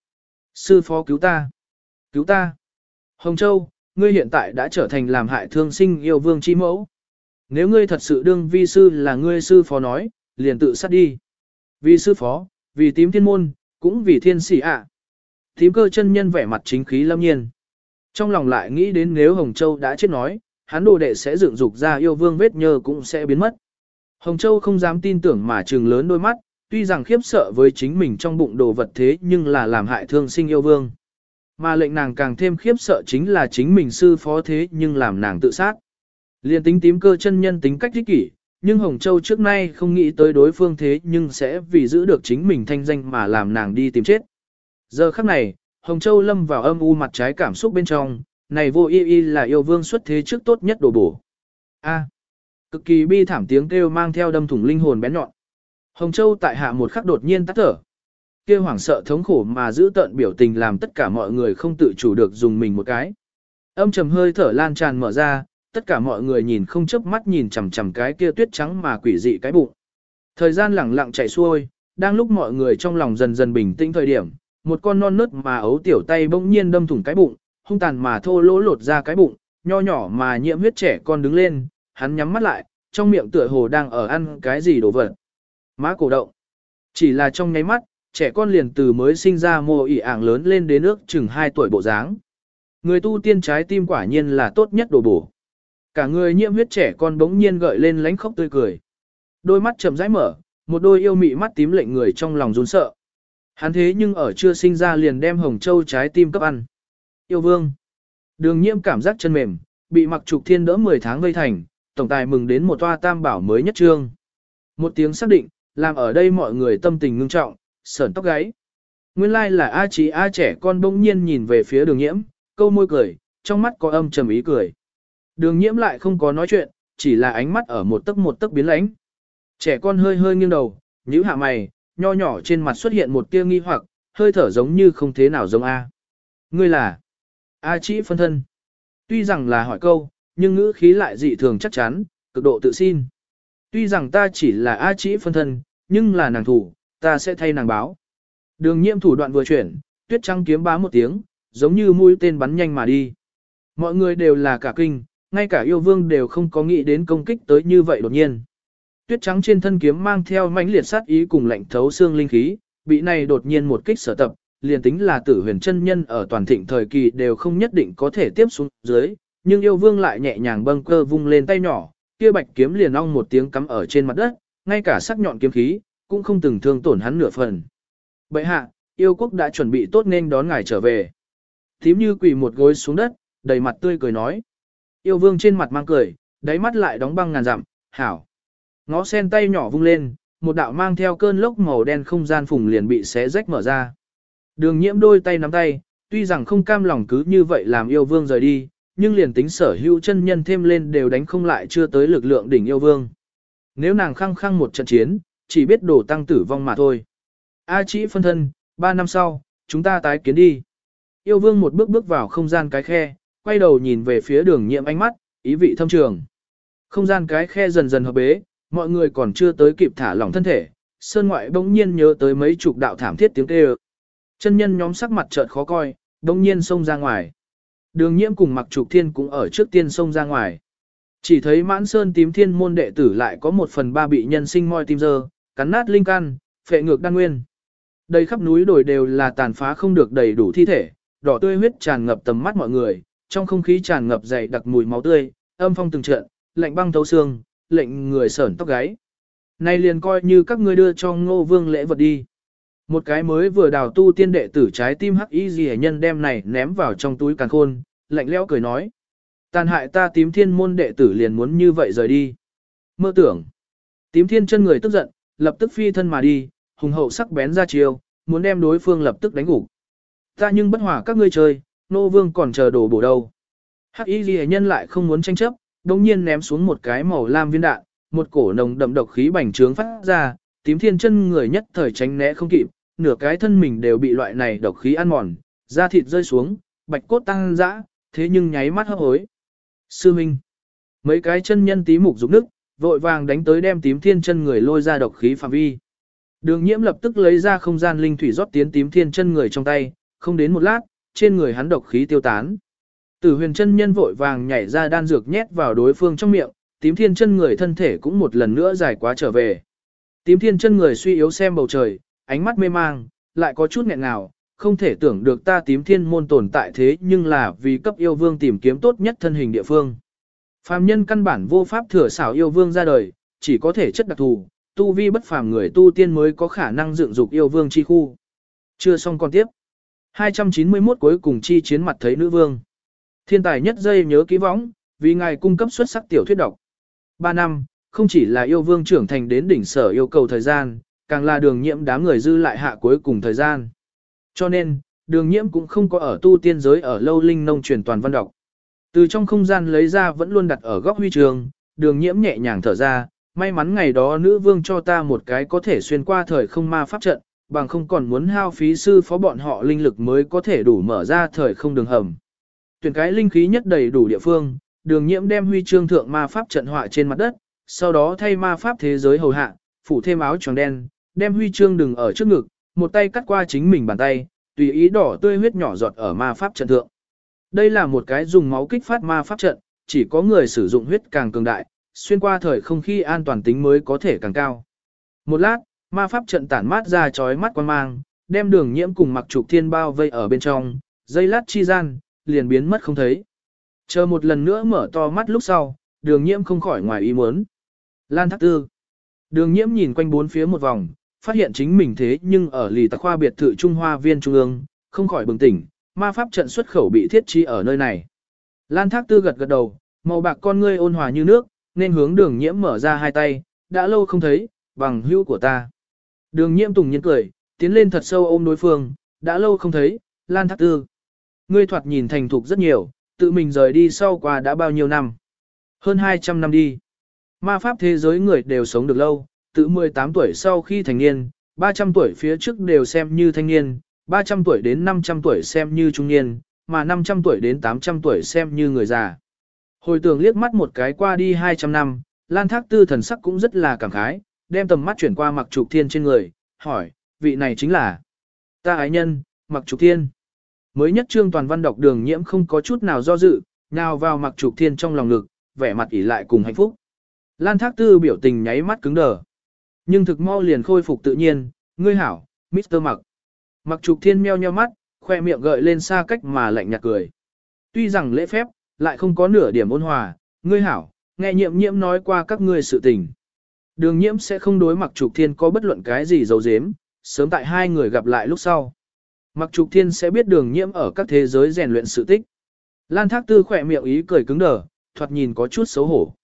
Sư phó cứu ta. Cứu ta. Hồng Châu, ngươi hiện tại đã trở thành làm hại thương sinh yêu vương chi mẫu. Nếu ngươi thật sự đương vi sư là ngươi sư phó nói, liền tự sát đi. Vì sư phó, vì tím thiên môn, cũng vì thiên sĩ ạ. Tím cơ chân nhân vẻ mặt chính khí lâm nhiên. Trong lòng lại nghĩ đến nếu Hồng Châu đã chết nói, hắn đồ đệ sẽ dựng dục ra yêu vương vết nhơ cũng sẽ biến mất. Hồng Châu không dám tin tưởng mà trừng lớn đôi mắt, tuy rằng khiếp sợ với chính mình trong bụng đồ vật thế nhưng là làm hại thương sinh yêu vương. Mà lệnh nàng càng thêm khiếp sợ chính là chính mình sư phó thế nhưng làm nàng tự sát. Liên tính tím cơ chân nhân tính cách thích kỷ, nhưng Hồng Châu trước nay không nghĩ tới đối phương thế nhưng sẽ vì giữ được chính mình thanh danh mà làm nàng đi tìm chết. Giờ khắc này, Hồng Châu lâm vào âm u mặt trái cảm xúc bên trong, này vô y y là yêu vương xuất thế trước tốt nhất đổ bổ. A. cực kỳ bi thảm tiếng kêu mang theo đâm thủng linh hồn bén nhọn. Hồng Châu tại hạ một khắc đột nhiên tắt thở. Kêu hoảng sợ thống khổ mà giữ tận biểu tình làm tất cả mọi người không tự chủ được dùng mình một cái. Âm trầm hơi thở lan tràn mở ra, tất cả mọi người nhìn không chớp mắt nhìn chằm chằm cái kia tuyết trắng mà quỷ dị cái bụng. Thời gian lẳng lặng chạy xuôi, đang lúc mọi người trong lòng dần dần bình tĩnh thời điểm, một con non nớt mà ấu tiểu tay bỗng nhiên đâm thủng cái bụng, hung tàn mà thô lỗ lột ra cái bụng, nho nhỏ mà nhiễm huyết trẻ con đứng lên, hắn nhắm mắt lại, trong miệng tựa hồ đang ở ăn cái gì đồ vật. Má cổ động. Chỉ là trong nháy mắt, trẻ con liền từ mới sinh ra mồ ỉ ảng lớn lên đến nước chừng 2 tuổi bộ dáng. Người tu tiên trái tim quả nhiên là tốt nhất đồ bổ. Cả người nhiễm huyết trẻ con bỗng nhiên gợi lên lánh khóc tươi cười. Đôi mắt chậm rãi mở, một đôi yêu mị mắt tím lệnh người trong lòng run sợ. Hắn thế nhưng ở chưa sinh ra liền đem hồng châu trái tim cấp ăn. Yêu vương. Đường nhiễm cảm giác chân mềm, bị mặc trục thiên đỡ 10 tháng vây thành, tổng tài mừng đến một toa tam bảo mới nhất trương. Một tiếng xác định, làm ở đây mọi người tâm tình ngưng trọng, sởn tóc gáy. Nguyên lai like là A trí A trẻ con bỗng nhiên nhìn về phía đường nhiễm, câu môi cười, trong mắt có âm trầm ý cười. Đường nhiễm lại không có nói chuyện, chỉ là ánh mắt ở một tấc một tấc biến lãnh. Trẻ con hơi hơi nghiêng đầu, nhíu hạ mày, nho nhỏ trên mặt xuất hiện một tia nghi hoặc, hơi thở giống như không thế nào giống A. Ngươi là A chĩ phân thân. Tuy rằng là hỏi câu, nhưng ngữ khí lại dị thường chắc chắn, cực độ tự tin. Tuy rằng ta chỉ là A chĩ phân thân, nhưng là nàng thủ, ta sẽ thay nàng báo. Đường nhiễm thủ đoạn vừa chuyển, tuyết trắng kiếm bá một tiếng, giống như mũi tên bắn nhanh mà đi. Mọi người đều là cả kinh, ngay cả yêu vương đều không có nghĩ đến công kích tới như vậy đột nhiên. Tuyết trắng trên thân kiếm mang theo mãnh liệt sát ý cùng lạnh thấu xương linh khí, bị này đột nhiên một kích sở tập, liền tính là tử huyền chân nhân ở toàn thịnh thời kỳ đều không nhất định có thể tiếp xuống dưới, nhưng yêu vương lại nhẹ nhàng bâng cơ vung lên tay nhỏ, kia bạch kiếm liền ong một tiếng cắm ở trên mặt đất, ngay cả sắc nhọn kiếm khí, cũng không từng thương tổn hắn nửa phần. Bệ hạ, yêu quốc đã chuẩn bị tốt nên đón ngài trở về. Thím như quỳ một gối xuống đất, đầy mặt tươi cười nói. Yêu vương trên mặt mang cười, đáy mắt lại đóng băng ngàn dặm, hảo. Ngó sen tay nhỏ vung lên, một đạo mang theo cơn lốc màu đen không gian phùng liền bị xé rách mở ra. Đường nhiễm đôi tay nắm tay, tuy rằng không cam lòng cứ như vậy làm yêu vương rời đi, nhưng liền tính sở hữu chân nhân thêm lên đều đánh không lại chưa tới lực lượng đỉnh yêu vương. Nếu nàng khăng khăng một trận chiến, chỉ biết đổ tăng tử vong mà thôi. A chỉ phân thân, ba năm sau, chúng ta tái kiến đi. Yêu vương một bước bước vào không gian cái khe, quay đầu nhìn về phía đường nhiệm ánh mắt, ý vị thâm trường. Không gian cái khe dần dần hợp bế, mọi người còn chưa tới kịp thả lỏng thân thể. Sơn ngoại bỗng nhiên nhớ tới mấy chục đạo thảm thiết tiếng kêu. Chân nhân nhóm sắc mặt chợt khó coi, bỗng nhiên xông ra ngoài. Đường nhiễm cùng mặc trục thiên cũng ở trước tiên xông ra ngoài. Chỉ thấy mãn sơn tím thiên môn đệ tử lại có một phần ba bị nhân sinh moi tim dơ, cắn nát linh căn, phệ ngược đan nguyên. đây khắp núi đồi đều là tàn phá không được đầy đủ thi thể, đỏ tươi huyết tràn ngập tầm mắt mọi người, trong không khí tràn ngập dày đặc mùi máu tươi, âm phong từng trận, lạnh băng thấu xương, lệnh người sởn tóc gáy. Này liền coi như các ngươi đưa cho ngô vương lễ vật đi. Một cái mới vừa đào tu tiên đệ tử trái tim hắc y gì nhân đem này ném vào trong túi càng khôn, lạnh lẽo cười nói. Tàn hại ta tím thiên môn đệ tử liền muốn như vậy rời đi. Mơ tưởng. Tím thiên chân người tức giận, lập tức phi thân mà đi, hùng hậu sắc bén ra chiêu, muốn đem đối phương lập tức đánh gục. Ta nhưng bất hòa các ngươi chơi, nô vương còn chờ đồ bổ đâu. Hắc y ghi nhân lại không muốn tranh chấp, đồng nhiên ném xuống một cái màu lam viên đạn, một cổ nồng đậm độc khí bành trướng phát ra, tím thiên chân người nhất thời tránh né không kịp, nửa cái thân mình đều bị loại này độc khí ăn mòn, da thịt rơi xuống, bạch cốt tăng dã, thế nhưng nháy mắt hấp hối. Sư Minh, mấy cái chân nhân tí mục rụng nước, vội vàng đánh tới đem tím thiên chân người lôi ra độc khí phạm vi. Đường nhiễm lập tức lấy ra không gian linh thủy rót tiến tím thiên chân người trong tay, không đến một lát, trên người hắn độc khí tiêu tán. Tử huyền chân nhân vội vàng nhảy ra đan dược nhét vào đối phương trong miệng, tím thiên chân người thân thể cũng một lần nữa dài quá trở về. Tím thiên chân người suy yếu xem bầu trời, ánh mắt mê mang, lại có chút nghẹn ngào, không thể tưởng được ta tím thiên môn tồn tại thế nhưng là vì cấp yêu vương tìm kiếm tốt nhất thân hình địa phương. Phàm nhân căn bản vô pháp thừa xảo yêu vương ra đời, chỉ có thể chất đặc thù, tu vi bất phàm người tu tiên mới có khả năng dựng dục yêu vương chi khu. Chưa xong còn tiếp. 291 cuối cùng chi chiến mặt thấy nữ vương. Thiên tài nhất giây nhớ ký võng, vì ngài cung cấp xuất sắc tiểu thuyết độc. 3 năm, không chỉ là yêu vương trưởng thành đến đỉnh sở yêu cầu thời gian, càng là đường nhiễm đám người dư lại hạ cuối cùng thời gian. Cho nên, đường nhiễm cũng không có ở tu tiên giới ở lâu linh nông truyền toàn văn đọc. Từ trong không gian lấy ra vẫn luôn đặt ở góc huy trường, đường nhiễm nhẹ nhàng thở ra, may mắn ngày đó nữ vương cho ta một cái có thể xuyên qua thời không ma pháp trận, bằng không còn muốn hao phí sư phó bọn họ linh lực mới có thể đủ mở ra thời không đường hầm. Tuyển cái linh khí nhất đầy đủ địa phương, đường nhiễm đem huy chương thượng ma pháp trận họa trên mặt đất, sau đó thay ma pháp thế giới hầu hạ, phủ thêm áo tròn đen, đem huy chương đừng ở trước ngực, một tay cắt qua chính mình bàn tay, tùy ý đỏ tươi huyết nhỏ giọt ở ma pháp trận thượng. Đây là một cái dùng máu kích phát ma pháp trận, chỉ có người sử dụng huyết càng cường đại, xuyên qua thời không khi an toàn tính mới có thể càng cao. Một lát, ma pháp trận tản mát ra chói mắt quan mang, đem đường nhiễm cùng mặc trục thiên bao vây ở bên trong, dây lát chi gian, liền biến mất không thấy. Chờ một lần nữa mở to mắt lúc sau, đường nhiễm không khỏi ngoài ý muốn. Lan thác tư. Đường nhiễm nhìn quanh bốn phía một vòng, phát hiện chính mình thế nhưng ở lì tạc khoa biệt thự Trung Hoa viên Trung ương, không khỏi bừng tỉnh, ma pháp trận xuất khẩu bị thiết trí ở nơi này. Lan thác tư gật gật đầu, màu bạc con ngươi ôn hòa như nước, nên hướng đường nhiễm mở ra hai tay, đã lâu không thấy, bằng hữu của ta. Đường nhiễm tùng nhiên cười, tiến lên thật sâu ôm đối phương, đã lâu không thấy, Lan thác tư. Ngươi thoạt nhìn thành thục rất nhiều, tự mình rời đi sau qua đã bao nhiêu năm. Hơn 200 năm đi. Ma pháp thế giới người đều sống được lâu, từ 18 tuổi sau khi thành niên, 300 tuổi phía trước đều xem như thanh niên, 300 tuổi đến 500 tuổi xem như trung niên, mà 500 tuổi đến 800 tuổi xem như người già. Hồi tưởng liếc mắt một cái qua đi 200 năm, Lan Thác Tư thần sắc cũng rất là cảm khái, đem tầm mắt chuyển qua mặc trục thiên trên người, hỏi, vị này chính là ta ái nhân, mặc trục thiên. Mới nhất trương toàn văn đọc đường nhiễm không có chút nào do dự, nào vào mặc trục thiên trong lòng ngực, vẻ mặt ỉ lại cùng hạnh phúc. Lan Thác Tư biểu tình nháy mắt cứng đờ. Nhưng thực mau liền khôi phục tự nhiên, ngươi hảo, Mr. Mặc. Mặc trục thiên meo nheo mắt, khoe miệng gợi lên xa cách mà lạnh nhạt cười. Tuy rằng lễ phép, lại không có nửa điểm ôn hòa, ngươi hảo, nghe nhiệm nhiễm nói qua các ngươi sự tình. Đường nhiễm sẽ không đối mặc trục thiên có bất luận cái gì dấu dếm, sớm tại hai người gặp lại lúc sau. Mặc trục thiên sẽ biết đường nhiễm ở các thế giới rèn luyện sự tích. Lan thác tư khỏe miệng ý cười cứng đờ, thoạt nhìn có chút xấu hổ.